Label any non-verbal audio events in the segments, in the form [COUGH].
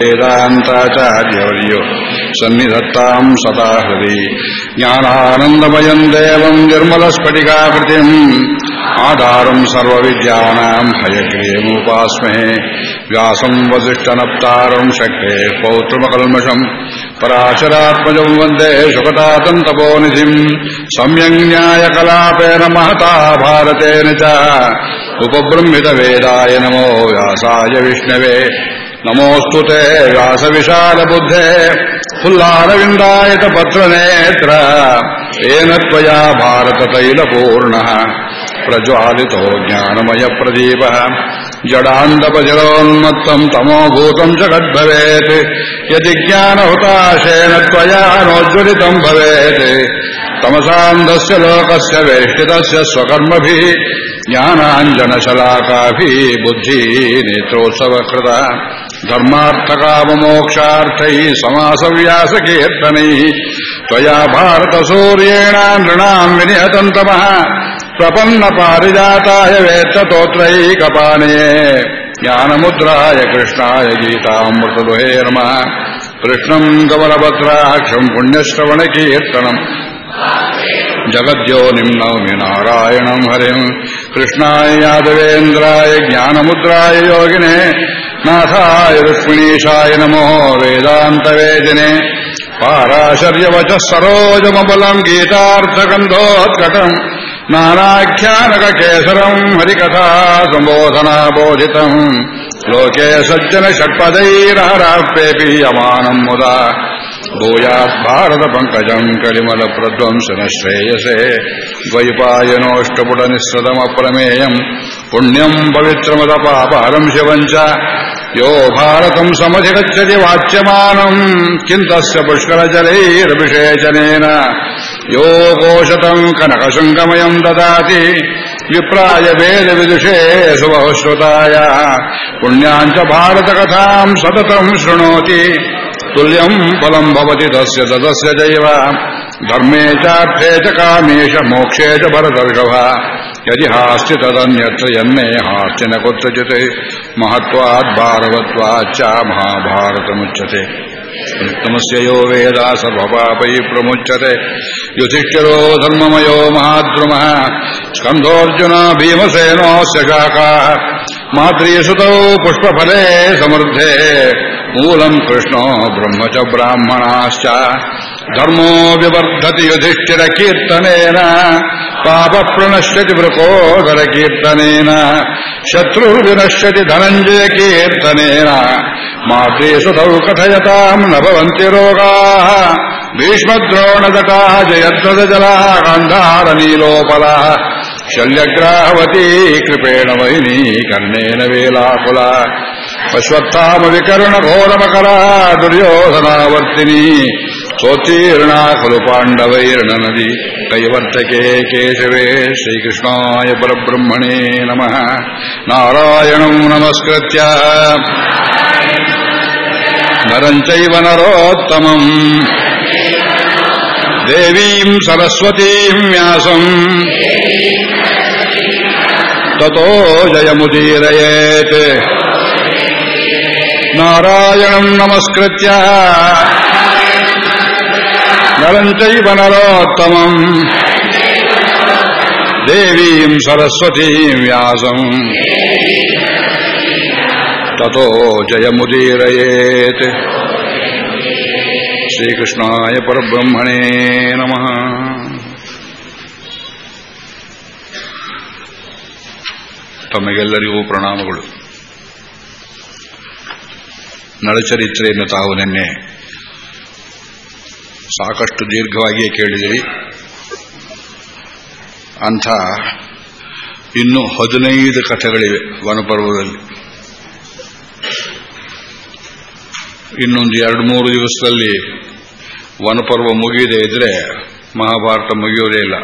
वेदान्ताचार्यवर्यो सन्निधत्ताम् सदा हृदि ज्ञानानन्दमयम् देवम् निर्मलस्फटिकाकृतिम् आधारम् सर्वविद्यानाम् हयग्रीयमुपास्महे व्यासम् वसिष्ठनप्तारम् शक्ते पौत्रमकल्मषम् पराशरात्मजम् वन्दे सुखतातन्तपोनिधिम् सम्यङ् न्यायकलापेन महता भारतेन च उपबृंहितवेदाय नमो व्यासाय विष्णवे ನಮೋಸ್ತು ತೇ ವ್ಯಾಸ ವಿಶಾಲ ಬುದ್ಧೆ ಹುಲ್ಲಾರವಿಂದಾಯತ ಪತ್ರನೇತ್ರ, ಏನ ತ್ವಯ ಭಾರತ ತೈಲಪೂರ್ಣ ಪ್ರಜ್ವಾಲಿತೋ ಜ್ಞಾನಮಯ ಪ್ರದೀಪ. ಜಡಾಂಧಪಜಲೋನ್ಮತ್ತಂ ತಮೋಭೂತಂ ಜಗದ್ಭವೇತ್ ಯದಿ ಜ್ಞಾನಹುತಾಶೇನ ತ್ವಯಾ ನೋಜ್ವಲಿತಂ ಭವೇತ್. ತಮಸಾಂಧಸ್ಯ ಲೋಕಸ್ಯ ವೇಷ್ಟಿತಸ್ಯ ಸ್ವಕರ್ಮಭಿ, ಜ್ಞಾನಾಂಜನಶಲಾಕಾಭಿ ಬುದ್ಧಿ ನೇತ್ರೋತ್ಸವಕೃತ. धर्मार्थ काम व्यास कीर्तन त्वया भारत सूर्येण नृणाम विनिहतंतम प्रपन्न पारिजाताय वेत्तोत्रैकपाने ज्ञानमुद्राय कृष्णाय गीतामृतदुहे नमः। कृष्णम् कमलभद्राक्षम् पुण्यश्रवणकीर्तनम् जगद्योनिम् नारायण नारायणम् हरिम् कृष्णाय यादवेन्द्राय ज्ञानमुद्राय योगिने ನಾಥಾಯ ರುಕ್ಮಿಣೀಶಾಯ ನಮೋ ವೇದಾಂತ ವೇದನೆ ಪಾರಾಶರ್ಯವಚ ಸರೋಜಮಬಲಂ ಗೀತಾರ್ಥಗಂಧೋತ್ಕಟಂ ನಾನಾಖ್ಯಾನಕ ಕೇಸರಂ ಹರಿಕಥಾ ಸಂಬೋಧನಾ ಬೋಧಿತಂ ಲೋಕೆ ಸಜ್ಜನ ಷಟ್ಪದೈರಹರಾಪ್ಯೇಪಿ ಯಮಾನಂ ಮುದಾ ಭೂಯಾತ್ ಭಾರತ ಪಂಕಜಂ ಕಳಿಮಲ ಪ್ರಧ್ವಂಸನ ಶ್ರೇಯಸೆ ದ್ವೈಪಾಯನೋಷ್ಟಪುಟ ನಿಸ್ಸತಮಪ್ರಮೇಯಂ ಪುಣ್ಯಂ ಪವಿತ್ರಮದ ಪಾಪಾರಂ ಶಿವಂಚ ಯೋ ಭಾರತಂ ಸಮಧಿಗಚ್ಚತಿ ವಾಚ್ಯಮಾನಂ ಕಿಂತಸ್ಯ ಪುಷ್ಕರಜಲೈರಭಿಷೇಚನೇನ ಯೋ ಕೋಶತಂ ಕನಕಶಂಕಮಯಂ ದದಾತಿ ವಿಪ್ರಾಯ ವೇದ ವಿದುಷೇ ಸುಬಹುಶ್ರುತಾಯ ಪುಣ್ಯಾಂಚ ಭಾರತ ಕಥಾಂ ಸತತಂ ಶೃಣೋತಿ तुल्यम् बलम भवति तस्य तदस्य चैव। धर्मे चार्थे च कामेश, मोक्षे च भरदर्षभ यदि हास्ति तदन्यत्र यन्मे हास्ति न कुत्रचित्। महत्वाद्भारवत्वाच्च महाभारतमुच्यते। ತಮಸ್ಯಯೋ ವೇದ ಸರ್ವಪಾಪೈ ಪ್ರಮುಚ್ಯತೆ ಯುಧಿಷ್ಠಿರೋ ಧರ್ಮಮಯೋ ಮಹಾದ್ರುಮಃ ಸ್ಕಂಧೋರ್ಜುನ ಭೀಮಸೇನೋಸ್ಯ ಕಾಕಾ ಮಾತೃಸುತೌ ಪುಷ್ಪಫಲೇ ಸಮೃದ್ಧೇ ಮೂಲಂ ಕೃಷ್ಣೋ ಬ್ರಹ್ಮ ಚ ಬ್ರಾಹ್ಮಣಾಶ್ಚ ಧರ್ಮೋ ವಿವರ್ಧತಿ ಯುಧಿಷ್ಠಿರ ಕೀರ್ತನೇನ ಪಾಪ ಪ್ರಣಶ್ಯತಿ ವೃಕೋದರ ಕೀರ್ತನೇನ ಶತ್ರು ವಿನಶ್ಯತಿ ಧನಂಜಯ ಕೀರ್ತನೇನ ಮಾತೃಸು ತೌ ಕಥಯತಾಂ ನ ಭವಂತಿ ರೋಗಾ ಭೀಷ್ಮದ್ರೋಣದಟಾ ಜಯಧ್ವಜ ಜಲಾ ಗಾಂಧಾರ ನೀಲೋಪಲ ಶಲ್ಯಗ್ರಾಹವತಿ ಕೃಪೇಣ ವಹಿನಿ ಕರ್ಣೇನ ವೇಲಾಕುಲ ಅಶ್ವತ್ಥಾಮ ವಿಕರ್ಣ ಘೋರಮಕರ ದುರ್ಯೋಧನಾವರ್ತಿನಿ सोत्तीर्णा खलु पाण्डवैर्ननदी कैवर्तके केशवे श्रीकृष्णाय परब्रह्मणे नमः। नारायणम् नमस्कृत्य। नरम् चैव नरोत्तमम्। देवीम् सरस्वतीम् व्यासम्। ततो जयमुदीरयेत्। नारायणम् नमस्कृत्य। ನರಂಚೈವ ನರೋತ್ತಮಂ ದೇವೀಂ ಸರಸ್ವತೀಂ ವ್ಯಾಸಂ ತಥೋ ಜಯಮುದೀರಯೇತ್ ಶ್ರೀಕೃಷ್ಣಾಯ ಪರಬ್ರಹ್ಮಣೇ ನಮಃ ತಮಗೆಲ್ಲರಿಗೂ ಪ್ರಣಾಮಗಳು. ನಳಚರಿತ್ರೆಯನ್ನು ತಾವು ನಿನ್ನೆ ಸಾಕಷ್ಟು ದೀರ್ಘವಾಗಿಯೇ ಕೇಳಿದಿರಿ. ಅಂಥ ಇನ್ನು ಹದಿನೈದು ಕಥೆಗಳಿವೆ ವನಪರ್ವದಲ್ಲಿ. ಇನ್ನೊಂದು ಎರಡು ಮೂರು ದಿವಸದಲ್ಲಿ ವನಪರ್ವ ಮುಗಿಯದೇ ಇದ್ರೆ ಮಹಾಭಾರತ ಮುಗಿಯೋದೇ ಇಲ್ಲ.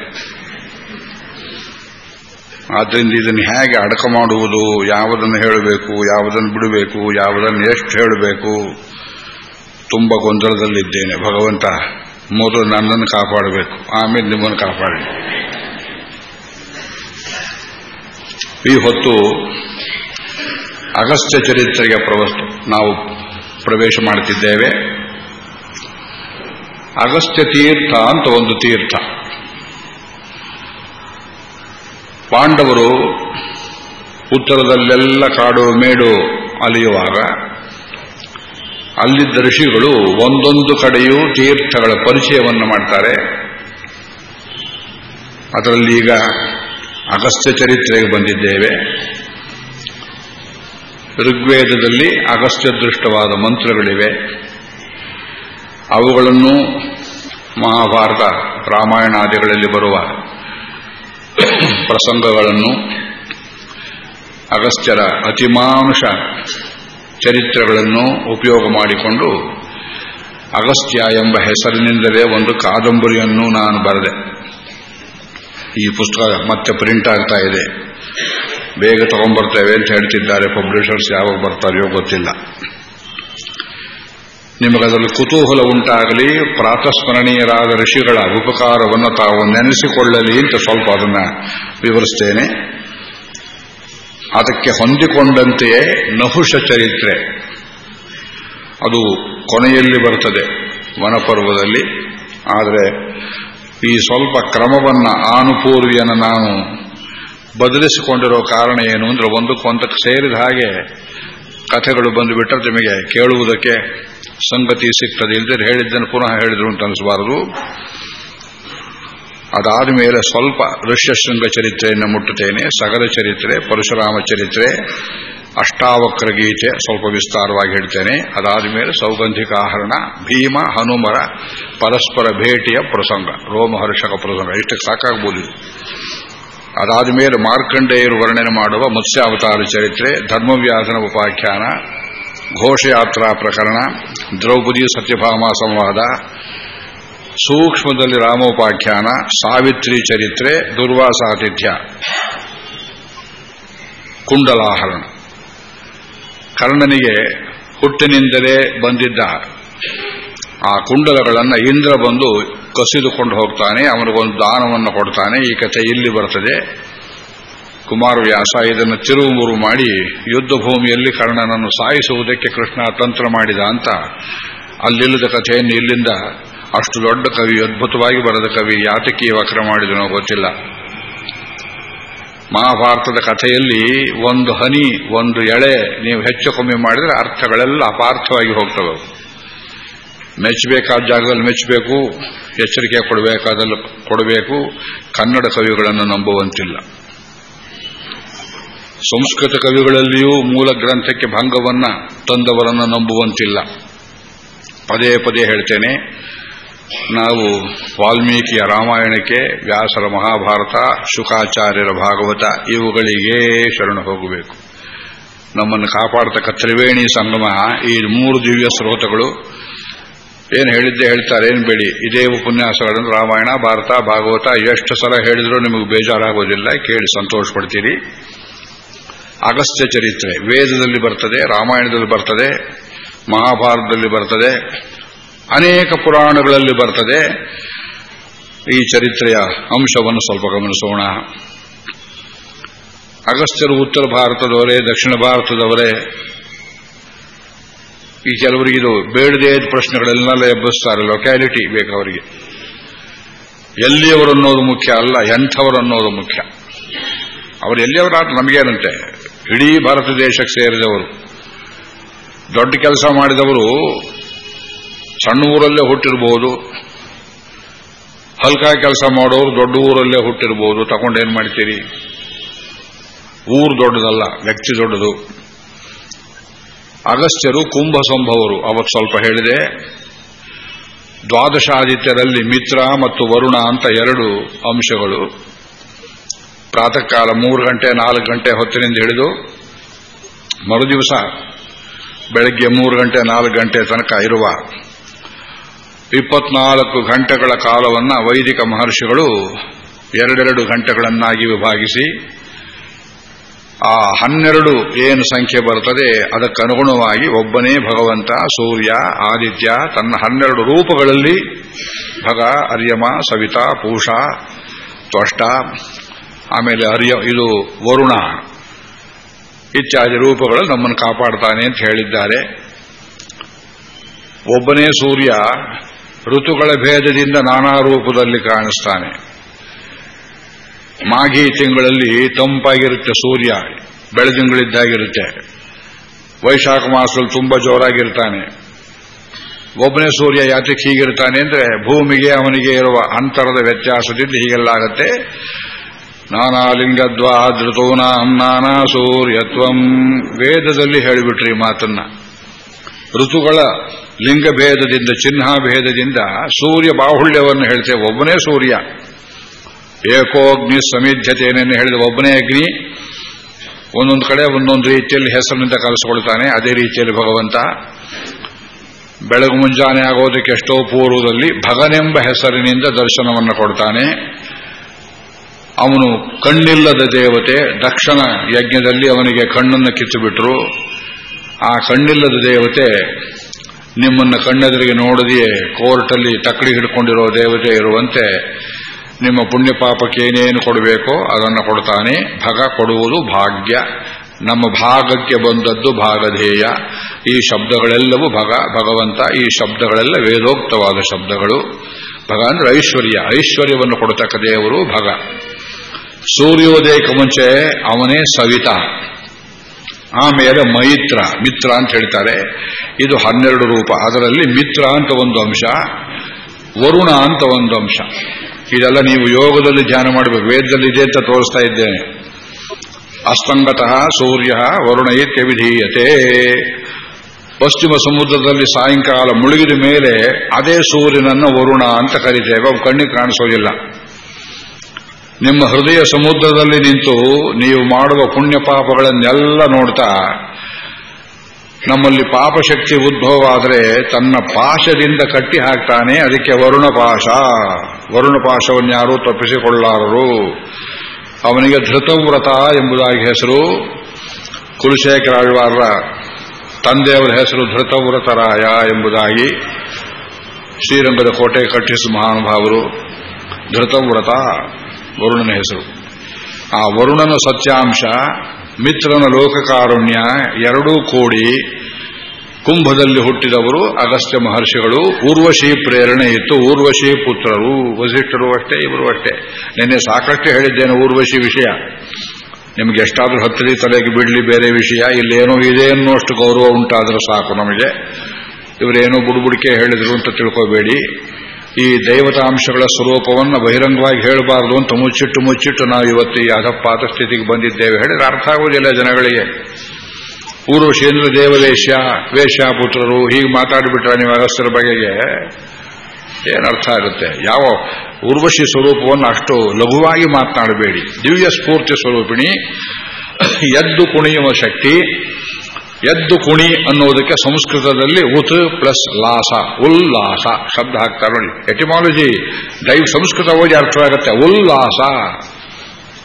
ಆದ್ದರಿಂದ ಇದನ್ನು ಹೇಗೆ ಅಡಕ ಮಾಡುವುದು, ಯಾವುದನ್ನು ಹೇಳಬೇಕು, ಯಾವುದನ್ನು ಬಿಡಬೇಕು, ಯಾವುದನ್ನು ಎಷ್ಟು ಹೇಳಬೇಕು ತುಂಬ ಗೊಂದಲದಲ್ಲಿದ್ದೇನೆ. ಭಗವಂತ, ಮೊದಲು ನನ್ನನ್ನು ಕಾಪಾಡಬೇಕು. ಆಮೇಲೆ ನಿಮ್ಮನ್ನು ಕಾಪಾಡಿ. ಈ ಹೊತ್ತು ಅಗಸ್ತ್ಯ ಚರಿತ್ರೆಗೆ ಪ್ರವಸ್ತು ನಾವು ಪ್ರವೇಶ ಮಾಡುತ್ತಿದ್ದೇವೆ. ಅಗಸ್ತ್ಯ ತೀರ್ಥ ಅಂತ ಒಂದು ತೀರ್ಥ. ಪಾಂಡವರು ಉತ್ತರದಲ್ಲೆಲ್ಲ ಕಾಡು ಮೇಡು ಅಲಿಯುವಾಗ ಅಲ್ಲಿದ್ದ ಋಷಿಗಳು ಒಂದೊಂದು ಕಡೆಯೂ ತೀರ್ಥಗಳ ಪರಿಚಯವನ್ನು ಮಾಡ್ತಾರೆ. ಅದರಲ್ಲಿ ಈಗ ಅಗಸ್ತ್ಯ ಚರಿತ್ರೆಗೆ ಬಂದಿದ್ದೇವೆ. ಋಗ್ವೇದದಲ್ಲಿ ಅಗಸ್ತ್ಯ ದೃಷ್ಟವಾದ ಮಂತ್ರಗಳಿವೆ. ಅವುಗಳನ್ನು ಮಹಾಭಾರತ ರಾಮಾಯಣಾದಿಗಳಲ್ಲಿ ಬರುವ ಪ್ರಸಂಗಗಳನ್ನು ಅಗಸ್ತ್ಯರ ಅತಿಮಾನುಷ ಚರಿತ್ರೆಗಳನ್ನು ಉಪಯೋಗ ಮಾಡಿಕೊಂಡು ಅಗಸ್ತ್ಯ ಎಂಬ ಹೆಸರಿನಿಂದಲೇ ಒಂದು ಕಾದಂಬರಿಯನ್ನು ನಾನು ಬರೆದೆ. ಈ ಪುಸ್ತಕ ಮತ್ತೆ ಪ್ರಿಂಟ್ ಆಗ್ತಾ ಇದೆ. ಬೇಗ ತಗೊಂಡ್ಬರ್ತೇವೆ ಅಂತ ಹೇಳ್ತಿದ್ದಾರೆ ಪಬ್ಲಿಷರ್ಸ್, ಯಾವಾಗ ಬರ್ತಾರೆಯೋ ಗೊತ್ತಿಲ್ಲ. ನಿಮಗದರಲ್ಲಿ ಕುತೂಹಲ ಉಂಟಾಗಲಿ, ಪ್ರಾತಸ್ಮರಣೀಯರಾದ ಋಷಿಗಳ ಉಪಕಾರವನ್ನು ತಾವು ನೆನೆಸಿಕೊಳ್ಳಲಿ ಅಂತ ಸ್ವಲ್ಪ ಅದನ್ನು ವಿವರಿಸ್ತೇನೆ. ಅದಕ್ಕೆ ಹೊಂದಿಕೊಂಡಂತೆಯೇ ನಹುಷ ಚರಿತ್ರೆ. ಅದು ಕೊನೆಯಲ್ಲಿ ಬರ್ತದೆ ವನಪರ್ವದಲ್ಲಿ. ಆದರೆ ಈ ಸ್ವಲ್ಪ ಕ್ರಮವನ್ನ ಆನುಪೂರ್ವಿಯನ್ನು ನಾನು ಬದಲಿಸಿಕೊಂಡಿರೋ ಕಾರಣ ಏನು ಅಂದ್ರೆ ಒಂದಕ್ಕೊಂದಕ್ಕೆ ಸೇರಿದ ಹಾಗೆ ಕಥೆಗಳು ಬಂದುಬಿಟ್ಟರೆ ನಿಮಗೆ ಕೇಳುವುದಕ್ಕೆ ಸಂಗತಿ ಸಿಗ್ತದೆ. ಇಲ್ಲದೆ ಹೇಳಿದ್ದನ್ನು ಪುನಃ ಹೇಳಿದ್ರು ಅಂತ ಅನಿಸಬಾರದು. ಅದಾದ ಮೇಲೆ ಸ್ವಲ್ಪ ಋಷ್ಯಶೃಂಗ ಚರಿತ್ರೆಯನ್ನು ಮುಟ್ಟುತ್ತೇನೆ ಸಗರ ಚರಿತ್ರೆ, ಪರಶುರಾಮ ಚರಿತ್ರೆ, ಅಷ್ಟಾವಕ್ರ ಗೀತೆ ಸ್ವಲ್ಪ ವಿಸ್ತಾರವಾಗಿ ಹೇಳ್ತೇನೆ. ಅದಾದ ಮೇಲೆ ಸೌಗಂಧಿಕಾಹರಣ ಭೀಮ, ಹನುಮರ, ಪರಸ್ಪರ ಭೇಟಿಯ ಪ್ರಸಂಗ, ರೋಮಹರ್ಷಕ ಪ್ರಸಂಗ, ಇಷ್ಟಕ್ಕೆ ಸಾಕಾಗಬಹುದು ಅದಾದ ಮೇಲೆ ಮಾರ್ಕಂಡೇಯರು ವರ್ಣನೆ ಮಾಡುವ ಮತ್ಸ್ಯಾವತಾರ ಚರಿತ್ರೆ, ಧರ್ಮವ್ಯಾಸನ ಉಪಾಖ್ಯಾನ, ಘೋಷಯಾತ್ರಾ ಪ್ರಕರಣ, ದ್ರೌಪದಿ ಸತ್ಯಭಾಮ ಸಂವಾದ ಸೂಕ್ಷ್ಮದಲ್ಲಿ ರಾಮೋಪಾಖ್ಯಾನ, ಸಾವಿತ್ರಿ ಚರಿತ್ರೆ, ದುರ್ವಾಸಾತಿಥ್ಯ. ಕುಂಡಲಾಹರಣ. ಕರ್ಣನಿಗೆ ಹುಟ್ಟಿನಿಂದಲೇ ಬಂದಿದ್ದ ಆ ಕುಂಡಲಗಳನ್ನು ಇಂದ್ರ ಬಂದು ಕಸಿದುಕೊಂಡು ಹೋಗ್ತಾನೆ, ಅವನಿಗೊಂದು ದಾನವನ್ನು ಕೊಡ್ತಾನೆ. ಈ ಕಥೆ ಇಲ್ಲಿ ಬರ್ತದೆ. ಕುಮಾರವ್ಯಾಸ ಇದನ್ನು ತಿರುವುಮುರು ಮಾಡಿ ಯುದ್ಧ ಭೂಮಿಯಲ್ಲಿ ಕರ್ಣನನ್ನು ಸಾಯಿಸುವುದಕ್ಕೆ ಕೃಷ್ಣ ತಂತ್ರ ಮಾಡಿದ ಅಂತ ಅಲ್ಲಿಲ್ಲದ ಕಥೆಯನ್ನು ಇಲ್ಲಿಂದ ಅಷ್ಟು ದೊಡ್ಡ ಕವಿ, ಅದ್ಭುತವಾಗಿ ಬರೆದ ಕವಿ ಯಾತಕಿ ವಕ್ರ ಮಾಡಿದನೋ ಗೊತ್ತಿಲ್ಲ. ಮಹಾಭಾರತದ ಕಥೆಯಲ್ಲಿ ಒಂದು ಹನಿ, ಒಂದು ಎಳೆ, ನೀವು ಹೆಚ್ಚು ಕಮ್ಮಿ ಮಾಡಿದರೆ ಅರ್ಥಗಳೆಲ್ಲ ಅಪಾರ್ಥವಾಗಿ ಹೋಗ್ತವೆ. ಮೆಚ್ಚಬೇಕಾದ ಜಾಗದಲ್ಲಿ ಮೆಚ್ಚಬೇಕು, ಎಚ್ಚರಿಕೆ ಕೊಡಬೇಕಾದಲ್ಲಿ ಕೊಡಬೇಕು, ಕನ್ನಡ ಕವಿಗಳನ್ನು ನಂಬುವಂತಿಲ್ಲ. ಸಂಸ್ಕೃತ ಕವಿಗಳಲ್ಲಿಯೂ ಮೂಲ ಗ್ರಂಥಕ್ಕೆ ಭಂಗವನ್ನು ತಂದವರನ್ನು ನಂಬುವಂತಿಲ್ಲ. ಪದೇ ಪದೇ ಹೇಳ್ತೇನೆ ನಾವು ವಾಲ್ಮೀಕಿಯ ರಾಮಾಯಣಕ್ಕೆ ವ್ಯಾಸರ ಮಹಾಭಾರತ, ಶುಕಾಚಾರ್ಯರ ಭಾಗವತ ಇವುಗಳಿಗೆ ಶರಣ ಹೋಗಬೇಕು. ನಮ್ಮನ್ನು ಕಾಪಾಡತಕ್ಕ ತ್ರಿವೇಣಿ ಸಂಗಮ ಈ ಮೂರು ದಿವ್ಯ ಸ್ರೋತಗಳು ಏನು ಹೇಳಿದ್ದೆ ಹೇಳ್ತಾರೆ, ಏನು ಬೇಡಿ. ಇದೇ ಉಪನ್ಯಾಸಗಳನ್ನು ರಾಮಾಯಣ, ಭಾರತ, ಭಾಗವತ ಎಷ್ಟು ಸಲ ಹೇಳಿದರೂ ನಿಮಗೆ ಬೇಜಾರಾಗೋದಿಲ್ಲ, ಕೇಳಿ ಸಂತೋಷ ಪಡ್ತೀರಿ ಅಗಸ್ತ್ಯ ಚರಿತ್ರೆ ವೇದದಲ್ಲಿ ಬರ್ತದೆ, ರಾಮಾಯಣದಲ್ಲಿ ಬರ್ತದೆ, ಮಹಾಭಾರತದಲ್ಲಿ ಬರ್ತದೆ. ಅನೇಕ ಪುರಾಣಗಳಲ್ಲಿ ಬರ್ತದೆ. ಈ ಚರಿತ್ರೆಯ ಅಂಶವನ್ನು ಸ್ವಲ್ಪ ಗಮನಿಸೋಣ. ಅಗಸ್ತ್ಯರು ಉತ್ತರ ಭಾರತದವರೇ, ದಕ್ಷಿಣ ಭಾರತದವರೇ. ಈ ಕೆಲವರಿಗೆ ಇದು ಬೇಡದೇ ಪ್ರಶ್ನೆಗಳೆಲ್ಲ ಎಬ್ಬಿಸ್ತಾರೆ. ಲೊಕ್ಯಾಲಿಟಿ ಬೇಕು ಅವರಿಗೆ. ಎಲ್ಲಿಯವರು ಅನ್ನೋದು ಮುಖ್ಯ ಅಲ್ಲ, ಎಂಥವರು ಅನ್ನೋದು ಮುಖ್ಯ. ಅವರು ಎಲ್ಲಿಯವರಾದ್ರೆ ನಮಗೇನಂತೆ? ಇಡೀ ಭಾರತ ದೇಶಕ್ಕೆ ಸೇರಿದವರು. ದೊಡ್ಡ ಕೆಲಸ ಮಾಡಿದವರು ಸಣ್ಣ ಊರಲ್ಲೇ ಹುಟ್ಟಿರಬಹುದು ಹಲ್ಕ ಕೆಲಸ ಮಾಡೋರು ದೊಡ್ಡ ಊರಲ್ಲೇ ಹುಟ್ಟಿರಬಹುದು ತಗೊಂಡೇನ್ ಮಾಡ್ತೀರಿ? ಊರು ದೊಡ್ಡದಲ್ಲ, ವ್ಯಕ್ತಿ ದೊಡ್ಡದು. ಅಗಸ್ತ್ಯರು ಕುಂಭ ಸಂಭವರು ಅವತ್ತು ಸ್ವಲ್ಪ ಹೇಳಿದೆ. ದ್ವಾದಶಾದಿತ್ಯರಲ್ಲಿ ಮಿತ್ರ ಮತ್ತು ವರುಣ ಅಂತ ಎರಡು ಅಂಶಗಳು. ಪ್ರಾತಃ ಕಾಲ ಮೂರು ಗಂಟೆ, ನಾಲ್ಕು ಗಂಟೆ ಹೊತ್ತಿನಿಂದ ಹಿಡಿದು ಮರುದಿವಸ ಬೆಳಗ್ಗೆ ಮೂರು ಗಂಟೆ, ನಾಲ್ಕು ಗಂಟೆ ತನಕ ಇರುವ ಇಪ್ಪತ್ನಾಲ್ಕು ಗಂಟೆಗಳ ಕಾಲವನ್ನ ವೈದಿಕ ಮಹರ್ಷಿಗಳು ಎರಡೆರಡು ಗಂಟೆಗಳನ್ನಾಗಿ ವಿಭಾಗಿಸಿ ಆ ಹನ್ನೆರಡು ಏನು ಸಂಖ್ಯೆ ಬರುತ್ತದೆ ಅದಕ್ಕನುಗುಣವಾಗಿ ಒಬ್ಬನೇ ಭಗವಂತ, ಸೂರ್ಯ, ಆದಿತ್ಯ ತನ್ನ ಹನ್ನೆರಡು ರೂಪಗಳಲ್ಲಿ ಭಗ, ಅರ್ಯಮ, ಸವಿತಾ, ಪೂಷ, ತ್ವಷ್ಟ, ಆಮೇಲೆ ಅರ್ಯ, ಇದು ವರುಣ ಇತ್ಯಾದಿ ರೂಪಗಳು ನಮ್ಮನ್ನು ಕಾಪಾಡ್ತಾನೆ ಅಂತ ಹೇಳಿದ್ದಾರೆ. ಒಬ್ಬನೇ ಸೂರ್ಯ ಋತುಗಳ ಭೇದದಿಂದ ನಾನಾ ರೂಪದಲ್ಲಿ ಕಾಣಿಸ್ತಾನೆ. ಮಾಘಿ ತಿಂಗಳಲ್ಲಿ ತಂಪಾಗಿರುತ್ತೆ ಸೂರ್ಯ, ಬೆಳದಿಂಗಳಿದ್ದಾಗಿರುತ್ತೆ. ವೈಶಾಖ ಮಾಸದಲ್ಲಿ ತುಂಬಾ ಜೋರಾಗಿರ್ತಾನೆ. ಒಬ್ಬನೇ ಸೂರ್ಯ ಯಾತಕ್ಕೆ ಹೀಗಿರ್ತಾನೆ ಅಂದ್ರೆ ಭೂಮಿಗೆ ಅವನಿಗೆ ಇರುವ ಅಂತರದ ವ್ಯತ್ಯಾಸದಿಂದ ಹೀಗೆಲ್ಲ ಆಗತ್ತೆ ನಾನಾ ಲಿಂಗದ್ವಾ ಲಿಂಗದ್ವಾದೃತೂನಾಂ ನಾನಾ ಸೂರ್ಯತ್ವಂ. ವೇದದಲ್ಲಿ ಹೇಳಿಬಿಟ್ರಿ ಮಾತನ್ನ. ಋತುಗಳ ಲಿಂಗಭೇದದಿಂದ ಚಿಹ್ನಾಭೇದದಿಂದ ಸೂರ್ಯ ಬಾಹುಳ್ಯವನ್ನು ಹೇಳ್ತೇವೆ. ಒಬ್ಬನೇ ಸೂರ್ಯ. ಏಕೋಗ್ನಿ ಸಮಿಧ್ಯತೆಯನ್ನು ಹೇಳಿದ ಒಬ್ಬನೇ ಅಗ್ನಿ. ಒಂದೊಂದು ಕಡೆ, ಒಂದೊಂದು ರೀತಿಯಲ್ಲಿ ಹೆಸರಿನಿಂದ ಕರೆಸಿಕೊಳ್ತಾನೆ ಅದೇ ರೀತಿಯಲ್ಲಿ ಭಗವಂತ. ಬೆಳಗು ಮುಂಜಾನೆ ಆಗೋದಕ್ಕೆ ಎಷ್ಟೋ ಪೂರ್ವದಲ್ಲಿ ಭಗನೆಂಬ ಹೆಸರಿನಿಂದ ದರ್ಶನವನ್ನು ಕೊಡ್ತಾನೆ. ಅವನು ಕಣ್ಣಿಲ್ಲದ ದೇವತೆ. ದಕ್ಷಿಣ ಯಜ್ಞದಲ್ಲಿ ಅವನಿಗೆ ಕಣ್ಣನ್ನು ಕಿತ್ತುಬಿಟ್ರು. ಆ ಕಣ್ಣಿಲ್ಲದ ದೇವತೆ ನಿಮ್ಮನ್ನು ಕಣ್ಣೆದುರಿಗೆ ನೋಡದೆಯೇ ಕೋರ್ಟಲ್ಲಿ ತಕ್ಕಡಿ ಹಿಡ್ಕೊಂಡಿರೋ ದೇವತೆ ಇರುವಂತೆ ನಿಮ್ಮ ಪುಣ್ಯ ಪಾಪಕ್ಕೆ ಏನೇನು ಕೊಡಬೇಕೋ ಅದನ್ನು ಕೊಡ್ತಾನೆ. ಭಗ ಕೊಡುವುದು ಭಾಗ್ಯ. ನಮ್ಮ ಭಾಗಕ್ಕೆ ಬಂದದ್ದು ಭಾಗಧೇಯ. ಈ ಶಬ್ದಗಳೆಲ್ಲವೂ ಭಗ, ಭಗವಂತ, ಈ ಶಬ್ದಗಳೆಲ್ಲ ವೇದೋಕ್ತವಾದ ಶಬ್ದಗಳು. ಭಗ ಅಂದ್ರೆ ಐಶ್ವರ್ಯ. ಐಶ್ವರ್ಯವನ್ನು ಕೊಡತಕ್ಕ ದೇವರು ಭಗ. ಸೂರ್ಯೋದಯಕ್ಕೆ ಮುಂಚೆ ಅವನೇ ಸವಿತ. ಆಮೇಲೆ ಮೈತ್ರ, ಮಿತ್ರ ಅಂತ ಹೇಳ್ತಾರೆ. ಇದು ಹನ್ನೆರಡು ರೂಪ. ಅದರಲ್ಲಿ ಮಿತ್ರ ಅಂತ ಒಂದು ಅಂಶ, ವರುಣ ಅಂತ ಒಂದು ಅಂಶ. ಇದೆಲ್ಲ ನೀವು ಯೋಗದಲ್ಲಿ ಧ್ಯಾನ ಮಾಡಬೇಕು. ವೇದದಲ್ಲಿ ಇದೆ ಅಂತ ತೋರಿಸ್ತಾ ಇದ್ದೇನೆ. ಅಸ್ತಂಗತಃ ಸೂರ್ಯ ವರುಣ ವಿಧೀಯತೆ? ಪಶ್ಚಿಮ ಸಮುದ್ರದಲ್ಲಿ ಸಾಯಂಕಾಲ ಮುಳುಗಿದ ಮೇಲೆ ಅದೇ ಸೂರ್ಯನನ್ನು ವರುಣ ಅಂತ ಕರಿತೇವೆ. ಅವು ಕಣ್ಣಿಗೆ ಕಾಣಿಸೋದಿಲ್ಲ. ನಿಮ್ಮ ಹೃದಯ ಸಮುದ್ರದಲ್ಲಿ ನಿಂತು ನೀವು ಮಾಡುವ ಪುಣ್ಯ ಪಾಪಗಳನ್ನೆಲ್ಲ ನೋಡ್ತಾ, ನಮ್ಮಲ್ಲಿ ಪಾಪಶಕ್ತಿ ಉದ್ಭವವಾದರೆ ತನ್ನ ಪಾಶದಿಂದ ಕಟ್ಟಿ ಹಾಕ್ತಾನೆ, ಅದಕ್ಕೆ ವರುಣ ಪಾಶ ವರುಣ ಪಾಶವನ್ನು ಯಾರೂ ತಪ್ಪಿಸಿಕೊಳ್ಳಾರರು. ಅವನಿಗೆ ಧೃತವ್ರತ ಎಂಬುದಾಗಿ ಹೆಸರು. ಕುಲಶೇಖರಾಳ್ವಾರರ ತಂದೆಯವರ ಹೆಸರು ಧೃತವ್ರತರಾಯ ಎಂಬುದಾಗಿ ಶ್ರೀರಂಗದ ಕೋಟೆ ಕಟ್ಟಿಸು ಮಹಾನುಭಾವರು. ಧೃತವ್ರತ. ವರುಣನ ಹೆಸರು. ಆ ವರುಣನ ಸತ್ಯಾಂಶ, ಮಿತ್ರನ ಲೋಕಕಾರುಣ್ಯ, ಎರಡೂ ಕೋಡಿ ಕುಂಭದಲ್ಲಿ ಹುಟ್ಟಿದವರು ಅಗಸ್ತ್ಯ ಮಹರ್ಷಿಗಳು. ಊರ್ವಶಿ ಪ್ರೇರಣೆ ಇತ್ತು. ಊರ್ವಶಿ ಪುತ್ರರು, ವಸಿಷ್ಠರು ಅಷ್ಟೇ, ಇವರು ಅಷ್ಟೇ. ನಿನ್ನೆ ಸಾಕಷ್ಟು ಹೇಳಿದ್ದೇನೆ ಊರ್ವಶಿ ವಿಷಯ. ನಿಮ್ಗೆ ಎಷ್ಟಾದರೂ ಹತ್ತಿರ ತಲೆಗೆ ಬಿಡಲಿ ಬೇರೆ ವಿಷಯ. ಇಲ್ಲೇನೋ ಇದೆ ಅನ್ನೋಷ್ಟು ಗೌರವ ಉಂಟಾದರೂ ಸಾಕು ನಮಗೆ. ಇವರೇನೋ ಬುಡುಬುಡಿಕೆ ಹೇಳಿದ್ರು ಅಂತ ತಿಳ್ಕೋಬೇಡಿ. ಈ ದೈವತಾಂಶಗಳ ಸ್ವರೂಪವನ್ನು ಬಹಿರಂಗವಾಗಿ ಹೇಳಬಾರದು ಅಂತ ಮುಚ್ಚಿಟ್ಟು ಮುಚ್ಚಿಟ್ಟು ನಾವು ಇವತ್ತು ಈ ಅಧಪಾತ ಸ್ಥಿತಿಗೆ ಬಂದಿದ್ದೇವೆ. ಹೇಳಿದ್ರೆ ಅರ್ಥ ಆಗುವುದಿಲ್ಲ ಜನಗಳಿಗೆ. ಪೂರ್ವಶೇಂದ್ರ ದೇವದೇಶ ವೇಷಪುತ್ರರು ಹೀಗೆ ಮಾತಾಡಿಬಿಟ್ರೆ ನೀವು ಅಗಸ್ತರ ಬಗೆಗೆ ಏನರ್ಥ ಆಗುತ್ತೆ? ಯಾವ ಉರ್ವಶಿ ಸ್ವರೂಪವನ್ನು ಅಷ್ಟು ಲಘುವಾಗಿ ಮಾತನಾಡಬೇಡಿ. ದಿವ್ಯ ಸ್ಫೂರ್ತಿ ಸ್ವರೂಪಿಣಿ, ಎದ್ದು ಕುಣಿಯುವ ಶಕ್ತಿ ಎದ್ದು ಕುಣಿ ಅನ್ನೋದಕ್ಕೆ ಸಂಸ್ಕೃತದಲ್ಲಿ ಉತ್ ಪ್ಲಸ್ ಲಾಸ, ಉಲ್ಲಾಸ ಶಬ್ದ ಹಾಕ್ತಾರೆ ನೋಡಿ. ಎಟಿಮಾಲಜಿ ದೈವ ಸಂಸ್ಕೃತ ಓದಿ ಅರ್ಥವಾಗುತ್ತೆ. ಉಲ್ಲಾಸ.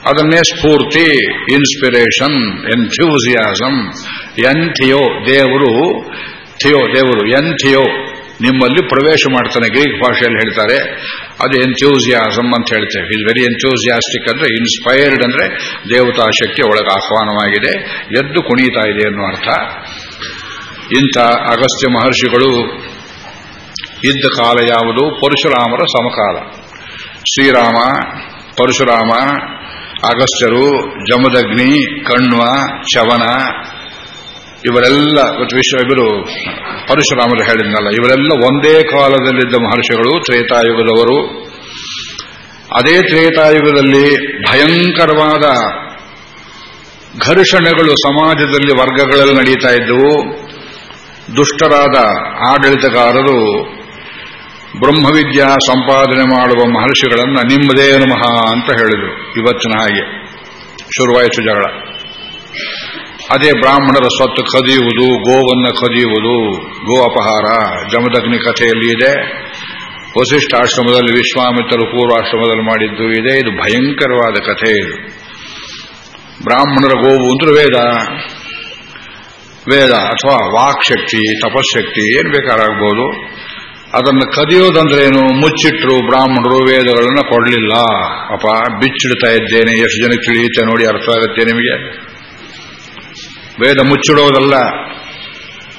ಅದನ್ನೇ ಸ್ಫೂರ್ತಿ ಇನ್ಸ್ಪಿರೇಷನ್ ಎನ್ಫ್ಯೂಸಿಯಾಸಮ್ ಎನ್ ಥಿಯೋ ದೇವರು ಥಿಯೋ ದೇವರು ಎಂಥಿಯೋ ನಿಮ್ಮಲ್ಲಿ ಪ್ರವೇಶ ಮಾಡ್ತಾನೆ ಗ್ರೀಕ್ ಭಾಷೆಯಲ್ಲಿ ಹೇಳ್ತಾರೆ. ಅದು ಎಂಥ್ಯೂಸಿಯಾಸಮ್ ಅಂತ ಹೇಳ್ತೇವೆ. ಇಸ್ ವೆರಿ ಎಂಥ್ಯೂಸಿಯಾಸ್ಟಿಕ್ ಅಂದ್ರೆ ಇನ್ಸ್ಪೈರ್ಡ್ ಅಂದ್ರೆ ದೇವತಾ ಶಕ್ತಿ ಒಳಗೆ ಆಹ್ವಾನವಾಗಿದೆ. ಎದ್ದು ಕುಣಿತಾ ಇದೆ ಅನ್ನೋ ಅರ್ಥ. ಇಂಥ ಅಗಸ್ತ್ಯ ಮಹರ್ಷಿಗಳು ಇದ್ದ ಕಾಲ ಯಾವುದು? ಪರಶುರಾಮರ ಸಮಕಾಲ. ಶ್ರೀರಾಮ, ಪರಶುರಾಮ, ಅಗಸ್ತ್ಯರು, ಜಮದಗ್ನಿ, ಕಣ್ವ ಚವನ ಇವರೆಲ್ಲ ವಿಶ್ವ ಇವರು ಪರಶುರಾಮರು ಹೇಳಿದ್ನಲ್ಲ, ಇವರೆಲ್ಲ ಒಂದೇ ಕಾಲದಲ್ಲಿದ್ದ ಮಹರ್ಷಿಗಳು ತ್ರೇತಾಯುಗದವರು. ಅದೇ ತ್ರೇತಾಯುಗದಲ್ಲಿ ಭಯಂಕರವಾದ ಘರ್ಷಣೆಗಳು ಸಮಾಜದಲ್ಲಿ ವರ್ಗಗಳಲ್ಲಿ ನಡೀತಾ ಇದ್ದವು. ದುಷ್ಟರಾದ ಆಡಳಿತಗಾರರು ಬ್ರಹ್ಮವಿದ್ಯಾ ಸಂಪಾದನೆ ಮಾಡುವ ಮಹರ್ಷಿಗಳನ್ನು ನಿಮ್ಮದೇ ನಮಃ ಅಂತ ಹೇಳಿದರು ಇವತ್ತಿನ ಹಾಗೆ, ಶುರುವಾಯಿತು ಜಗಳ. ಅದೇ ಬ್ರಾಹ್ಮಣರ ಸ್ವತ್ತು ಕದಿಯುವುದು, ಗೋವನ್ನು ಕದಿಯುವುದು, ಗೋ ಅಪಹಾರ, ಜಮದಗ್ನಿ ಕಥೆಯಲ್ಲಿ ಇದೆ. ವಸಿಷ್ಠಾಶ್ರಮದಲ್ಲಿ ವಿಶ್ವಾಮಿತ್ರರು ಪೂರ್ವಾಶ್ರಮದಲ್ಲಿ ಮಾಡಿದ್ದು ಇದೆ. ಇದು ಭಯಂಕರವಾದ ಕಥೆ ಇದು. ಬ್ರಾಹ್ಮಣರ ಗೋವು ಅಂದ್ರೆ ವೇದ ವೇದ ಅಥವಾ ವಾಕ್ಶಕ್ತಿ ತಪಶಕ್ತಿ ಏನು ಬೇಕಾರಾಗ್ಬೋದು. ಅದನ್ನು ಕದಿಯೋದಂದ್ರೇನು? ಮುಚ್ಚಿಟ್ರು ಬ್ರಾಹ್ಮಣರು ವೇದಗಳನ್ನು ಕೊಡಲಿಲ್ಲ. ಅಪ್ಪ, ಬಿಚ್ಚಿಡ್ತಾ ಇದ್ದೇನೆ. ಎಷ್ಟು ಜನಕ್ಕೆ ತಿಳಿಯುತ್ತೆ ನೋಡಿ ಅರ್ಥ ಆಗುತ್ತೆ ನಿಮಗೆ? ವೇದ ಮುಚ್ಚಿಡೋದಲ್ಲ.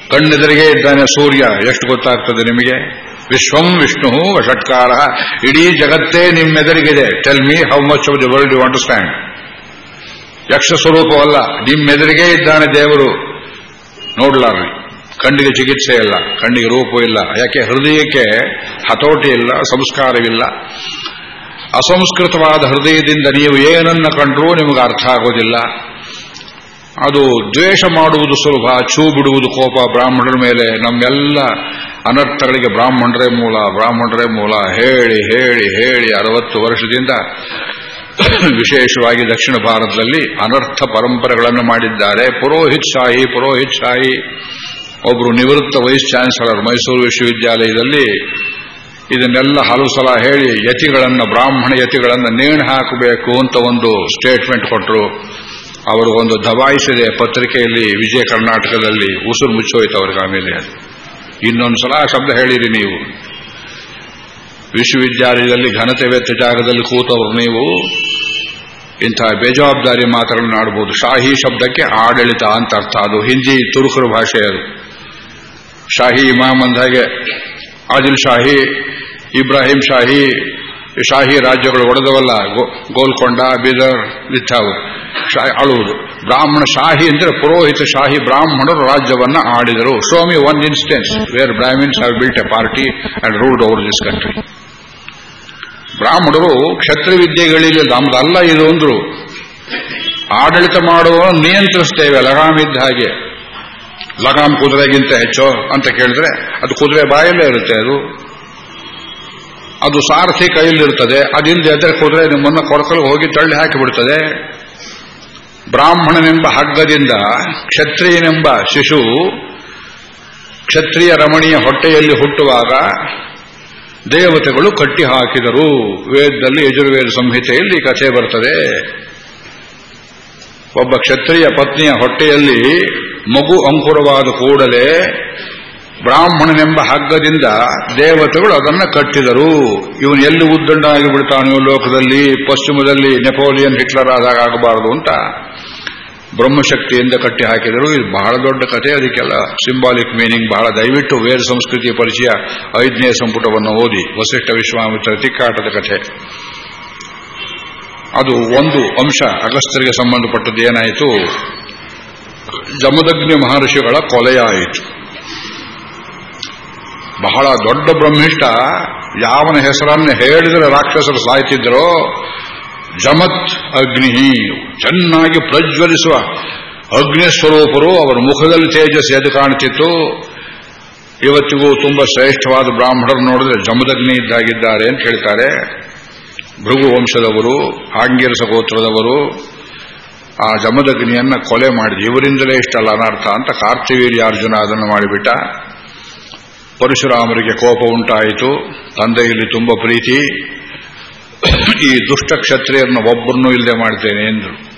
ಕಣ್ಣೆದುರಿಗೆ ಇದ್ದಾನೆ ಸೂರ್ಯ. ಎಷ್ಟು ಗೊತ್ತಾಗ್ತದೆ ನಿಮಗೆ? ವಿಶ್ವಂ ವಿಷ್ಣು ವಷಟ್ಕಾರ. ಇಡೀ ಜಗತ್ತೇ ನಿಮ್ಮೆದುರಿಗಿದೆ. Tell me how much of the world you understand ಯಕ್ಷ ಸ್ವರೂಪವಲ್ಲ. ನಿಮ್ಮೆದುರಿಗೆ ಇದ್ದಾನೆ ದೇವರು. ನೋಡ್ಲಾರ್ರಿ. ಕಣ್ಣಿಗೆ ಚಿಕಿತ್ಸೆ ಇಲ್ಲ. ಕಣ್ಣಿಗೆ ರೂಪ ಇಲ್ಲ. ಯಾಕೆ? ಹೃದಯಕ್ಕೆ ಹತೋಟಿ ಇಲ್ಲ, ಸಂಸ್ಕಾರವಿಲ್ಲ. ಅಸಂಸ್ಕೃತವಾದ ಹೃದಯದಿಂದ ನೀವು ಏನನ್ನ ಕಂಡ್ರೂ ನಿಮಗೆ ಅರ್ಥ ಆಗೋದಿಲ್ಲ. ಅದು ದ್ವೇಷ ಮಾಡುವುದು ಸುಲಭ ಚೂ ಬಿಡುವುದು ಕೋಪ, ಬ್ರಾಹ್ಮಣರ ಮೇಲೆ ನಮ್ಮೆಲ್ಲ ಅನರ್ಥಗಳಿಗೆ ಬ್ರಾಹ್ಮಣರೇ ಮೂಲ ಬ್ರಾಹ್ಮಣರೇ ಮೂಲ, ಹೇಳಿ ಹೇಳಿ ಹೇಳಿ ಅರವತ್ತು ವರ್ಷದಿಂದ ವಿಶೇಷವಾಗಿ ದಕ್ಷಿಣ ಭಾರತದಲ್ಲಿ ಅನರ್ಥ ಪರಂಪರೆಗಳನ್ನು ಮಾಡಿದ್ದಾರೆ. ಪುರೋಹಿತ್ ಶಾಹಿ ಪುರೋಹಿತ್ ಶಾಹಿ ಒಬ್ಬರು ನಿವೃತ್ತ ವೈಸ್ ಚಾನ್ಸಲರ್ ಮೈಸೂರು ವಿಶ್ವವಿದ್ಯಾಲಯದಲ್ಲಿ ಇದನ್ನೆಲ್ಲ ಹಲವು ಸಲ ಹೇಳಿ, ಯತಿಗಳನ್ನು, ಬ್ರಾಹ್ಮಣ ಯತಿಗಳನ್ನು ನೇಣು ಹಾಕಬೇಕು ಅಂತ ಒಂದು ಸ್ಟೇಟ್ಮೆಂಟ್ ಕೊಟ್ಟರು ಅವರು ಒಂದು ದಬಾಯಿಸಿದೆ ಪತ್ರಿಕೆಯಲ್ಲಿ ವಿಜಯ ಕರ್ನಾಟಕದಲ್ಲಿ ಉಸಿರು ಮುಚ್ಚೋಯ್ತು ಅವ್ರಿಗೆ ಆಮೇಲೆ. ಇನ್ನೊಂದು ಸಲ ಶಬ್ದ ಹೇಳಿರಿ ನೀವು. ವಿಶ್ವವಿದ್ಯಾಲಯದಲ್ಲಿ ಘನತೆ ವೆತ್ತ ಜಾಗದಲ್ಲಿ ಕೂತವರು ನೀವು. ಇಂತಹ ಬೇಜವಾಬ್ದಾರಿ ಮಾತುಗಳನ್ನು ಆಡಬಹುದು ಶಾಹಿ ಶಬ್ದಕ್ಕೆ ಆಡಳಿತ ಅಂತ ಅರ್ಥ. ಅದು ಹಿಂದಿ ತುರುಕರ ಭಾಷೆ ಅದು. ಶಾಹಿ ಇಮಾಮ್ ಅಂದಾಗೆ ಆದಿಲ್ ಶಾಹಿ, ಇಬ್ರಾಹಿಂ ಶಾಹಿ ಶಾಹಿ ರಾಜ್ಯಗಳು ಒಡೆದವಲ್ಲ. ಗೋಲ್ಕೊಂಡ, ಬೀದರ್ ಇಚ್ಛಾವು ಅಳುವುದು ಬ್ರಾಹ್ಮಣ ಶಾಹಿ ಅಂದ್ರೆ ಪುರೋಹಿತ ಶಾಹಿ ಬ್ರಾಹ್ಮಣರು ರಾಜ್ಯವನ್ನ ಆಡಿದರು show me one instance where Brahmins have built a party and ruled over this country ಬ್ರಾಹ್ಮಣರು ಕ್ಷತ್ರಿವಿದ್ಯೆಗಳಿಲ್ಲ ನಮ್ದಲ್ಲ ಇದು ಅಂದ್ರು. ಆಡಳಿತ ಮಾಡುವ ನಿಯಂತ್ರಿಸ್ತೇವೆ ಲಗಾಮ್ ಇದ್ದ ಹಾಗೆ. ಲಗಾಮ್ ಕುದುರೆಗಿಂತ ಹೆಚ್ಚು ಅಂತ ಕೇಳಿದ್ರೆ ಅದು ಕುದುರೆ ಬಾಯಲ್ಲೇ ಇರುತ್ತೆ ಅದು. ಅದು ಸಾರಥಿ ಕೈಯಲ್ಲಿರ್ತದೆ ಅದಿಂದ ಎದ್ರೆ ಕುದುರೆ ನಿಮ್ಮನ್ನು ಕೊರಕಲು ಹೋಗಿ ತಳ್ಳಿ ಹಾಕಿಬಿಡ್ತದೆ. ಬ್ರಾಹ್ಮಣನೆಂಬ ಹಗ್ಗದಿಂದ ಕ್ಷತ್ರಿಯನೆಂಬ ಶಿಶು ಕ್ಷತ್ರಿಯ ರಮಣಿಯ ಹೊಟ್ಟೆಯಲ್ಲಿ ಹುಟ್ಟುವಾಗ ದೇವತೆಗಳು ಕಟ್ಟಿ ಹಾಕಿದರು ವೇದದಲ್ಲಿ ಯಜುರ್ವೇದ ಸಂಹಿತೆಯಲ್ಲಿ ಕಥೆ ಬರ್ತದೆ. ಒಬ್ಬ ಕ್ಷತ್ರಿಯ ಪತ್ನಿಯ ಹೊಟ್ಟೆಯಲ್ಲಿ ಮಗು ಅಂಕುರವಾದ ಕೂಡಲೇ ಬ್ರಾಹ್ಮಣನೆಂಬ ಹಗ್ಗದಿಂದ ದೇವತೆಗಳು ಅದನ್ನ ಕಟ್ಟಿದರು. ಇವನು ಎಲ್ಲಿ ಉದ್ದಂಡಾಗಿ ಬಿಡ್ತಾನೋ ಲೋಕದಲ್ಲಿ, ಪಶ್ಚಿಮದಲ್ಲಿ ನೆಪೋಲಿಯನ್ ಹಿಟ್ಲರ್ ಆದಾಗ ಆಗಬಾರದು ಅಂತ ಬ್ರಹ್ಮಶಕ್ತಿಯಿಂದ ಕಟ್ಟಿ ಹಾಕಿದರು ಇದು ಬಹಳ ದೊಡ್ಡ ಕಥೆ. ಅದಕ್ಕೆಲ್ಲ ಸಿಂಬಾಲಿಕ್ ಮೀನಿಂಗ್ ಬಹಳ. ದಯವಿಟ್ಟು ವೇದ ಸಂಸ್ಕೃತಿಯ ಪರಿಚಯ ಐದನೇ ಸಂಪುಟವನ್ನು ಓದಿ. ವಸಿಷ್ಠ ವಿಶ್ವಾಮಿತ್ರ ತಿಕ್ಕಾಟದ ಕಥೆ. ಅದು ಒಂದು ಅಂಶ. ಅಗಸ್ತ್ಯರಿಗೆ ಸಂಬಂಧಪಟ್ಟದ್ದು ಏನಾಯಿತು? ಜಮದಗ್ನಿ ಮಹರ್ಷಿಗಳ ಕೊಲೆಯಾಯಿತು. ಬಹಳ ದೊಡ್ಡ ಬ್ರಹ್ಮಿಷ್ಟ ಯಾವನ ಹೆಸರನ್ನು ಹೇಳಿದರೆ ರಾಕ್ಷಸರು ಸಾಯ್ತಿದ್ದರೋ ಜಮತ್ ಅಗ್ನಿ ಚೆನ್ನಾಗಿ ಪ್ರಜ್ವಲಿಸುವ ಅಗ್ನಿ ಸ್ವರೂಪರು ಅವರ ಮುಖದಲ್ಲಿ ತೇಜಸ್ ಎದು ಕಾಣುತ್ತಿತ್ತು. ಇವತ್ತಿಗೂ ತುಂಬಾ ಶ್ರೇಷ್ಠವಾದ ಬ್ರಾಹ್ಮಣರು ನೋಡಿದ್ರೆ ಜಮದಗ್ನಿ ಇದ್ದಾಗಿದ್ದಾರೆ ಅಂತ ಹೇಳ್ತಾರೆ. ಭೃಗು ವಂಶದವರು ಆಂಗಿರಸ ಗೋತ್ರದವರು, ಆ ಜಮದಗ್ನಿಯನ್ನ ಕೊಲೆ ಮಾಡಿದ ಇವರಿಂದಲೇ ಇಷ್ಟಲ್ಲ ಅನರ್ಥ ಅಂತ ಕಾರ್ತಿವೀರ್ಯಾರ್ಜುನ ಅದನ್ನು ಮಾಡಿಬಿಟ್ಟ. ಪರಶುರಾಮರಿಗೆ ಕೋಪ ಉಂಟಾಯಿತು. ತಂದೆಯಲ್ಲಿ ತುಂಬ ಪ್ರೀತಿ. ಈ ದುಷ್ಟ ಕ್ಷತ್ರಿಯರನ್ನ ಒಬ್ಬರನ್ನೂ ಇಲ್ಲದೆ ಮಾಡ್ತೇನೆ ಎಂದರು.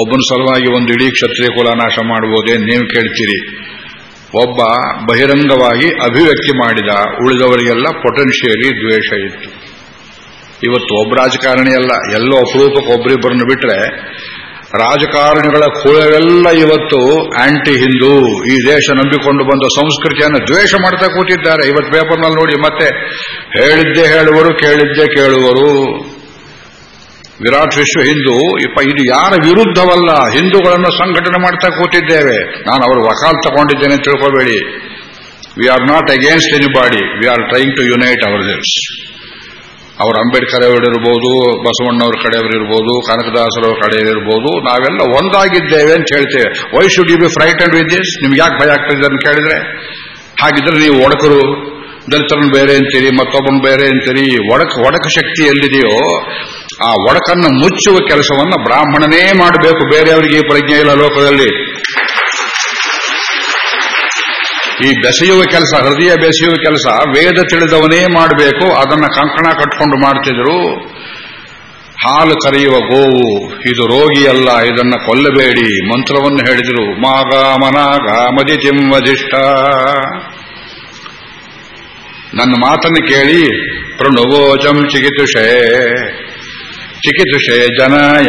ಒಬ್ಬನ ಸಲುವಾಗಿ ಒಂದು ಇಡೀ ಕ್ಷತ್ರಿಯ ಕುಲ ನಾಶ ಮಾಡುವುದೇ ನೀವು ಕೇಳ್ತೀರಿ. ಒಬ್ಬ ಬಹಿರಂಗವಾಗಿ ಅಭಿವ್ಯಕ್ತಿ ಮಾಡಿದ ಉಳಿದವರಿಗೆಲ್ಲ ಪೊಟೆನ್ಷಿಯಲಿ ದ್ವೇಷ ಇತ್ತು. ಇವತ್ತು ಒಬ್ಬ ರಾಜಕಾರಣಿಯಲ್ಲ ಎಲ್ಲೋ ಅಪರೂಪಕ್ಕೆ ಒಬ್ಬರಿಬ್ಬರನ್ನು ಬಿಟ್ರೆ ರಾಜಕಾರಣಿಗಳ ಕುಳವೆಲ್ಲ ಇವತ್ತು ಆಂಟಿ ಹಿಂದೂ ಈ ದೇಶ ನಂಬಿಕೊಂಡು ಬಂದ ಸಂಸ್ಕೃತಿಯನ್ನು ದ್ವೇಷ ಮಾಡ್ತಾ ಕೂತಿದ್ದಾರೆ. ಇವತ್ತು ಪೇಪರ್ನಲ್ಲಿ ನೋಡಿ ಮತ್ತೆ ಹೇಳಿದ್ದೇ ಹೇಳುವರು, ಕೇಳಿದ್ದೇ ಕೇಳುವರು. ವಿರಾಟ್ ವಿಶ್ವ ಹಿಂದೂ. ಇಪ್ಪ, ಇದು ಯಾರ ವಿರುದ್ಧವಲ್ಲ? ಹಿಂದೂಗಳನ್ನು ಸಂಘಟನೆ ಮಾಡ್ತಾ ಕೂತಿದ್ದೇವೆ. ನಾನು ಅವರು ವಕಾಲ್ ತಗೊಂಡಿದ್ದೇನೆ ತಿಳ್ಕೋಬೇಡಿ. We are not against anybody we are trying to unite ourselves ಅವರು ಅಂಬೇಡ್ಕರ್ ಅವರಿರ್ಬೋದು ಬಸವಣ್ಣವ್ರ ಕಡೆಯವರಿರ್ಬೋದು ಕನಕದಾಸರವ್ರ ಕಡೆಯವರಿರ್ಬೋದು ನಾವೆಲ್ಲ ಒಂದಾಗಿದ್ದೇವೆ ಅಂತ ಹೇಳ್ತೇವೆ. Why should you be frightened with this ನಿಮ್ಗೆ ಯಾಕೆ ಭಯ ಆಗ್ತದೆ ಅಂತ ಕೇಳಿದ್ರೆ, ಹಾಗಿದ್ರೆ ನೀವು ಒಡಕರು. ದಲಿತರನ್ನು ಬೇರೆ ಅಂತೀರಿ ಮತ್ತೊಬ್ಬನ ಬೇರೆ ಅಂತೀರಿ. ಒಡಕ ಒಡಕ ಶಕ್ತಿ ಎಲ್ಲಿದೆಯೋ, ಆ ಒಡಕನ್ನು ಮುಚ್ಚುವ ಕೆಲಸವನ್ನು ಬ್ರಾಹ್ಮಣನೇ ಮಾಡಬೇಕು. ಬೇರೆಯವರಿಗೆ ಪ್ರಜ್ಞೆ ಇಲ್ಲ ಲೋಕದಲ್ಲಿ. ಈ ಬೆಸೆಯುವ ಕೆಲಸ, ಹೃದಯ ಬೆಸೆಯುವ ಕೆಲಸ, ವೇದ ತಿಳಿದವನೇ ಮಾಡಬೇಕು, ಅದನ್ನ ಕಂಕಣ ಕಟ್ಕೊಂಡು ಮಾಡ್ತಿದ್ರು. ಹಾಲು ಕರೆಯುವ ಗೋವು, ಇದು ರೋಗಿಯಲ್ಲ, ಇದನ್ನ ಕೊಲ್ಲಬೇಡಿ, ಮಂತ್ರವನ್ನು ಹೇಳಿದರು. ಮಾಗ ಮದಿ ತಿಮ್ಮಧಿಷ್ಠ ನನ್ನ ಮಾತನ್ನು ಕೇಳಿ ಪ್ರಣುವೋಚಂ ಚಿಕಿತುಷೆ. ಚಿಕಿತುಷೇ ಜನಾಯ.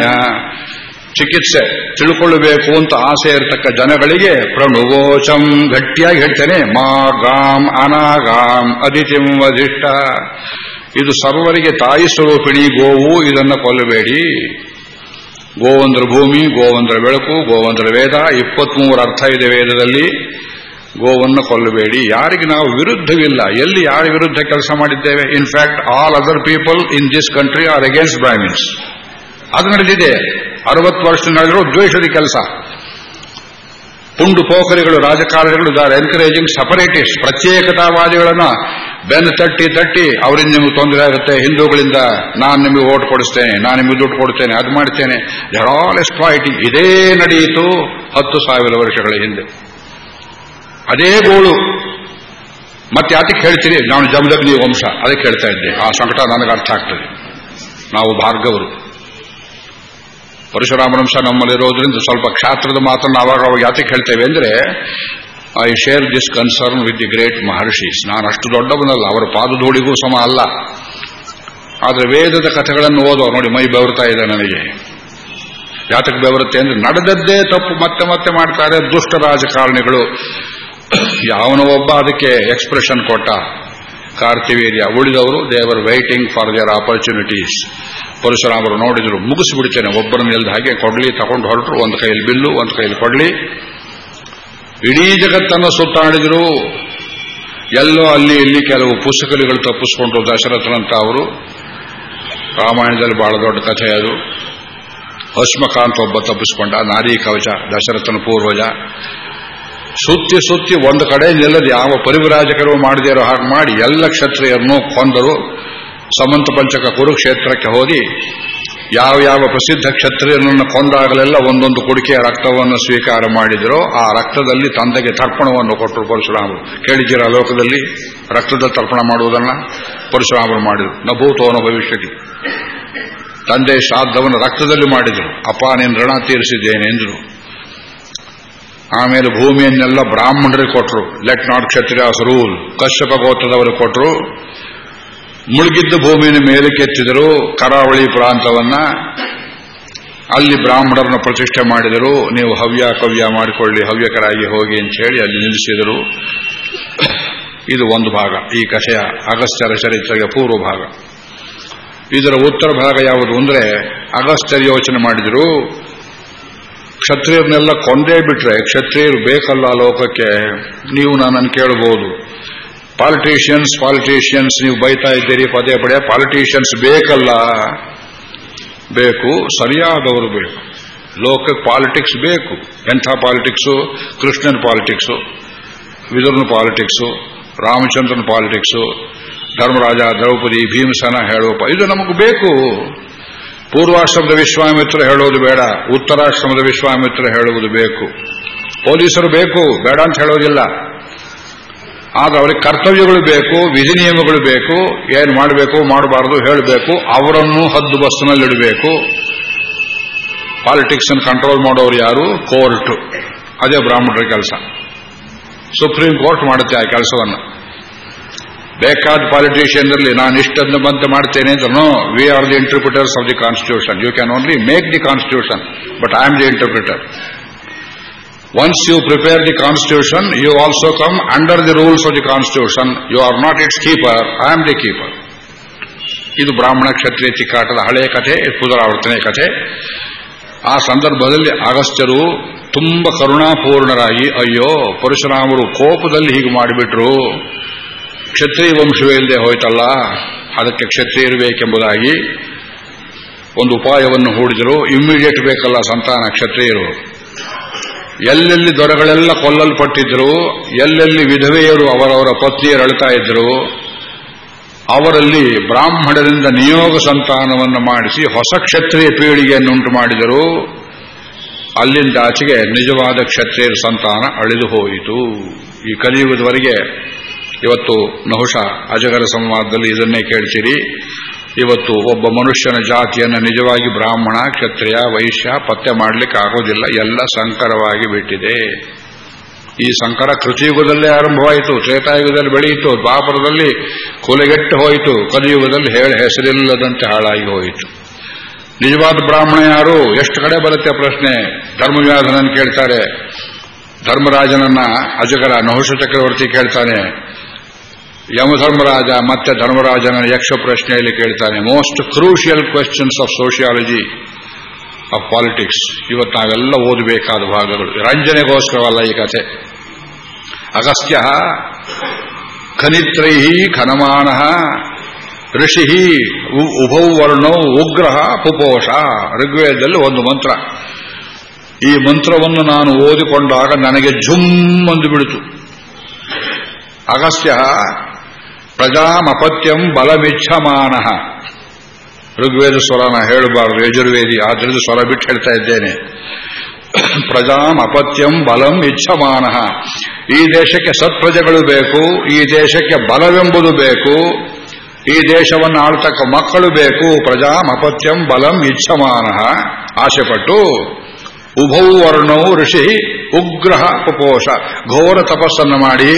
ಚಿಕಿತ್ಸೆ ತಿಳ್ಕೊಳ್ಳಬೇಕು ಅಂತ ಆಸೆ ಇರತಕ್ಕ ಜನಗಳಿಗೆ ಪ್ರಣುವೋಚಂ ಗಟ್ಟಿಯಾಗಿ ಹೇಳ್ತೇನೆ. ಮಾ ಗಾಮ್ ಅನಾಗಾಂ ಅದಿತಿಂ ವಧಿಷ್ಠ ಇದು ಸರ್ವರಿಗೆ ತಾಯಿ ಸ್ವರೂಪಿಣಿ ಗೋವು, ಇದನ್ನು ಕೊಲ್ಲಬೇಡಿ. ಗೋವಂದ್ರ ಭೂಮಿ, ಗೋವಂದ್ರ ಬೆಳಕು, ಗೋವಂದ್ರ ವೇದ, ಇಪ್ಪತ್ಮೂರು ಅರ್ಥ ಇದೆ ವೇದದಲ್ಲಿ. ಗೋವನ್ನು ಕೊಲ್ಲಬೇಡಿ. ಯಾರಿಗೆ ನಾವು ವಿರುದ್ಧವಿಲ್ಲ. ಎಲ್ಲಿ ಯಾರ ವಿರುದ್ಧ ಕೆಲಸ ಮಾಡಿದ್ದೇವೆ? In fact all other people in this country are against Brahmins ಅದು ನಡೆದಿದೆ. ಅರವತ್ತು ವರ್ಷ ನಡೆದಿರೋ ದ್ವೇಷದ ಕೆಲಸ. ಪುಂಡು ಪೋಖರಿಗಳು, ರಾಜಕಾರಣಿಗಳು ದಾರ್ ಎನ್ಕರೇಜಿಂಗ್ ಸಪರೇಟಿಸ್ಟ್ ಪ್ರತ್ಯೇಕತಾವಾದಿಗಳನ್ನ ಬೆನ್ನು ತಟ್ಟಿ ತಟ್ಟಿ, ಅವರಿಂದ ನಿಮಗೆ ತೊಂದರೆ ಆಗುತ್ತೆ. ಹಿಂದೂಗಳಿಂದ ನಾನು ನಿಮಗೆ ಓಟ್ ಕೊಡಿಸ್ತೇನೆ, ನಾನು ನಿಮಗೆ ದುಡ್ಡು ಕೊಡ್ತೇನೆ ಅದು ಮಾಡ್ತೇನೆ. ಆಲ್ ಎಕ್ಸ್ಪ್ಲಾಯಿಟಿಂಗ್ ಇದೇ ನಡೆಯಿತು ಹತ್ತು ಸಾವಿರ ವರ್ಷಗಳ ಹಿಂದೆ. ಅದೇ ಗೋಳು. ಮತ್ತೆ ಯಾತಕ್ಕೆ ಹೇಳ್ತೀರಿ? ನಾನು ಜಮದಗ್ನಿ ವಂಶ. ಅದಕ್ಕೆ ಹೇಳ್ತಾ ಇದ್ದೆ. ಆ ಸಂಕಟ ನನಗೆ ಅರ್ಥ ಆಗ್ತದೆ. ನಾವು ಭಾರ್ಗವರು. ಪರಶುರಾಮರಂಶ ನಮ್ಮಲ್ಲಿರೋದ್ರಿಂದ ಸ್ವಲ್ಪ ಕ್ಷಾತ್ರದ ಮಾತನ್ನು ಅವಾಗ ಅವಾಗ ಯಾತಕ್ಕೆ ಹೇಳ್ತೇವೆ ಅಂದ್ರೆ I share this concern with the great maharshis ನಾನು ಅಷ್ಟು ದೊಡ್ಡವನಲ್ಲ, ಅವರ ಪಾದಧೂಳಿಗೂ ಸಮ ಅಲ್ಲ. ಆದರೆ ವೇದದ ಕಥೆಗಳನ್ನು ಓದೋ ನೋಡಿ, ಮೈ ಬೆವರ್ತಾ ಇದೆ ನನಗೆ. ಯಾತಕ್ಕೆ ಬೆವರುತ್ತೆ ಅಂದ್ರೆ, ನಡೆದದ್ದೇ ತಪ್ಪು, ಮತ್ತೆ ಮತ್ತೆ ಮಾಡ್ತಾರೆ ದುಷ್ಟ ರಾಜಕಾರಣಿಗಳು. [CLEARS THROAT] ಯಾವನೋ ಒಬ್ಬ ಅದಕ್ಕೆ ಎಕ್ಸ್ಪ್ರೆಷನ್ ಕೊಟ್ಟ. ಕಾರ್ತಿವೀರ್ಯ ಉಳಿದವರು they were waiting for their opportunities ಪರಶುರಾಮರು ನೋಡಿದ್ರು, ಮುಗಿಸ್ಬಿಡ್ತೇನೆ ಒಬ್ಬರನ್ನ ಮೇಲೆ ಹಾಗೆ ಕೊಡ್ಲಿ, ತಗೊಂಡು ಹೊರಟರು, ಒಂದು ಕೈಯಲ್ಲಿ ಬಿಲ್ಲು, ಒಂದು ಕೈಯಲ್ಲಿ ಕೊಡ್ಲಿ. ಇಡೀ ಜಗತ್ತನ್ನು ಸುತ್ತಾಡಿದ್ರು. ಎಲ್ಲೋ ಅಲ್ಲಿ, ಇಲ್ಲಿ ಕೆಲವು ಪುಸ್ತಕಗಳು ತಪ್ಪಿಸ್ಕೊಂಡ್ರು ದಶರಥನಂತ ಅವರು. ರಾಮಾಯಣದಲ್ಲಿ ಬಹಳ ದೊಡ್ಡ ಕಥೆ ಅದು. ಅಶ್ಮಕಾಂತ್ ಒಬ್ಬ ತಪ್ಪಿಸ್ಕೊಂಡ ನಾರಿ ಕವಚ ದಶರಥನ ಪೂರ್ವಜ. ಸುತ್ತಿ ಸುತ್ತಿ ಒಂದು ಕಡೆ ನಿಲ್ಲದ ಯಾವ ಪರಿವಿರಾಜಕರು ಮಾಡದೇ ಇರೋ ಹಾಗೆ ಮಾಡಿ ಎಲ್ಲ ಕ್ಷತ್ರಿಯರನ್ನು ಕೊಂದರು. ಸಮಂತ ಪಂಚಕ ಕುರುಕ್ಷೇತ್ರಕ್ಕೆ ಹೋಗಿ ಯಾವ ಯಾವ ಪ್ರಸಿದ್ಧ ಕ್ಷತ್ರಿಯರನ್ನು ಕೊಂದಾಗಲೆಲ್ಲ ಒಂದೊಂದು ಕುಡಿಕೆಯ ರಕ್ತವನ್ನು ಸ್ವೀಕಾರ ಮಾಡಿದರೋ ಆ ರಕ್ತದಲ್ಲಿ ತಂದೆಗೆ ತರ್ಪಣವನ್ನು ಕೊಟ್ಟರು ಪರಶುರಾಮರು. ಕೇಳಿದ್ದೀರ ಲೋಕದಲ್ಲಿ? ರಕ್ತದ ತರ್ಪಣ ಮಾಡುವುದನ್ನ ಪರಶುರಾಮರು ಮಾಡಿದರು. ನಭೂತೋನ ಭವಿಷ್ಯಕ್ಕೆ ತಂದೆ ಶ್ರಾದ್ದವನ್ನು ರಕ್ತದಲ್ಲಿ ಮಾಡಿದರು. ಅಪ್ಪ ನೀನು ಋಣ ತೀರಿಸಿದ್ದೇನೆ ಎಂದರು. ಆಮೇಲೆ ಭೂಮಿಯನ್ನೆಲ್ಲ ಬ್ರಾಹ್ಮಣರಿಗೆ ಕೊಟ್ಟರು let not Kshatriyas rule Kashyapa ಗೋತ್ರದವರು ಕೊಟ್ಟರು ಮುಳುಗಿದ್ದ ಭೂಮಿಯನ್ನು ಮೇಲಕ್ಕೆತ್ತಿದರು ಕರಾವಳಿ ಪ್ರಾಂತವನ್ನ ಅಲ್ಲಿ ಬ್ರಾಹ್ಮಣರನ್ನು ಪ್ರತಿಷ್ಠೆ ಮಾಡಿದರು. ನೀವು ಹವ್ಯ ಕವ್ಯ ಮಾಡಿಕೊಳ್ಳಿ, ಹವ್ಯಕರಾಗಿ ಹೋಗಿ ಅಂತ ಹೇಳಿ ಅಲ್ಲಿ ನಿಲ್ಲಿಸಿದರು. ಇದು ಒಂದು ಭಾಗ. ಈ ಕಥೆಯ ಅಗಸ್ತ್ಯರ ಚರಿತ್ರೆಗೆ ಪೂರ್ವ ಭಾಗ. ಇದರ ಉತ್ತರ ಭಾಗ ಯಾವುದು ಅಂದ್ರೆ ಅಗಸ್ತ್ಯರು ಯೋಚನೆ ಮಾಡಿದರು. ಕ್ಷತ್ರಿಯರನ್ನೆಲ್ಲ ಕೊಂದೇ ಬಿಟ್ರೆ ಕ್ಷತ್ರಿಯರು ಬೇಕಲ್ಲ ಲೋಕಕ್ಕೆ, ನೀವು ನನ್ನನ್ನು ಕೇಳಬಹುದು ಪಾಲಿಟಿಷಿಯನ್ಸ್ ಪಾಲಿಟಿಷಿಯನ್ಸ್ ನೀವು ಬೈತಾ ಇದ್ದೀರಿ ಪದೇ ಪದೇ ಪಾಲಿಟಿಷಿಯನ್ಸ್ ಬೇಕಲ್ಲ. ಬೇಕು, ಸರಿಯಾದವರು ಬೇಕು. ಲೋಕಕ್ಕೆ ಪಾಲಿಟಿಕ್ಸ್ ಬೇಕು. ಎಂಥ ಪಾಲಿಟಿಕ್ಸು ಕೃಷ್ಣನ ಪಾಲಿಟಿಕ್ಸು ವಿದುರ್ನ ಪಾಲಿಟಿಕ್ಸು ರಾಮಚಂದ್ರನ ಪಾಲಿಟಿಕ್ಸು ಧರ್ಮರಾಜ, ದ್ರೌಪದಿ, ಭೀಮಸನ ಹೇಳುವ ಇದು ನಮಗೆ ಬೇಕು. ಪೂರ್ವಾಶ್ರಮದ ವಿಶ್ವಾಮಿತ್ರ ಹೇಳುವುದು ಬೇಡ, ಉತ್ತರಾಶ್ರಮದ ವಿಶ್ವಾಮಿತ್ರ ಹೇಳುವುದು ಬೇಕು. ಪೊಲೀಸರು ಬೇಕು, ಬೇಡ ಅಂತ ಹೇಳೋದಿಲ್ಲ. ಆದ್ರೆ ಅವರಿಗೆ ಕರ್ತವ್ಯಗಳು ಬೇಕು, ವಿಧಿ ನಿಯಮಗಳು ಬೇಕು, ಏನು ಮಾಡಬೇಕು, ಮಾಡಬಾರದು ಹೇಳಬೇಕು, ಅವರನ್ನು ಹದ್ದು ಬಸ್ಸಿನಲ್ಲಿಡಬೇಕು ಪಾಲಿಟಿಕ್ಸ್ ಕಂಟ್ರೋಲ್ ಮಾಡೋರು ಯಾರು? ಕೋರ್ಟ್ ಅದೇ ಬ್ರಾಹ್ಮಣರ ಕೆಲಸ. ಸುಪ್ರೀಂ ಕೋರ್ಟ್ ಮಾಡುತ್ತೆ ಆ ಕೆಲಸವನ್ನು. ಬೇಕಾದ ಪಾಲಿಟಿಷಿಯನ್ ಇರಲಿ, ನಾನು ಇಷ್ಟನ್ನು ಬಂತ ಮಾಡ್ತೇನೆ ಅಂದ್ರೂ we are the interpreters of the constitution you can only make the constitution but I am the interpreter once you prepare the constitution you also come under the rules of the constitution you are not its keeper I am the keeper ಇದು ಬ್ರಾಹ್ಮಣ ಕ್ಷತ್ರಿಯ ಚಿಕ್ಕಾಟದ ಹಳೆಯ ಕಥೆ ಪುನರಾವರ್ತನೆ ಕಥೆ. ಆ ಸಂದರ್ಭದಲ್ಲಿ ಅಗಸ್ತ್ಯರು ತುಂಬ ಕರುಣಾಪೂರ್ಣರಾಗಿ, ಅಯ್ಯೋ, ಪರಶುರಾಮರು ಕೋಪದಲ್ಲಿ ಹೀಗೆ ಮಾಡಿಬಿಟ್ರು. ಕ್ಷತ್ರಿಯ ವಂಶವೇ ಇಲ್ಲದೆ ಹೋಯ್ತಲ್ಲ? ಅದಕ್ಕೆ ಕ್ಷತ್ರಿಯ ಇರಬೇಕೆಂಬುದಾಗಿ ಒಂದು ಉಪಾಯವನ್ನು ಹೂಡಿದರು. ಇಮ್ಮಿಡಿಯೇಟ್ ಬೇಕಲ್ಲ ಸಂತಾನ ಕ್ಷತ್ರಿಯರು. ಎಲ್ಲೆಲ್ಲಿ ದೊರೆಗಳೆಲ್ಲ ಕೊಲ್ಲಲ್ಪಟ್ಟಿದ್ರು, ಎಲ್ಲೆಲ್ಲಿ ವಿಧವೆಯರು ಅವರವರ ಪತ್ನಿಯರು ಅಳ್ತಾ ಇದ್ರು, ಅವರಲ್ಲಿ ಬ್ರಾಹ್ಮಣರಿಂದ ನಿಯೋಗ ಸಂತಾನವನ್ನು ಮಾಡಿಸಿ ಹೊಸ ಕ್ಷತ್ರಿಯ ಪೀಳಿಗೆಯನ್ನುಂಟು ಮಾಡಿದರು. ಅಲ್ಲಿಂದ ಆಚೆಗೆ ನಿಜವಾದ ಕ್ಷತ್ರಿಯರ ಸಂತಾನ ಅಳಿದು ಹೋಯಿತು. ಈ ಕಲಿಯುಗದವರೆಗೆ ಇವತ್ತು ನಹುಷ ಅಜಗರ ಸಂವಾದದಲ್ಲಿ ಇದನ್ನೇ ಕೇಳ್ತೀರಿ. ಇವತ್ತು ಒಬ್ಬ ಮನುಷ್ಯನ ಜಾತಿಯನ್ನು ನಿಜವಾಗಿ ಬ್ರಾಹ್ಮಣ, ಕ್ಷತ್ರಿಯ, ವೈಶ್ಯ ಪತ್ತೆ ಮಾಡಲಿಕ್ಕೆ ಆಗೋದಿಲ್ಲ, ಎಲ್ಲ ಸಂಕರವಾಗಿ ಬಿಟ್ಟಿದೆ. ಈ ಸಂಕರ ಕೃತಿಯುಗದಲ್ಲೇ ಆರಂಭವಾಯಿತು, ತ್ರೇತಾಯುಗದಲ್ಲಿ ಬೆಳೆಯಿತು, ದ್ವಾಪರದಲ್ಲಿ ಕೊಲೆಗೆಟ್ಟು ಹೋಯಿತು, ಕಲಿಯುಗದಲ್ಲಿ ಹೇಳಿ ಹೆಸರಿಲ್ಲದಂತೆ ಹಾಳಾಗಿ ಹೋಯಿತು. ನಿಜವಾದ ಬ್ರಾಹ್ಮಣ ಯಾರು? ಎಷ್ಟು ಕಡೆ ಬರುತ್ತೆ ಪ್ರಶ್ನೆ. ಧರ್ಮವ್ಯಾಧನನ್ನು ಕೇಳ್ತಾರೆ. ಧರ್ಮರಾಜನನ್ನ ಅಜಗರ ನಹುಷ ಚಕ್ರವರ್ತಿ ಕೇಳ್ತಾನೆ. ಯಮಧರ್ಮರಾಜ ಮತ್ತೆ ಧರ್ಮರಾಜನ ಯಕ್ಷ ಪ್ರಶ್ನೆಯಲ್ಲಿ ಕೇಳ್ತಾನೆ. Most crucial questions of sociology of politics ಇವತ್ತು ನಾವೆಲ್ಲ ಓದಬೇಕಾದ ಭಾಗಗಳು. ರಂಜನೆಗೋಸ್ಕರವಲ್ಲ ಈ ಕಥೆ. ಅಗಸ್ತ್ಯ, ಖನಿತ್ರೈ ಖನಮಾನ, ಋಷಿ ಉಭೌ ವರ್ಣೌ ಉಗ್ರಹ ಪುಪೋಷ. ಋಗ್ವೇದದಲ್ಲಿ ಒಂದು ಮಂತ್ರ. ಈ ಮಂತ್ರವನ್ನು ನಾನು ಓದಿಕೊಂಡಾಗ ನನಗೆ ಝುಮ್ ಅಂದುಬಿಡಿತು ಅಗಸ್ತ್ಯ ಪ್ರಜಾಮಪತ್ಯಂ ಬಲಮಿಚ್ಛಮಾನ ಋಗ್ವೇದ ಸ್ವರನ ಹೇಳಬಾರದು, ಯಜುರ್ವೇದಿ ಆದ್ರಿಂದ ಸ್ವರ ಬಿಟ್ಟು ಹೇಳ್ತಾ ಇದ್ದೇನೆ. ಪ್ರಜಾಮಪತ್ಯಂ ಬಲಂ ಇಚ್ಛಮಾನ. ಈ ದೇಶಕ್ಕೆ ಸತ್ಪ್ರಜೆಗಳು ಬೇಕು, ಈ ದೇಶಕ್ಕೆ ಬಲವೆಂಬುದು ಬೇಕು, ಈ ದೇಶವನ್ನು ಆಳ್ತಕ್ಕ ಮಕ್ಕಳು ಬೇಕು, ಪ್ರಜಾಮಪತ್ಯಂ ಬಲಂ ಇಚ್ಛಮಾನ. ಆಶೆಪಟ್ಟು, ಉಭೌ ವರ್ಣೌ ಋಷಿ ಉಗ್ರಹ ಉಪೋಷ ಘೋರ ತಪಸ್ಸನ್ನು ಮಾಡಿ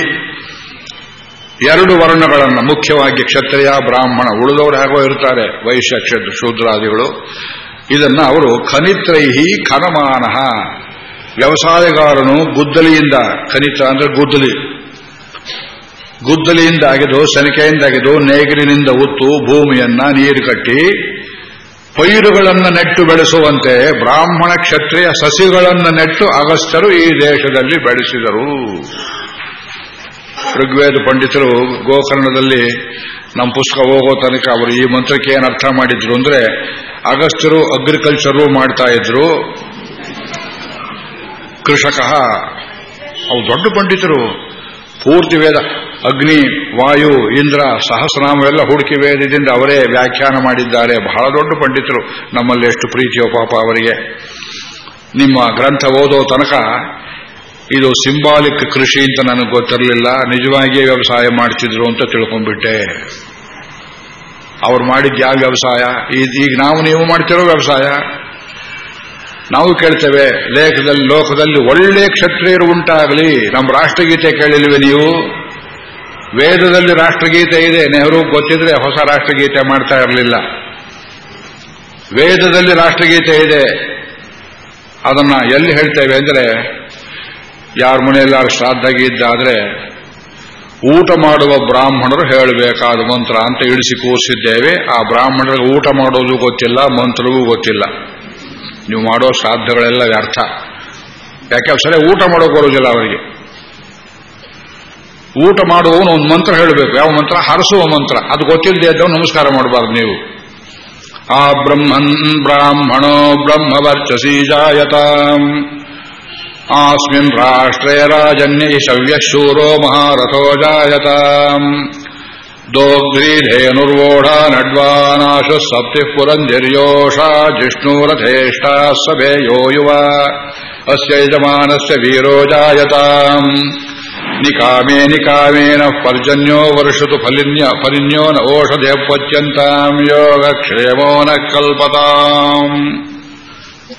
ಎರಡು ವರ್ಣಗಳನ್ನು ಮುಖ್ಯವಾಗಿ ಕ್ಷತ್ರಿಯ, ಬ್ರಾಹ್ಮಣ, ಉಳಿದವರು ಹೇಗೋ ಇರ್ತಾರೆ, ವೈಶ್ಯ ಕ್ಷತ್ರ ಶೂದ್ರಾದಿಗಳು. ಇದನ್ನ ಅವರು ಖನಿತ್ರೈಹಿ ಖನಮಾನ. ವ್ಯವಸಾಯಗಾರನು ಗುದ್ದಲಿಯಿಂದ ಖನಿತ ಅಂದ್ರೆ ಗುದ್ದಲಿ. ಗುದ್ದಲಿಯಿಂದ ಆಗಿದ್ದು ಅಗೆದು ನೇಗಿಲಿನಿಂದ ಉತ್ತು, ಭೂಮಿಯನ್ನ ನೀರು ಕಟ್ಟಿ, ಪೈರುಗಳನ್ನು ನೆಟ್ಟು ಬೆಳೆಸುವಂತೆ ಬ್ರಾಹ್ಮಣ, ಕ್ಷತ್ರಿಯ ಸಸಿಗಳನ್ನು ನೆಟ್ಟು ಅಗಸ್ತ್ಯರು ಈ ದೇಶದಲ್ಲಿ ಬೆಳೆಸಿದರು. ಋಗ್ವೇದ ಪಂಡಿತರು ಗೋಕರ್ಣದಲ್ಲಿ ನಮ್ಮ ಪುಸ್ತಕ ಹೋಗೋ ತನಕ ಅವರು ಈ ಮಂತ್ರಕ್ಕೆ ಏನು ಅರ್ಥ ಮಾಡಿದ್ರು ಅಂದ್ರೆ, ಅಗಸ್ತ್ಯರು ಅಗ್ರಿಕಲ್ಚರು ಮಾಡ್ತಾ ಇದ್ರು. ಕೃಷಕ, ಅವು ದೊಡ್ಡ ಪಂಡಿತರು. ಪೂರ್ತಿ ವೇದ, ಅಗ್ನಿ, ವಾಯು, ಇಂದ್ರ ಸಹಸ್ರನಾಮವೆಲ್ಲ ಹುಡುಕಿ ವೇದದಿಂದ ಅವರೇ ವ್ಯಾಖ್ಯಾನ ಮಾಡಿದ್ದಾರೆ. ಬಹಳ ದೊಡ್ಡ ಪಂಡಿತರು ನಮ್ಮಲ್ಲಿ ಎಷ್ಟು ಪ್ರೀತಿಯೋ ಪಾಪ ಅವರಿಗೆ. ನಿಮ್ಮ ಗ್ರಂಥ ಓದೋ ತನಕ ಇದು ಸಿಂಬಾಲಿಕ್ ಕೃಷಿ ಅಂತ ನನಗೆ ಗೊತ್ತಿರಲಿಲ್ಲ. ನಿಜವಾಗಿಯೇ ವ್ಯವಸಾಯ ಮಾಡ್ತಿದ್ರು ಅಂತ ತಿಳ್ಕೊಂಡ್ಬಿಟ್ಟೆ. ಅವ್ರು ಮಾಡಿದ್ದು ಯಾವ ವ್ಯವಸಾಯ? ಈಗ ನಾವು ನೀವು ಮಾಡ್ತಿರೋ ವ್ಯವಸಾಯ? ನಾವು ಕೇಳ್ತೇವೆ, ಲೇಖದಲ್ಲಿ, ಲೋಕದಲ್ಲಿ ಒಳ್ಳೆ ಕ್ಷತ್ರಿಯರು ಉಂಟಾಗಲಿ. ನಮ್ಮ ರಾಷ್ಟ್ರಗೀತೆ ಕೇಳಿಲ್ವೇ ನೀವು? ವೇದದಲ್ಲಿ ರಾಷ್ಟ್ರಗೀತೆ ಇದೆ. ನೆಹರು ಗೊತ್ತಿದ್ರೆ ಹೊಸ ರಾಷ್ಟ್ರಗೀತೆ ಮಾಡ್ತಾ ಇರಲಿಲ್ಲ. ವೇದದಲ್ಲಿ ರಾಷ್ಟ್ರಗೀತೆ ಇದೆ. ಅದನ್ನ ಎಲ್ಲಿ ಹೇಳ್ತೇವೆ ಅಂದ್ರೆ ಯಾರ ಮನೆಯಲ್ಲಾರು ಶ್ರಾದ್ದಾಗಿ ಇದ್ದಾದ್ರೆ ಊಟ ಮಾಡುವ ಬ್ರಾಹ್ಮಣರು ಹೇಳಬೇಕಾದ ಮಂತ್ರ ಅಂತ ಇಳಿಸಿ ಕೂರಿಸಿದ್ದೇವೆ. ಆ ಬ್ರಾಹ್ಮಣರಿಗೆ ಊಟ ಮಾಡೋದು ಗೊತ್ತಿಲ್ಲ ಮಂತ್ರವೂ ಗೊತ್ತಿಲ್ಲ. ನೀವು ಮಾಡೋ ಶ್ರಾದ್ದಗಳೆಲ್ಲ ವ್ಯರ್ಥ. ಯಾಕೆ ಸರಿ ಊಟ ಮಾಡೋಕೆ ಬರೋದಿಲ್ಲ ಅವರಿಗೆ? ಊಟ ಮಾಡುವವನು ಒಂದು ಮಂತ್ರ ಹೇಳಬೇಕು. ಯಾವ ಮಂತ್ರ? ಹರಸುವ ಮಂತ್ರ. ಅದು ಗೊತ್ತಿಲ್ಲದೆ ಇದ್ದವನು ನಮಸ್ಕಾರ ಮಾಡಬಾರ್ದು ನೀವು. ಆ ಬ್ರಹ್ಮನ್ ಬ್ರಾಹ್ಮಣೋ ಬ್ರಹ್ಮವರ್ಚಸಿ ಜಾಯತಾಂ. ಆಸ್ಮಿನ್ ರಾಷ್ಟ್ರೇ ರಾಜನ್ಯ ಶವ್ಯಶೂರೋ ಮಹಾರಥೋ ಜಾಯತಾಂ दोग्ध्रीधेनुर्वोढा नड्वानाशु सप्तिः पुरञ्जिर्योषा जिष्णुरथेष्टा सभेयो युवा अस्य यजमानस्य वीरो जायताम् निकामे निकामेन पर्जन्यो वर्षतु फलिन्य फलिन्यो न ओषधे पच्यन्ताम् योगक्षेमो न कल्पताम्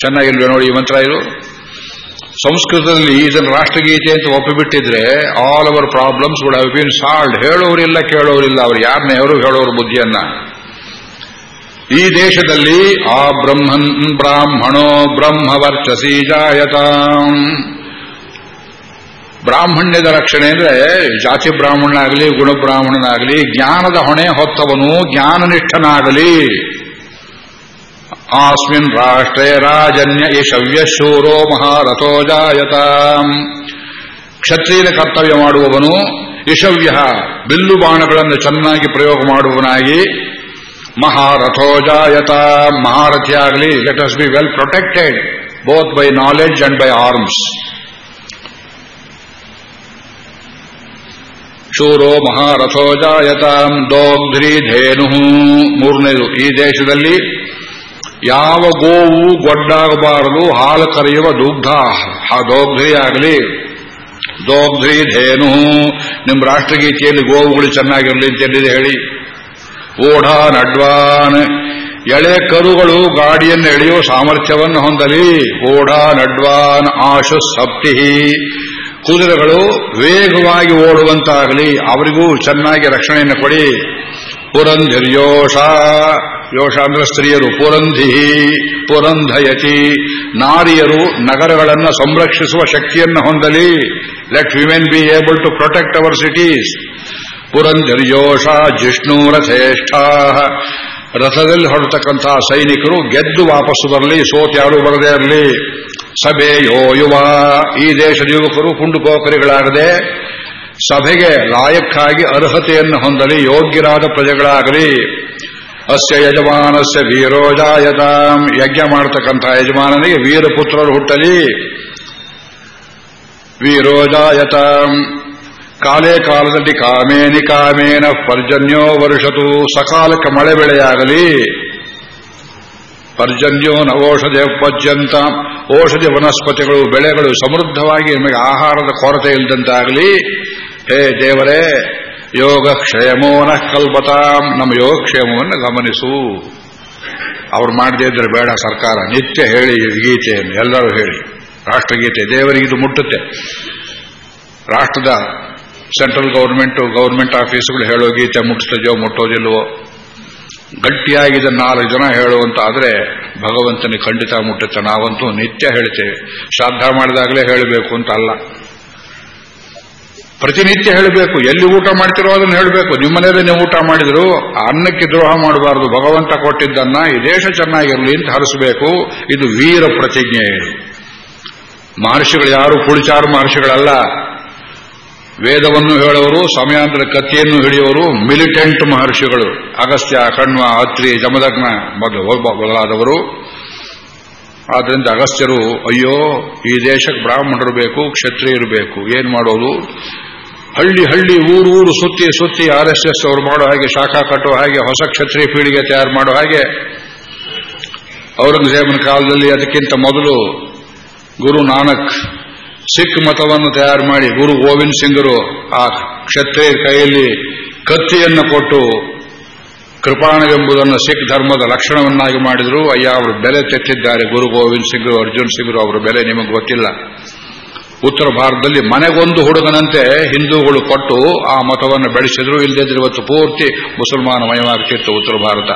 ಚೆನ್ನಾಗಿಲ್ವೇ ನೋಡಿ ಈ ಮಂತ್ರ ಇದು ಸಂಸ್ಕೃತದಲ್ಲಿ ಇದನ್ನು ರಾಷ್ಟ್ರಗೀತೆ ಅಂತ ಒಪ್ಪಿಬಿಟ್ಟಿದ್ರೆ all our problems would have been solved ಹೇಳೋರಿಲ್ಲ, ಕೇಳೋರಿಲ್ಲ. ಅವ್ರು ಯಾರನ್ನೇ ಅವರು ಹೇಳೋರು ಬುದ್ಧಿಯನ್ನ? ಈ ದೇಶದಲ್ಲಿ, ಆ ಬ್ರಹ್ಮನ್ ಬ್ರಾಹ್ಮಣೋ ಬ್ರಹ್ಮವರ್ಚಸಿ ಜಾಯತಾಂ. ಬ್ರಾಹ್ಮಣ್ಯದ ರಕ್ಷಣೆ ಅಂದ್ರೆ ಜಾತಿ ಬ್ರಾಹ್ಮಣನಾಗಲಿ ಗುಣಬ್ರಾಹ್ಮಣನಾಗಲಿ ಜ್ಞಾನದ ಹೊಣೆ ಹೊತ್ತವನು, ಜ್ಞಾನನಿಷ್ಠನಾಗಲಿ. ಆಸ್ಮಿನ್ ರಾಷ್ಟ್ರೇ ರಾಜನ್ಯ ಯಶವ್ಯಶೂರೋ ಮಹಾರಥೋ ಜಾಯತಾಂ. ಕ್ಷತ್ರಿಯನ ಕರ್ತವ್ಯ ಮಾಡುವವನು ಯಶವ್ಯ ಬಿಲ್ಲು ಬಾಣಗಳನ್ನು ಚೆನ್ನಾಗಿ ಪ್ರಯೋಗ ಮಾಡುವವನಾಗಿ ಮಹಾರಥೋ ಜಾಯತ. ಮಹಾರಥಿಯಾಗಲಿ let us be well protected both by knowledge and by arms ಶೂರೋ ಮಹಾರಥೋ ಜಾಯತಾಂ. ದೋಗ್ಧ್ರಿ ಧೇನು. ಮೂರನೇದು, ಈ ದೇಶದಲ್ಲಿ ಯಾವ ಗೋವು ಗೊಡ್ಡಾಗಬಾರದು, ಹಾಲು ಕರೆಯುವ ದುಗ್ಧ. ಆಗಲಿ. ದೋಗ್ಧ್ರಿ ಧೇನು. ನಿಮ್ಮ ರಾಷ್ಟ್ರಗೀತೆಯಲ್ಲಿ ಗೋವುಗಳು ಚೆನ್ನಾಗಿರಲಿ ಅಂತ ಎಲ್ಲಿದೆ ಹೇಳಿ. ಓಢ ನಡ್ವಾನ್ ಎಳೆ ಕರುಗಳು ಗಾಡಿಯನ್ನು ಎಳೆಯುವ ಸಾಮರ್ಥ್ಯವನ್ನು ಹೊಂದಲಿ. ಓಢ ನಡ್ವಾನ್ ಆಶು ಸಪ್ತಿ. ಕುದುರೆಗಳು ವೇಗವಾಗಿ ಓಡುವಂತಾಗಲಿ. ಅವರಿಗೂ ಚೆನ್ನಾಗಿ ರಕ್ಷಣೆಯನ್ನು ಕೊಡಿ. ಪುರಂಧಿರ್ಯೋಷ. ಯೋಷ ಅಂದ್ರೆ ಸ್ತ್ರೀಯರು ಪುರಂಧಿ, ಪುರಂಧಯತಿ, ನಾರಿಯರು ನಗರಗಳನ್ನು ಸಂರಕ್ಷಿಸುವ ಶಕ್ತಿಯನ್ನು ಹೊಂದಲಿ. Let women be able to protect our cities ಪುರಂಧರ್ಯೋಷ ಜಿಷ್ಣು ರಥೇಷ್ಠ ರಥದಲ್ಲಿ ಹೊರತಕ್ಕಂತಹ ಸೈನಿಕರು ಗೆದ್ದು ವಾಪಸ್ಸು ಬರಲಿ ಸೋತ್ ಯಾರು ಬರದೇ ಇರಲಿ. ಸಭೆ ಯೋ ಯುವ ಈ ದೇಶದ ಯುವಕರು ಪೋಖರಿಗಳಾಗದೆ ಸಭೆಗೆ ಲಾಯಕ್ಕಾಗಿ ಅರ್ಹತೆಯನ್ನು ಹೊಂದಲಿ, ಯೋಗ್ಯರಾದ ಪ್ರಜೆಗಳಾಗಲಿ. ಅಸ್ಯ ಯಜಮಾನಸ್ಯ ವೀರೋಜಾಯತಾಂ ಯಜ್ಞ ಮಾಡ್ತಕ್ಕಂಥ ಯಜಮಾನನಿಗೆ ವೀರಪುತ್ರರು ಹುಟ್ಟಲಿ. ವೀರೋಜಾಯತಾಂ ಕಾಲೇ ಕಾಲದಲ್ಲಿ ಕಾಮೇನಿ ಕಾಮೇನ ಪರ್ಜನ್ಯೋ ವರುಷತು. ಸಕಾಲಕ್ಕೆ ಮಳೆ ಬೆಳೆಯಾಗಲಿ. ಪರ್ಜನ್ಯೋ ನವೋಷಧ ಪಜ್ಯಂತ ಔಷಧಿ ವನಸ್ಪತಿಗಳು, ಬೆಳೆಗಳು ಸಮೃದ್ಧವಾಗಿ ನಿಮಗೆ ಆಹಾರದ ಕೊರತೆ ಇಲ್ಲದಂತಾಗಲಿ ಹೇ ದೇವರೇ ಯೋಗಕ್ಷೇಮೋನ ಕಲ್ಪತಾಂ ನಮ್ಮ ಯೋಗಕ್ಷೇಮವನ್ನು ಗಮನಿಸು. ಅವ್ರು ಮಾಡದೇ ಇದ್ರೆ ಬೇಡ ಸರ್ಕಾರ. ನಿತ್ಯ ಹೇಳಿ ಗೀತೆಯನ್ನು ಎಲ್ಲರೂ ಹೇಳಿ. ರಾಷ್ಟ್ರಗೀತೆ, ದೇವರಿಗೆ ಇದು ಮುಟ್ಟುತ್ತೆ. ರಾಷ್ಟ್ರದ ಸೆಂಟ್ರಲ್ ಗೌರ್ಮೆಂಟ್ ಗೌರ್ಮೆಂಟ್ ಆಫೀಸ್ಗಳು ಹೇಳೋ ಗೀತೆ ಮುಟ್ಟಿಸ್ತದೆಯೋ ಮುಟ್ಟೋದಿಲ್ವೋ? ಗಟ್ಟಿಯಾಗಿದ್ದ ನಾಲ್ಕು ಜನ ಹೇಳುವಂತಾದ್ರೆ ಭಗವಂತನಿಗೆ ಖಂಡಿತ ಮುಟ್ಟುತ್ತೆ. ನಾವಂತೂ ನಿತ್ಯ ಹೇಳ್ತೇವೆ. ಶ್ರಾದ್ದ ಮಾಡಿದಾಗಲೇ ಹೇಳಬೇಕು ಅಂತ ಅಲ್ಲ. ಪ್ರತಿನಿತ್ಯ ಹೇಳಬೇಕು, ಎಲ್ಲಿ ಊಟ ಮಾಡ್ತಿರೋ ಅದನ್ನು ಹೇಳಬೇಕು. ನಿಮ್ಮನೇಲೆ ನೀವು ಊಟ ಮಾಡಿದ್ರು, ಅನ್ನಕ್ಕೆ ದ್ರೋಹ ಮಾಡಬಾರದು, ಭಗವಂತ ಕೊಟ್ಟಿದ್ದನ್ನ, ಈ ದೇಶ ಚೆನ್ನಾಗಿರಲಿ ಅಂತ ಹರಿಸಬೇಕು. ಇದು ವೀರ ಪ್ರತಿಜ್ಞೆ. ಮಹರ್ಷಿಗಳು ಯಾರು ಪುಳಿಚಾರು ಮಹರ್ಷಿಗಳಲ್ಲ. ವೇದವನ್ನು ಹೇಳುವರು ಸಮಯಾಂತರ ಕತ್ತಿಯನ್ನು ಹಿಡಿಯುವರು ಮಿಲಿಟೆಂಟ್ ಮಹರ್ಷಿಗಳು. ಅಗಸ್ತ್ಯ ಕಣ್ವ ಅತ್ರಿ, ಜಮದಗ್ನ ಮೊದಲು ಮೊದಲಾದವರು. ಆದ್ರಿಂದ ಅಗಸ್ತ್ಯರು, ಅಯ್ಯೋ, ಈ ದೇಶಕ್ಕೆ ಬ್ರಾಹ್ಮಣರು ಬೇಕು, ಕ್ಷತ್ರಿಯರು ಬೇಕು. ಏನ್ ಮಾಡೋದು? ಹಳ್ಳಿ ಹಳ್ಳಿ ಊರು ಊರು ಸುತ್ತಿ ಸುತ್ತಿ ಆರ್ ಎಸ್ ಎಸ್ ಅವರು ಮಾಡೋ ಹಾಗೆ ಶಾಖಾ ಕಟ್ಟೋ ಹಾಗೆ ಹೊಸ ಕ್ಷತ್ರಿಯ ಪೀಳಿಗೆ ತಯಾರು ಮಾಡೋ ಹಾಗೆ ಔರಂಗಜೇಬನ ಕಾಲದಲ್ಲಿ ಅದಕ್ಕಿಂತ ಮೊದಲು ಗುರು ನಾನಕ್ ಸಿಖ್ ಮತವನ್ನು ತಯಾರು ಮಾಡಿ ಗುರು ಗೋವಿಂದ್ ಸಿಂಗರು ಆ ಕ್ಷತ್ರಿಯ ಕೈಯಲ್ಲಿ ಕತ್ತಿಯನ್ನು ಕೊಟ್ಟು ಕೃಪಾಣವೆಂಬುದನ್ನು ಸಿಖ್ ಧರ್ಮದ ಲಕ್ಷಣವನ್ನಾಗಿ ಮಾಡಿದರು. ಅಯ್ಯ, ಅವರು ಬೆಲೆ ತೆತ್ತಿದ್ದಾರೆ. ಗುರು ಗೋವಿಂದ್ ಸಿಂಗ್ ಅರ್ಜುನ್ ಸಿಂಗ್ ಅವರ ಬೆಲೆ ನಿಮಗೆ ಗೊತ್ತಿಲ್ಲ. ಉತ್ತರ ಭಾರತದಲ್ಲಿ ಮನೆಗೊಂದು ಹುಡುಗನಂತೆ ಹಿಂದೂಗಳು ಕೊಟ್ಟು ಆ ಮತವನ್ನು ಬೆಳೆಸಿದ್ರು. ಇಲ್ಲದಿದ್ರೆ ಇವತ್ತು ಪೂರ್ತಿ ಮುಸಲ್ಮಾನ ಮಯವಾಗ್ತಿತ್ತು ಉತ್ತರ ಭಾರತ.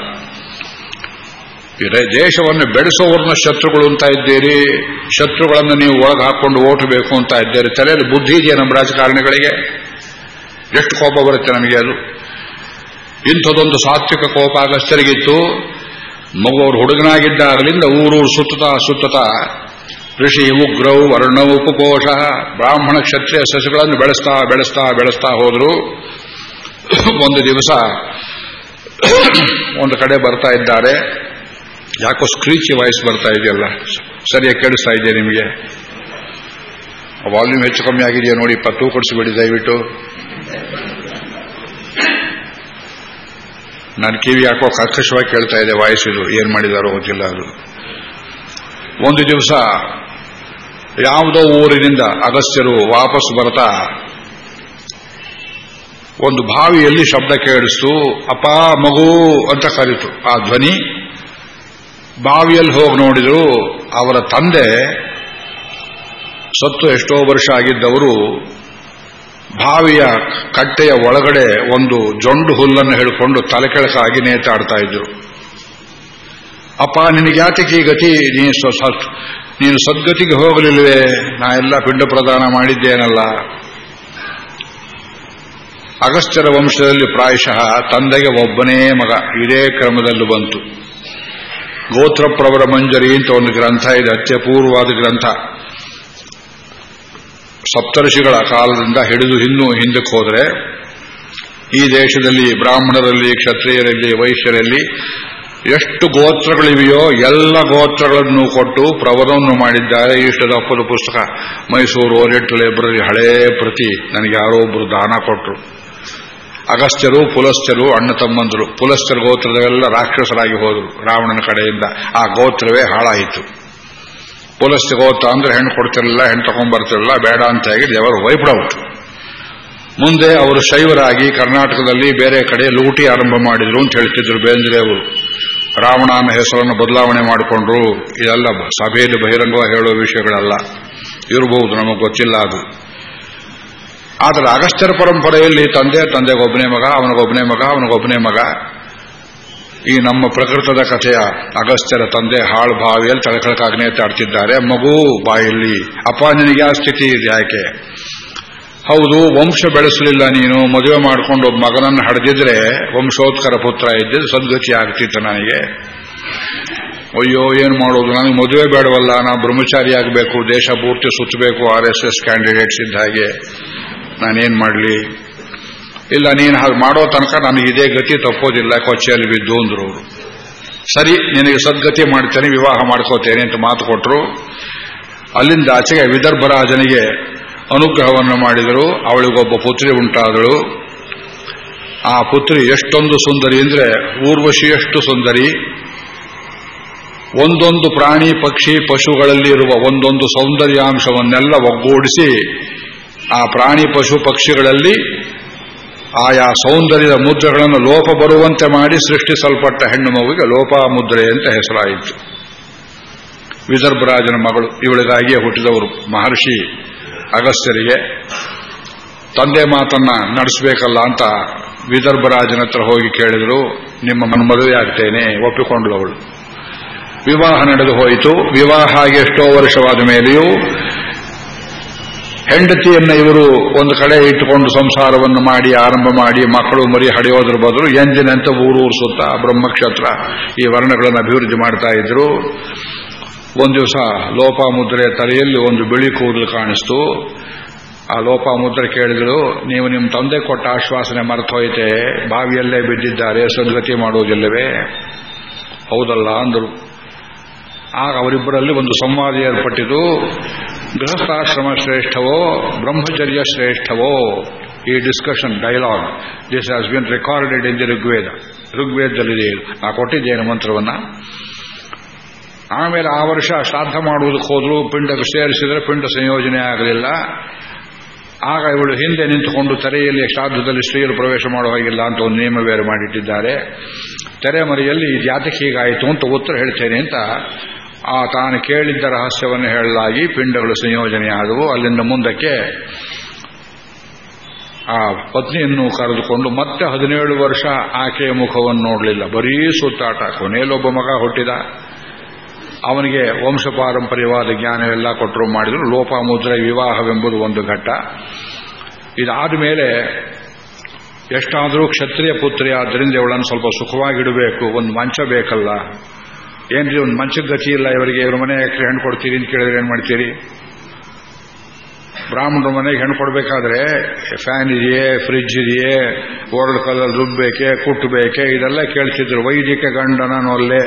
ದೇಶವನ್ನು ಬೆಳೆಸೋವ್ರನ್ನ ಶತ್ರುಗಳು ಅಂತ ಇದ್ದೀರಿ. ಶತ್ರುಗಳನ್ನು ನೀವು ಒಳಗೆ ಹಾಕೊಂಡು ಓಟಬೇಕು ಅಂತ ಇದ್ದೀರಿ. ತಲೆಯಲ್ಲಿ ಬುದ್ಧಿ ಇದೆಯಾ ನಮ್ಮ ರಾಜಕಾರಣಿಗಳಿಗೆ? ಎಷ್ಟು ಕೋಪ ಬರುತ್ತೆ ನಮಗೆ ಅದು? ಇಂಥದೊಂದು ಸಾತ್ವಿಕ ಕೋಪ ಅಗಸ್ತ್ಯರಿಗಿತ್ತು ಮಗು ಅವರು ಹುಡುಗನಾಗಿದ್ದಾಗಲಿಂದ ಊರೂರು ಸುತ್ತತಾ ಸುತ್ತತಾ ಋಷಿ ಉಗ್ರವು ವರ್ಣವು ಉಪಕೋಶ ಬ್ರಾಹ್ಮಣ ಕ್ಷತ್ರಿಯ ಸಸಿಗಳನ್ನು ಬೆಳೆಸ್ತಾ ಬೆಳೆಸ್ತಾ ಬೆಳೆಸ್ತಾ ಹೋದರು. ಒಂದು ದಿವಸ ಒಂದು ಕಡೆ ಬರ್ತಾ ಇದ್ದಾರೆ. ಯಾಕೋ ಸ್ಕ್ರೀಚಿ ವಾಯ್ಸ್ ಬರ್ತಾ ಇದೆಯಲ್ಲ? ಸರಿಯಾಗಿ ಕೇಳಿಸ್ತಾ ಇದೆಯಾ ನಿಮಗೆ? ವಾಲ್ಯೂಮ್ ಹೆಚ್ಚು ಕಮ್ಮಿ ಆಗಿದೆಯಾ ನೋಡಿ ಪತ್ತು ಕೊಡಿಸಿಬಿಡಿ ದಯವಿಟ್ಟು. ನಾನು ಕಿವಿ ಯಾಕೋ ಕರ್ಕಶವಾಗಿ ಕೇಳ್ತಾ ಇದೆ ವಾಯ್ಸ್ ಇದು. ಏನ್ ಮಾಡಿದಾರೋ ಗೊತ್ತಿಲ್ಲ ಅದು. ಒಂದು ದಿವಸ ಯಾವುದೋ ಊರಿನಿಂದ ಅಗಸ್ತ್ಯರು ವಾಪಸ್ ಬರ್ತಾ ಒಂದು ಬಾವಿಯಲ್ಲಿ ಶಬ್ದ ಕೇಳಿಸ್ತು, ಅಪ್ಪ, ಮಗು, ಅಂತ ಕರೀತು. ಆ ಧ್ವನಿ ಬಾವಿಯಲ್ಲಿ ಹೋಗಿ ನೋಡಿದ್ರು, ಅವರ ತಂದೆ ಸತ್ತು ಎಷ್ಟೋ ವರ್ಷ ಆಗಿದ್ದವರು, ಬಾವಿಯ ಕಟ್ಟೆಯ ಒಳಗಡೆ ಒಂದು ಜೊಂಡು ಹುಲ್ಲನ್ನು ಹೇಳಿಕೊಂಡು ತಲೆ ಕೆಳಕಾಗಿ ನೇತಾಡ್ತಾ ಇದ್ರು. ಅಪ್ಪ ನಿನಗೆ ಯಾತಕ್ಕೆ ಈ ಗತಿ ನೀನು ನೀನು ಸದ್ಗತಿಗೆ ಹೋಗಲಿಲ್ವೇ ನಾ ಎಲ್ಲ ಪಿಂಡ ಪ್ರದಾನ ಮಾಡಿದ್ದೇನಲ್ಲ. ಅಗಸ್ತ್ಯರ ವಂಶದಲ್ಲಿ ಪ್ರಾಯಶಃ ತಂದೆಗೆ ಒಬ್ಬನೇ ಮಗ. ಇದೇ ಕ್ರಮದಲ್ಲಿ ಬಂತು. ಗೋತ್ರಪ್ರವರ ಮಂಜರಿ ಅಂತ ಒಂದು ಗ್ರಂಥ ಇದೆ, ಅತ್ಯಪೂರ್ವವಾದ ಗ್ರಂಥ. ಸಪ್ತರ್ಷಿಗಳ ಕಾಲದಿಂದ ಹಿಡಿದು ಇನ್ನೂ ಹಿಂದಕ್ಕೆ ಹೋದರೆ, ಈ ದೇಶದಲ್ಲಿ ಬ್ರಾಹ್ಮಣರಲ್ಲಿ, ಕ್ಷತ್ರಿಯರಲ್ಲಿ, ವೈಶ್ಯರಲ್ಲಿ ಎಷ್ಟು ಗೋತ್ರಗಳಿವೆಯೋ ಎಲ್ಲ ಗೋತ್ರಗಳನ್ನು ಕೊಟ್ಟು ಪ್ರವರವನ್ನು ಮಾಡಿದ್ದಾರೆ. ಇಷ್ಟದಪ್ಪದ ಪುಸ್ತಕ, ಮೈಸೂರು ಓರಿಯಂಟ್ ಲೈಬ್ರರಿ ಹಳೇ ಪ್ರತಿ. ನನಗೆ ಯಾರೋ ಒಬ್ಬರು ದಾನ ಕೊಟ್ಟರು ಅಗಸ್ತ್ಯರು, ಪುಲಸ್ತ್ಯರು, ಅಣ್ಣ ತಮ್ಮಂದರು. ಪುಲಸ್ತ್ಯರ ಗೋತ್ರದವೆಲ್ಲ ರಾಕ್ಷಸರಾಗಿ ಹೋದರು ರಾವಣನ ಕಡೆಯಿಂದ. ಆ ಗೋತ್ರವೇ ಹಾಳಾಯಿತು. ಪುಲಸ್ತ್ಯ ಗೋತ್ರ ಅಂದ್ರೆ ಹೆಣ್ಣು ಕೊಡ್ತಿರಲಿಲ್ಲ, ಹೆಣ್ಣು ತಗೊಂಡ್ಬರ್ತಿರಲಿಲ್ಲ ಬೇಡ ಅಂತ ಹೇಳಿ ದೇವರು ವೈಪ್ಡ್ ಮುಂದೆ ಅವರು ಶೈವರಾಗಿ ಕರ್ನಾಟಕದಲ್ಲಿ ಬೇರೆ ಕಡೆ ಲೂಟಿ ಆರಂಭ ಮಾಡಿದ್ರು ಅಂತ ಹೇಳ್ತಿದ್ರು ಬೇಂದ್ರೆ ಅವರು. ರಾವಣನ ಹೆಸರನ್ನು ಬದಲಾವಣೆ ಮಾಡಿಕೊಂಡ್ರು, ಇದೆಲ್ಲ ಸಭೆಯಲ್ಲಿ ಬಹಿರಂಗವಾಗಿ ಹೇಳುವ ವಿಷಯಗಳಲ್ಲ. ಇರಬಹುದು ನಮಗೆ ಗೊತ್ತಿಲ್ಲ ಅದು. ಆದರೆ ಅಗಸ್ತ್ಯರ ಪರಂಪರೆಯಲ್ಲಿ ತಂದೆ ತಂದೆಗೊಬ್ಬನೇ ಮಗ ಅವನಿಗೊಬ್ಬನೇ ಮಗ ಅವನಿಗೊಬ್ಬನೇ ಮಗ. ಈ ನಮ್ಮ ಪ್ರಕೃತದ ಕಥೆಯ ಅಗಸ್ತ್ಯರ ತಂದೆ ಹಾಳು ಬಾವಿಯಲ್ಲಿ ತಳಕಳಕಾಗ್ನೇ ತಾಡ್ತಿದ್ದಾರೆ ಮಗು ಬಾಯಲ್ಲಿ ಅಪ್ಪ ನಿನಗೆ ಆ ಸ್ಥಿತಿ ಇದೆ ಯಾಕೆ ಹೌದು, ವಂಶ ಬೆಳೆಸಲಿಲ್ಲ ನೀನು, ಮದುವೆ ಮಾಡಿಕೊಂಡು ಒಬ್ಬ ಮಗನನ್ನು ಹಡೆದಿದ್ರೆ ವಂಶೋತ್ಕರ ಪುತ್ರ ಇದ್ದಿದ್ದು ಸದ್ಗತಿ ಆಗ್ತಿತ್ತು ನನಗೆ. ಅಯ್ಯೋ, ಏನು ಮಾಡೋದು? ನನಗೆ ಮದುವೆ ಬೇಡವಲ್ಲ, ನಾನು ಬ್ರಹ್ಮಚಾರಿ ಆಗಬೇಕು, ದೇಶ ಪೂರ್ತಿ ಸುತ್ತಬೇಕು, ಆರ್ ಎಸ್ ಎಸ್ ಕ್ಯಾಂಡಿಡೇಟ್ಸ್ ಇದ್ದ ಹಾಗೆ. ನಾನೇನ್ ಮಾಡಲಿ? ಇಲ್ಲ, ನೀನು ಹಾಗೆ ಮಾಡೋ ತನಕ ನನಗೆ ಇದೇ ಗತಿ ತಪ್ಪೋದಿಲ್ಲ, ಕೊಚ್ಚೆಯಲ್ಲಿ ಬಿದ್ದು ಅಂದ್ರು ಸರಿ, ನಿನಗೆ ಸದ್ಗತಿ ಮಾಡ್ತೇನೆ, ವಿವಾಹ ಮಾಡ್ಕೋತೇನೆ ಅಂತ ಮಾತು ಕೊಟ್ಟರು ಅಲ್ಲಿಂದ ಆಚೆಗೆ ವಿದರ್ಭರಾಜನಿಗೆ ಅನುಗ್ರಹವನ್ನು ಮಾಡಿದರು. ಅವಳಿಗೊಬ್ಬ ಪುತ್ರಿ ಉಂಟಾದಳು. ಆ ಪುತ್ರಿ ಎಷ್ಟೊಂದು ಸುಂದರಿ ಅಂದ್ರೆ ಊರ್ವಶಿಯಷ್ಟು ಸುಂದರಿ. ಒಂದೊಂದು ಪ್ರಾಣಿ, ಪಕ್ಷಿ ಪಶುಗಳಲ್ಲಿ ಇರುವ ಒಂದೊಂದು ಸೌಂದರ್ಯಾಂಶವನ್ನೆಲ್ಲ ಒಗ್ಗೂಡಿಸಿ ಆ ಪ್ರಾಣಿ, ಪಶು, ಪಕ್ಷಿಗಳಲ್ಲಿ ಆಯಾ ಸೌಂದರ್ಯದ ಮುದ್ರೆಗಳನ್ನು ಲೋಪ ಬರುವಂತೆ ಮಾಡಿ ಸೃಷ್ಟಿಸಲ್ಪಟ್ಟ ಹೆಣ್ಣು ಮಗುವಿಗೆ ಲೋಪಾಮುದ್ರೆ ಅಂತ ಹೆಸರಾಯಿತು. ವಿದರ್ಭರಾಜನ ಮಗಳು. ಇವಳಿಗಾಗಿಯೇ ಹುಟ್ಟಿದವರು ಮಹರ್ಷಿ ಅಗಸ್ತ್ಯರಿಗೆ ತಂದೆ ಮಾತನ್ನ ನಡೆಸಬೇಕಲ್ಲ ಅಂತ ವಿದರ್ಭರಾಜನ ಹತ್ರ ಹೋಗಿ ಕೇಳಿದ್ರು, ನಿಮ್ಮ ಮದುವೆ ಆಗ್ತೇನೆ ಒಪ್ಪಿಕೊಂಡ್ಳು ಅವಳು. ವಿವಾಹ ನಡೆದು ಹೋಯಿತು. ವಿವಾಹ ಎಷ್ಟೋ ವರ್ಷವಾದ ಮೇಲೆಯೂ ಹೆಂಡತಿಯನ್ನ ಇವರು ಒಂದು ಕಡೆ ಇಟ್ಟುಕೊಂಡು ಸಂಸಾರವನ್ನು ಮಾಡಿ, ಆರಂಭ ಮಾಡಿ, ಮಕ್ಕಳು ಮರಿ ಹಡೆಯೋದ್ರ ಬದಲು ಎಂದಿನಂತೆ ಊರೂರು ಸುತ್ತ ಬ್ರಹ್ಮಕ್ಷೇತ್ರ ಈ ವರ್ಣಗಳನ್ನು ಅಭಿವೃದ್ಧಿ ಮಾಡ್ತಾ ಇದ್ರು. ಒಂದು ದಿವಸ ಲೋಪಾಮುದ್ರೆ ತಲೆಯಲ್ಲಿ ಒಂದು ಬಿಳಿ ಕೂದಲು ಕಾಣಿಸ್ತು. ಆ ಲೋಪಾಮುದ್ರೆ ಕೇಳಿದ್ರು, ನೀವು ನಿಮ್ಮ ತಂದೆ ಕೊಟ್ಟ ಆಶ್ವಾಸನೆ ಮರೆತೋಯ್ತೆ, ಬಾವಿಯಲ್ಲೇ ಬಿದ್ದಿದ್ದಾರೆ, ಸದ್ಗತಿ ಮಾಡುವುದಿಲ್ಲವೇ ಹೌದಲ್ಲ, ಅಂದರು. ಆಗ ಅವರಿಬ್ಬರಲ್ಲಿ ಒಂದು ಸಂವಾದ ಏರ್ಪಟ್ಟಿತು. ಗೃಹಸ್ಥಾಶ್ರಮ ಶ್ರೇಷ್ಠವೋ, ಬ್ರಹ್ಮಚರ್ಯ ಶ್ರೇಷ್ಠವೋ? ಈ discussion dialogue this has been recorded in the Rigveda. ಋಗ್ವೇದದಲ್ಲಿ ನಾ ಕೊಟ್ಟಿದ್ದೇನೆ ಮಂತ್ರವನ್ನ. ಆಮೇಲೆ ಆ ವರ್ಷ ಶ್ರಾದ್ದ ಮಾಡುವುದಕ್ಕೆ ಹೋದ್ರು ಪಿಂಡ ಸೇರಿಸಿದ್ರೆ ಪಿಂಡ ಸಂಯೋಜನೆ ಆಗಲಿಲ್ಲ. ಆಗ ಇವಳು ಹಿಂದೆ ನಿಂತುಕೊಂಡು ತೆರೆಯಲ್ಲಿ ಶ್ರಾದ್ದದಲ್ಲಿ ಸ್ತ್ರೀಯರು ಪ್ರವೇಶ ಮಾಡುವ ಹಾಗಿಲ್ಲ ಅಂತ ಒಂದು ನಿಯಮ ಬೇರೆ ಮಾಡಿಟ್ಟಿದ್ದಾರೆ. ತೆರೆಮರೆಯಲ್ಲಿ ಯಾತಕ್ಕೆ ಹೀಗಾಯಿತು ಅಂತ ಉತ್ತರ ಹೇಳ್ತೇನೆ ಅಂತ ಆ ತಾನು ಕೇಳಿದ್ದ ರಹಸ್ಯವನ್ನು ಹೇಳಲಾಗಿ ಪಿಂಡಗಳು ಸಂಯೋಜನೆಯಾದವು ಅಲ್ಲಿಂದ ಮುಂದಕ್ಕೆ ಆ ಪತ್ನಿಯನ್ನು ಕರೆದುಕೊಂಡು ಮತ್ತೆ ಹದಿನೇಳು ವರ್ಷ ಆಕೆಯ ಮುಖವನ್ನು ನೋಡಲಿಲ್ಲ. ಬರೀ ಸುತ್ತಾಟ. ಕೊನೆಯಲ್ಲೊಬ್ಬ ಮಗ ಹುಟ್ಟಿದ. ಅವನಿಗೆ ವಂಶ ಪಾರಂಪರ್ಯವಾದ ಜ್ಞಾನ ಎಲ್ಲ ಕೊಟ್ಟರು ಮಾಡಿದ್ರು. ಲೋಪಾಮುದ್ರೆ ವಿವಾಹವೆಂಬುದು ಒಂದು ಘಟ್ಟ. ಇದಾದ ಮೇಲೆ ಎಷ್ಟಾದರೂ ಕ್ಷತ್ರಿಯ ಪುತ್ರಿ ಆದ್ದರಿಂದ ಇವಳನ್ನು ಸ್ವಲ್ಪ ಸುಖವಾಗಿಡಬೇಕು. ಒಂದು ಮಂಚ ಬೇಕಲ್ಲ. ಏನ್ರಿ, ಒಂದು ಮಂಚದ ಗತಿ ಇಲ್ಲ. ಇವರಿಗೆ ಇವ್ರ ಮನೆ ಹೆಣ್ಣು ಕೊಡ್ತೀರಿ ಅಂತ ಕೇಳಿದ್ರೆ ಏನು ಮಾಡ್ತೀರಿ? ಬ್ರಾಹ್ಮಣರ ಮನೆಗೆ ಹೆಣ್ಣು ಕೊಡಬೇಕಾದ್ರೆ ಫ್ಯಾನ್ ಇದೆಯೇ, ಫ್ರಿಡ್ಜ್ ಇದೆಯೇ ಓರಡ್ ಕಲ್ಲಲ್ಲಿ ರುಬ್ಬೇಕೆ ಕುಟ್ಟಬೇಕೆ, ಇದೆಲ್ಲ ಕೇಳ್ತಿದ್ರು. ವೈದಿಕ ಗಂಡನ ನೊಲ್ಲೆ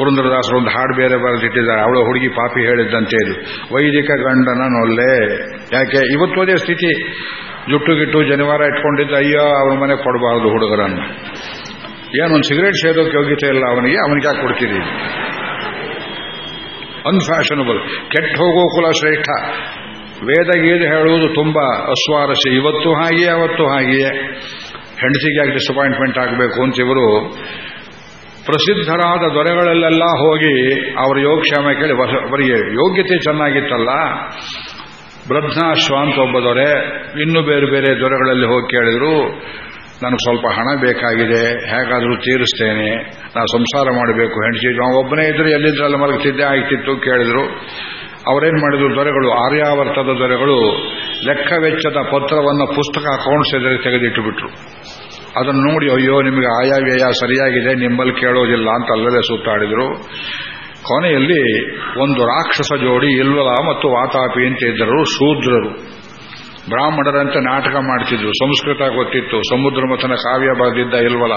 ಪುರಂದ್ರದಾಸರು ಒಂದು ಹಾಡು ಬೇರೆ ಬರೆದಿಟ್ಟಿದ್ದಾರೆ ಅವಳ ಹುಡುಗಿ ಪಾಪಿ ಹೇಳಿದ್ದಂತೆ ಇದು. ವೈದಿಕ ಗಂಡನ ನೊಲ್ಲೆ ಯಾಕೆ? ಇವತ್ತು ಸ್ಥಿತಿ. ಜುಟ್ಟು ಗಿಟ್ಟು ಜನಿವಾರ ಇಟ್ಕೊಂಡಿದ್ದ ಅಯ್ಯೋ, ಅವನ ಮನೆ ಕೊಡಬಾರದು ಹುಡುಗರನ್ನು. ಏನೊಂದು ಸಿಗರೇಟ್ ಸೇದೋಕೆ ಯೋಗ್ಯತೆ ಇಲ್ಲ ಅವನಿಗೆ? ಅವನಿಗೆ ಯಾಕೆ ಕೊಡ್ತೀರಿ? ಅನ್ಫ್ಯಾಷನಬಲ್ ಕೆಟ್ಟ ಹೋಗೋ ಕುಲ ಶ್ರೇಷ್ಠ. ವೇದ ಗೀದ ಹೇಳುವುದು ತುಂಬಾ ಅಸ್ವಾರಸ್ಯ. ಇವತ್ತು ಹಾಗೆಯೇ, ಅವತ್ತು ಹಾಗೆಯೇ. ಹೆಂಡತಿಗೆ ಡಿಸಪಾಯಿಂಟ್ಮೆಂಟ್ ಆಗಬೇಕು ಅಂತ ಇವರು ಪ್ರಸಿದ್ಧರಾದ ದೊರೆಗಳಲ್ಲೆಲ್ಲ ಹೋಗಿ ಅವರ ಯೋಗಕ್ಷೇಮ ಕೇಳಿ ಅವರಿಗೆ ಯೋಗ್ಯತೆ ಚೆನ್ನಾಗಿತ್ತಲ್ಲ. ಬ್ರಹ್ನಾಶ್ವ ಅಂತ ಒಬ್ಬ ದೊರೆ, ಇನ್ನೂ ಬೇರೆ ಬೇರೆ ದೊರೆಗಳಲ್ಲಿ ಹೋಗಿ ಕೇಳಿದ್ರು, ನನಗೆ ಸ್ವಲ್ಪ ಹಣ ಬೇಕಾಗಿದೆ, ಹೇಗಾದರೂ ತೀರಿಸ್ತೇನೆ ನಾನು ಸಂಸಾರ ಮಾಡಬೇಕು. ನಾವು ಒಬ್ಬನೇ ಇದ್ರೆ, ಎಲ್ಲಿದ್ರಲ್ಲ ಮಲಗ್ತಿದ್ದೆ, ಆಗ್ತಿತ್ತು ಕೇಳಿದ್ರು. ಅವರೇನ್ ಮಾಡಿದ್ರು, ದೊರೆಗಳು, ಆರ್ಯಾವರ್ತದ ದೊರೆಗಳು ಲೆಕ್ಕ ವೆಚ್ಚದ ಪತ್ರವನ್ನು ಪುಸ್ತಕ ಅಕೌಂಟ್ಸ್ ಎದುರು ತೆಗೆದಿಟ್ಟು ಬಿಟ್ರು. ಅದನ್ನು ನೋಡಿ, ಅಯ್ಯೋ, ನಿಮಗೆ ಆಯಾವ್ಯಯ ಸರಿಯಾಗಿದೆ, ನಿಮ್ಮಲ್ಲಿ ಕೇಳೋದಿಲ್ಲ ಅಂತ ಅಲ್ಲವೇ ಸುತ್ತಾಡಿದರು. ಕೊನೆಯಲ್ಲಿ ಒಂದು ರಾಕ್ಷಸ ಜೋಡಿ ಇಲ್ವಲ ಮತ್ತು ವಾತಾಪಿ ಅಂತ ಇದ್ದರು, ಶೂದ್ರರು. ಬ್ರಾಹ್ಮಣರಂತೆ ನಾಟಕ ಮಾಡ್ತಿದ್ರು, ಸಂಸ್ಕೃತ ಗೊತ್ತಿತ್ತು, ಸಮುದ್ರ ಮಥನ ಕಾವ್ಯ ಬರೆದಿದ್ದ ಇಲ್ವಲ.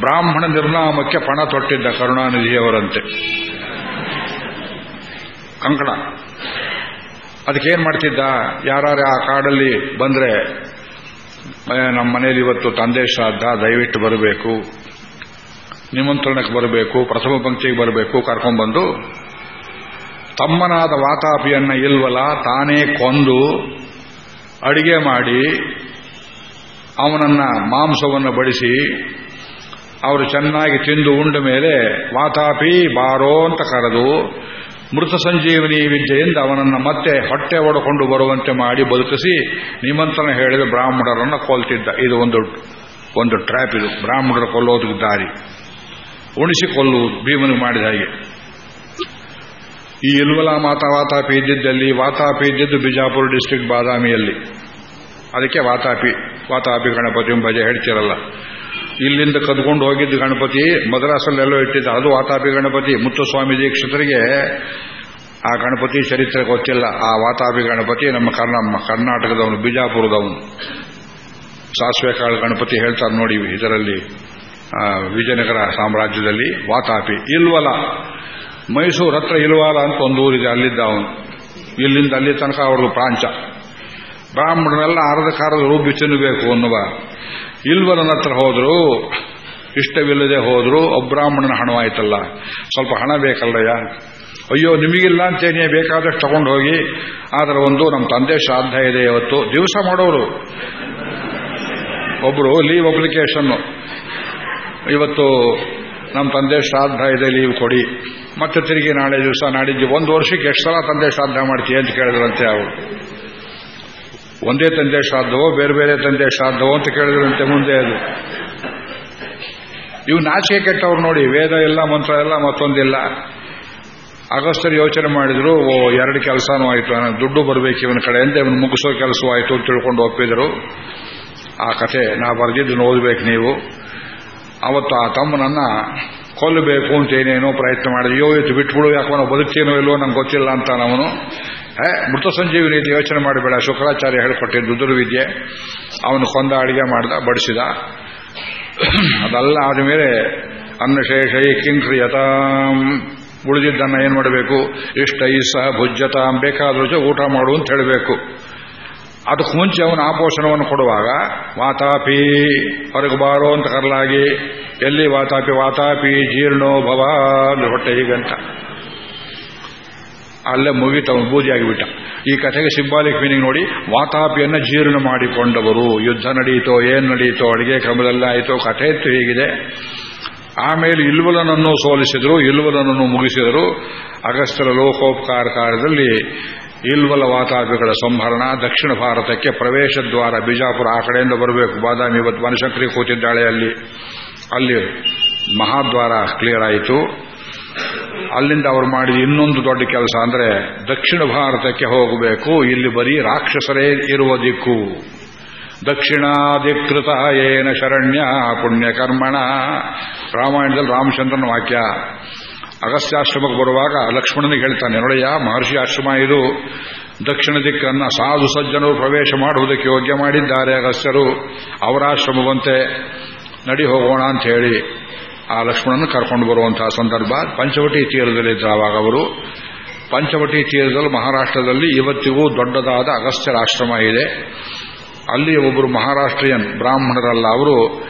ಬ್ರಾಹ್ಮಣ ನಿರ್ನಾಮಕ್ಕೆ ಪಣ ತೊಟ್ಟಿದ್ದ ಕರುಣಾನಿಧಿಯವರಂತೆ. ಕಂಕಣ. ಅದಕ್ಕೇನ್ ಮಾಡ್ತಿದ್ದ? ಯಾರು ಆ ಕಾಡಲ್ಲಿ ಬಂದ್ರೆ ನಮ್ಮ ಮನೆಯಲ್ಲಿ ಇವತ್ತು ತಂದೆ ಶ್ರಾದ್ದ, ದಯವಿಟ್ಟು ಬರಬೇಕು. ನಿಮಂತ್ರಣಕ್ಕೆ ಬರಬೇಕು, ಪ್ರಥಮ ಪಂಕ್ತಿಗೆ ಬರಬೇಕು, ಕರ್ಕೊಂಡ್ಬಂದು ತಮ್ಮನಾದ ವಾತಾಪಿಯನ್ನ ಇಲ್ವಲ್ಲ, ತಾನೇ ಕೊಂದು ಅಡಿಗೆ ಮಾಡಿ ಅವನನ್ನ ಮಾಂಸವನ್ನು ಬಡಿಸಿ ಅವರು ಚೆನ್ನಾಗಿ ತಿಂದು ಉಂಡ ಮೇಲೆ ವಾತಾಪಿ ಬಾರೋ ಅಂತ ಕರೆದು ಮೃತ ಸಂಜೀವನಿ ವಿದ್ಯೆಯಿಂದ ಅವನನ್ನು ಮತ್ತೆ ಹೊಟ್ಟೆ ಒಡಕೊಂಡು ಬರುವಂತೆ ಮಾಡಿ ಬದುಕಿಸಿ ನಿಮಂತ್ರಣ ಹೇಳಿದ ಬ್ರಾಹ್ಮಣರನ್ನು ಕೊಲ್ತಿದ್ದ. ಇದು ಒಂದು ಒಂದು ಟ್ರ್ಯಾಪ್ ಇದು. ಬ್ರಾಹ್ಮಣರು ಕೊಲ್ಲೋದಕ್ಕೆ ದಾರಿ. ಉಣಿಸಿಕೊಳ್ಳುವುದು ಭೀಮನಿಗೆ ಮಾಡಿದ ಹಾಗೆ. ಈ ಇಲ್ವಲ ಮಾತಾ ವಾತಾಪಿ ಇದ್ದಿದ್ದಲ್ಲಿ, ವಾತಾಪಿ ಇದ್ದಿದ್ದು ಬಿಜಾಪುರ ಡಿಸ್ಟ್ರಿಕ್ಟ್ ಬಾದಾಮಿಯಲ್ಲಿ. ಅದಕ್ಕೆ ವಾತಾಪಿ ವಾತಾಪಿ ಗಣಪತಿ ಭಜೆ ಹೇಳ್ತಿರಲ್ಲ. ಇಲ್ಲಿಂದ ಕದ್ಕೊಂಡು ಹೋಗಿದ್ದ ಗಣಪತಿ ಮದ್ರಾಸಲ್ಲೆಲ್ಲೋ ಇಟ್ಟಿದ್ದ. ಅದು ವಾತಾಪಿ ಗಣಪತಿ. ಮುತ್ತುಸ್ವಾಮಿ ದೀಕ್ಷಿತರಿಗೆ ಆ ಗಣಪತಿ ಚರಿತ್ರೆ ಗೊತ್ತಿಲ್ಲ. ಆ ವಾತಾಪಿ ಗಣಪತಿ ನಮ್ಮ ಕರ್ನ ಕರ್ನಾಟಕದವನು, ಬಿಜಾಪುರದವನು. ಸಾಸಿವೆ ಕಾಳು ಗಣಪತಿ ಹೇಳ್ತಾರೆ ನೋಡಿ ಇದರಲ್ಲಿ ವಿಜಯನಗರ ಸಾಮ್ರಾಜ್ಯದಲ್ಲಿ ವಾತಾಪಿ. ಇಲ್ವಲ ಮೈಸೂರು ಹತ್ರ ಇಲ್ವಾಲ ಅಂತ ಒಂದು ಊರಿದೆ, ಅಲ್ಲಿದ್ದ ಅವನು. ಇಲ್ಲಿಂದ ಅಲ್ಲಿ ತನಕ ಅವ್ರದ್ದು ಪ್ರಾಂಚ ಬ್ರಾಹ್ಮಣರೆಲ್ಲ ಅರ್ಧ ಕಾರದ ರೂಪಿ ಅನ್ನುವ ಇಲ್ವಲನ ಹತ್ರ ಹೋದ್ರು, ಇಷ್ಟವಿಲ್ಲದೆ ಹೋದ್ರು ಅಬ್ರಾಹ್ಮಣನ ಹಣವಾಯ್ತಲ್ಲ. ಸ್ವಲ್ಪ ಹಣ ಬೇಕಲ್ಲಯ್ಯ ಅಯ್ಯೋ, ನಿಮಗಿಲ್ಲ ಅಂತೇನೆ, ಬೇಕಾದಷ್ಟು ತಗೊಂಡು ಹೋಗಿ. ಆದರೆ ಒಂದು ನಮ್ಮ ತಂದೆ ಶ್ರಾದ್ದ ಇದೆ ಇವತ್ತು. ದಿವಸ ಮಾಡೋರು. ಒಬ್ರು ಲೀವ್ ಅಪ್ಲಿಕೇಶನ್ ಇವತ್ತು ನಮ್ಮ ತಂದೆ ಶ್ರಾದ್ದ ಇದೆ ಲೀವ್ ಕೊಡಿ. ಮತ್ತೆ ತಿರುಗಿ ನಾಳೆ ದಿವಸ ನಾಡಿದ್ದು ಒಂದು ವರ್ಷಕ್ಕೆ ಎಷ್ಟು ಸಲ ತಂದೆ ಶ್ರಾದ್ದ ಮಾಡ್ತೀಯ ಅಂತ ಕೇಳಿದ್ರಂತೆ ಅವರು. ಒಂದೇ ತಂದೆ ಶ್ರಾದ್ದವೋ ಬೇರೆ ಬೇರೆ ತಂದೆ ಶ್ರಾದ್ದವೋ ಅಂತ ಕೇಳಿದ್ರಂತೆ ಮುಂದೆ ಅದು. ಇವು ನಾಚಿಕೆ ಕೆಟ್ಟವ್ರು ನೋಡಿ, ವೇದ ಇಲ್ಲ, ಮಂತ್ರ ಇಲ್ಲ, ಮತ್ತೊಂದಿಲ್ಲ. ಅಗಸ್ತರು ಯೋಚನೆ ಮಾಡಿದ್ರು, ಓ, ಎರಡು ಕೆಲಸನೂ ಆಯಿತು ದುಡ್ಡು ಬರಬೇಕು ಇವನ ಕಡೆಯಿಂದ ಇವನು ಮುಗಿಸೋ ಕೆಲಸವಾಯಿತು ಅಂತ ತಿಳ್ಕೊಂಡು ಒಪ್ಪಿದ್ರು. ಆ ಕಥೆ, ನಾ ಬರೆದಿದ್ದು ಓದಬೇಕು ನೀವು. ಅವತ್ತು ಆ ತಮ್ಮನನ್ನ ಕೊಲ್ಲಬೇಕು ಅಂತ ಏನೇನೋ ಪ್ರಯತ್ನ ಮಾಡಿದ್ರು. ಯೋ ಇತ್ತು ಬಿಟ್ಬಿಡು, ಯಾಕೋ ಬದುಕ್ತೇನೋ ಇಲ್ವೋ ನಂಗೆ ಗೊತ್ತಿಲ್ಲ ಅಂತ ಏ ಮೃತ ಸಂಜೀವಿನಿ ಯೋಚನೆ ಮಾಡಬೇಡ ಶುಕ್ರಾಚಾರ್ಯ ಹೇಳಿಕೊಟ್ಟಿದ್ದು ದುರ್ವಿದ್ಯೆ ಅವನು ಕೊಂದ ಅಡಿಗೆ ಮಾಡ್ದ, ಬಡಿಸಿದ. ಅದೆಲ್ಲ ಆದ ಮೇಲೆ ಅನ್ನಶೇಷೈ ಕಿಂಕ್ರಿಯತಾಂ. ಉಳಿದಿದ್ದನ್ನ ಏನ್ ಮಾಡಬೇಕು? ಇಷ್ಟೈ ಸಹ ಭುಜ್ಯತಾಂ. ಬೇಕಾದ್ರೂ ಊಟ ಮಾಡು ಅಂತ ಹೇಳಬೇಕು. ಅದಕ್ಕೆ ಮುಂಚೆ ಅವನು ಆಪೋಷಣವನ್ನು ಕೊಡುವಾಗ, ವಾತಾಪಿ, ಹೊರಗೆ ಬಾರೋ ಅಂತ ಕರಲಾಗಿ, ಎಲ್ಲಿ ವಾತಾಪಿ ವಾತಾಪಿ ಜೀರ್ಣೋ ಭವ ಹೊಟ್ಟೆ ಹೀಗಂತ. ಅಲ್ಲೇ ಮುಗಿತ ಬೂದಿಯಾಗಿಬಿಟ್ಟ ಈ ಕಥೆಗೆ ಸಿಂಬಾಲಿಕ್ ಮೀನಿಂಗ್ ನೋಡಿ, ವಾತಾಪಿಯನ್ನ ಜೀರ್ಣ ಮಾಡಿಕೊಂಡವರು. ಯುದ್ಧ ನಡೀತೋ, ಏನ್ ನಡೀತೋ, ಅಡಿಗೆ ಕ್ರಮದಲ್ಲ ಆಯಿತೋ, ಕಥೆ ಇತ್ತು ಹೀಗಿದೆ. ಆಮೇಲೆ ಇಲ್ವಲನನ್ನು ಸೋಲಿಸಿದರು, ಇಲ್ವಲನನ್ನು ಮುಗಿಸಿದರು. ಅಗಸ್ತ್ಯರ ಲೋಕೋಪಕಾರ ಕಾರ್ಯದಲ್ಲಿ ಇಲ್ವಲ ವಾತಾಪಿಗಳ ಸಂಹರಣ, ದಕ್ಷಿಣ ಭಾರತಕ್ಕೆ ಪ್ರವೇಶ ದ್ವಾರ, ಬಿಜಾಪುರ ಆ ಕಡೆಯಿಂದ ಬರಬೇಕು. ಬಾದಾಮಿ ಇವತ್ತು ವನಶಂಕರಿ ಕೂತಿದ್ದಾಳೆ ಅಲ್ಲಿ. ಅಲ್ಲಿ ಮಹಾದ್ವಾರ ಕ್ಲಿಯರ್ ಆಯಿತು. ಅಲ್ಲಿಂದ ಅವರು ಮಾಡಿದ ಇನ್ನೊಂದು ದೊಡ್ಡ ಕೆಲಸ ಅಂದ್ರೆ ದಕ್ಷಿಣ ಭಾರತಕ್ಕೆ ಹೋಗಬೇಕು. ಇಲ್ಲಿ ಬರೀ ರಾಕ್ಷಸರೇ ಇರುವ ದಿಕ್ಕು. ದಕ್ಷಿಣಾಧಿಕೃತ ಏನ ಶರಣ್ಯ ಪುಣ್ಯಕರ್ಮಣ ರಾಮಾಯಣದಲ್ಲಿ ರಾಮಚಂದ್ರನ ವಾಕ್ಯ. ಅಗಸ್ತ್ಯಾಶ್ರಮಕ್ಕೆ ಬರುವಾಗ ಲಕ್ಷ್ಮಣನಿಗೆ ಹೇಳ್ತಾನೆ, ನೋಡಯ್ಯ, ಮಹರ್ಷಿ ಆಶ್ರಮ ಇದು. ದಕ್ಷಿಣ ದಿಕ್ಕನ್ನ ಸಾಧು ಸಜ್ಜನರು ಪ್ರವೇಶ ಮಾಡುವುದಕ್ಕೆ ಯೋಗ್ಯ ಮಾಡಿದ್ದಾರೆ ಅಗಸ್ತ್ಯರು. ಅವರಾಶ್ರಮವಂತೆ ನಡಿ ಹೋಗೋಣ ಅಂತ ಹೇಳಿ ಆ ಲಕ್ಷ್ಮಣನ ಕರ್ಕೊಂಡು ಬರುವಂತಹ ಸಂದರ್ಭ. ಪಂಚವಟಿ ತೀರದಲ್ಲಿದ್ದರು ಅವರು ಪಂಚವಟಿ ತೀರದಲ್ಲಿ ಮಹಾರಾಷ್ಟ್ರದಲ್ಲಿ ಇವತ್ತಿಗೂ ದೊಡ್ಡದಾದ ಅಗಸ್ತ್ಯರ ಆಶ್ರಮ ಇದೆ. ಅಲ್ಲಿ ಒಬ್ಬರು ಮಹಾರಾಷ್ಟ್ರೀಯನ್ ಬ್ರಾಹ್ಮಣರಲ್ಲ ಅವರು.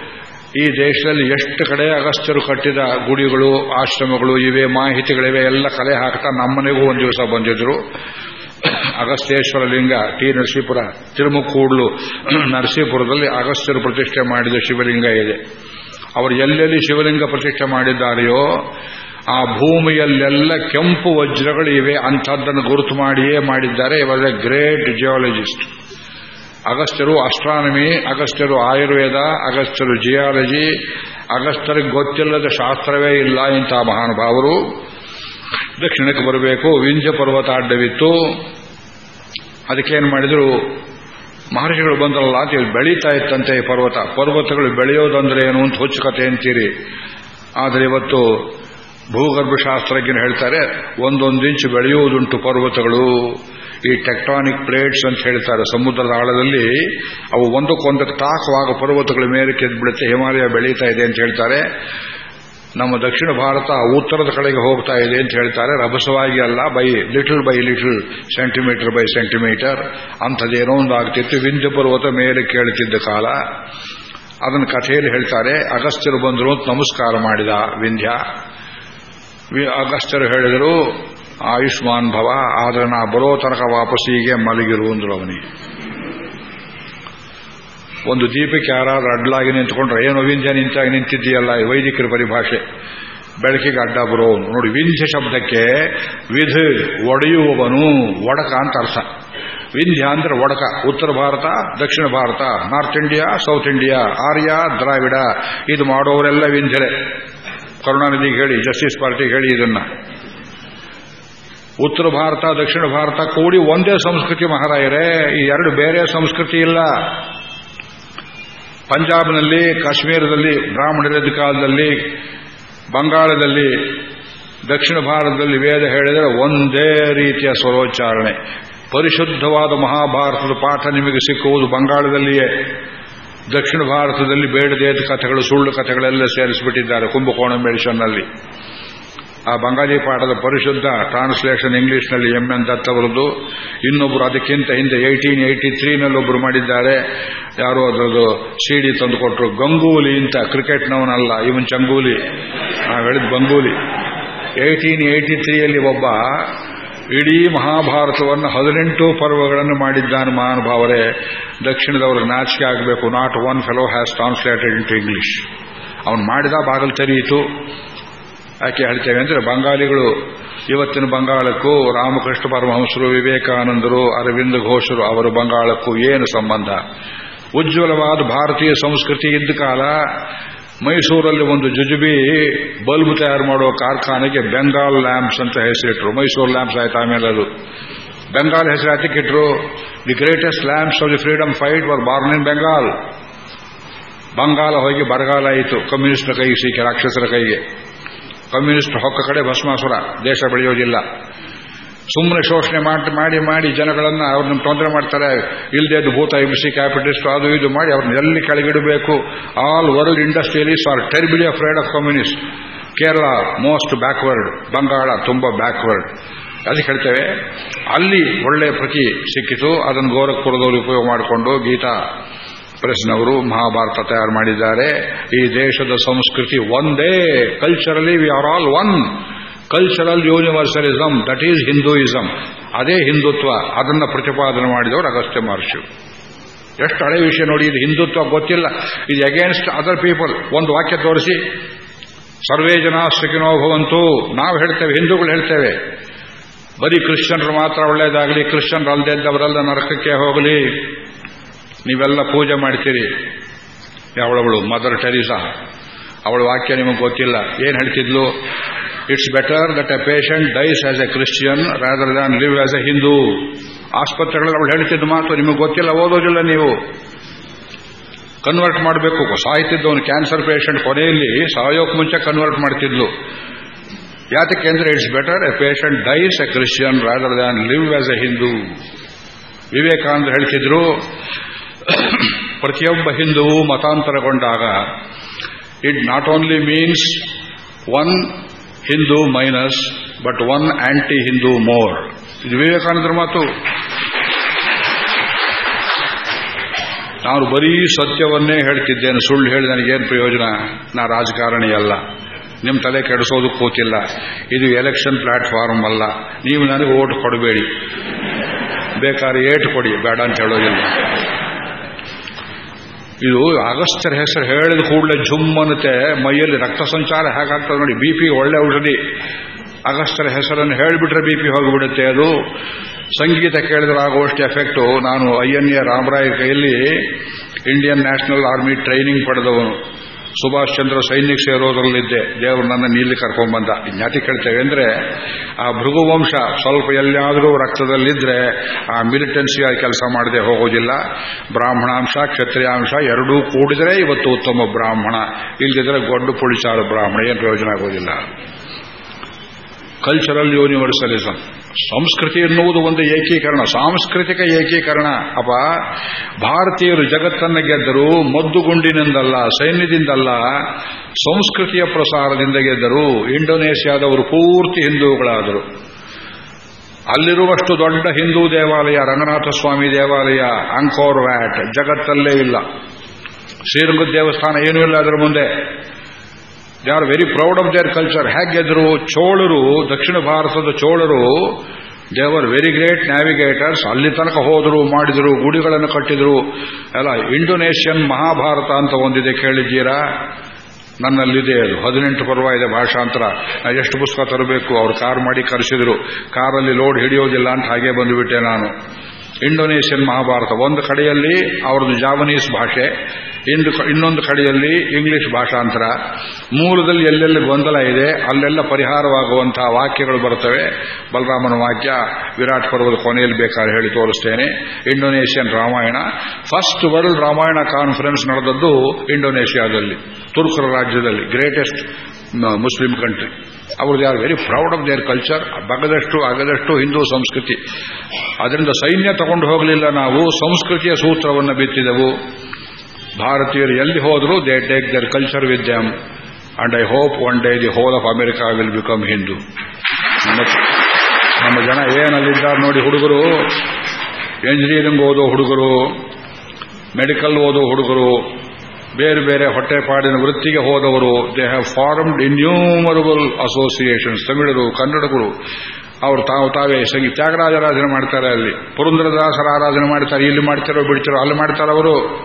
ಈ ದೇಶದಲ್ಲಿ ಎಷ್ಟು ಕಡೆ ಅಗಸ್ತ್ಯರು ಕಟ್ಟಿದ ಗುಡಿಗಳು, ಆಶ್ರಮಗಳು ಇವೆ, ಮಾಹಿತಿಗಳಿವೆ, ಎಲ್ಲ ಕಲೆ ಹಾಕ್ತಾ ನಮ್ಮನೆಗೂ ಒಂದು ದಿವಸ ಬಂದಿದ್ರು. ಅಗಸ್ತ್ಯೇಶ್ವರ ಲಿಂಗ, ಟಿ ನರಸೀಪುರ ತಿರುಮುಕೂಡ್ಲು ನರಸೀಪುರದಲ್ಲಿ ಅಗಸ್ತ್ಯರು ಪ್ರತಿಷ್ಠೆ ಮಾಡಿದ ಶಿವಲಿಂಗ ಇದೆ. ಅವರು ಎಲ್ಲೆಲ್ಲಿ ಶಿವಲಿಂಗ ಪ್ರತಿಷ್ಠೆ ಮಾಡಿದ್ದಾರೆಯೋ ಆ ಭೂಮಿಯಲ್ಲೆಲ್ಲ ಕೆಂಪು ವಜ್ರಗಳು ಇವೆ ಅಂಥದ್ದನ್ನು ಗುರುತು ಮಾಡಿಯೇ ಮಾಡಿದ್ದಾರೆ. ಇವರ ಗ್ರೇಟ್ ಜಿಯಾಲಜಿಸ್ಟ್ ಅಗಸ್ತ್ಯರು ಅಸ್ಟ್ರಾನಮಿ, ಅಗಸ್ತ್ಯರು ಆಯುರ್ವೇದ, ಅಗಸ್ತ್ಯರು ಜಿಯಾಲಜಿ ಅಗಸ್ತ್ಯರಿಗೆ ಗೊತ್ತಿಲ್ಲದ ಶಾಸ್ತ್ರವೇ ಇಲ್ಲ ಇಂಥ ಮಹಾನುಭಾವರು. ದಕ್ಷಿಣಕ್ಕೆ ಬರಬೇಕು ವಿಂಜ ಪರ್ವತಾಡ್ಡವಿತ್ತು. ಅದಕ್ಕೇನು ಮಾಡಿದ್ರು? ಮಹರ್ಷಿಗಳು ಬಂದ್ರಲ್ಲ ಅಂತ ಬೆಳೀತಾ ಇತ್ತಂತೆ ಪರ್ವತ. ಪರ್ವತಗಳು ಬೆಳೆಯೋದಂದ್ರೆ ಏನು ಅಂತ ಹುಚ್ಚು ಕಥೆ ಅಂತೀರಿ. ಆದರೆ ಇವತ್ತು ಭೂಗರ್ಭಶಾಸ್ತ್ರಜ್ಞರು ಹೇಳ್ತಾರೆ, ಒಂದೊಂದು ಇಂಚು ಬೆಳೆಯುವುದುಂಟು ಪರ್ವತಗಳು. ಈ ಟೆಕ್ಟಾನಿಕ್ ಪ್ಲೇಟ್ಸ್ ಅಂತ ಹೇಳ್ತಾರೆ, ಸಮುದ್ರದ ಆಳದಲ್ಲಿ ಅವು ಒಂದಕ್ಕೊಂದಕ್ಕೆ ತಾಕುವಾಗ ಪರ್ವತಗಳ ಮೇಲೆ ಬಿಡುತ್ತೆ. ಹಿಮಾಲಯ ಬೆಳೀತಾ ಇದೆ ಅಂತ ಹೇಳ್ತಾರೆ. ನಮ್ಮ ದಕ್ಷಿಣ ಭಾರತ ಉತ್ತರದ ಕಡೆಗೆ ಹೋಗ್ತಾ ಇದೆ ಅಂತ ಹೇಳ್ತಾರೆ. ರಭಸವಾಗಿ ಅಲ್ಲ by little by little centimetre by centimetre ಅಂಥದ್ದೇನೋ ಒಂದು ಆಗ್ತಿತ್ತು ವಿಂಧ್ಯ ಪರ್ವತ ಮೇಲೆ ಕೇಳುತ್ತಿದ್ದ ಕಾಲ. ಅದನ್ನು ಕಥೆಯಲ್ಲಿ ಹೇಳ್ತಾರೆ, ಅಗಸ್ತ್ಯರು ಬಂದರು ಅಂತ ನಮಸ್ಕಾರ ಮಾಡಿದ ವಿಂಧ್ಯ. ಅಗಸ್ತ್ಯರು ಹೇಳಿದರು, ಆಯುಷ್ಮಾನ್ ಭವ, ಆದರೆ ನಾ ಬರೋ ತನಕ ವಾಪಸ್ಸಿಗೆ ಮಲಗಿರು ಅಂದ್ರು ಅವನಿಗೆ. ಒಂದು ದೀಪಕ್ಕೆ ಯಾರಾದ್ರೂ ಅಡ್ಡಲಾಗಿ ನಿಂತ್ಕೊಂಡ್ರೆ ಏನು ವಿಂಧ್ಯ ನಿಂತಾಗಿ ನಿಂತಿದ್ದೀಯಲ್ಲ ವೈದಿಕರ ಪರಿಭಾಷೆ. ಬೆಳಕಿಗೆ ಅಡ್ಡ ಬರೋನು ನೋಡಿ, ವಿಂಧ್ಯ ಶಬ್ದಕ್ಕೆ ವಿಧ ಒಡೆಯುವವನು ಒಡಕ ಅಂತ ಅರ್ಥ. ವಿಂಧ್ಯ ಅಂದ್ರೆ ಒಡಕ. ಉತ್ತರ ಭಾರತ, ದಕ್ಷಿಣ Bharat, North India, South India, Arya, Dravida. ಇದು ಮಾಡೋರೆಲ್ಲ ವಿಂಧ್ಯರೆ. ಕರುಣಾನಿಧಿ ಹೇಳಿ, ಜಸ್ಟಿಸ್ ಪಾರ್ಟಿ ಹೇಳಿ ಇದನ್ನ. ಉತ್ತರ ಭಾರತ, ದಕ್ಷಿಣ ಭಾರತ ಕೂಡಿ ಒಂದೇ ಸಂಸ್ಕೃತಿ ಮಹಾರಾಯರೇ. ಈ ಎರಡು ಬೇರೆ ಸಂಸ್ಕೃತಿ ಇಲ್ಲ. ಪಂಜಾಬ್ನಲ್ಲಿ, ಕಾಶ್ಮೀರದಲ್ಲಿ, ಬ್ರಾಹ್ಮಣರಿದ್ದ ಕಾಲದಲ್ಲಿ, ಬಂಗಾಳದಲ್ಲಿ, ದಕ್ಷಿಣ ಭಾರತದಲ್ಲಿ ವೇದ ಹೇಳಿದರೆ ಒಂದೇ ರೀತಿಯ ಸ್ವರೋಚ್ಚಾರಣೆ. ಪರಿಶುದ್ಧವಾದ ಮಹಾಭಾರತದ ಪಾಠ ನಿಮಗೆ ಸಿಕ್ಕುವುದು ಬಂಗಾಳದಲ್ಲಿಯೇ. ದಕ್ಷಿಣ ಭಾರತದಲ್ಲಿ ಬೇಡದೇ ಕಥೆಗಳು, ಸುಳ್ಳು ಕಥೆಗಳೆಲ್ಲ ಸೇರಿಸಿಬಿಟ್ಟಿದ್ದಾರೆ ಕುಂಭಕೋಣ ಮೆಡಿಷನ್ನಲ್ಲಿ ಆ ಬಂಗಾಳಿ ಪಾಠದ ಪರಿಶುದ್ಧ ಟ್ರಾನ್ಸ್ಲೇಷನ್ ಇಂಗ್ಲಿಷ್ನಲ್ಲಿ ಎಂ ಎನ್ ದತ್ ಅವರದ್ದು ಇನ್ನೊಬ್ಬರು ಅದಕ್ಕಿಂತ ಹಿಂದೆ ಏಯ್ಟೀನ್ ಏಯ್ಟಿ ತ್ರೀನಲ್ಲಿ ಒಬ್ಬರು ಮಾಡಿದ್ದಾರೆ. ಯಾರು ಅದರದ್ದು ಸಿಡಿ ತಂದುಕೊಟ್ರು ಗಂಗೂಲಿ ಅಂತ ಕ್ರಿಕೆಟ್ನವನಲ್ಲ ಇವನ್ ಚಂಗೂಲಿ. ನಾವು ಹೇಳಿದ್ ಬಂಗೂಲಿ. ಏಯ್ಟೀನ್ ಏಯ್ಟಿ ತ್ರೀಯಲ್ಲಿ ಒಬ್ಬ ಇಡೀ ಮಹಾಭಾರತವನ್ನು ಹದಿನೆಂಟು ಪರ್ವಗಳನ್ನು ಮಾಡಿದ್ದಾನೆ ಮಹಾನುಭಾವರೇ. ದಕ್ಷಿಣದವ್ರಿಗೆ ನಾಚಿಕೆ ಆಗಬೇಕು. Not one fellow has translated into English ಅವನು ಮಾಡಿದ ಬಾಗಲ್ ತೆರೆಯಿತು. ಯಾಕೆ ಹೇಳ್ತೇವೆ ಅಂದರೆ ಬಂಗಾಳಿಗಳು ಇವತ್ತಿನ ಬಂಗಾಳಕ್ಕೂ ರಾಮಕೃಷ್ಣ ಪರಮಹಂಸರು, ವಿವೇಕಾನಂದರು, ಅರವಿಂದ ಘೋಷರು ಅವರು ಬಂಗಾಳಕ್ಕೂ ಏನು ಸಂಬಂಧ? ಉಜ್ವಲವಾದ ಭಾರತೀಯ ಸಂಸ್ಕೃತಿ ಇದ್ದ ಕಾಲ ಮೈಸೂರಲ್ಲಿ ಒಂದು ಜುಜುಬಿ ಬಲ್ಬ್ ತಯಾರು ಮಾಡುವ ಕಾರ್ಖಾನೆಗೆ ಬೆಂಗಾಲ್ ಲ್ಯಾಂಪ್ಸ್ ಅಂತ ಹೆಸರಿಟ್ರು. ಮೈಸೂರು ಲ್ಯಾಂಪ್ಸ್ ಆಯ್ತು ಆಮೇಲೆ ಅದು. ಬೆಂಗಾಲ್ ಹೆಸರು ಅದಕ್ಕಿಟ್ರು the greatest lamps of the freedom fight were born in Bengal Bangala ಹೋಗಿ ಬರಗಾಲ ಆಯಿತು. ಕಮ್ಯುನಿಸ್ಟ್ನ ಕೈಗೆ ಸಿಕ್ಕಿ, ರಾಕ್ಷಸರ ಕೈಗೆ. ಕಮ್ಯುನಿಸ್ಟ್ ಹೊಕ್ಕ ಕಡೆ ಭಸ್ಮಾಸುರ, ದೇಶ ಬೆಳೆಯೋದಿಲ್ಲ. ಸುಮ್ಮನೆ ಶೋಷಣೆ ಮಾಡಿ ಮಾಡಿ ಮಾಡಿ ಜನಗಳನ್ನ ಅವ್ರನ್ನ ತೊಂದರೆ ಮಾಡ್ತಾರೆ. ಇಲ್ಲದೆ ಭೂತ ಎಬಿಸಿ ಕ್ಯಾಪಿಟಲಿಸ್ಟ್, ಅದು ಇದು ಮಾಡಿ ಅವ್ರನ್ನ ಎಲ್ಲಿ ಕೆಳಗಿಡಬೇಕು? All world industrialists are terribly afraid of communist Kerala most backward Bangala, ತುಂಬಾ ಬ್ಯಾಕ್ವರ್ಡ್ ಅದಕ್ಕೆ ಹೇಳ್ತೇವೆ, ಅಲ್ಲಿ ಒಳ್ಳೆಯ ಪ್ರತಿ ಸಿಕ್ಕಿತು. ಅದನ್ನು ಗೋರಖ್ಪುರದವರು ಉಪಯೋಗ ಮಾಡಿಕೊಂಡು ಗೀತಾ ಪ್ರೆಸ್ನವರು ಮಹಾಭಾರತ ತಯಾರು ಮಾಡಿದ್ದಾರೆ. ಈ ದೇಶದ ಸಂಸ್ಕೃತಿ ಒಂದೇ. Culturally we are all one cultural universalism that is Hinduism ಅದೇ ಹಿಂದುತ್ವ. ಅದನ್ನ ಪ್ರತಿಪಾದನೆ ಮಾಡಿದವರು ಅಗಸ್ತ್ಯ ಮಹರ್ಷಿ. ಎಷ್ಟು ಹಳೆ ವಿಷಯ ನೋಡಿ, ಇದು ಹಿಂದುತ್ವ ಗೊತ್ತಿಲ್ಲ. ಇದು ಅಗೇನ್ಸ್ಟ್ ಅದರ್ ಪೀಪಲ್ ಒಂದು ವಾಕ್ಯ ತೋರಿಸಿ. ಸರ್ವೇ ಜನ ಸುಖಿನೋ ಭವಂತು. ನಾವು ಹೇಳ್ತೇವೆ, ಹಿಂದೂಗಳು ಹೇಳ್ತೇವೆ. ಬರೀ ಕ್ರಿಶ್ಚಿಯನ್ರು ಮಾತ್ರ ಒಳ್ಳೇದಾಗಲಿ, ಕ್ರಿಶ್ಚಿಯನ್ರು ಅಲ್ಲದೆ ಇದ್ದವರೆಲ್ಲ ನರಕಕ್ಕೆ ಹೋಗಲಿ. ನೀವೆಲ್ಲ ಪೂಜೆ ಮಾಡ್ತೀರಿ. ಯಾವಳವಳು ಮದರ್ ಟೆರಿಸಾ ಅವಳ ವಾಕ್ಯ ನಿಮಗೆ ಗೊತ್ತಿಲ್ಲ. ಏನು ಹೇಳ್ತಿದ್ಲು? It's better that a patient dies as a Christian rather than live as a Hindu ಆಸ್ಪತ್ರೆಗಳಲ್ಲಿ ಅವಳು ಹೇಳ್ತಿದ್ದು ಮಾತು ನಿಮಗೆ ಗೊತ್ತಿಲ್ಲ, ಓದೋದಿಲ್ಲ ನೀವು. ಕನ್ವರ್ಟ್ ಮಾಡಬೇಕು. ಸಾಯ್ತಿದ್ದವನು ಕ್ಯಾನ್ಸರ್ ಪೇಷಂಟ್ ಕೊನೆಯಲ್ಲಿ ಸಾಯೋಕ್ ಮುಂಚೆ ಕನ್ವರ್ಟ್ ಮಾಡ್ತಿದ್ಲು. ಯಾತಕ್ಕೆ ಅಂದ್ರೆ it's better a patient dies a Christian rather than live as a Hindu Vivekananda ಹೇಳ್ತಿದ್ರು ಪ್ರತಿಯೊಬ್ಬ Hindu ಮತಾಂತರಗೊಂಡಾಗ it not only means one Hindu minus but one anti Hindu more ಇದು ವಿವೇಕಾನಂದರ ಮಾತು. ನಾನು ಬರೀ ಸತ್ಯವನ್ನೇ ಹೇಳ್ತಿದ್ದೇನೆ. ಸುಳ್ಳು ಹೇಳಿ ನನಗೇನು ಪ್ರಯೋಜನ? ನಾ ರಾಜಕಾರಣಿ ಅಲ್ಲ. ನಿಮ್ಮ ತಲೆ ಕೆಡಿಸೋದು ಕೂತಿಲ್ಲ. ಇದು ಎಲೆಕ್ಷನ್ ಪ್ಲಾಟ್ಫಾರ್ಮ್ ಅಲ್ಲ. ನೀವು ನನಗೆ ಓಟ್ ಕೊಡಬೇಡಿ. ಬೇಕಾದ್ರೆ ಏಟು ಕೊಡಿ. ಬೇಡ ಅಂತ ಹೇಳೋದಿಲ್ಲ. ಇದು ಅಗಸ್ತ್ಯರ ಹೆಸರು ಹೇಳಿದ ಕೂಡಲೇ ಜುಮ್ ಅನ್ನುತ್ತೆ. ಮೈಯಲ್ಲಿ ರಕ್ತ ಸಂಚಾರ ಹೇಗಾಗ್ತದೆ ನೋಡಿ, ಬಿ ಪಿ ಒಳ್ಳೆ ಔಷಧಿ. ಅಗಸ್ತ್ಯರ ಹೆಸರನ್ನು ಹೇಳಿಬಿಟ್ರೆ ಬಿ ಪಿ ಹೋಗಿಬಿಡುತ್ತೆ ಅದು. ಸಂಗೀತ ಕೇಳಿದ್ರೆ ಆಗುವಷ್ಟು ಎಫೆಕ್ಟು ನಾನು ಐ ಎನ್ ಎ ರಾಮರಾಯ ಕೈಯಲ್ಲಿ ಇಂಡಿಯನ್ ನ್ಯಾಷನಲ್ ಆರ್ಮಿ ಟ್ರೈನಿಂಗ್ ಪಡೆದವನು. ಸುಭಾಷ್ ಚಂದ್ರ ಸೈನಿಕ ಸೇರೋದ್ರಲ್ಲಿದ್ದೆ. ದೇವರು ನನ್ನ ನೀಲಿ ಕರ್ಕೊಂಡ್ಬಂದ. ಜ್ಞಾತಿ ಕೇಳ್ತೇವೆ ಅಂದ್ರೆ, ಆ ಭೃಗುವಂಶ ಸ್ವಲ್ಪ ಎಲ್ಲಿಯಾದರೂ ರಕ್ತದಲ್ಲಿದ್ರೆ ಆ ಮಿಲಿಟೆನ್ಸಿಯಾಗಿ ಕೆಲಸ ಮಾಡದೆ ಹೋಗೋದಿಲ್ಲ. ಬ್ರಾಹ್ಮಣಾಂಶ, ಕ್ಷತ್ರಿಯಾಂಶ ಎರಡೂ ಕೂಡಿದ್ರೆ ಇವತ್ತು ಉತ್ತಮ ಬ್ರಾಹ್ಮಣ. ಇಲ್ಲದಿದ್ರೆ ಗೊಡ್ಡು ಪುಳಿಸಾರು ಬ್ರಾಹ್ಮಣ, ಏನು ಪ್ರಯೋಜನ ಆಗೋದಿಲ್ಲ. ಕಲ್ಚರಲ್ ಯೂನಿವರ್ಸಲಿಸಂ ಸಂಸ್ಕೃತಿ ಎನ್ನುವುದು ಒಂದು ಏಕೀಕರಣ, ಸಾಂಸ್ಕೃತಿಕ ಏಕೀಕರಣ. ಅಪ ಭಾರತೀಯರು ಜಗತ್ತನ್ನು ಗೆದ್ದರು, ಮದ್ದುಗುಂಡಿನಿಂದಲ್ಲ, ಸೈನ್ಯದಿಂದಲ್ಲ, ಸಂಸ್ಕೃತಿಯ ಪ್ರಸಾರದಿಂದ ಗೆದ್ದರು, ಇಂಡೋನೇಷ್ಯಾದವರು ಪೂರ್ತಿ ಹಿಂದೂಗಳಾದರು. ಅಲ್ಲಿರುವಷ್ಟು ದೊಡ್ಡ ಹಿಂದೂ ದೇವಾಲಯ, ರಂಗನಾಥ ಸ್ವಾಮಿ ದೇವಾಲಯ ಅಂಕೋರ್ ವ್ಯಾಟ್ ಜಗತ್ತಲ್ಲೇ ಇಲ್ಲ. ಶ್ರೀರಂಗ ದೇವಸ್ಥಾನ ಏನೂ ಇಲ್ಲ ಅದರ ಮುಂದೆ. They are very proud of their culture ಹೇಗೆದ್ರು ಚೋಳರು, ದಕ್ಷಿಣ ಭಾರತದ ಚೋಳರು ದೇವರ್ ವೆರಿ ಗ್ರೇಟ್ ನ್ಯಾವಿಗೇಟರ್ಸ್ ಅಲ್ಲಿ ತನಕ ಹೋದರು, ಮಾಡಿದರು, ಗುಡಿಗಳನ್ನು ಕಟ್ಟಿದರು. ಎಲ್ಲ ಇಂಡೋನೇಷ್ಯನ್ ಮಹಾಭಾರತ ಅಂತ ಒಂದಿದೆ ಕೇಳಿದ್ದೀರಾ? ನನ್ನಲ್ಲಿದೆ ಅದು. ಹದಿನೆಂಟು ಪರ್ವ ಇದೆ ಭಾಷಾಂತರ. ಎಷ್ಟು ಪುಸ್ತಕ ತರಬೇಕು? ಅವ್ರು ಕಾರ್ ಮಾಡಿ ಕರೆಸಿದ್ರು. ಕಾರಲ್ಲಿ ಲೋಡ್ ಹಿಡಿಯೋದಿಲ್ಲ ಅಂತ ಹಾಗೆ ಬಂದುಬಿಟ್ಟೆ ನಾನು. ಇಂಡೋನೇಷಿಯನ್ ಮಹಾಭಾರತ. ಒಂದು ಕಡೆಯಲ್ಲಿ ಅವರದು ಜಾವನೀಸ್ ಭಾಷೆ, ಇಂದು ಇನ್ನೊಂದು ಕಡೆಯಲ್ಲಿ ಇಂಗ್ಲಿಷ್ ಭಾಷಾಂತರ. ಮೂಲದಲ್ಲಿ ಎಲ್ಲೆಲ್ಲಿ ಗೊಂದಲ ಇದೆ, ಅಲ್ಲೆಲ್ಲ ಪರಿಹಾರವಾಗುವಂತಹ ವಾಕ್ಯಗಳು ಬರುತ್ತವೆ. ಬಲರಾಮನ ವಾಕ್ಯ, ವಿರಾಟ್ ಪರ್ವದ ಕೊನೆಯಲ್ಲಿ ಬೇಕಾದ್ರೆ ಹೇಳಿ ತೋರಿಸ್ತೇನೆ. Indonesian Ramayana. First world Ramayana conference ನಡೆದದ್ದು ಇಂಡೋನೇಷಿಯಾದಲ್ಲಿ, ತುರ್ಕರ ರಾಜ್ಯದಲ್ಲಿ ಗ್ರೇಟೆಸ್ಟ್ ಮುಸ್ಲಿಂ ಕಂಟ್ರಿ. ಅವರು they are very proud of their culture ಬಗದಷ್ಟು ಆಗದಷ್ಟು ಹಿಂದೂ ಸಂಸ್ಕೃತಿ. ಅದರಿಂದ ಸೈನ್ಯ ತಗೊಂಡು ಹೋಗಲಿಲ್ಲ ನಾವು, ಸಂಸ್ಕೃತಿಯ ಸೂತ್ರವನ್ನು ಬಿತ್ತಿದೆವು. ಭಾರತೀಯರು ಎಲ್ಲಿ ಹೋದರೂ they take their culture with them and I hope one day the whole of America will become Hindu ನಮ್ಮ ಜನ ಏನಲ್ಲಿದ್ದಾರೆ ನೋಡಿ ಹುಡುಗರು. ಎಂಜಿನಿಯರಿಂಗ್ ಓದೋ ಹುಡುಗರು ಮೆಡಿಕಲ್ ಓದೋ ಹುಡುಗರು. ಬೇರೆ ಬೇರೆ ಹೊಟ್ಟೆಪಾಡಿನ ವೃತ್ತಿಗೆ ಹೋದವರು they have formed innumerable associations ತಮಿಳರು ಕನ್ನಡಗಳು ಅವರು ತಾವು ತಾವೇ ಸಂಗೀತ ತ್ಯಾಗರಾಜ ಆರಾಧನೆ ಮಾಡ್ತಾರೆ ಅಲ್ಲಿ. ಪುರಂದ್ರದಾಸರ ಆರಾಧನೆ ಮಾಡ್ತಾರೆ, ಇಲ್ಲಿ ಮಾಡ್ತಾರೋ, ಬಿಡ್ತಾರೋ, ಅಲ್ಲಿ ಮಾಡ್ತಾರೆ ಅವರು.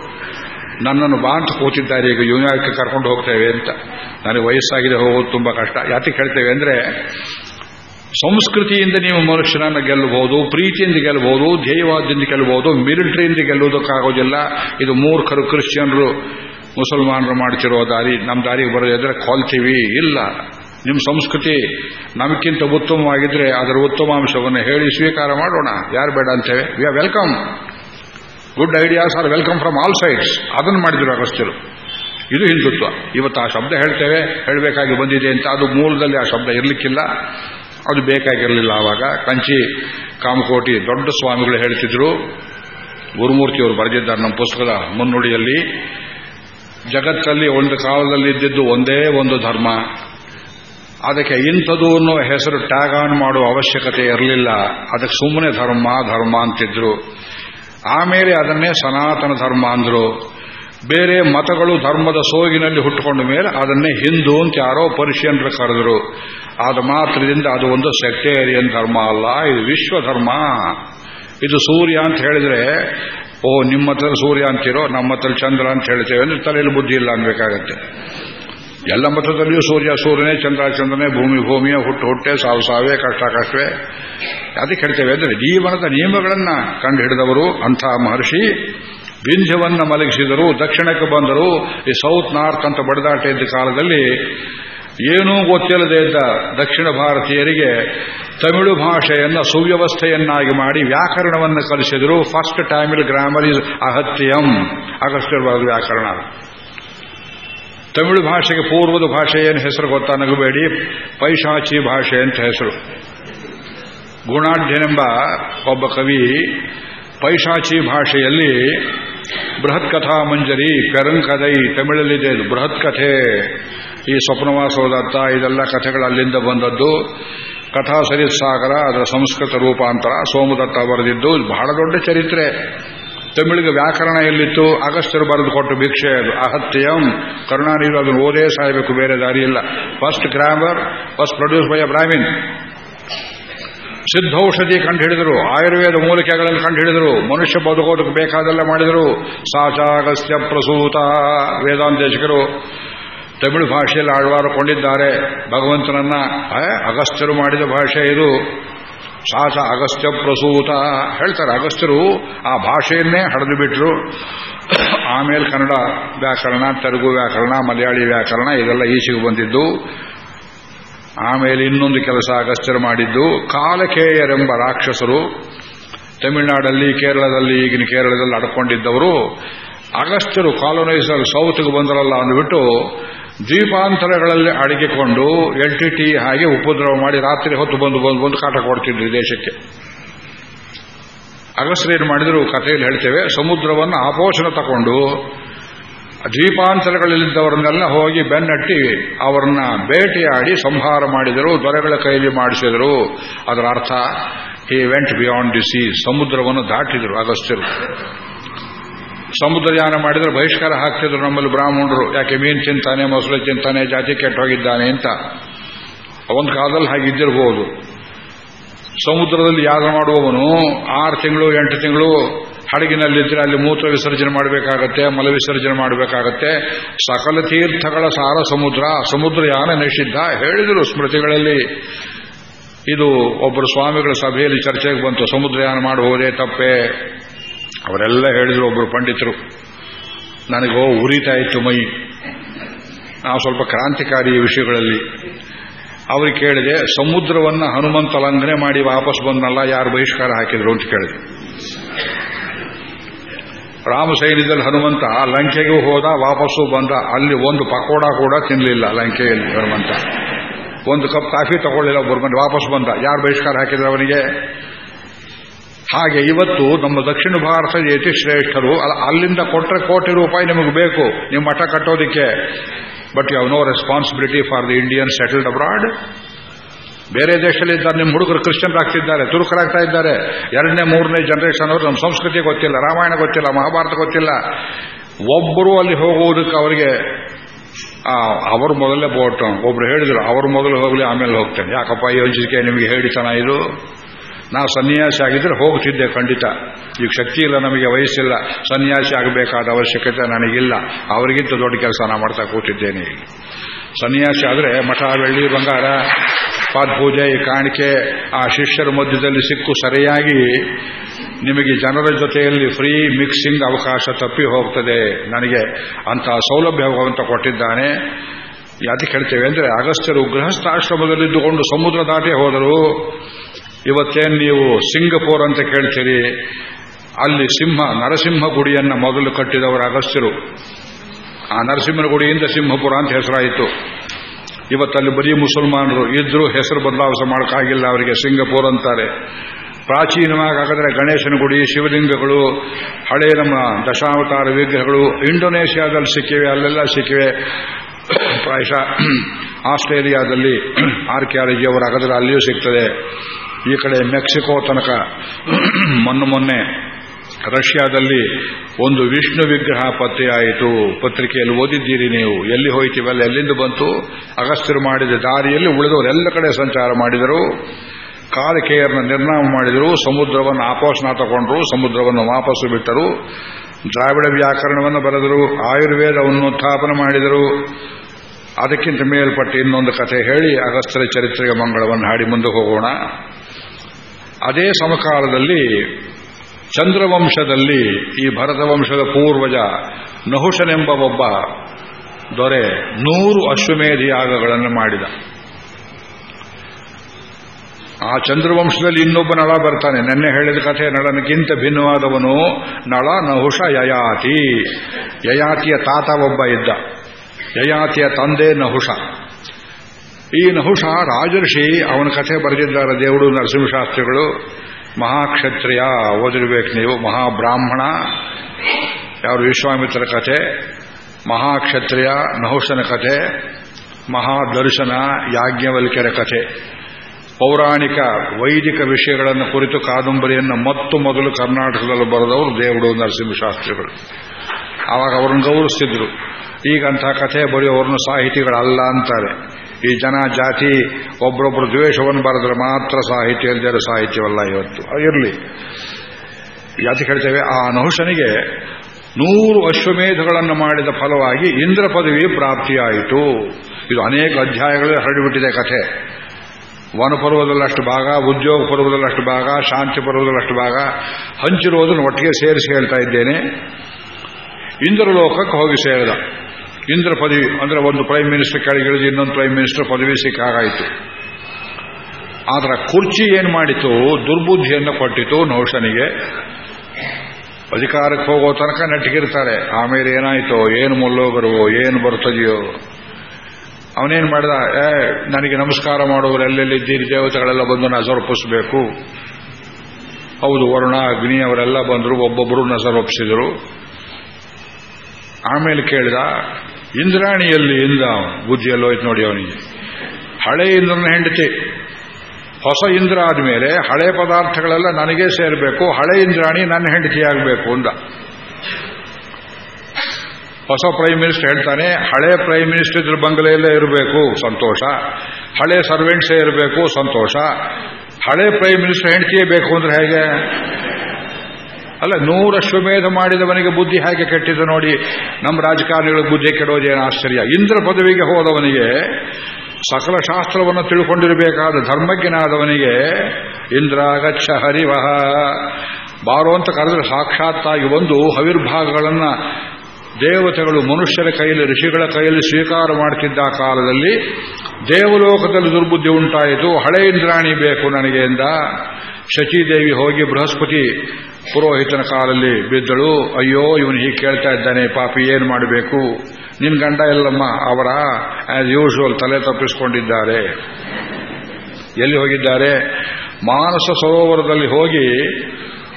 ನನ್ನನ್ನು ಬಾ ಅಂತ ಕೂತಿದ್ದಾರೆ, ಈಗ ಯೂನಿಯಾರ್ಕ್ ಕರ್ಕೊಂಡು ಹೋಗ್ತೇವೆ ಅಂತ. ನನಗೆ ವಯಸ್ಸಾಗಿದೆ ಹೋಗೋದು ತುಂಬಾ ಕಷ್ಟ. ಯಾತಿ ಹೇಳ್ತೇವೆ ಅಂದ್ರೆ, ಸಂಸ್ಕೃತಿಯಿಂದ ನೀವು ಮನುಷ್ಯನನ್ನು ಗೆಲ್ಲಬಹುದು, ಪ್ರೀತಿಯಿಂದ ಗೆಲ್ಲಬಹುದು ಧ್ಯೇಯವಾದದಿಂದ ಗೆಲ್ಲಬಹುದು, ಮಿಲಿಟರಿಯಿಂದ ಗೆಲ್ಲುವುದಕ್ಕಾಗೋದಿಲ್ಲ. ಇದು ಮೂರ್ಖರು, ಕ್ರಿಶ್ಚಿಯನ್ರು ಮುಸಲ್ಮಾನರು ಮಾಡ್ತಿರೋ ದಾರಿ ನಮ್ಮ ದಾರಿಗೆ ಬರೋದಿದ್ರೆ ಕೊಲ್ತೀವಿ. ಇಲ್ಲ. ನಿಮ್ಮ ಸಂಸ್ಕೃತಿ ನಮಗಿಂತ ಉತ್ತಮವಾಗಿದ್ರೆ ಅದರ ಉತ್ತಮಾಂಶವನ್ನು ಹೇಳಿ ಸ್ವೀಕಾರ ಮಾಡೋಣ. ಯಾರು ಬೇಡ ಅಂತೇವೆ we are welcome good ideas are welcome from all sides ಅದನ್ನು ಮಾಡಿದ್ರು ಅಗಸ್ತ್ಯರು. ಇದು ಹಿಂದುತ್ವ. ಇವತ್ತು ಆ ಶಬ್ದ ಹೇಳ್ತೇವೆ. ಹೇಳಬೇಕಾಗಿ ಬಂದಿದೆ ಅಂತ ಅದು ಮೂಲದಲ್ಲಿ ಆ ಶಬ್ದ ಇರಲಿಕ್ಕಿಲ್ಲ. ಅದು ಬೇಕಾಗಿರಲಿಲ್ಲ ಆವಾಗ. ಕಂಚಿ, ಕಾಮಕೋಟಿ ದೊಡ್ಡ ಸ್ವಾಮಿಗಳು ಹೇಳ್ತಿದ್ರು. ಗುರುಮೂರ್ತಿಯವರು ಬರೆದಿದ್ದಾರೆ ನಮ್ಮ ಪುಸ್ತಕದ ಮುನ್ನುಡಿಯಲ್ಲಿ. ಜಗತ್ತಲ್ಲಿ ಒಂದು ಕಾಲದಲ್ಲಿ ಇದ್ದಿದ್ದು ಒಂದೇ ಒಂದು ಧರ್ಮ. ಅದಕ್ಕೆ ಇಂಥದ್ದು ಅನ್ನೋ ಹೆಸರು ಟ್ಯಾಗ್ ಆನ್ ಮಾಡುವ ಅವಶ್ಯಕತೆ ಇರಲಿಲ್ಲ. ಅದಕ್ಕೆ ಸುಮ್ಮನೆ ಧರ್ಮ ಧರ್ಮ ಅಂತಿದ್ರು. ಆಮೇಲೆ ಅದನ್ನೇ ಸನಾತನ ಧರ್ಮ ಅಂದ್ರು. ಬೇರೆ ಮತಗಳು ಧರ್ಮದ ಸೋಗಿನಲ್ಲಿ ಹುಟ್ಟುಕೊಂಡ ಮೇಲೆ ಅದನ್ನೇ ಹಿಂದೂ ಅಂತ ಯಾರೋ ಪರ್ಷಿಯನ್ರು ಕರೆದರು. ಆದ ಮಾತ್ರದಿಂದ ಅದು ಒಂದು ಸೆಕ್ಟೇರಿಯನ್ ಧರ್ಮ ಅಲ್ಲ, ಇದು ವಿಶ್ವ ಧರ್ಮ ಇದು ಸೂರ್ಯ ಅಂತ ಹೇಳಿದ್ರೆ ಓ ನಿಮ್ಮ ಹತ್ರ ಸೂರ್ಯ ಅಂತೀರೋ ನಮ್ಮ ಹತ್ರ ಚಂದ್ರ ಅಂತ ಹೇಳ್ತೇವೆ ಅಂದ್ರೆ ತಲೆಯಲ್ಲಿ ಬುದ್ಧಿ ಇಲ್ಲ ಅನ್ಬೇಕಾಗತ್ತೆ. ಎಲ್ಲ ಮತದಲ್ಲಿಯೂ ಸೂರ್ಯ, ಸೂರ್ಯನೇ, ಚಂದ್ರ, ಚಂದ್ರನೇ, ಭೂಮಿ, ಭೂಮಿಯ, ಹುಟ್ಟು, ಹುಟ್ಟೆ, ಸಾವು, ಸಾವೇ, ಕಷ್ಟ, ಕಷ್ಟವೇ. ಅದಕ್ಕೆ ಹೇಳ್ತೇವೆ ಅಂದ್ರೆ ಜೀವನದ ನಿಯಮಗಳನ್ನ ಕಂಡು ಹಿಡಿದವರು ಅಂಥ ಮಹರ್ಷಿ. ವಿಂಧ್ಯವನ್ನ ಮಲಗಿಸಿದರು, ದಕ್ಷಿಣಕ್ಕೆ ಬಂದರು. ಈ ಸೌತ್ ನಾರ್ತ್ ಅಂತ ಬಡದಾಟ ಇದ್ದ ಕಾಲದಲ್ಲಿ ಏನೂ ಗೊತ್ತಿಲ್ಲದೆ ಇದ್ದ ದಕ್ಷಿಣ ಭಾರತೀಯರಿಗೆ ತಮಿಳು ಭಾಷೆಯನ್ನ ಸುವ್ಯವಸ್ಥೆಯನ್ನಾಗಿ ಮಾಡಿ ವ್ಯಾಕರಣವನ್ನು ಕಲಿಸಿದರು. ಫಸ್ಟ್ ಟೈಮಿಲ್ ಗ್ರಾಮರ್ ಇಸ್ ಅಹತ್ಯಂ ಅಗಸ್ತ್ಯವಾದ ವ್ಯಾಕರಣ ತಮಿಳು ಭಾಷೆಗೆ ಪೂರ್ವದ ಭಾಷೆ ಏನು ಹೆಸರು ಗೊತ್ತಾ ನಗಬೇಡಿ. ಪೈಶಾಚಿ ಭಾಷೆ ಅಂತ ಹೆಸರು. ಗುಣಾಢ್ಯನೆಂಬ ಒಬ್ಬ ಕವಿ ಪೈಶಾಚಿ ಭಾಷೆಯಲ್ಲಿ ಬೃಹತ್ ಕಥಾ ಮಂಜರಿ, ಪೆರಂಕದೈ ತಮಿಳಲ್ಲಿದೆ. ಬೃಹತ್ ಕಥೆ. ಈ ಸ್ವಪ್ನವಾಸೋದತ್ತ ಇದೆಲ್ಲ ಕಥೆಗಳು ಅಲ್ಲಿಂದ ಬಂದದ್ದು. ಕಥಾ ಸರಿಸಾಗರ, ಅದರ ಸಂಸ್ಕೃತ ರೂಪಾಂತರ, ಸೋಮದತ್ತ ಬರೆದಿದ್ದು, ಬಹಳ ದೊಡ್ಡ ಚರಿತ್ರೆ. ತಮಿಳಿಗೆ ವ್ಯಾಕರಣ ಎಲ್ಲಿತ್ತು? ಅಗಸ್ತ್ಯರು ಬರೆದು ಕೊಟ್ಟು ಭಿಕ್ಷೆ ಅದು. ಅಹತ್ಯಂ. ಕರುಣಾನಿಧಿ ಅದನ್ನು ಓದೇ ಸಾಯಬೇಕು, ಬೇರೆ ದಾರಿ ಇಲ್ಲ. First grammar, first produce by a brahmin. ಸಿದ್ಧೌಷಧಿ ಕಂಡುಹಿಡಿದರು. ಆಯುರ್ವೇದ ಮೂಲಿಕೆಗಳನ್ನು ಕಂಡುಹಿಡಿದರು. ಮನುಷ್ಯ ಬದುಕೋದಕ್ಕೆ ಬೇಕಾದೆಲ್ಲ ಮಾಡಿದರು. ಸಾಚಾಗಸ್ತ್ಯ ಪ್ರಸೂತ, ವೇದಾಂತೇಶಕರು. ತಮಿಳು ಭಾಷೆಯಲ್ಲಿ ಆಳ್ವಾರು ಕೊಂಡಿದ್ದಾರೆ ಭಗವಂತನನ್ನ ಅಗಸ್ತ್ಯರು ಮಾಡಿದ ಭಾಷೆ ಇದು. ಸಾಸ ಅಗಸ್ತ್ಯ ಪ್ರಸೂತ ಹೇಳ್ತಾರೆ. ಅಗಸ್ತ್ಯರು ಆ ಭಾಷೆಯನ್ನೇ ಹಡೆದು ಬಿಟ್ರು. ಆಮೇಲೆ ಕನ್ನಡ ವ್ಯಾಕರಣ, ತೆಲುಗು ವ್ಯಾಕರಣ, ಮಲಯಾಳಿ ವ್ಯಾಕರಣ ಇದೆಲ್ಲ ಈಚೆಗೆ ಬಂದಿದ್ದು. ಆಮೇಲೆ ಇನ್ನೊಂದು ಕೆಲಸ ಅಗಸ್ತ್ಯರು ಮಾಡಿದ್ದು. ಕಾಲಕೇಯರೆಂಬ ರಾಕ್ಷಸರು ತಮಿಳುನಾಡಲ್ಲಿ, ಕೇರಳದಲ್ಲಿ, ಈಗಿನ ಕೇರಳದಲ್ಲಿ ಅಡ್ಕೊಂಡಿದ್ದವರು. ಅಗಸ್ತ್ಯರು ಕಾಲೋನೈಸರ್ ಸೌತ್ಗೆ ಬಂದರಲ್ಲ ಅಂದ್ಬಿಟ್ಟು ದ್ವೀಪಾಂತರಗಳಲ್ಲಿ ಅಡಗಿಕೊಂಡು ಎಲ್ ಟಿ ಟಿ ಹಾಗೆ ಉಪದ್ರವ ಮಾಡಿ ರಾತ್ರಿ ಹೊತ್ತು ಬಂದು ಬಂದು ಬಂದು ಕಾಟ ಕೊಡ್ತಿದ್ರು ದೇಶಕ್ಕೆ. ಅಗಸ್ತ್ರೇನು ಮಾಡಿದ್ರು ಕಥೆಯಲ್ಲಿ ಹೇಳ್ತೇವೆ, ಸಮುದ್ರವನ್ನು ಆಪೋಷಣ ತಗೊಂಡು ದ್ವೀಪಾಂತರಗಳಲ್ಲಿದ್ದವರನ್ನೆಲ್ಲ ಹೋಗಿ ಬೆನ್ನಟ್ಟಿ ಅವರನ್ನ ಬೇಟೆಯಾಡಿ ಸಂಹಾರ ಮಾಡಿದರು, ದೊರೆಗಳ ಕೈಲಿ ಮಾಡಿಸಿದರು. ಅದರ ಅರ್ಥ ಈ ವೆಂಟ್ ಬಿಯಾಂಡ್ ದಿ ಸೀ ಸಮುದ್ರವನ್ನು ದಾಟಿದರು, ಅಗಸ್ತ್ಯರು. ಸಮುದ್ರಯಾನ ಮಾಡಿದ್ರೆ ಬಹಿಷ್ಕಾರ ಹಾಕ್ತಿದ್ರು ನಮ್ಮಲ್ಲಿ ಬ್ರಾಹ್ಮಣರು. ಯಾಕೆ ಮೀನು ಚಿಂತಾನೆ ಮೊಸಳೆ ತಿಂತಾನೆ, ಜಾತಿ ಕೆಟ್ಟೋಗಿದ್ದಾನೆ ಅಂತ. ಒಂದು ಕಾಲದಲ್ಲಿ ಹಾಗಿದ್ದಿರಬಹುದು ಸಮುದ್ರದಲ್ಲಿ ಯಾಗ ಮಾಡುವವನು ಆರು ತಿಂಗಳು, ಎಂಟು ತಿಂಗಳು ಹಡಗಿನಲ್ಲಿದ್ದರೆ ಅಲ್ಲಿ ಮೂತ್ರ ವಿಸರ್ಜನೆ ಮಾಡಬೇಕಾಗತ್ತೆ, ಮಲ ವಿಸರ್ಜನೆ ಮಾಡಬೇಕಾಗತ್ತೆ. ಸಕಲ ತೀರ್ಥಗಳ ಸಾರ ಸಮುದ್ರ, ಸಮುದ್ರಯಾನ ನಿಷಿದ್ಧ. ಹೇಳಿದರು ಸ್ಮೃತಿಗಳಲ್ಲಿ. ಇದು ಒಬ್ಬರು ಸ್ವಾಮಿಗಳ ಸಭೆಯಲ್ಲಿ ಚರ್ಚೆಗೆ ಬಂತು, ಸಮುದ್ರಯಾನ ಮಾಡುವುದೇ ತಪ್ಪೇ. ಅವರೆಲ್ಲ ಹೇಳಿದ್ರು ಒಬ್ಬರು ಪಂಡಿತರು, ನನಗೋ ಉರಿತಾ ಇತ್ತು ಮೈ. ನಾವು ಸ್ವಲ್ಪ ಕ್ರಾಂತಿಕಾರಿ ವಿಷಯಗಳಲ್ಲಿ. ಅವ್ರಿಗೆ ಕೇಳಿದೆ, ಸಮುದ್ರವನ್ನ ಹನುಮಂತ ಲಂಘನೆ ಮಾಡಿ ವಾಪಸ್ ಬಂದನಲ್ಲ, ಯಾರು ಬಹಿಷ್ಕಾರ ಹಾಕಿದ್ರು ಅಂತ ಕೇಳಿದೆ. ರಾಮ ಸೈನ್ಯದಲ್ಲಿ ಹನುಮಂತ ಲಂಕೆಗೂ ಹೋದ, ವಾಪಸ್ಸು ಬಂದ, ಅಲ್ಲಿ ಒಂದು ಪಕೋಡ ಕೂಡ ತಿನ್ನಲಿಲ್ಲ ಲಂಕೆಯಲ್ಲಿ ಹನುಮಂತ. ಒಂದು ಕಪ್ ಕಾಫಿ ತಗೊಳ್ಳಿಲ್ಲ ಒಬ್ಬರು ಬಂದು ವಾಪಸ್ ಬಂದ. ಯಾರು ಬಹಿಷ್ಕಾರ ಹಾಕಿದ್ರು ಅವನಿಗೆ? ಹಾಗೆ ಇವತ್ತು ನಮ್ಮ ದಕ್ಷಿಣ ಭಾರತದ ಯತಿಶ್ರೇಷ್ಠರು ಅಲ್ಲಿಂದ ಕೊಟ್ಟರೆ ಕೋಟಿ ರೂಪಾಯಿ ನಿಮಗೆ ಬೇಕು ನಿಮ್ಮ ಮಠ ಕಟ್ಟೋದಿಕ್ಕೆ. But you have no responsibility for the Indian settled abroad ಬೇರೆ ದೇಶದಲ್ಲಿ ಇದ್ದಾರೆ ನಿಮ್ಮ ಹುಡುಗರು ಕ್ರಿಶ್ಚಿಯನ್ ಆಗ್ತಿದ್ದಾರೆ, ತುರುಕರಾಗ್ತಾ ಇದ್ದಾರೆ. ಎರಡನೇ, ಮೂರನೇ ಜನರೇಷನ್ ಅವರು, ನಮ್ಮ ಸಂಸ್ಕೃತಿ ಗೊತ್ತಿಲ್ಲ, ರಾಮಾಯಣ ಗೊತ್ತಿಲ್ಲ, ಮಹಾಭಾರತ ಗೊತ್ತಿಲ್ಲ. ಒಬ್ಬರು ಅಲ್ಲಿ ಹೋಗುವುದಕ್ಕೆ ಅವರಿಗೆ ಅವರು ಮೊದಲೇ ಬೋಟ್, ಒಬ್ರು ಹೇಳಿದ್ರು, ಅವರು ಮೊದಲು ಹೋಗಲಿ, ಆಮೇಲೆ ಹೋಗ್ತೇನೆ. ಯಾಕಪ್ಪ, ಈ ಯೋಜಿಕೆ ನಿಮಗೆ ಹೇಳಿತನ ಇದು? ನಾವು ಸನ್ಯಾಸಿ ಆಗಿದ್ರೆ ಹೋಗುತ್ತಿದ್ದೆ ಖಂಡಿತ. ಈಗ ಶಕ್ತಿ ಇಲ್ಲ, ನಮಗೆ ವಯಸ್ಸಿಲ್ಲ. ಸನ್ಯಾಸಿ ಆಗಬೇಕಾದ ಅವಶ್ಯಕತೆ ನನಗಿಲ್ಲ. ಅವರಿಗಿಂತ ದೊಡ್ಡ ಕೆಲಸ ನಾ ಮಾಡ್ತಾ ಕೂತಿದ್ದೇನೆ. ಸನ್ಯಾಸಿ ಆದರೆ ಮಠ, ಬೆಳ್ಳಿ, ಬಂಗಾರ ಪಾದಪೂಜೆ ಈ ಕಾಣಿಕೆ, ಆ ಶಿಷ್ಯರ ಮಧ್ಯದಲ್ಲಿ ಸಿಕ್ಕು ಸರಿಯಾಗಿ ನಿಮಗೆ ಜನರ ಜೊತೆಯಲ್ಲಿ ಫ್ರೀ ಮಿಕ್ಸಿಂಗ್ ಅವಕಾಶ ತಪ್ಪಿ ಹೋಗ್ತದೆ ನನಗೆ. ಅಂತಹ ಸೌಲಭ್ಯ ಭಗವಂತ ಕೊಟ್ಟಿದ್ದಾನೆ. ಯಾಕೆ ಹೇಳ್ತೇವೆ ಅಂದರೆ ಅಗಸ್ತ್ಯರು ಗೃಹಸ್ಥಾಶ್ರಮದಲ್ಲಿದ್ದುಕೊಂಡು ಸಮುದ್ರ ದಾಟಿ ಹೋದರು. ಇವತ್ತೇನು ನೀವು ಸಿಂಗಪೂರ್ ಅಂತ ಕೇಳ್ತೀರಿ, ಅಲ್ಲಿ ಸಿಂಹ, ನರಸಿಂಹ ಗುಡಿಯನ್ನ ಮೊದಲು ಕಟ್ಟಿದವರು ಅಗಸ್ತ್ಯರು. ಆ ನರಸಿಂಹನ ಗುಡಿಯಿಂದ ಸಿಂಹಪುರ ಅಂತ ಹೆಸರಾಯಿತು. ಇವತ್ತಲ್ಲಿ ಬರೀ ಮುಸಲ್ಮಾನರು ಇದ್ರೂ ಹೆಸರು ಬದಲಾವಣೆ ಮಾಡೋಕ್ಕಾಗಿಲ್ಲ ಅವರಿಗೆ ಸಿಂಗಪೂರ್ ಅಂತಾರೆ. ಪ್ರಾಚೀನವಾಗಿ ಗಣೇಶನ ಗುಡಿ, ಶಿವಲಿಂಗಗಳು, ಹಳೆ ನಮ್ಮ ದಶಾವತಾರ ವಿಗ್ರಹಗಳು ಇಂಡೋನೇಷ್ಯಾದಲ್ಲಿ ಸಿಕ್ಕಿವೆ, ಅಲ್ಲೆಲ್ಲ ಸಿಕ್ಕಿವೆ. ಪ್ರಾಯಶಃ ಆಸ್ಟ್ರೇಲಿಯಾದಲ್ಲಿ ಆರ್ಕಿಯಾಲಜಿ ಅವರ ಹಾಗಾದ್ರೆ ಅಲ್ಲಿಯೂ ಸಿಗ್ತದೆ. ಈ ಕಡೆ ಮೆಕ್ಸಿಕೋ ತನಕ [CLEARS THROAT] ಮೊನ್ನೆ ಮೊನ್ನೆ ರಷ್ಯಾದಲ್ಲಿ ಒಂದು ವಿಷ್ಣು ವಿಗ್ರಹ ಪತ್ತೆಯಾಯಿತು ಪತ್ರಿಕೆಯಲ್ಲಿ ಓದಿದ್ದೀರಿ ನೀವು. ಎಲ್ಲಿ ಹೋಯ್ತೀವಲ್ಲ ಎಲ್ಲಿಂದ ಬಂತು? ಅಗಸ್ತ್ಯರು ಮಾಡಿದ ದಾರಿಯಲ್ಲಿ ಉಳಿದವರು ಎಲ್ಲ ಕಡೆ ಸಂಚಾರ ಮಾಡಿದರು. ಕಾಲಕೇಯರ್ನ ನಿರ್ನಾಮ ಮಾಡಿದರು. ಸಮುದ್ರವನ್ನು ಆಪೋಷಣ ತಗೊಂಡ್ರು. ಸಮುದ್ರವನ್ನು ವಾಪಸ್ಸು ಬಿಟ್ಟರು. ದ್ರಾವಿಡ ವ್ಯಾಕರಣವನ್ನು ಬರೆದರು. ಆಯುರ್ವೇದವನ್ನು ಉತ್ಥಾಪನ ಮಾಡಿದರು. ಅದಕ್ಕಿಂತ ಮೇಲ್ಪಟ್ಟು ಇನ್ನೊಂದು ಕಥೆ ಹೇಳಿ ಅಗಸ್ತ್ಯರ ಚರಿತ್ರೆಗೆ ಮಂಗಳವನ್ನು ಹಾಡಿ ಮುಂದೆ ಹೋಗೋಣ. ಅದೇ ಸಮಕಾಲದಲ್ಲಿ ಚಂದ್ರವಂಶದಲ್ಲಿ ಈ ಭರತವಂಶದ ಪೂರ್ವಜ ನಹುಷನೆಂಬ ಒಬ್ಬ ದೊರೆ ನೂರು ಅಶ್ವಮೇಧ ಯಾಗಗಳನ್ನು ಮಾಡಿದ. ಆ ಚಂದ್ರವಂಶದಲ್ಲಿ ಇನ್ನೊಬ್ಬ ನಳ ಬರ್ತಾನೆ. ನೆನ್ನೆ ಹೇಳಿದ ಕಥೆ, ನಳನಕ್ಕಿಂತ ಭಿನ್ನವಾದವನು ನಳ ನಹುಷ ಯಯಾತಿ. ಯಯಾತಿಯ ತಾತ ಒಬ್ಬ ಇದ್ದ. ಯಯಾತಿಯ ತಂದೆ ನಹುಷ. ಈ ನಹುಷ ರಾಜರ್ಷಿ ಅವನ ಕಥೆ ಬರೆದಿದ್ದಾರೆ ದೇವರು ನರಸಿಂಹಶಾಸ್ತ್ರಿಗಳು. ಮಹಾಕ್ಷತ್ರಿಯ, ಓದಿರ್ಬೇಕು ನೀವು, ಮಹಾಬ್ರಾಹ್ಮಣ ಯಾರು ವಿಶ್ವಾಮಿತ್ರ ಕಥೆ, ಮಹಾಕ್ಷತ್ರಿಯ ನಹುಷನ ಕಥೆ, ಮಹಾದರ್ಶನ, ಯಾಜ್ಞವಲ್ಕ್ಯರ ಕಥೆ. ಪೌರಾಣಿಕ, ವೈದಿಕ ವಿಷಯಗಳನ್ನು ಕುರಿತು ಕಾದಂಬರಿಯನ್ನು ಮತ್ತು ಮೊದಲು ಕರ್ನಾಟಕದಲ್ಲಿ ಬರೆದವರು ದೇವರು ನರಸಿಂಹಶಾಸ್ತ್ರಿಗಳು. ಆವಾಗ ಅವರನ್ನು ಗೌರವಿಸ್ತಿದ್ರು. ಈಗಂತಹ ಕಥೆ ಬರೆಯೋರನ್ನು ಸಾಹಿತಿಗಳಲ್ಲ ಅಂತಾರೆ. ಈ ಜನ ಜಾತಿ ಒಬ್ಬರೊಬ್ಬರು ದ್ವೇಷವನ್ನು ಬರೆದ್ರೆ ಮಾತ್ರ ಸಾಹಿತ್ಯ ಇಲ್ದೇ ಸಾಹಿತ್ಯವಲ್ಲ ಇವತ್ತು. ಇರಲಿ. ಯಾತಿ ಹೇಳ್ತೇವೆ? ಆ ನಹುಶನಿಗೆ ನೂರು ಅಶ್ವಮೇಧಗಳನ್ನು ಮಾಡಿದ ಫಲವಾಗಿ ಇಂದ್ರ ಪದವಿ ಪ್ರಾಪ್ತಿಯಾಯಿತು. ಇದು ಅನೇಕ ಅಧ್ಯಾಯಗಳಲ್ಲಿ ಹರಡಿಬಿಟ್ಟಿದೆ ಕಥೆ. ವನಪರ್ವದಲ್ಲಷ್ಟು ಭಾಗ, ಉದ್ಯೋಗ ಪರ್ವದಲ್ಲಷ್ಟು ಭಾಗ, ಶಾಂತಿ ಪರ್ವದಲ್ಲಷ್ಟು ಭಾಗ ಹಂಚಿರುವುದನ್ನು ಒಟ್ಟಿಗೆ ಸೇರಿಸಿ ಹೇಳ್ತಾ ಇದ್ದೇನೆ. ಇಂದ್ರಲೋಕಕ್ಕೆ ಹೋಗಿ ಸೇರಿದ. ಇಂದ್ರ ಪದವಿ, ಅಂದ್ರೆ ಒಂದು ಪ್ರೈಮ್ ಮಿನಿಸ್ಟರ್ ಕೆಳಗಿಳಿದು ಇನ್ನೊಂದು ಪ್ರೈಮ್ ಮಿನಿಸ್ಟರ್ ಪದವಿ ಸಿಕ್ಕಾಗಾಯಿತು. ಆದ್ರೆ ಕುರ್ಚಿ ಏನ್ ಮಾಡಿತು? ದುರ್ಬುದ್ಧಿಯನ್ನು ಕೊಟ್ಟಿತು ನೋಷನಿಗೆ. ಅಧಿಕಾರಕ್ಕೆ ಹೋಗೋ ತನಕ ನೆಟ್ಟಿಗಿರ್ತಾರೆ. ಆಮೇಲೆ ಏನಾಯ್ತೋ? ಏನು ಮುಲ್ಲೋಗರುವೋ? ಏನು ಬರ್ತದೆಯೋ? ಅವನೇನ್ ಮಾಡಿದ? ಏ, ನನಗೆ ನಮಸ್ಕಾರ ಮಾಡುವವರು ಎಲ್ಲೆಲ್ಲಿದ್ದೀರಿ? ದೇವತೆಗಳೆಲ್ಲ ಬಂದು ನಸರೊಪ್ಪಿಸಬೇಕು ಹೌದು ವರುಣ ಅಗ್ನಿ ಅವರೆಲ್ಲ ಬಂದರು ಒಬ್ಬೊಬ್ಬರು ನಸರೊಪ್ಪಿಸಿದರು ಆಮೇಲೆ ಕೇಳಿದ, ಇಂದ್ರಾಣಿಯಲ್ಲಿ ಇಂದ ಬುದ್ಧಿಯಲ್ಲಿ ಹೋಯ್ತು ನೋಡಿ ಅವನಿಗೆ. ಹಳೆ ಇಂದ್ರನ ಹೆಂಡತಿ. ಹೊಸ ಇಂದ್ರ ಆದಮೇಲೆ ಹಳೆ ಪದಾರ್ಥಗಳೆಲ್ಲ ನನಗೇ ಸೇರಬೇಕು, ಹಳೆ ಇಂದ್ರಾಣಿ ನನ್ನ ಹೆಂಡತಿಯಾಗಬೇಕು ಅಂದ. ಹೊಸ ಪ್ರೈಮ್ ಮಿನಿಸ್ಟರ್ ಹೇಳ್ತಾನೆ, ಹಳೆ ಪ್ರೈಮ್ ಮಿನಿಸ್ಟರ್ ಇದ್ರ ಬಂಗಲೆಯಲ್ಲೇ ಇರಬೇಕು, ಸಂತೋಷ. ಹಳೆ ಸರ್ವೆಂಟ್ಸೇ ಇರಬೇಕು, ಸಂತೋಷ. ಹಳೆ ಪ್ರೈಮ್ ಮಿನಿಸ್ಟರ್ ಹೆಂಡತಿಯೇ ಬೇಕು ಅಂದ್ರೆ ಹೇಗೆ? ಅಲ್ಲ, ನೂರ ಅಶ್ವಮೇಧ ಮಾಡಿದವನಿಗೆ ಬುದ್ಧಿ ಹೇಗೆ ಕೆಟ್ಟಿದ್ದು ನೋಡಿ. ನಮ್ಮ ರಾಜಕಾರಣಿಗಳ ಬುದ್ಧಿ ಕೆಡೋದೇನು ಆಶ್ಚರ್ಯ. ಇಂದ್ರ ಪದವಿಗೆ ಹೋದವನಿಗೆ, ಸಕಲ ಶಾಸ್ತ್ರವನ್ನು ತಿಳ್ಕೊಂಡಿರಬೇಕಾದ ಧರ್ಮಜ್ಞನಾದವನಿಗೆ, ಇಂದ್ರಾಗಚ್ಚ ಹರಿವಹ ಬಾರೋ ಅಂತ ಕರೆದ್ರೆ ಸಾಕ್ಷಾತ್ತಾಗಿ ಬಂದು ಹವಿರ್ಭಾಗಗಳನ್ನು ದೇವತೆಗಳು ಮನುಷ್ಯರ ಕೈಯಲ್ಲಿ, ಋಷಿಗಳ ಕೈಯಲ್ಲಿ ಸ್ವೀಕಾರ ಮಾಡ್ತಿದ್ದ ಕಾಲದಲ್ಲಿ ದೇವಲೋಕದಲ್ಲಿ ದುರ್ಬುದ್ಧಿ ಉಂಟಾಯಿತು. ಹಳೆ ಇಂದ್ರಾಣಿ ಬೇಕು ನನಗೆ ಎಂದ. ಶಚಿದೇವಿ ಹೋಗಿ ಬೃಹಸ್ಪತಿ ಪುರೋಹಿತನ ಕಾಲಲ್ಲಿ ಬಿದ್ದಳು. ಅಯ್ಯೋ, ಇವನು ಹೀಗೆ ಕೇಳ್ತಾ ಇದ್ದಾನೆ, ಪಾಪಿ, ಏನು ಮಾಡಬೇಕು? ನಿನ್ ಗಂಡ ಎಲ್ಲಮ್ಮ, ಅವರ ಆಸ್ ಯೂಶುವಲ್ ತಲೆ ತಪ್ಪಿಸಿಕೊಂಡಿದ್ದಾರೆ. ಎಲ್ಲಿ ಹೋಗಿದ್ದಾರೆ? ಮಾನಸ ಸರೋವರದಲ್ಲಿ ಹೋಗಿ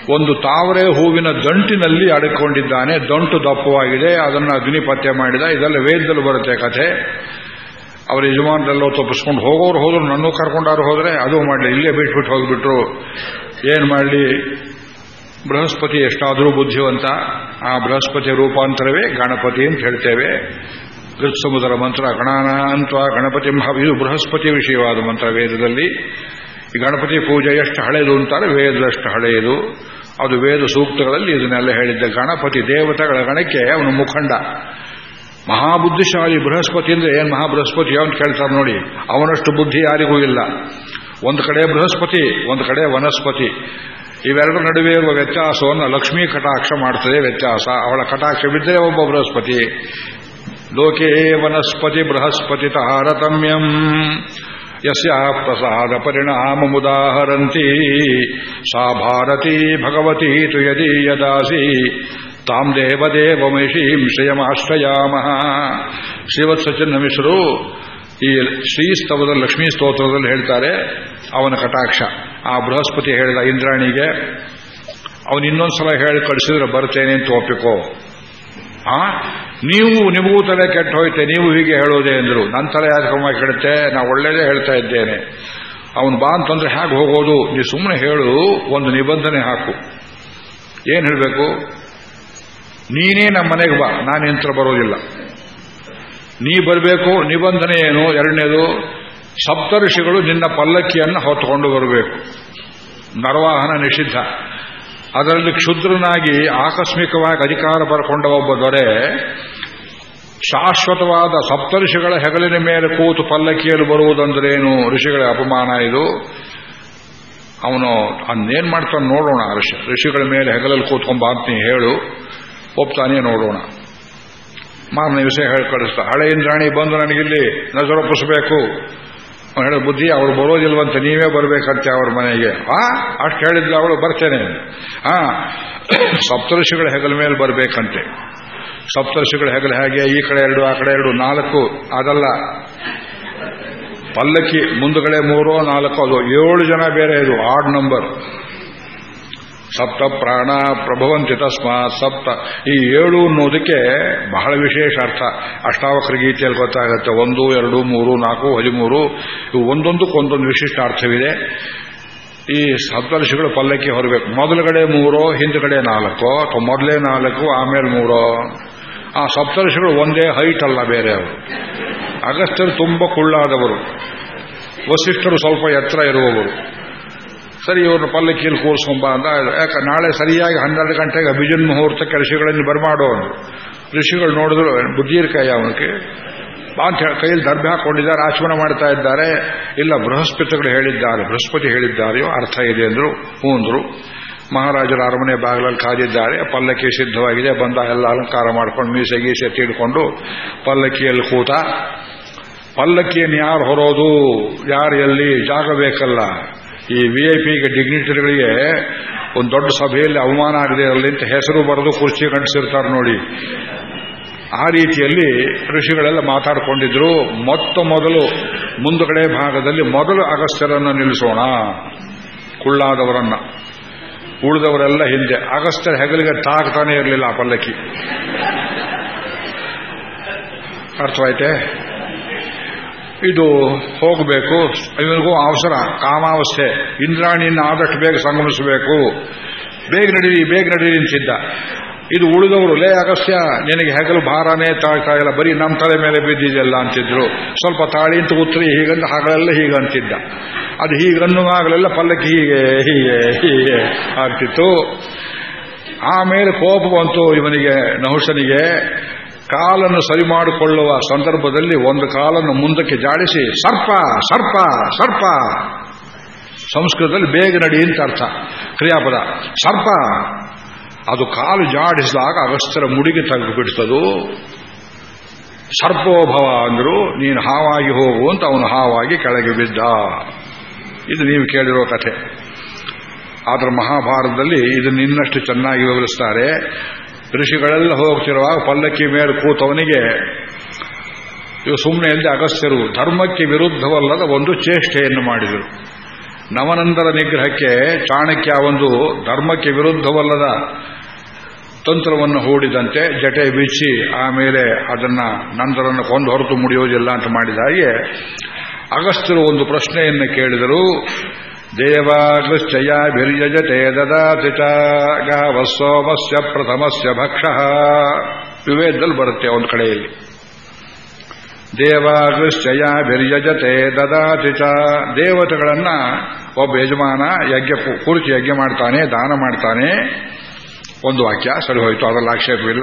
ಒಂದು ತಾವರೆ ಹೂವಿನ ದಂಟಿನಲ್ಲಿ ಅಡಕೊಂಡಿದ್ದಾನೆ, ದಂಟು ದಪ್ಪವಾಗಿದೆ, ಅದನ್ನು ಅಗ್ನಿ ಮಾಡಿದ, ಇದೆಲ್ಲ ವೇದದಲ್ಲಿ ಬರುತ್ತೆ ಕಥೆ. ಅವರ ಯಜಮಾನರೆಲ್ಲೋ ತಪ್ಪಿಸ್ಕೊಂಡು ಹೋಗೋರು ಹೋದ್ರು ನನ್ನೂ ಕರ್ಕೊಂಡಾರು ಹೋದ್ರೆ ಅದು ಮಾಡಲಿ, ಇಲ್ಲೇ ಬಿಟ್ಬಿಟ್ಟು ಹೋಗ್ಬಿಟ್ರು. ಏನು ಮಾಡಲಿ? ಬೃಹಸ್ಪತಿ ಎಷ್ಟಾದರೂ ಬುದ್ಧಿವಂತ, ಆ ಬೃಹಸ್ಪತಿ ರೂಪಾಂತರವೇ ಗಣಪತಿ ಅಂತ ಹೇಳ್ತೇವೆ. ಸಮುದ್ರ ಮಂತ್ರ ಗಣಾನ ಅಂತ ಗಣಪತಿ ಇದು ಬೃಹಸ್ಪತಿ ವಿಷಯವಾದ ಮಂತ್ರ ವೇದದಲ್ಲಿ. ಗಣಪತಿ ಪೂಜೆ ಎಷ್ಟು ಹಳೆಯದು ಅಂತಾರೆ, ವೇದದಷ್ಟು ಹಳೆಯದು ಅದು ವೇದ ಸೂಕ್ತಗಳಲ್ಲಿ ಇದನ್ನೆಲ್ಲ ಹೇಳಿದ್ದ ಗಣಪತಿ ದೇವತೆಗಳ ಗಣಕ್ಕೆ ಅವನು ಮುಖಂಡ. ಮಹಾಬುದ್ಧಿಶಾಲಿ ಬೃಹಸ್ಪತಿ ಅಂದ್ರೆ ಏನ್ ಮಹಾಬೃಹಸ್ಪತಿ ಅಂತ ಕೇಳ್ತಾರೆ ನೋಡಿ. ಅವನಷ್ಟು ಬುದ್ಧಿ ಯಾರಿಗೂ ಇಲ್ಲ. ಒಂದು ಕಡೆ ಬೃಹಸ್ಪತಿ, ಒಂದು ಕಡೆ ವನಸ್ಪತಿ. ಇವೆರಡರ ನಡುವೆ ಇರುವ ವ್ಯತ್ಯಾಸವನ್ನು ಲಕ್ಷ್ಮೀ ಕಟಾಕ್ಷ ಮಾಡ್ತದೆ ವ್ಯತ್ಯಾಸ. ಅವಳ ಕಟಾಕ್ಷ ಬಿದ್ದರೆ ಒಬ್ಬ ಬೃಹಸ್ಪತಿ. ಲೋಕೇ ವನಸ್ಪತಿ ಬೃಹಸ್ಪತಿ ತಾರತಮ್ಯಂ ಯಸ್ಯ ಪ್ರಸಾದ ಪರಿಣಾಮ ಮುದಾಹರಂತಿ ಸಾ ಭಾರತೀ ಭಗವತಿ ತು ಯದಿ ಯದಾಸಿ ತಾಂ ದೇವದೇವಮೈಷೀಂ ಶ್ರೇಯಮಾಶ್ರಯಾಮಃ ಶ್ರೀವತ್ ಸಚಿನ್ ಮಿಶ್ರು ಈ ಶ್ರೀಸ್ತವದ ಲಕ್ಷ್ಮೀ ಸ್ತೋತ್ರದಲ್ಲಿ ಹೇಳ್ತಾರೆ, ಅವನ ಕಟಾಕ್ಷ. ಆ ಬೃಹಸ್ಪತಿ ಹೇಳಿದ ಇಂದ್ರಾಣಿಗೆ ಅವನು ಇನ್ನೊಂದ್ಸಲ ಹೇಳಿ ಕಳಿಸಿದ್ರೆ ಬರ್ತೇನೆ ಅಂತ ಒಪ್ಪಿಕೋ. ಆ? ನೀವು ನಿಮಗೂ ತಲೆ ಕೆಟ್ಟ ಹೋಯ್ತೆ, ನೀವು ಹೀಗೆ ಹೇಳೋದೇ ಎಂದರು. ನನ್ನ ತಲೆ ಯಾಕಮ್ಮ ಕೆಡುತ್ತೆ? ನಾ ಒಳ್ಳೇದೇ ಹೇಳ್ತಾ ಇದ್ದೇನೆ. ಅವನು ಬಾ ಅಂತಂದ್ರೆ ಹೇಗೆ ಹೋಗೋದು? ನೀವು ಸುಮ್ಮನೆ ಹೇಳು, ಒಂದು ನಿಬಂಧನೆ ಹಾಕು. ಏನು ಹೇಳಬೇಕು? ನೀನೇ ನಮ್ಮ ಮನೆಗೆ ಬಾ, ನಾನು ಯಂತ್ರ ಬರೋದಿಲ್ಲ. ನೀ ಬರಬೇಕು, ನಿಬಂಧನೆ ಏನು? ಎರಡನೇದು, ಸಪ್ತಋಷಿಗಳು ನಿನ್ನ ಪಲ್ಲಕ್ಕಿಯನ್ನು ಹೊತ್ತುಕೊಂಡು ಬರಬೇಕು. ನರವಾಹನ ನಿಷಿದ್ಧ. ಅದರಲ್ಲಿ ಕ್ಷುದ್ರನಾಗಿ ಆಕಸ್ಮಿಕವಾಗಿ ಅಧಿಕಾರ ಬರಕೊಂಡ ಒಬ್ಬ ದೊರೆ ಶಾಶ್ವತವಾದ ಸಪ್ತಋಷಿಗಳ ಹೆಗಲಿನ ಮೇಲೆ ಕೂತು ಪಲ್ಲಕ್ಕಿಯಲ್ಲಿ ಬರುವುದಂದ್ರೇನು? ಋಷಿಗಳ, ಅಪಮಾನ ಇದು. ಅವನು ಅನ್ನೇನ್ ಮಾಡ್ತಾನೆ ನೋಡೋಣ ಋಷಿ. ಋಷಿಗಳ ಮೇಲೆ ಹೆಗಲಲ್ಲಿ ಕೂತ್ಕೊಂಬ ಅಂತ ನೀ ಹೇಳು. ಒಪ್ತಾನೆ ನೋಡೋಣ. ಮಾರನೇ ವಿಷಯ ಹೇಳಿ ಕಳಿಸ್ತಾ ಹಳೆ ಇಂದ್ರಾಣಿ ಬಂದು ನನಗಿಲ್ಲಿ ನಜರೊಪ್ಪಿಸಬೇಕು. ಹೇಳ ಬುದ್ಧಿ, ಅವ್ರು ಬರೋದಿಲ್ವಂತ, ನೀವೇ ಬರಬೇಕಂತೆ ಅವ್ರ ಮನೆಗೆ. ಆ, ಅಷ್ಟು ಹೇಳಿದ್ಲು ಅವಳು, ಬರ್ತೇನೆ. ಆ ಸಪ್ತರ್ಷಿಗಳ ಹೆಗಲ ಮೇಲೆ ಬರಬೇಕಂತೆ. ಸಪ್ತರ್ಷಿಗಳ ಹೆಗಲ ಹೇಗೆ, ಈ ಕಡೆ ಎರಡು, ಆ ಕಡೆ ಎರಡು, ನಾಲ್ಕು, ಅದಲ್ಲ. ಪಲ್ಲಕ್ಕಿ ಮುಂದುಗಡೆ ಮೂರೋ, ನಾಲ್ಕೋ, ಅದು ಏಳು ಜನ ಬೇರೆ ಇದು, ಆಡ್ ನಂಬರ್. ಸಪ್ತ ಪ್ರಾಣ ಪ್ರಭವಂತಿ ತಸ್ಮಾತ್ ಸಪ್ತ. ಈ ಏಳು ಅನ್ನೋದಕ್ಕೆ ಬಹಳ ವಿಶೇಷ ಅರ್ಥ. ಅಷ್ಟಾವಕ್ರ ಗೀತೆಯಲ್ಲಿ ಗೊತ್ತಾಗುತ್ತೆ. ಒಂದು, ಎರಡು, ಮೂರು, ನಾಲ್ಕು, ಹದಿಮೂರು ಒಂದೊಂದಕ್ಕೊಂದೊಂದು ವಿಶಿಷ್ಟ ಅರ್ಥವಿದೆ. ಈ ಸಪ್ತರ್ಷಿಗಳು ಪಲ್ಲಕ್ಕಿ ಹೊರಬೇಕು. ಮೊದಲುಗಡೆ ಮೂರೋ ಹಿಂದ್ಗಡೆ ನಾಲ್ಕೋ, ಅಥವಾ ಮೊದಲೇ ನಾಲ್ಕು, ಆಮೇಲೆ ಮೂರೋ. ಆ ಸಪ್ತರ್ಷಿಗಳು ಒಂದೇ ಹೈಟ್ ಅಲ್ಲ ಬೇರೆ ಅವರು ಅಗಸ್ತ್ಯರು ತುಂಬಾ ಕುಳ್ಳಾದವರು. ವಸಿಷ್ಠರು ಸ್ವಲ್ಪ ಎತ್ತರ ಇರುವವರು. ಸರಿ, ಇವ್ರನ್ನ ಪಲ್ಲಕ್ಕಿಯಲ್ಲಿ ಕೂರಿಸ್ಕೊಂಬ ಅಂತ ಯಾಕೆ, ನಾಳೆ ಸರಿಯಾಗಿ ಹನ್ನೆರಡು ಗಂಟೆಗೆ ಅಭಿಜನ್ ಮುಹೂರ್ತಕ್ಕೆ ಋಷಿಗಳನ್ನು ಬರಮಾಡೋ ಋಷಿಗಳು ನೋಡಿದ್ರು ಬುದ್ಧಿರ್ಕಾಯ ಅವನಿಗೆ? ಅಂತ ಕೈಯಲ್ಲಿ ದರ್ಭೆ ಹಾಕೊಂಡಿದ್ದಾರೆ, ಆಚಮನ ಮಾಡ್ತಾ ಇದ್ದಾರೆ. ಇಲ್ಲ, ಬೃಹಸ್ಪತಿಗಳು ಹೇಳಿದ್ದಾರೆ, ಬೃಹಸ್ಪತಿ ಹೇಳಿದ್ದಾರೆಯೋ, ಅರ್ಥ ಇದೆ ಅಂದ್ರು ಹೂಂದ್ರು ಮಹಾರಾಜರ ಅರಮನೆ ಬಾಗಿಲಲ್ಲಿ ಕಾದಿದ್ದಾರೆ ಪಲ್ಲಕ್ಕಿ ಸಿದ್ಧವಾಗಿದೆ, ಬಂದ ಎಲ್ಲ ಅಲಂಕಾರ ಮಾಡ್ಕೊಂಡು ಮೀಸೆ ಗೀಸೆ ತೀಡ್ಕೊಂಡು ಪಲ್ಲಕ್ಕಿಯಲ್ಲಿ ಕೂತ ಪಲ್ಲಕ್ಕಿಯನ್ನು ಯಾರು ಹೊರೋದು? ಯಾರು ಎಲ್ಲಿ? ಜಾಗ ಬೇಕಲ್ಲ. ಈ ವಿ ಐ ಪಿಗೆ ಡಿಗ್ನಿಟರಿಗಳಿಗೆ ಒಂದು ದೊಡ್ಡ ಸಭೆಯಲ್ಲಿ ಅವಮಾನ ಆಗಿದೆ ಅಲ್ಲಿ ಅಂತ ಹೆಸರು ಬರೆದು ಕುರ್ಚಿ ಕಂಡಿಸಿರ್ತಾರೆ ನೋಡಿ. ಆ ರೀತಿಯಲ್ಲಿ ಋಷಿಗಳೆಲ್ಲ ಮಾತಾಡಿಕೊಂಡಿದ್ರು, ಮೊತ್ತ ಮೊದಲು ಮುಂದುಗಡೆ ಭಾಗದಲ್ಲಿ ಮೊದಲು ಅಗಸ್ತ್ಯರನ್ನು ನಿಲ್ಲಿಸೋಣ, ಕುಳ್ಳಾದವರನ್ನ. ಉಳಿದವರೆಲ್ಲ ಹಿಂದೆ. ಅಗಸ್ತ್ಯರ ಹೆಗಲಿಗೆ ತಾಕ್ತಾನೆ ಇರಲಿಲ್ಲ ಆ ಪಲ್ಲಕ್ಕಿ. ಅರ್ಥವಾಯ್ತೆ? ಇದು ಹೋಗಬೇಕು, ಇವನಿಗೂ ಅವಸರ, ಕಾಮಾವಸ್ಥೆ, ಇಂದ್ರಾಣಿಯನ್ನು ಆದಷ್ಟು ಬೇಗ ಸಂಗಮಿಸಬೇಕು. ಬೇಗ ನಡೀರಿ ಬೇಗ ನಡೀರಿ ಅಂತಿದ್ದ. ಇದು ಉಳಿದವರು, ಲೇ ಅಗಸ್ತ್ಯ, ನಿನಗೆ ಹೆಗಲು ಭಾರನೇ ತಾಳ್ತಾ ಇಲ್ಲ ಬರೀ ನಮ್ಮ ತಲೆ ಮೇಲೆ ಬಿದ್ದಿದೆಯಲ್ಲ ಅಂತಿದ್ರು. ಸ್ವಲ್ಪ ತಾಳಿ ಅಂತ ಉತ್ತರಿ ಹೀಗಂತ ಹಾಗಲೆಲ್ಲ ಹೀಗಂತಿದ್ದ ಅದು ಹೀಗನ್ನುವಾಗಲೆಲ್ಲ ಪಲ್ಲಕ್ಕಿ ಹೀಗೆ ಹೀಗೆ ಹೀಗೆ ಆಗ್ತಿತ್ತು. ಆಮೇಲೆ ಕೋಪ ಬಂತು ಇವನಿಗೆ, ನಹುಷನಿಗೆ. ಕಾಲನ್ನು ಸರಿ ಮಾಡಿಕೊಳ್ಳುವ ಸಂದರ್ಭದಲ್ಲಿ ಒಂದು ಕಾಲನ್ನು ಮುಂದಕ್ಕೆ ಜಾಡಿಸಿ, ಸರ್ಪ ಸರ್ಪ ಸರ್ಪ. ಸಂಸ್ಕೃತದಲ್ಲಿ ಬೇಗ ನಡಿ ಅಂತ ಅರ್ಥ. ಕ್ರಿಯಾಪದ, ಸರ್ಪ. ಅದು ಕಾಲು ಜಾಡಿಸಿದಾಗ ಅಗಸ್ತರ ಮುಡಿಗೆ ತೆಗೆದುಬಿಡ್ತದು. ಸರ್ಪೋಭವ ಅಂದ್ರು, ನೀನು ಹಾವಾಗಿ ಹೋಗು ಅಂತ ಅವನು ಹಾವಾಗಿ ಕೆಳಗೆ ಬಿದ್ದ. ಇದು ನೀವು ಕೇಳಿರೋ ಕಥೆ. ಆದರೆ ಮಹಾಭಾರತದಲ್ಲಿ ಇದನ್ನು ಇನ್ನಷ್ಟು ಚೆನ್ನಾಗಿ ವಿವರಿಸ್ತಾರೆ. ಋಷಿಗಳೆಲ್ಲ ಹೋಗ್ತಿರುವಾಗ ಪಲ್ಲಕ್ಕಿ ಮೇಲೆ ಕೂತವನಿಗೆ ಇವು ಸುಮ್ಮನೆ ಎಂದೇ ಅಗಸ್ತ್ಯರು, ಧರ್ಮಕ್ಕೆ ವಿರುದ್ಧವಲ್ಲದ ಒಂದು ಚೇಷ್ಟೆಯನ್ನು ಮಾಡಿದರು. ನವನಂದರ ನಿಗ್ರಹಕ್ಕೆ ಚಾಣಕ್ಯ ಒಂದು ಧರ್ಮಕ್ಕೆ ವಿರುದ್ಧವಲ್ಲದ ತಂತ್ರವನ್ನು ಹೂಡಿದಂತೆ ಜಟೆ ಬಿಚ್ಚಿ ಆಮೇಲೆ ಅದನ್ನ ನಂದರನ್ನು ಕೊಂದು ಹೊರತು ಮುಡಿಯೋದಿಲ್ಲ ಅಂತ ಮಾಡಿದ ಹಾಗೆ ಅಗಸ್ತ್ಯರು ಒಂದು ಪ್ರಶ್ನೆಯನ್ನು ಕೇಳಿದರು. ದೇವಾಗಶ್ಚಯ ददाति ದದಾತಿ ಗಾವಸೋಮಸ್ಯ ಪ್ರಥಮಸ್ಯ ಭಕ್ಷ. ವಿವೇದದಲ್ಲಿ ಬರುತ್ತೆ ಒಂದು ಕಡೆಯಲ್ಲಿ. ದೇವಾಗಶ್ಚಯ ಬಿರ್ಯಜತೆ ದದಾತಿ ಚ ದೇವತೆಗಳನ್ನ ಒಬ್ಬ ಯಜಮಾನ ಯಜ್ಞ ಕುರಿತು ಯಜ್ಞ ಮಾಡ್ತಾನೆ, ದಾನ ಮಾಡ್ತಾನೆ. ಒಂದು ವಾಕ್ಯ ಸರಿ ಹೋಯಿತು, ಅದರಲ್ಲಿ ಆಕ್ಷೇಪವಿಲ್ಲ.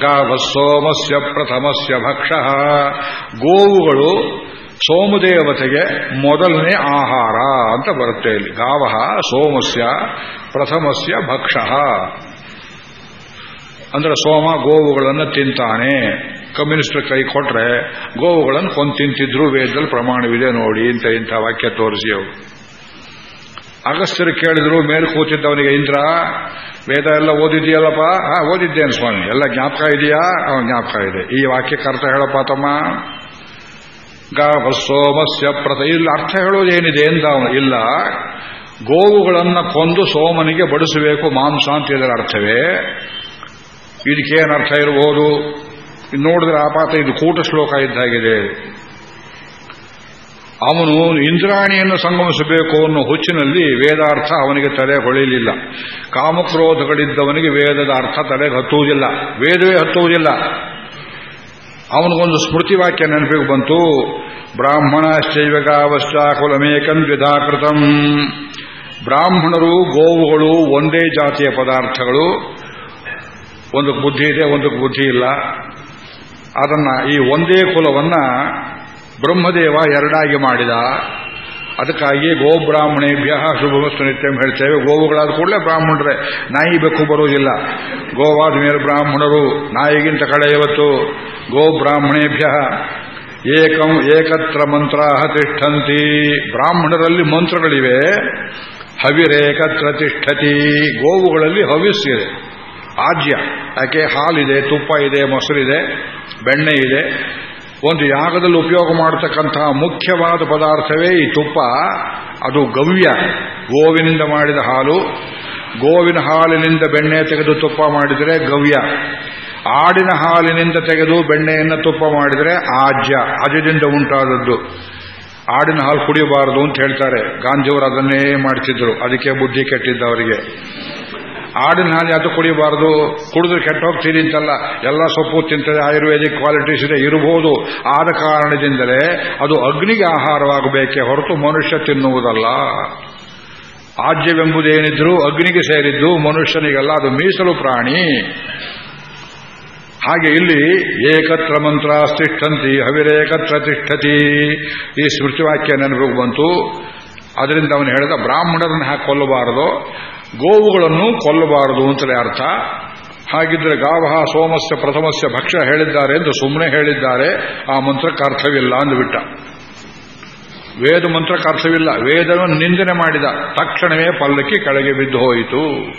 ಗಾವಸೋಮಸ್ಯ ಪ್ರಥಮಸ್ಯ ಭಕ್ಷ. ಗೋವುಗಳು ಸೋಮದೇವತೆಗೆ ಮೊದಲನೇ ಆಹಾರ ಅಂತ ಬರುತ್ತೆ ಇಲ್ಲಿ. ಗಾವಹ, ಸೋಮಸ್ಯ, ಪ್ರಥಮಸ್ಯ ಭಕ್ಷ ಅಂದ್ರೆ ಸೋಮ ಗೋವುಗಳನ್ನು ತಿಂತಾನೆ. ಕಮ್ಯುನಿಸ್ಟ್ ಕೈ ಕೊಟ್ರೆ ಗೋವುಗಳನ್ನು ಕೊಂದು ತಿಂತಿದ್ರು ವೇದದಲ್ಲಿ ಪ್ರಮಾಣವಿದೆ ನೋಡಿ ಇಂಥ ಇಂಥ ವಾಕ್ಯ ತೋರಿಸಿ ಅವರು. ಅಗಸ್ತ್ಯರು ಕೇಳಿದ್ರು, ಮೇಲೆ ಕೂತಿದ್ದವನಿಗೆ, ಇಂದ್ರ, ವೇದ ಎಲ್ಲ ಓದಿದೆಯಲ್ಲಪ್ಪ ಓದಿದ್ದೇನೆ ಸ್ವಾಮಿ. ಎಲ್ಲ ಜ್ಞಾಪಕ ಇದೆಯಾ? ಅವನ ಜ್ಞಾಪಕ ಇದೆ. ಈ ವಾಕ್ಯಕ್ಕೆ ಅರ್ಥ ಹೇಳಪ್ಪ ತಮ್ಮ. ಸೋಮಸ್ಯ ಪ್ರತ ಇಲ್ಲಿ ಅರ್ಥ ಹೇಳೋದೇನಿದೆ ಎಂದ ಅವನು, ಇಲ್ಲ, ಗೋವುಗಳನ್ನು ಕೊಂದು ಸೋಮನಿಗೆ ಬಡಿಸಬೇಕು, ಮಾಂಸ ಅಂತ ಇದರ ಅರ್ಥವೇ. ಇದಕ್ಕೇನು ಅರ್ಥ ಇರಬಹುದು ನೋಡಿದ್ರೆ ಆಪಾತ ಇದು ಕೂಟ ಶ್ಲೋಕ ಇದ್ದಾಗಿದೆ ಅವನು ಇಂದ್ರಾಣಿಯನ್ನು ಸಂಗಮಿಸಬೇಕು ಅನ್ನೋ ಹುಚ್ಚಿನಲ್ಲಿ ವೇದಾರ್ಥ ಅವನಿಗೆ ತಲೆ ಹೊಳಿಲಿಲ್ಲ. ಕಾಮಕ್ರೋಧಗಳಿದ್ದವನಿಗೆ ವೇದದ ಅರ್ಥ ತಲೆಗೆ ಹತ್ತುವುದಿಲ್ಲ. ವೇದವೇ ಹತ್ತುವುದಿಲ್ಲ. ಅವನಿಗೊಂದು ಸ್ಮೃತಿ ವಾಕ್ಯ ನೆನಪಿಗೆ ಬಂತು. ಬ್ರಾಹ್ಮಣಶ್ಚೈವಗಾವಶ್ಚ ಕುಲಮೇಕಂ ದ್ವಿಧಾಕೃತಂ. ಬ್ರಾಹ್ಮಣರು ಗೋವುಗಳು ಒಂದೇ ಜಾತಿಯ ಪದಾರ್ಥಗಳು. ಒಂದಕ್ಕೆ ಬುದ್ಧಿ ಇದೆ, ಒಂದಕ್ಕೆ ಬುದ್ಧಿ ಇಲ್ಲ. ಅದನ್ನ ಈ ಒಂದೇ ಕುಲವನ್ನ ಬ್ರಹ್ಮದೇವ ಎರಡಾಗಿ ಮಾಡಿದ. ಅದಕ್ಕಾಗಿ ಗೋಬ್ರಾಹ್ಮಣೇಭ್ಯ ಶುಭಮಸ್ತು ನಿತ್ಯಂ ಹೇಳ್ತೇವೆ. ಗೋವುಗಳಾದ ಕೂಡಲೇ ಬ್ರಾಹ್ಮಣರೇ ನಾಯಿ ಬೆಕ್ಕು ಬರುವುದಿಲ್ಲ. ಗೋವಾದ ಮೇಲೆ ಬ್ರಾಹ್ಮಣರು ನಾಯಿಗಿಂತ ಕಳೆಯವತ್ತು ಗೋಬ್ರಾಹ್ಮಣೇಭ್ಯ ಏಕಂ ಏಕತ್ರ ಮಂತ್ರ ತಿಷ್ಠಂತಿ. ಬ್ರಾಹ್ಮಣರಲ್ಲಿ ಮಂತ್ರಗಳಿವೆ. ಹವಿರೇಕತ್ರ ತಿಷ್ಠತಿ. ಗೋವುಗಳಲ್ಲಿ ಹವಿಸ್ಸಿದೆ ಆಜ್ಯ. ಯಾಕೆ? ಹಾಲಿದೆ, ತುಪ್ಪ ಇದೆ, ಮೊಸರಿದೆ, ಬೆಣ್ಣೆ ಇದೆ. ಒಂದು ಯಾಗದಲ್ಲಿ ಉಪಯೋಗ ಮಾಡತಕ್ಕಂತಹ ಮುಖ್ಯವಾದ ಪದಾರ್ಥವೇ ಈ ತುಪ್ಪ. ಅದು ಗವ್ಯ. ಗೋವಿನಿಂದ ಮಾಡಿದ ಹಾಲು. ಗೋವಿನ ಹಾಲಿನಿಂದ ಬೆಣ್ಣೆ ತೆಗೆದು ತುಪ್ಪ ಮಾಡಿದರೆ ಗವ್ಯ. ಆಡಿನ ಹಾಲಿನಿಂದ ತೆಗೆದು ಬೆಣ್ಣೆಯನ್ನು ತುಪ್ಪ ಮಾಡಿದರೆ ಆಜ್ಯ. ಅಜದಿಂದ ಉಂಟಾದದ್ದು. ಆಡಿನ ಹಾಲು ಕುಡಿಯಬಾರದು ಅಂತ ಹೇಳ್ತಾರೆ. ಗಾಂಧಿಯವರು ಅದನ್ನೇ ಮಾಡ್ತಿದ್ರು. ಅದಕ್ಕೆ ಬುದ್ಧಿ ಕೆಟ್ಟಿದ್ದವರಿಗೆ ಆಡಿನ ಹಾಲು ಅದು ಕುಡಿಬಾರದು. ಕುಡಿದ್ರೆ ಕೆಟ್ಟ ಹೋಗ್ತೀರಿ ಅಂತಲ್ಲ ಎಲ್ಲ ಸೊಪ್ಪು ತಿಂತದೆ, ಆಯುರ್ವೇದಿಕ್ ಕ್ವಾಲಿಟೀಸ್ ಇದೆ ಇರಬಹುದು ಆದ ಕಾರಣದಿಂದಲೇ ಅದು ಅಗ್ನಿಗೆ ಆಹಾರವಾಗಬೇಕೇ ಹೊರತು ಮನುಷ್ಯ ತಿನ್ನುವುದಲ್ಲ. ಆಜ್ಯವೆಂಬುದೇನಿದ್ರು ಅಗ್ನಿಗೆ ಸೇರಿದ್ದು ಮನುಷ್ಯನಿಗೆಲ್ಲ, ಅದು ಮೀಸಲು ಪ್ರಾಣಿ. ಹಾಗೆ ಇಲ್ಲಿ ಏಕತ್ರ ಮಂತ್ರ ತಿಷ್ಠಂತಿ ಹವಿರೇಕತ್ರ ತಿಷ್ಠತಿ ಈ ಸ್ಮೃತಿವಾಕ್ಯ ನೆನಪಿಗೆ ಬಂತು. ಅದರಿಂದ ಅವನು ಹೇಳಿದ ಬ್ರಾಹ್ಮಣರನ್ನು ಹಾಕಿ ಕೊಲ್ಲಬಾರದು ಗೋವುಗಳನ್ನು ಕೊಲ್ಲಬಾರದು ಅಂತಲೇ ಅರ್ಥ. ಹಾಗಿದ್ರೆ ಗಾವಹ ಸೋಮಸ್ಯ ಪ್ರಥಮಸ್ಯ ಭಕ್ಷ್ಯ ಹೇಳಿದ್ದಾರೆ ಎಂದು ಸುಮ್ಮನೆ ಹೇಳಿದ್ದಾರೆ. ಆ ಮಂತ್ರಕ್ಕೆ ಅರ್ಥವಿಲ್ಲ ಅಂದುಬಿಟ್ಟ. ವೇದ ಮಂತ್ರಕ್ಕೆ ಅರ್ಥವಿಲ್ಲ ವೇದವನ್ನು ನಿಂದನೆ ಮಾಡಿದ ತಕ್ಷಣವೇ ಪಲ್ಲಕ್ಕಿ ಕೆಳಗೆ ಬಿದ್ದು ಹೋಯಿತು.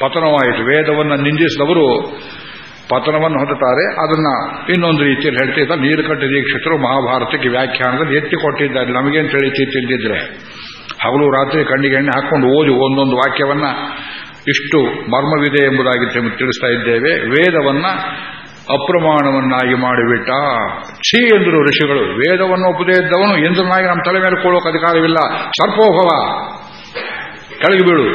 ಪತನವಾಯಿತು. ವೇದವನ್ನು ನಿಂದಿಸಿದವರು ಪತನವನ್ನು ಹೊಂದುತ್ತಾರೆ ಅದನ್ನ ಇನ್ನೊಂದು ರೀತಿಯಲ್ಲಿ ಹೇಳ್ತಿದ್ದ ನೀಲಕಂಠ ದೀಕ್ಷಿತರು ಮಹಾಭಾರತಕ್ಕೆ ವ್ಯಾಖ್ಯಾನದಲ್ಲಿ ಎತ್ತಿ ಕೊಟ್ಟಿದ್ದಾರೆ. ನಮಗೇನು ತಿಳಿತಿ ತಿಂದಿದ್ರೆ ಹಗಲು ರಾತ್ರಿ ಕಣ್ಣಿಗೆ ಎಣ್ಣೆ ಹಾಕೊಂಡು ಓದಿ ಒಂದೊಂದು ವಾಕ್ಯವನ್ನ ಇಷ್ಟು ಮರ್ಮವಿದೆ ಎಂಬುದಾಗಿ ತಿಳಿಸ್ತಾ ಇದ್ದೇವೆ. ವೇದವನ್ನ ಅಪ್ರಮಾಣವನ್ನಾಗಿ ಮಾಡಿಬಿಟ್ಟ ಛೀ ಎಂದರು ಋಷಿಗಳು. ವೇದವನ್ನು ಒಪ್ಪದೇ ಇದ್ದವನು ಎಂದ್ರನಾಗಿ ನಮ್ಮ ತಲೆ ಮೇಲೆ ಕೊಡೋಕೆ ಅಧಿಕಾರವಿಲ್ಲ. ಸರ್ಪೋಭವ. ಕೆಳಗೆ ಬೀಳು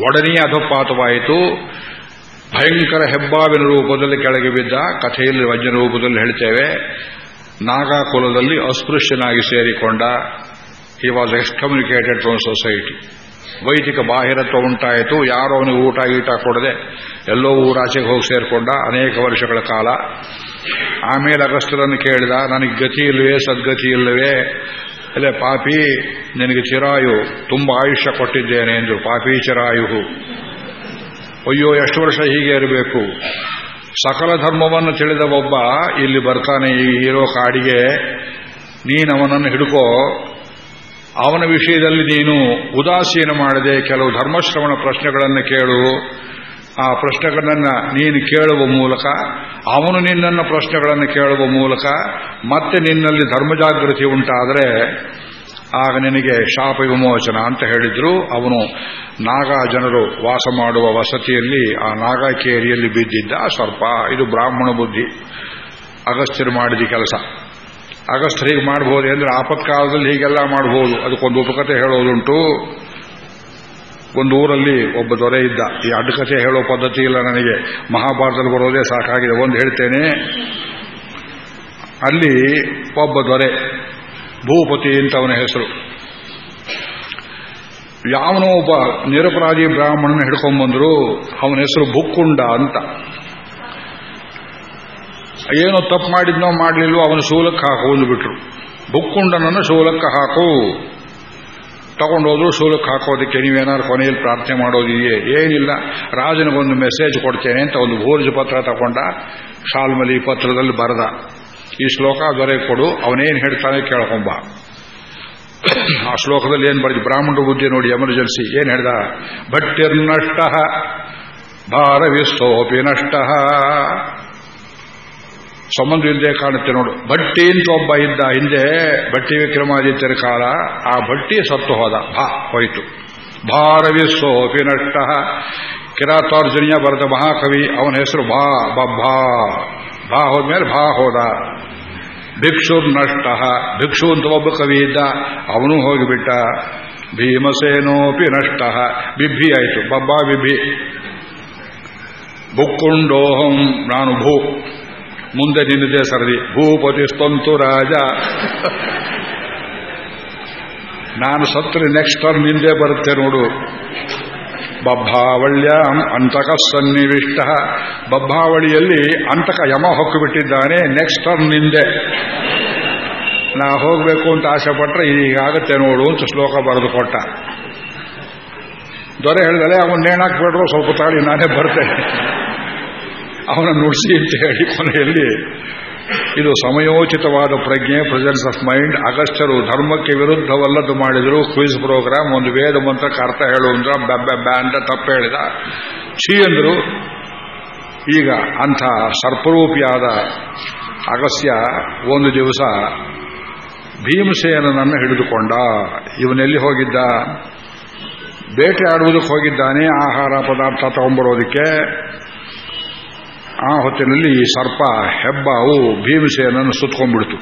ಒಡನೆಯೇ ಅಧಪಾತವಾಯಿತು. ಭಯಂಕರ ಹೆಬ್ಬಾವಿನ ರೂಪದಲ್ಲಿ ಕೆಳಗೆ ಬಿದ್ದ. ಕಥೆಯಲ್ಲಿ ವಜ್ರ ರೂಪದಲ್ಲಿ ಹೇಳ್ತೇವೆ. ನಾಗಾಕುಲದಲ್ಲಿ ಅಸ್ಪೃಶ್ಯನಾಗಿ ಸೇರಿಕೊಂಡ. He was excommunicated from society ವೈದಿಕ ಬಾಹಿರತ್ವ ಉಂಟಾಯಿತು ಯಾರೋ ಅವನಿಗೆ ಊಟ ಗೀಟ ಕೊಡದೆ, ಎಲ್ಲೋ ಊರಾಚೆಗೆ ಹೋಗಿ ಸೇರಿಕೊಂಡ ಅನೇಕ ವರ್ಷಗಳ ಕಾಲ. ಆಮೇಲೆ ಅಗಸ್ತ್ಯರನ್ನು ಕೇಳಿದ, ನನಗೆ ಗತಿ ಇಲ್ಲವೇ, ಸದ್ಗತಿ ಇಲ್ಲವೇ? ಅಲ್ಲೇ ಪಾಪಿ, ನಿನಗೆ ಚಿರಾಯು, ತುಂಬ ಆಯುಷ್ಯ ಕೊಟ್ಟಿದ್ದೇನೆ ಎಂದು ಪಾಪಿ ಚಿರಾಯು ಅಯ್ಯೋ, ಎಷ್ಟು ವರ್ಷ ಹೀಗೆ ಇರಬೇಕು? ಸಕಲ ಧರ್ಮವನ್ನು ತಿಳಿದ ಒಬ್ಬ ಇಲ್ಲಿ ಬರ್ತಾನೆ, ಈ ಹೀರೋ ಕಾಡಿಗೆ. ನೀನವನನ್ನು ಹಿಡ್ಕೋ ಅವನ ವಿಷಯದಲ್ಲಿ ನೀನು ಉದಾಸೀನ ಮಾಡದೆ ಕೆಲವು ಧರ್ಮಶ್ರವಣ ಪ್ರಶ್ನೆಗಳನ್ನು ಕೇಳು. ಆ ಪ್ರಶ್ನೆಗಳನ್ನು ನೀನು ಕೇಳುವ ಮೂಲಕ, ಅವನು ನಿನ್ನನ್ನು ಪ್ರಶ್ನೆಗಳನ್ನು ಕೇಳುವ ಮೂಲಕ, ಮತ್ತೆ ನಿನ್ನಲ್ಲಿ ಧರ್ಮ ಜಾಗೃತಿ ಉಂಟಾದರೆ ಆಗ ನಿನಗೆ ಶಾಪ ವಿಮೋಚನ ಅಂತ ಹೇಳಿದ್ರು. ಅವನು ನಾಗಾ ಜನರು ವಾಸ ಮಾಡುವ ವಸತಿಯಲ್ಲಿ, ಆ ನಾಗಾಕೇರಿಯಲ್ಲಿ ಬಿದ್ದಿದ್ದ ಸರ್ಪ. ಇದು ಬ್ರಾಹ್ಮಣ ಬುದ್ಧಿ. ಅಗಸ್ತ್ಯರು ಮಾಡಿದ ಕೆಲಸ. ಅಗಸ್ತ್ಯ ಹೀಗೆ ಮಾಡಬಹುದು ಅಂದ್ರೆ ಆಪತ್ಕಾಲದಲ್ಲಿ ಹೀಗೆಲ್ಲ ಮಾಡಬಹುದು ಅದಕ್ಕೊಂದು ಉಪಕತೆ ಹೇಳೋದುಂಟು. ಒಂದು ಊರಲ್ಲಿ ಒಬ್ಬ ದೊರೆ ಇದ್ದ. ಈ ಅಡ್ಡಕತೆ ಹೇಳೋ ಪದ್ಧತಿ ಇಲ್ಲ ನನಗೆ. ಮಹಾಭಾರತದಲ್ಲಿ ಬರೋದೇ ಸಾಕಾಗಿದೆ. ಒಂದು ಹೇಳ್ತೇನೆ. ಅಲ್ಲಿ ಒಬ್ಬ ದೊರೆ, ಭೂಪತಿ ಅಂತ ಅವನ ಹೆಸರು. ಯಾವನೋ ಒಬ್ಬ ನಿರಪರಾಧಿ ಬ್ರಾಹ್ಮಣನ ಹಿಡ್ಕೊಂಡ್ಬಂದ್ರು ಅವನ ಹೆಸರು ಬುಕ್ಕುಂಡ ಅಂತ. ಏನೋ ತಪ್ಪು ಮಾಡಿದ್ನೋ ಮಾಡಲಿಲ್ವೋ ಅವನು ಶೂಲಕ್ಕೆ ಹಾಕು ಬಿಟ್ರು ಬುಕ್ಕುಂಡನನ್ನು ಶೂಲಕ್ಕೆ ಹಾಕು. ತಗೊಂಡೋದ್ರು ಶೂಲಕ್ಕೆ ಹಾಕೋದಕ್ಕೆ ನೀವೇನಾದ್ರು ಕೊನೆಯಲ್ಲಿ ಪ್ರಾರ್ಥನೆ ಮಾಡೋದಿದೆಯೇ? ಏನಿಲ್ಲ. ರಾಜನಿಗೊಂದು ಮೆಸೇಜ್ ಕೊಡ್ತೇನೆ ಅಂತ ಒಂದು ಭೋರ್ಜ ಪತ್ರ ತಗೊಂಡ. ಶಾಲ್ಮಲಿ ಪತ್ರದಲ್ಲಿ ಬರೆದ. ಈ ಶ್ಲೋಕ ದೊರೆ ಕೊಡು. ಅವನೇನು ಹೇಳ್ತಾನೆ ಕೇಳ್ಕೊಂಬ. ಆ ಶ್ಲೋಕದಲ್ಲಿ ಏನು ಬರೆದು? ಬ್ರಾಹ್ಮಣ ಬುದ್ಧಿ ನೋಡಿ, ಎಮರ್ಜೆನ್ಸಿ. ಏನು ಹೇಳ್ದ? ಭಟ್ಟಿರ್ನಷ್ಟ ಭಾರವಿಸ್ತೋಪಿ ನಷ್ಟ. ಸಂಬಂಧ ಇಲ್ಲದೆ ಕಾಣುತ್ತೆ ನೋಡು. ಭಟ್ಟಿ ಅಂತ ಒಬ್ಬ ಇದ್ದ ಹಿಂದೆ ಭಟ್ಟಿ ವಿಕ್ರಮಾದಿತ್ಯರ ಕಾಲ, ಆ ಭಟ್ಟಿ ಸತ್ತು ಹೋದ. ಭಾ, ಹೋಯಿತು. ಸೋಪಿ ನಷ್ಟ ಕಿರಾತಾರ್ಜುನಿಯ ಬರೆದ ಮಹಾಕವಿ, ಅವನ ಹೆಸರು ಭಾ ಬಬ್ಬಾ ಭಾ. ಹೋದ್ಮೇಲೆ ಭಾ ಹೋದ. ಭಿಕ್ಷುರ್ ನಷ್ಟ. ಭಿಕ್ಷು ಅಂತ ಒಬ್ಬ ಕವಿ ಇದ್ದ, ಅವನು ಹೋಗಿಬಿಟ್ಟ. ಭೀಮಸೇನೋಪಿ ನಷ್ಟ. ಬಿಬ್ಬಿ ಆಯಿತು. ಬಬ್ಬಾ, ಬಿಬ್ಬಿ. ಬುಕ್ಕುಂಡೋಹಂ, ನಾನು ಭೂ. ಮುಂದೆ ನಿನ್ನದೇ ಸರದಿ ಭೂಪತಿ ಸ್ತಂತು ರಾಜ. ನಾನು ಸತ್ರೆ ನೆಕ್ಸ್ಟ್ ಟರ್ಮ್ ನಿಂದೆ ಬರುತ್ತೆ ನೋಡು. ಬಬ್ಬಾವಳ್ಯ ಅಂತಕ ಸನ್ನಿವಿಷ್ಟ ಬಬ್ಬಾವಳಿಯಲ್ಲಿ ಅಂತಕ ಯಮ ಹೊಕ್ಕು ಬಿಟ್ಟಿದ್ದಾನೆ ನೆಕ್ಸ್ಟ್ ಟರ್ಮ್ ನಿಂದೆ. ನಾ ಹೋಗಬೇಕು ಅಂತ ಆಸೆ ಈಗ ಈಗಾಗತ್ತೆ ನೋಡು ಅಂತ ಶ್ಲೋಕ ಬರೆದು ಕೊಟ್ಟ. ದೊರೆ ಹೇಳಿದರೆ ಅವನು ನೇಣಾಕ್ಬೇಡ್ರು ಸ್ವಲ್ಪ ತಾಳಿ ನಾನೇ ಬರ್ತೇನೆ. ಅವನ ನುಡಿಸಿ ಅಂತ ಹೇಳಿ ಕೊನೆಯಲ್ಲಿ, ಇದು ಸಮಯೋಚಿತವಾದ ಪ್ರಜ್ಞೆ ಪ್ರೆಸೆನ್ಸ್ ಆಫ್ ಮೈಂಡ್ ಅಗಸ್ತ್ಯರು ಧರ್ಮಕ್ಕೆ ವಿರುದ್ಧವಲ್ಲದ್ದು ಮಾಡಿದ್ರು ಕ್ವಿಜ್ ಪ್ರೋಗ್ರಾಮ್ ಒಂದು ವೇದ ಮಂತ್ರಕ್ಕೆ ಅರ್ಥ ಹೇಳು ಅಂದ್ರ ಬ್ಯಾಂಡ ಅಂತ ತಪ್ಪು ಹೇಳಿದ. ಛೀ ಅಂದ್ರು. ಈಗ ಅಂಥ ಸರ್ಪರೂಪಿಯಾದ ಅಗಸ್ತ್ಯ ಒಂದು ದಿವಸ ಭೀಮಸೇನನನ್ನು ಹಿಡಿದುಕೊಂಡ. ಇವನೆಲ್ಲಿ ಹೋಗಿದ್ದ? ಬೇಟೆ ಆಡುವುದಕ್ಕೆ ಹೋಗಿದ್ದಾನೆ, ಆಹಾರ ಪದಾರ್ಥ ತಗೊಂಡ್ಬರೋದಕ್ಕೆ. ಆ ಹೊತ್ತಿನಲ್ಲಿ ಈ ಸರ್ಪ ಹೆಬ್ಬಾವು ಭೀಮಸೇನನ್ನು ಸುತ್ತಕೊಂಡ್ಬಿಡ್ತು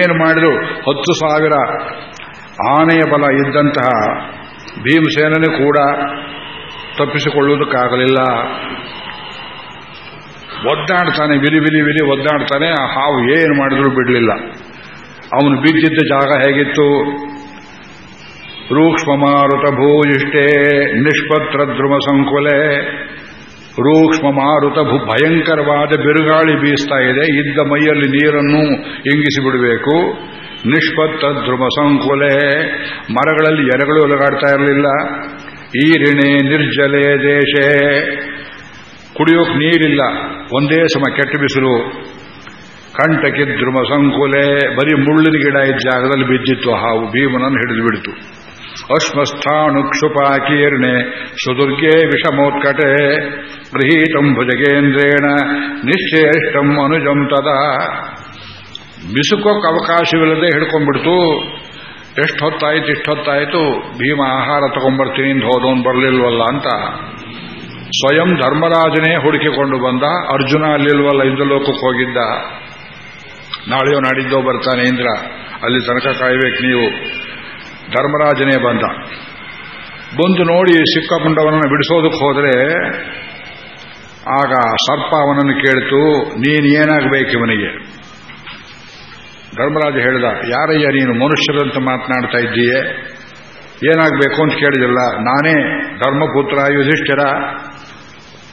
ಏನು ಮಾಡಿದ್ರು? ಹತ್ತು ಸಾವಿರ ಆನೆಯ ಬಲ ಇದ್ದಂತಹ ಭೀಮಸೇನನೇ ಕೂಡ ತಪ್ಪಿಸಿಕೊಳ್ಳುವುದಕ್ಕಾಗಲಿಲ್ಲ. ಒದ್ದಾಡ್ತಾನೆ, ವಿಲಿ ವಿಲಿ ವಿಲಿ ಒದ್ದಾಡ್ತಾನೆ, ಆ ಹಾವು ಏನು ಮಾಡಿದ್ರು ಬಿಡಲಿಲ್ಲ. ಅವನು ಬಿದ್ದಿದ್ದ ಜಾಗ ಹೇಗಿತ್ತು? ರೂಕ್ಷ್ಮ ಮಾರುತ ಭೂಯಿಷ್ಟೇ ನಿಷ್ಪತ್ರ ಧ್ರುವ ಸಂಕುಲೆ ರೂಕ್ಷ್ಮ ಮಾರುತ ಭಯಂಕರವಾದ ಬಿರುಗಾಳಿ ಬೀಸ್ತಾ ಇದೆ. ಇದ್ದ ಮೈಯಲ್ಲಿ ನೀರನ್ನು ಇಂಗಿಸಿ ಬಿಡಬೇಕು. ನಿಷ್ಪತ್ತ ಧ್ರುವ ಸಂಕುಲೆ. ಮರಗಳಲ್ಲಿ ಎರೆಗಳು ಒಲಗಾಡ್ತಾ ಇರಲಿಲ್ಲ. ಈರಿಣೆ ನಿರ್ಜಲೆ ದೇಶೆ. ಕುಡಿಯೋಕೆ ನೀರಿಲ್ಲ. ಒಂದೇ ಸಮ ಕೆಟ್ಟ ಬಿಸಿಲು. ಕಂಟಕಿ ಧ್ರುವ ಸಂಕುಲೆ. ಬರೀ ಮುಳ್ಳಿನ ಗಿಡ ಇದ್ದ ಜಾಗದಲ್ಲಿ ಬಿದ್ದಿತ್ತು. ಹಾವು ಭೀಮನನ್ನು ಹಿಡಿದು ಬಿಡಿತು. ಅಶ್ಮಸ್ಥಾನುಕ್ಷುಪಾಕೀರ್ಣೆ ಸುದುರ್ಗೆ ವಿಷಮೋತ್ಕಟೆ ಗೃಹೀತಂ ಭುಜಗೇಂದ್ರೇಣ ನಿಶ್ಚೇಷ್ಟಂ ಅನುಜಂ ತದ. ಬಿಸುಕೋಕ್ ಅವಕಾಶವಿಲ್ಲದೆ ಹಿಡ್ಕೊಂಡ್ಬಿಡ್ತು. ಎಷ್ಟು ಹೊತ್ತಾಯ್ತು ಇಷ್ಟು ಹೊತ್ತಾಯ್ತು ಭೀಮ ಆಹಾರ ತಗೊಂಡ್ಬರ್ತೀನಿ ಅಂತ ಹೋದವನು ಬರಲಿಲ್ವಲ್ಲ ಅಂತ. ಸ್ವಯಂ ಧರ್ಮರಾಜನೇ ಹುಡುಕಿಕೊಂಡು ಬಂದ. ಅರ್ಜುನ ಅಲ್ಲಿಲ್ವಲ್ಲ, ಇಂದ್ರಲೋಕಕ್ಕೆ ಹೋಗಿದ್ದ. ನಾಳೆಯೋ ನಾಡಿದ್ದೋ ಬರ್ತಾನೆ ಇಂದ್ರ. ಅಲ್ಲಿ ತನಕ ಕಾಯ್ಬೇಕು ನೀವು. ಧರ್ಮರಾಜನೇ ಬಂದ. ಬಂದು ನೋಡಿ ಸಿಕ್ಕಪುಂಡವನನ್ನು ಬಿಡಿಸೋದಕ್ಕೆ ಹೋದರೆ ಆಗ ಸರ್ಪ ಅವನನ್ನು ಕೇಳಿತು, ನೀನು ಏನಾಗಬೇಕು ಇವನಿಗೆ? ಧರ್ಮರಾಜ ಹೇಳಿದ, ಯಾರಯ್ಯ, ನೀನು ಮನುಷ್ಯರಂತ ಮಾತನಾಡ್ತಾ ಇದ್ದೀಯೇ? ಏನಾಗಬೇಕು ಅಂತ ಕೇಳಿದಿಲ್ಲ. ನಾನೇ ಧರ್ಮಪುತ್ರ, ಯುಧಿಷ್ಠಿರ.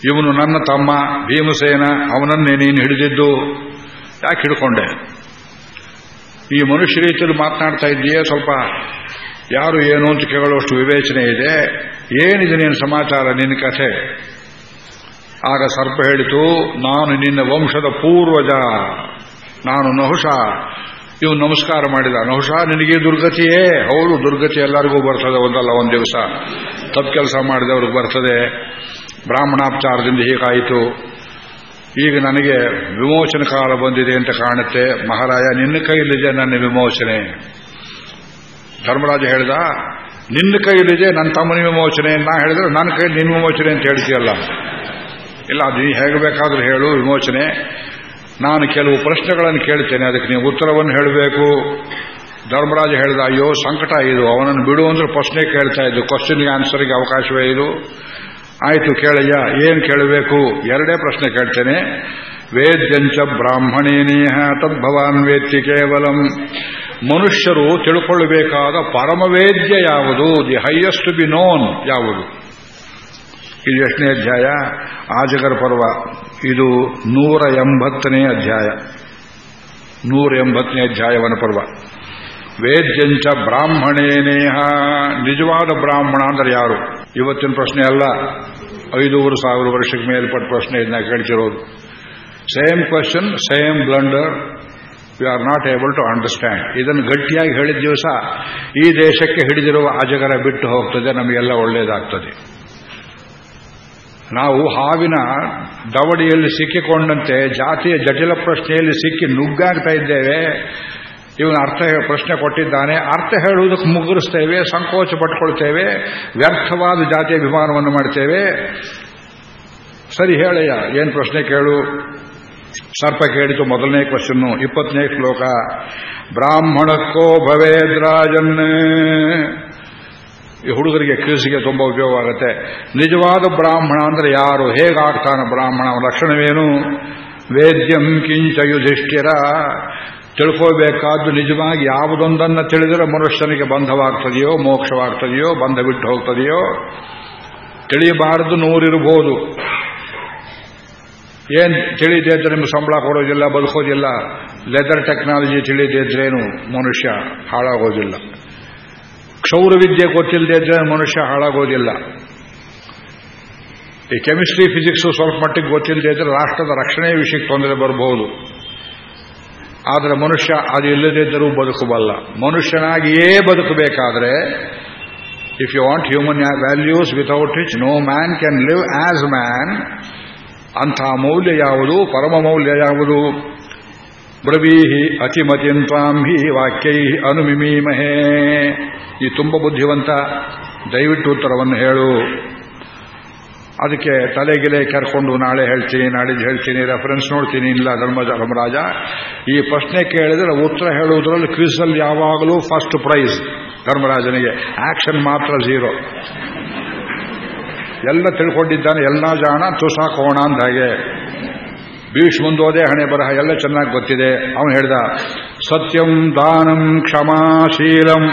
ಇವನು ನನ್ನ ತಮ್ಮ, ಭೀಮಸೇನ, ಅವನನ್ನೇ ನೀನು ಹಿಡಿದಿದ್ದು. ಯಾಕೆ ಹಿಡ್ಕೊಂಡೆ? ಈ ಮನುಷ್ಯ ರೀತಿಯಲ್ಲಿ ಮಾತನಾಡ್ತಾ ಇದ್ದೀಯೇ? ಸ್ವಲ್ಪ ಯಾರು ಏನು ಅಂತ ಕೇಳುವಷ್ಟು ವಿವೇಚನೆ ಇದೆ. ಏನಿದೆ ನಿನ್ನ ಸಮಾಚಾರ, ನಿನ್ನ ಕಥೆ? ಆಗ ಸರ್ಪ ಹೇಳಿತು, ನಾನು ನಿನ್ನ ವಂಶದ ಪೂರ್ವಜ, ನಾನು ನಹುಷ. ಇವು ನಮಸ್ಕಾರ ಮಾಡಿದ, ನಹುಷ, ನಿನಗೆ ದುರ್ಗತಿಯೇ? ಹೌದು, ದುರ್ಗತಿ ಎಲ್ಲರಿಗೂ ಬರ್ತದೆ, ಒಂದಲ್ಲ, ಒಂದು ದಿವಸ. ತಪ್ಪು ಕೆಲಸ ಮಾಡಿದವ್ರಿಗೆ ಬರ್ತದೆ. ಬ್ರಾಹ್ಮಣಾಪಚಾರದಿಂದ ಹೀಗಾಯಿತು. ಈಗ ನನಗೆ ವಿಮೋಚನ ಕಾಲ ಬಂದಿದೆ ಅಂತ ಕಾಣುತ್ತೆ. ಮಹಾರಾಯ, ನಿನ್ನ ಕೈಯಲ್ಲಿದೆ ನನ್ನ ವಿಮೋಚನೆ. ಧರ್ಮರಾಜ ಹೇಳಿದ, ನಿನ್ನ ಕೈಯಲ್ಲಿದೆ ನನ್ನ ತಮ್ಮನ ವಿಮೋಚನೆ ನಾ ಹೇಳಿದ್ರೆ, ನನ್ನ ಕೈ ನಿನ್ನ ವಿಮೋಚನೆ ಅಂತ ಹೇಳ್ತೀಯಲ್ಲ ಇಲ್ಲ, ಅದು ಹೇಗೆ ಬೇಕಾದ್ರೂ ಹೇಳು, ವಿಮೋಚನೆ. ನಾನು ಕೆಲವು ಪ್ರಶ್ನೆಗಳನ್ನು ಕೇಳ್ತೇನೆ, ಅದಕ್ಕೆ ನೀವು ಉತ್ತರವನ್ನು ಹೇಳಬೇಕು. ಧರ್ಮರಾಜ ಹೇಳಿದ, ಅಯ್ಯೋ, ಸಂಕಟ ಇದು, ಅವನನ್ನು ಬಿಡು ಅಂದ್ರೆ ಪ್ರಶ್ನೆ ಕೇಳ್ತಾ ಇದ್ದು ಕ್ವಶನ್ಗೆ ಆನ್ಸರ್ಗೆ ಅವಕಾಶವೇ ಇದು. ಆಯಿತು, ಕೇಳಯ್ಯ, ಏನು ಕೇಳಬೇಕು? ಎರಡೇ ಪ್ರಶ್ನೆ ಕೇಳ್ತೇನೆ. ವೇದ್ಯಂಚ ಬ್ರಾಹ್ಮಣೇನೇಹ ತದ್ಭವಾನ್ ವೇತ್ತಿ ಕೇವಲಂ. ಮನುಷ್ಯರು ತಿಳ್ಕೊಳ್ಳಬೇಕಾದ ಪರಮವೇದ್ಯ ಯಾವುದು? ದಿ ಹೈಯೆಸ್ಟ್ ಬಿ ನೋನ್ ಯಾವುದು? ಇದು ಎಷ್ಟನೇ ಅಧ್ಯಾಯ? ಆಜಗರ ಪರ್ವ. ಇದು ನೂರ ಎಂಬತ್ತನೇ ಅಧ್ಯಾಯ. ನೂರ ಎಂಬತ್ತನೇ ಅಧ್ಯಾಯವನ ಪರ್ವ. ವೇದ್ಯಂಚ ಬ್ರಾಹ್ಮಣೇನೇಹ. ನಿಜವಾದ ಬ್ರಾಹ್ಮಣ ಅಂದ್ರೆ ಯಾರು? ಇವತ್ತಿನ ಪ್ರಶ್ನೆ ಅಲ್ಲ. ಐದೂರು ಸಾವಿರ ವರ್ಷಕ್ಕೆ ಮೇಲ್ಪಟ್ಟ ಪ್ರಶ್ನೆ ಇದನ್ನ ಕೇಳ್ತಿರೋದು. Same question same blunder we are not able to understand ಇದನ್ನು ಗಟ್ಟಿಯಾಗಿ ಹೇಳಿದ ದಿವಸ ಈ ದೇಶಕ್ಕೆ ಹಿಡಿದಿರುವ ಅಜಗರ ಬಿಟ್ಟು ಹೋಗ್ತದೆ, ನಮಗೆಲ್ಲ ಒಳ್ಳೆಯದಾಗ್ತದೆ ನಾವು ಹಾವಿನ ದವಡಿಯಲ್ಲಿ ಸಿಕ್ಕಿಕೊಂಡಂತೆ, ಜಾತಿಯ ಜಟಿಲ ಪ್ರಶ್ನೆಯಲ್ಲಿ ಸಿಕ್ಕಿ ನುಗ್ಗಾಗ್ತಾ ಇದ್ದೇವೆ. ಇವನು ಅರ್ಥ ಪ್ರಶ್ನೆ ಕೊಟ್ಟಿದ್ದಾನೆ. ಅರ್ಥ ಹೇಳುವುದಕ್ಕೆ ಮುಗುರಿಸ್ತೇವೆ, ಸಂಕೋಚ ಪಟ್ಕೊಳ್ತೇವೆ, ವ್ಯರ್ಥವಾದ ಜಾತಿಯ ಅಭಿಮಾನವನ್ನು ಮಾಡ್ತೇವೆ. ಸರಿ ಹೇಳಯ್ಯ, ಏನು ಪ್ರಶ್ನೆ ಕೇಳು? ಸರ್ಪ ಕೇಳಿತು ಮೊದಲನೇ ಕ್ವಶನ್ನು. ಇಪ್ಪತ್ತನೇ ಶ್ಲೋಕ. ಬ್ರಾಹ್ಮಣಕ್ಕೋ ಭವೇದ್ರಾಜನ್ ಈ ಹುಡುಗರಿಗೆ ಕೃಷಿಗೆ ತುಂಬಾ ಉಪಯೋಗವಾಗುತ್ತೆ ನಿಜವಾದ ಬ್ರಾಹ್ಮಣ ಅಂದ್ರೆ ಯಾರು? ಹೇಗಾಗ್ತಾನೆ ಬ್ರಾಹ್ಮಣ? ಲಕ್ಷಣವೇನು? ವೇದ್ಯಂ ಕಿಂಚ ಯುಧಿಷ್ಠಿರ. ತಿಳ್ಕೋಬೇಕಾದ್ದು ನಿಜವಾಗಿ ಯಾವುದೊಂದನ್ನು ತಿಳಿದರೆ ಮನುಷ್ಯನಿಗೆ ಬಂಧವಾಗ್ತದೆಯೋ, ಮೋಕ್ಷವಾಗ್ತದೆಯೋ ಬಂಧ ಬಿಟ್ಟು ಹೋಗ್ತದೆಯೋ, ತಿಳಿಯಬಾರದು, ನೂರಿರಬಹುದು. ಏನ್ ತಿಳಿದೇ ಇದ್ರೆ ನಿಮ್ಗೆ ಸಂಬಳ ಕೊಡೋದಿಲ್ಲ, ಬದುಕೋದಿಲ್ಲ. ಲೆದರ್ ಟೆಕ್ನಾಲಜಿ ತಿಳಿದೇ ಇದ್ರೇನು ಮನುಷ್ಯ ಹಾಳಾಗೋದಿಲ್ಲ. ಕ್ಷೌರ ವಿದ್ಯೆ ಗೊತ್ತಿಲ್ಲದೆ ಇದ್ರೆ ಮನುಷ್ಯ ಹಾಳಾಗೋದಿಲ್ಲ. ಈ ಕೆಮಿಸ್ಟ್ರಿ ಫಿಸಿಕ್ಸ್ ಸ್ವಲ್ಪ ಮಟ್ಟಿಗೆ ಗೊತ್ತಿಲ್ಲದೆ ಇದ್ರೆ ರಾಷ್ಟ್ರದ ರಕ್ಷಣೆ ವಿಷಯಕ್ಕೆ ತೊಂದರೆ ಬರಬಹುದು. ಆದರೆ ಮನುಷ್ಯ ಅದು ಇಲ್ಲದಿದ್ದರೂ ಬದುಕಬಲ್ಲ. ಮನುಷ್ಯನಾಗಿಯೇ ಬದುಕಬೇಕಾದ್ರೆ if you want human values without which no man can live as man ಅಂಥ ಮೌಲ್ಯ ಯಾವುದು? ಪರಮ ಮೌಲ್ಯ ಯಾವುದು? ಬ್ರವೀಹಿ ಅತಿಮತಿನ್ ತ್ವಾಂ ಹಿ ವಾಕ್ಯೈ ಅನುಮಿಮೀಮಹೇ. ಈ ತುಂಬ ಬುದ್ಧಿವಂತ ದಯವಿಟ್ಟು ಉತ್ತರವನ್ನು ಹೇಳು. ಅದಕ್ಕೆ ತಲೆಗಿಲೆ ಕರ್ಕೊಂಡು ನಾಳೆ ಹೇಳ್ತೀನಿ ನಾಡಿದ್ದು ಹೇಳ್ತೀನಿ ರೆಫರೆನ್ಸ್ ನೋಡ್ತೀನಿ, ಇಲ್ಲ ಧರ್ಮ, ಧರ್ಮರಾಜ. ಈ ಪ್ರಶ್ನೆ ಕೇಳಿದ್ರೆ ಉತ್ತರ ಹೇಳುವುದರಲ್ಲಿ ಕ್ವಿಸಲ್ಲಿ ಯಾವಾಗಲೂ ಫಸ್ಟ್ ಪ್ರೈಸ್ ಧರ್ಮರಾಜನಿಗೆ. ಆಕ್ಷನ್ ಮಾತ್ರ ಝೀರೋ ಎಲ್ಲ ತಿಳ್ಕೊಂಡಿದ್ದಾನೆ ಎಲ್ಲ ಜಾಣ ತುಸಾಕೋಣ ಅಂದ ಹಾಗೆ. ಭೀಷ್ ಮುಂದೋದೆ ಹಣೆ ಬರಹ ಎಲ್ಲ ಚೆನ್ನಾಗಿ ಗೊತ್ತಿದೆ. ಅವನು ಹೇಳ್ದ, ಸತ್ಯಂ ದಾನಂ ಕ್ಷಮಾಶೀಲಂ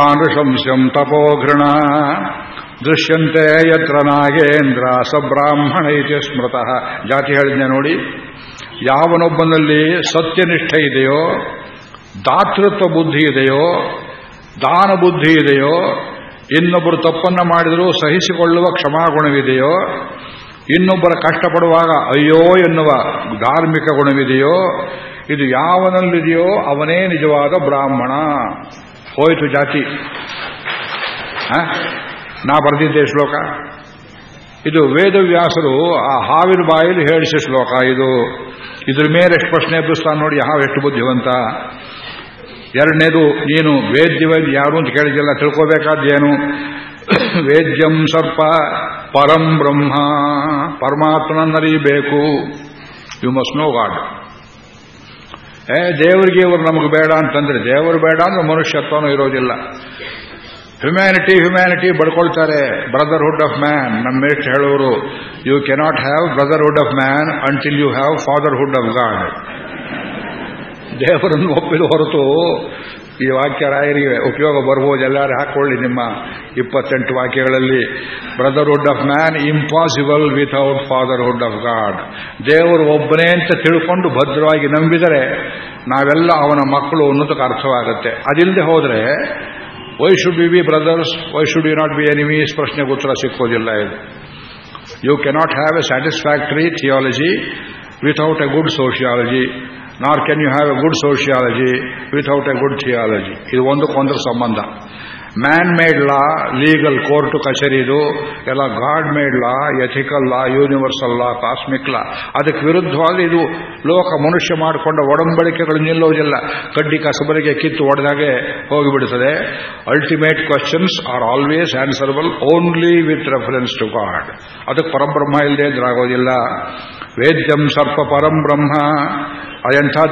ಆನೃಶಂಸ್ಯಂ ತಪೋಘೃಣ ದೃಶ್ಯಂತೆ ಯತ್ರ ನಾಗೇಂದ್ರ ಸಬ್ರಾಹ್ಮಣ ಇತಿ ಸ್ಮೃತಃ. ಜಾತಿ ಹೇಳಿದ್ನೆ ನೋಡಿ, ಯಾವನೊಬ್ಬನಲ್ಲಿ ಸತ್ಯನಿಷ್ಠೆ ಇದೆಯೋ, ದಾತೃತ್ವ ಬುದ್ಧಿ ಇದೆಯೋ, ದಾನ ಬುದ್ಧಿ ಇದೆಯೋ ಇನ್ನೊಬ್ಬರು ತಪ್ಪನ್ನು ಮಾಡಿದರೂ ಸಹಿಸಿಕೊಳ್ಳುವ ಕ್ಷಮಾಗುಣವಿದೆಯೋ, ಇನ್ನೊಬ್ಬರ ಕಷ್ಟಪಡುವಾಗ ಅಯ್ಯೋ ಎನ್ನುವ ಧಾರ್ಮಿಕ ಗುಣವಿದೆಯೋ, ಇದು ಯಾವನಲ್ಲಿದೆಯೋ ಅವನೇ ನಿಜವಾದ ಬ್ರಾಹ್ಮಣ. ಹೋಯಿತು ಜಾತಿ. ನಾ ಬರೆದಿದ್ದೆ ಶ್ಲೋಕ. ಇದು ವೇದವ್ಯಾಸರು ಆ ಹಾವಿನ ಬಾಯಲ್ಲಿ ಹೇಳಿಸ ಶ್ಲೋಕ ಇದು. ಇದ್ರ ಮೇಲೆ ಎಷ್ಟು ಪ್ರಶ್ನೆ ಎಬ್ಬಿಸ್ತಾನೆ ನೋಡಿ ಹಾವು ಎಷ್ಟು ಬುದ್ಧಿವಂತ. ಎರಡನೇದು, ನೀನು ವೇದ್ಯವಾಗಿ ಯಾರು ಅಂತ ಕೇಳಿದ್ದಿಲ್ಲ ತಿಳ್ಕೋಬೇಕಾದ್ದೇನು [COUGHS] ವೇದ್ಯಂ ಸರ್ಪ ಪರಂ ಬ್ರಹ್ಮ ಪರಮಾತ್ಮನನ್ನರಿಬೇಕು ಯು ಮಸ್ಟ್ ನೋ ಗಾಡ್ ಏ, ದೇವರಿಗೆ ಇವರು ನಮಗೆ ಬೇಡ ಅಂತಂದ್ರೆ, ದೇವರು ಬೇಡ ಅಂದ್ರೆ ಮನುಷ್ಯತ್ವನೂ ಇರೋದಿಲ್ಲ. ಹ್ಯುಮ್ಯಾನಿಟಿ ಹ್ಯುಮ್ಯಾನಿಟಿ ಬಡ್ಕೊಳ್ತಾರೆ. ಬ್ರದರ್ಹುಡ್ ಆಫ್ ಮ್ಯಾನ್ ನಮ್ಮ ಎಷ್ಟು ಹೇಳೋರು you cannot have brotherhood of man until you have fatherhood of God ದೇವರನ್ನು ಒಪ್ಪಿದ ಹೊರತು ಈ ವಾಕ್ಯ ರಾಯರಿಗೆ ಉಪಯೋಗ ಬರ್ಬೋದು ಎಲ್ಲರೂ ಹಾಕೊಳ್ಳಿ ನಿಮ್ಮ ಇಪ್ಪತ್ತೆಂಟು ವಾಕ್ಯಗಳಲ್ಲಿ. Brotherhood of man impossible without fatherhood of God ದೇವರು ಒಬ್ಬನೇ ಅಂತ ತಿಳ್ಕೊಂಡು ಭದ್ರವಾಗಿ ನಂಬಿದರೆ ನಾವೆಲ್ಲ ಅವನ ಮಕ್ಕಳು ಅನ್ನೋದಕ್ಕೆ ಅರ್ಥವಾಗುತ್ತೆ. ಅದಿಲ್ಲದೆ ಹೋದರೆ why should be be brothers why should you not be enemies ಪ್ರಶ್ನೆಗೆ ಉತ್ತರ ಸಿಕ್ಕೋದಿಲ್ಲ ಇದು. You cannot have a satisfactory theology without a good sociology nor can you have a good sociology without a good theology ಇದು ಒಂದಕ್ಕೊಂದ್ರ ಸಂಬಂಧ. Man made law legal court ಕಚೇರಿದು ಎಲ್ಲ God made law ethical law universal law cosmic law ಅದಕ್ಕೆ ವಿರುದ್ಧವಾಗಿ ಇದು ಲೋಕ ಮನುಷ್ಯ ಮಾಡಿಕೊಂಡ ಒಡಂಬಡಿಕೆಗಳು ನಿಲ್ಲೋದಿಲ್ಲ ಕಡ್ಡಿ ಕಸಬರಿಗೆ ಕಿತ್ತು ಒಡೆದಾಗೆ ಹೋಗಿಬಿಡುತ್ತದೆ. Ultimate questions are always answerable only with reference to God ಅದಕ್ಕೆ ಪರಬ್ರಹ್ಮ ಇಲ್ಲದೆ ಇದ್ರಾಗೋದಿಲ್ಲ ವೇದ್ಯಂ ಸರ್ಪ ಪರಂಬ್ರಹ್ಮ ಅದೆಂಥದ್ದು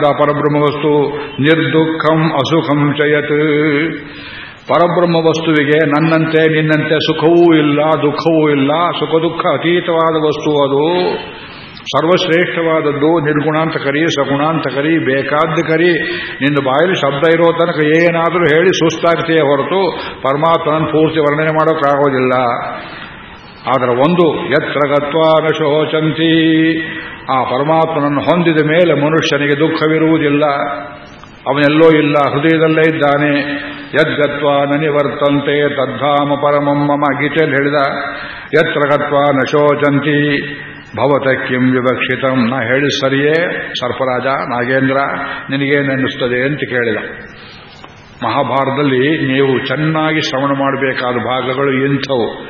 ಆ ಪರಬ್ರಹ್ಮ ವಸ್ತು ನಿರ್ದುಃಖಂ ಅಸುಖಂ ಚಯತ್ ಪರಬ್ರಹ್ಮ ವಸ್ತುವಿಗೆ ನನ್ನಂತೆ ನಿನ್ನಂತೆ ಸುಖವೂ ಇಲ್ಲ, ದುಃಖವೂ ಇಲ್ಲ ಸುಖ ದುಃಖ ಅತೀತವಾದ ವಸ್ತು ಅದು. ಸರ್ವಶ್ರೇಷ್ಠವಾದದ್ದು, ನಿರ್ಗುಣಾಂತ ಕರಿ, ಸಗುಣಾಂತ ಕರಿ ಬೇಕಾದ ಕರಿ. ನಿನ್ನ ಬಾಯಲ್ಲಿ ಶಬ್ದ ಇರೋ ತನಕ ಏನಾದರೂ ಹೇಳಿ ಸುಸ್ತಾಗ್ತೀಯ ಹೊರತು ಪರಮಾತ್ಮನ ಪೂರ್ತಿ ವರ್ಣನೆ ಮಾಡೋಕ್ಕಾಗೋದಿಲ್ಲ. ಆದರೆ ಒಂದು ಎತ್ರ ಗತ್ವಾನ ಶೋಚಂತಿ ಆ ಪರಮಾತ್ಮನನ್ನು ಹೊಂದಿದ ಮೇಲೆ ಮನುಷ್ಯನಿಗೆ ದುಃಖವಿರುವುದಿಲ್ಲ. ಅವನೆಲ್ಲೋ ಇಲ್ಲ, ಹೃದಯದಲ್ಲೇ ಇದ್ದಾನೆ. ಯದ್ಗತ್ವ ನನಿವರ್ತಂತೆ ತದ್ಧಾಮ ಪರಮಂ ಮಮ ಗೀತೆಯಲ್ಲಿ ಹೇಳಿದ, ಯತ್ರ ಗತ್ವ ನಶೋಚಂತಿ. ಭವತ ಕಿಂ ವಿವಕ್ಷಿತಂ. ನಾ ಹೇಳಿ ಸರಿಯೇ, ಸರ್ಪರಾಜ ನಾಗೇಂದ್ರ ನಿನಗೇನೆನ್ನಿಸ್ತದೆ ಅಂತ ಕೇಳಿದ. ಮಹಾಭಾರತದಲ್ಲಿ ನೀವು ಚೆನ್ನಾಗಿ ಶ್ರವಣ ಮಾಡಬೇಕಾದ ಭಾಗಗಳು ಇಂಥವು.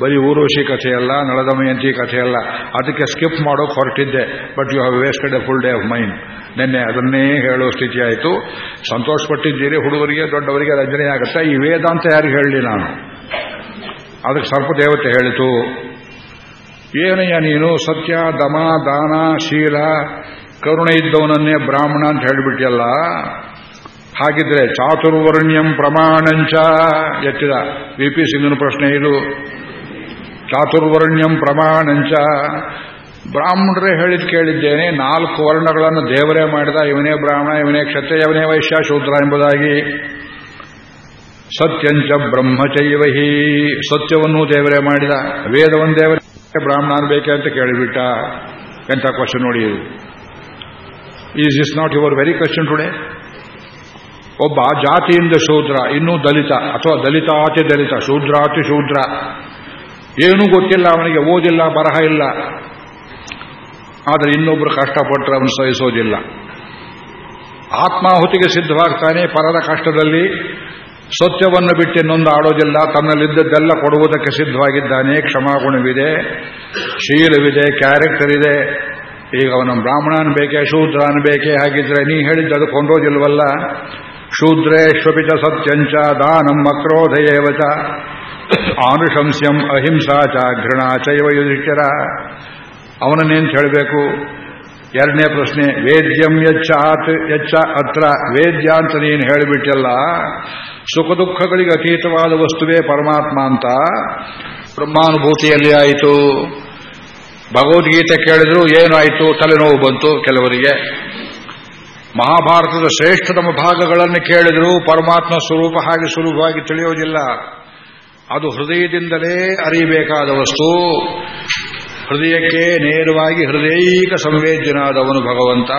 ಬರೀ ಊರ್ವಶಿ ಕಥೆಯಲ್ಲ, ನಳದಮಯಂತಿ ಕಥೆಯಲ್ಲ. ಅದಕ್ಕೆ ಸ್ಕಿಪ್ ಮಾಡೋಕೆ ಹೊರಟಿದ್ದೆ but you have wasted a full day of mind ನಿನ್ನೆ ಅದನ್ನೇ ಹೇಳೋ ಸ್ಥಿತಿ ಆಯಿತು. ಸಂತೋಷಪಟ್ಟಿದ್ದೀರಿ, ಹುಡುಗರಿಗೆ, ದೊಡ್ಡವರಿಗೆ ರಚನೆ ಆಗುತ್ತೆ. ಈ ವೇದಾಂತ ಯಾರಿಗೆ ಹೇಳಲಿ ನಾನು? ಅದಕ್ಕೆ ಸರ್ಪ ದೇವತೆ ಹೇಳಿತು, ಏನಯ್ಯ ನೀನು? ಸತ್ಯ, ದಮ, ದಾನ, ಶೀಲ, ಕರುಣೆ ಇದ್ದವನನ್ನೇ ಬ್ರಾಹ್ಮಣ ಅಂತ ಹೇಳಿಬಿಟ್ಟಿಯಲ್ಲ ಹಾಗಿದ್ರೆ ಚಾತುರ್ವರ್ಣ್ಯಂ ಪ್ರಮಾಣಂಚ. ಎತ್ತಿದ. ವಿ ಪಿ ಸಿಂಗನ ಪ್ರಶ್ನೆ ಇದು. ಚಾತುರ್ವರ್ಣ್ಯಂ ಪ್ರಮಾಣಂಚ. ಬ್ರಾಹ್ಮಣರೇ ಹೇಳಿದ್ ಕೇಳಿದ್ದೇನೆ, ನಾಲ್ಕು ವರ್ಣಗಳನ್ನು ದೇವರೇ ಮಾಡಿದ, ಇವನೇ ಬ್ರಾಹ್ಮಣ, ಇವನೇ ಕ್ಷತ್ರಿಯ, ಇವನೇ ವೈಶ್ಯ ಶೂದ್ರ ಎಂಬುದಾಗಿ. ಸತ್ಯಂಚ ಬ್ರಹ್ಮಚೈವಹಿ ಸತ್ಯವನ್ನು ದೇವರೇ ಮಾಡಿದ, ವೇದವನ್ನು ದೇವರೇ ಬ್ರಾಹ್ಮಣ ಅನ್ಬೇಕೆ ಅಂತ ಕೇಳಿಬಿಟ್ಟ. ಎಂತ ಕ್ವಶನ್ ನೋಡಿ is is not your very question today ಒಬ್ಬ ಜಾತಿಯಿಂದ ಶೂದ್ರ, ಇನ್ನೂ ದಲಿತ, ಅಥವಾ ದಲಿತಾತಿ ದಲಿತ, ಶೂದ್ರಾತಿ ಶೂದ್ರ. ಏನೂ ಗೊತ್ತಿಲ್ಲ, ಅವನಿಗೆ ಓದಿಲ್ಲ, ಬರಹ ಇಲ್ಲ. ಆದರೆ ಇನ್ನೊಬ್ಬರು ಕಷ್ಟಪಟ್ಟರೆ ಅವನು ಸಹಿಸೋದಿಲ್ಲ. ಆತ್ಮಾಹುತಿಗೆ ಸಿದ್ಧವಾಗ್ತಾನೆ ಪರದ ಕಷ್ಟದಲ್ಲಿ. ಸತ್ಯವನ್ನು ಬಿಟ್ಟು ಇನ್ನೊಂದು ಆಡೋದಿಲ್ಲ, ತನ್ನಲ್ಲಿದ್ದದ್ದೆಲ್ಲ ಕೊಡುವುದಕ್ಕೆ ಸಿದ್ಧವಾಗಿದ್ದಾನೆ. ಕ್ಷಮಾಗುಣವಿದೆ, ಶೀಲವಿದೆ ಕ್ಯಾರೆಕ್ಟರ್ ಇದೆ. ಈಗ ಅವನ ಬ್ರಾಹ್ಮಣ ಅನ್ಬೇಕೆ ಶೂದ್ರ ಅನ್ಬೇಕೆ ಹಾಗಿದ್ರೆ ನೀ ಹೇಳಿದ್ದು ಅದು ಕೊಂಡೋದಿಲ್ವಲ್ಲ? ಶೂದ್ರೇಶ್ವಪಿಚ ಸತ್ಯಂಚ ದಾನಂ ಅಕ್ರೋಧಯೇವಚ ಆನುಶಂಸ್ಯಂ ಅಹಿಂಸಾ ಚ ಘೃಣ ಚೈವ ಯುಧಿಷ್ಠಿರ. ಅವನನ್ನೇನು ಹೇಳಬೇಕು? ಎರಡನೇ ಪ್ರಶ್ನೆ, ವೇದ್ಯಂ ಯಚ್ಚಾತ್ ಯಚ್ಚ ಅತ್ರ, ವೇದ್ಯ ಅಂತ ನೀನು ಹೇಳಿಬಿಟ್ಟಲ್ಲ, ಸುಖ ದುಃಖಗಳಿಗೆ ಅತೀತವಾದ ವಸ್ತುವೇ ಪರಮಾತ್ಮ ಅಂತ ಬ್ರಹ್ಮಾನುಭೂತಿಯಲ್ಲಿ ಆಯಿತು. ಭಗವದ್ಗೀತೆ ಕೇಳಿದ್ರು ಏನಾಯಿತು ತಲೆನೋವು ಬಂತು ಕೆಲವರಿಗೆ. ಮಹಾಭಾರತದ ಶ್ರೇಷ್ಠತಮ ಭಾಗಗಳನ್ನು ಕೇಳಿದರೂ, ಪರಮಾತ್ಮ ಸ್ವರೂಪ ಹಾಗೆ ಸುಲಭವಾಗಿ ತಿಳಿಯೋದಿಲ್ಲ. ಅದು ಹೃದಯದಿಂದಲೇ ಅರಿಯಬೇಕಾದ ವಸ್ತು. ಹೃದಯಕ್ಕೆ ನೇರವಾಗಿ ಹೃದಯೈಕ ಸಂವೇದ್ಯನಾದವನು ಭಗವಂತ.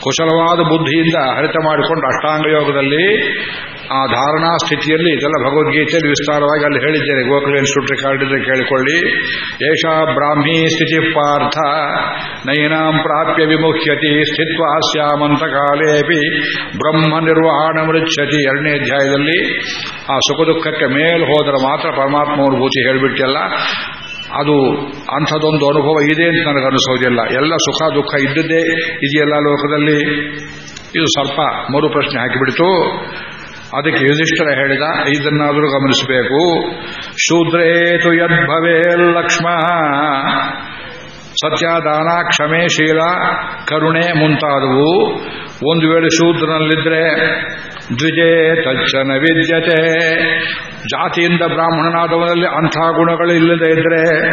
ಕುಶಲವಾದ ಬುದ್ಧಿಯಿಂದ ಹರಿತ ಮಾಡಿಕೊಂಡು ಅಷ್ಟಾಂಗ ಯೋಗದಲ್ಲಿ ಆ ಧಾರಣಾ ಸ್ಥಿತಿಯಲ್ಲಿ ಇದೆಲ್ಲ ಭಗವದ್ಗೀತೆಯಲ್ಲಿ ವಿಸ್ತಾರವಾಗಿ ಅಲ್ಲಿ ಹೇಳಿದ್ದೇನೆ. ಗೋಕುಲ ಇನ್ಸ್ಟಿಟ್ಯೂಟ್ ರೆಕಾರ್ಡ್ ಇದ್ರೆ ಕೇಳಿಕೊಳ್ಳಿ. ಏಷಾ ಬ್ರಾಹ್ಮೀ ಸ್ಥಿತಿ ಪಾರ್ಥ ನೈನಾಂ ಪ್ರಾಪ್ಯ ವಿಮುಖ್ಯತಿ ಸ್ಥಿತ್ವ ಸ್ಯಾಮಂತ ಕಾಲೇಪಿ ಬ್ರಹ್ಮ ನಿರ್ವಹಣ ಮೃಚ್ಛತಿ. ಎರಡನೇ ಅಧ್ಯಾಯದಲ್ಲಿ ಆ ಸುಖ ದುಃಖಕ್ಕೆ ಮೇಲ್ ಹೋದರೆ ಮಾತ್ರ ಪರಮಾತ್ಮಾನುಭೂತಿ ಹೇಳಿಬಿಟ್ಟಲ್ಲ. ಅದು ಅಂಥದೊಂದು ಅನುಭವ ಇದೆ ಅಂತ ನನಗೆ ಅನಿಸೋದಿಲ್ಲ. ಎಲ್ಲ ಸುಖ ದುಃಖ ಇದ್ದದ್ದೇ ಇದೆಯಲ್ಲ ಲೋಕದಲ್ಲಿ? ಇದು ಸ್ವಲ್ಪ ಮರು ಪ್ರಶ್ನೆ ಹಾಕಿಬಿಡ್ತು. ಅದಕ್ಕೆ ಯುಧಿಷ್ಠರ ಹೇಳಿದ, ಇದನ್ನಾದರೂ ಗಮನಿಸಬೇಕು. ಶೂದ್ರೇತು ಯದ್ಭವೇ ಲಕ್ಷ್ಮ. ಸತ್ಯಾದಾನ ಕ್ಷಮೆ ಶೀಲ, ಕರುಣೆ ಮುಂತಾದವು. ಒಂದು ವೇಳೆ ಶೂದ್ರನಲ್ಲಿದ್ರೆ ದ್ವಿಜೇ ತಚ್ಚನ ವಿದ್ಯತೆ. ಜಾತಿಯಿಂದ ಬ್ರಾಹ್ಮಣನಾದವನಲ್ಲಿ ಅಂಥ ಗುಣಗಳು ಇಲ್ಲದೇ ಇದ್ರೆ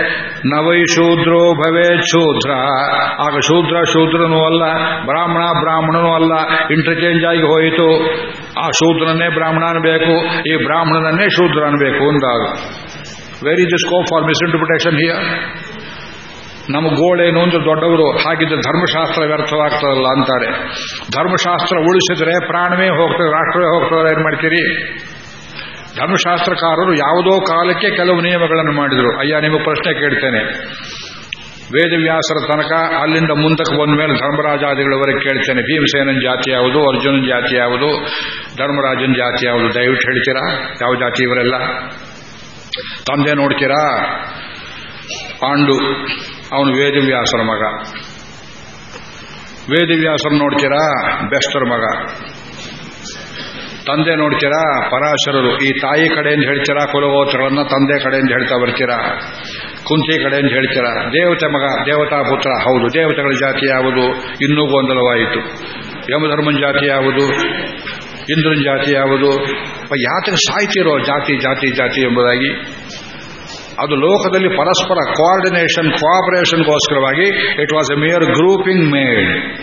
ನವೈ ಶೂದ್ರೋ ಭವೇ ಶೂದ್ರ. ಆಗ ಶೂದ್ರ ಶೂದ್ರನೂ ಅಲ್ಲ, ಬ್ರಾಹ್ಮಣ ಬ್ರಾಹ್ಮಣನೂ ಅಲ್ಲ ಇಂಟರ್ಚೇಂಜ್ ಆಗಿ ಹೋಯಿತು. ಆ ಶೂದ್ರನೇ ಬ್ರಾಹ್ಮಣ ಅನ್ಬೇಕು, ಈ ಬ್ರಾಹ್ಮಣನನ್ನೇ ಶೂದ್ರ ಅನ್ಬೇಕು ಅಂದಾಗ very the scope for misinterpretation here ನಮ್ಮ ಗೋಳೇನು ಅಂದ್ರೆ ದೊಡ್ಡವರು ಹಾಗಿದ್ದ ಧರ್ಮಶಾಸ್ತ್ರ ವ್ಯರ್ಥವಾಗ್ತದಲ್ಲ ಅಂತಾರೆ. ಧರ್ಮಶಾಸ್ತ್ರ ಉಳಿಸಿದ್ರೆ ಪ್ರಾಣವೇ ಹೋಗ್ತದೆ, ರಾಷ್ಟ್ರವೇ ಹೋಗ್ತದೆ, ಏನ್ ಮಾಡ್ತೀರಿ? ಧರ್ಮಶಾಸ್ತ್ರಕಾರರು ಯಾವುದೋ ಕಾಲಕ್ಕೆ ಕೆಲವು ನಿಯಮಗಳನ್ನು ಮಾಡಿದರು. ಅಯ್ಯ, ನಿಮಗೆ ಪ್ರಶ್ನೆ ಕೇಳ್ತೇನೆ. ವೇದವ್ಯಾಸರ ತನಕ ಅಲ್ಲಿಂದ ಮುಂದಕ್ಕೆ ಬಂದ ಮೇಲೆ ಧರ್ಮರಾಜಾದಿಗಳವರೆಗೆ ಕೇಳ್ತೇನೆ. ಭೀಮಸೇನನ್ ಜಾತಿ ಯಾವುದು ಅರ್ಜುನ ಜಾತಿ ಯಾವುದು, ಧರ್ಮರಾಜನ್ ಜಾತಿ ಯಾವುದು? ದಯವಿಟ್ಟು ಹೇಳ್ತೀರಾ? ಯಾವ ಜಾತಿ ಇವರೆಲ್ಲ? ತಂದೆ ನೋಡ್ತೀರಾ? ಪಾಂಡು, ಅವನು ವೇದವ್ಯಾಸರ ಮಗ. ವೇದವ್ಯಾಸರ ನೋಡ್ತೀರಾ? ಬೆಸ್ಟರ್ ಮಗ. ತಂದೆ ನೋಡ್ತೀರಾ? ಪರಾಶರರು. ಈ ತಾಯಿ ಕಡೆಯಿಂದ ಹೇಳ್ತೀರಾ? ಕುಲಗೋತ್ರಗಳನ್ನ ತಂದೆ ಕಡೆಯಿಂದ ಹೇಳ್ತಾ ಬರ್ತೀರಾ? ಕುಂತಿ ಕಡೆ ಅಂತ ಹೇಳ್ತೀರ. ದೇವತೆ ಮಗ, ದೇವತಾ ಪುತ್ರ, ಹೌದು. ದೇವತೆಗಳ ಜಾತಿ ಯಾವುದು? ಇನ್ನೂ ಗೊಂದಲವಾಯಿತು. ಯಮಧರ್ಮನ್ ಜಾತಿ ಯಾವುದು? ಇಂದ್ರನ್ ಜಾತಿ ಯಾವುದು? ಯಾತಕ್ಕೆ ಸಾಯ್ತಿರೋ ಜಾತಿ ಜಾತಿ ಜಾತಿ ಎಂಬುದಾಗಿ. ಅದು ಲೋಕದಲ್ಲಿ ಪರಸ್ಪರ coordination ಕೋಆಪರೇಷನ್ಗೋಸ್ಕರವಾಗಿ it was a mere grouping made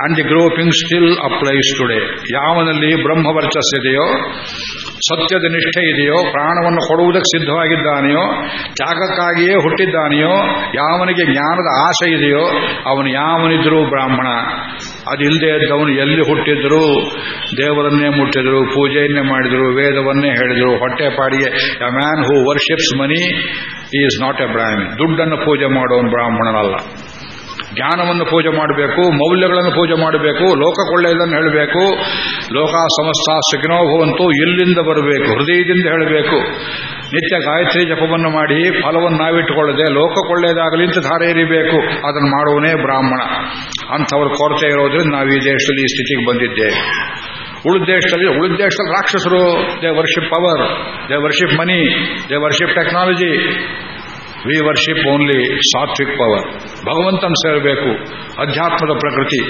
and the grouping still applies today ಯಾವನಲ್ಲಿ ಬ್ರಹ್ಮವರ್ಚಸ್ಸಿದೆಯೋ, ಸತ್ಯದ ನಿಷ್ಠೆ ಇದೆಯೋ, ಪ್ರಾಣವನ್ನು ಕೊಡುವುದಕ್ಕೆ ಸಿದ್ಧವಾಗಿದ್ದಾನೆಯೋ, ತ್ಯಾಗಕ್ಕಾಗಿಯೇ ಹುಟ್ಟಿದ್ದಾನೆಯೋ, ಯಾವನಿಗೆ ಜ್ಞಾನದ ಆಸೆ ಇದೆಯೋ, ಅವನು ಯಾವನಿದ್ರೂ ಬ್ರಾಹ್ಮಣ. ಅದಿಲ್ಲದೆ ಇದ್ದವನು ಎಲ್ಲಿ ಹುಟ್ಟಿದ್ರು, ದೇವರನ್ನೇ ಮುಟ್ಟಿದ್ರು, ಪೂಜೆಯನ್ನೇ ಮಾಡಿದ್ರು, ವೇದವನ್ನೇ ಹೇಳಿದ್ರು ಹೊಟ್ಟೆಪಾಡಿಗೆ a man who worships money is not a brahmana ದುಡ್ಡನ್ನು ಪೂಜೆ ಮಾಡೋನು ಬ್ರಾಹ್ಮಣನಲ್ಲ. ಜ್ಞಾನವನ್ನು ಪೂಜೆ ಮಾಡಬೇಕು, ಮೌಲ್ಯಗಳನ್ನು ಪೂಜೆ ಮಾಡಬೇಕು ಲೋಕಕೊಳ್ಳೆಯದನ್ನು ಹೇಳಬೇಕು. ಲೋಕ ಸಮಸ್ತ ಸುಖಿನೋಭವಂತು ಇಲ್ಲಿಂದ ಬರಬೇಕು, ಹೃದಯದಿಂದ ಹೇಳಬೇಕು. ನಿತ್ಯ ಗಾಯತ್ರಿ ಜಪವನ್ನು ಮಾಡಿ, ಫಲವನ್ನು ನಾವಿಟ್ಟುಕೊಳ್ಳದೆ, ಲೋಕಕೊಳ್ಳೇದಾಗಲಿ ಅಂತ ಧಾರೆ ಎರಿಬೇಕು. ಅದನ್ನು ಮಾಡುವನೇ ಬ್ರಾಹ್ಮಣ. ಅಂಥವ್ರ ಕೊರತೆ ಇರೋದ್ರಿಂದ ನಾವು ಈ ದೇಶದಲ್ಲಿ ಈ ಸ್ಥಿತಿಗೆ ಬಂದಿದ್ದೇವೆ ಉಳಿದ ದೇಶದಲ್ಲಿ ಉಳಿದ ದೇಶದಲ್ಲಿ ರಾಕ್ಷಸರು, they worship power, they worship money, they worship technology we worship only satvik power ಭಗವಂತನ ಸೇರಬೇಕು ಅಧ್ಯಾತ್ಮದ ಪ್ರಕೃತಿ.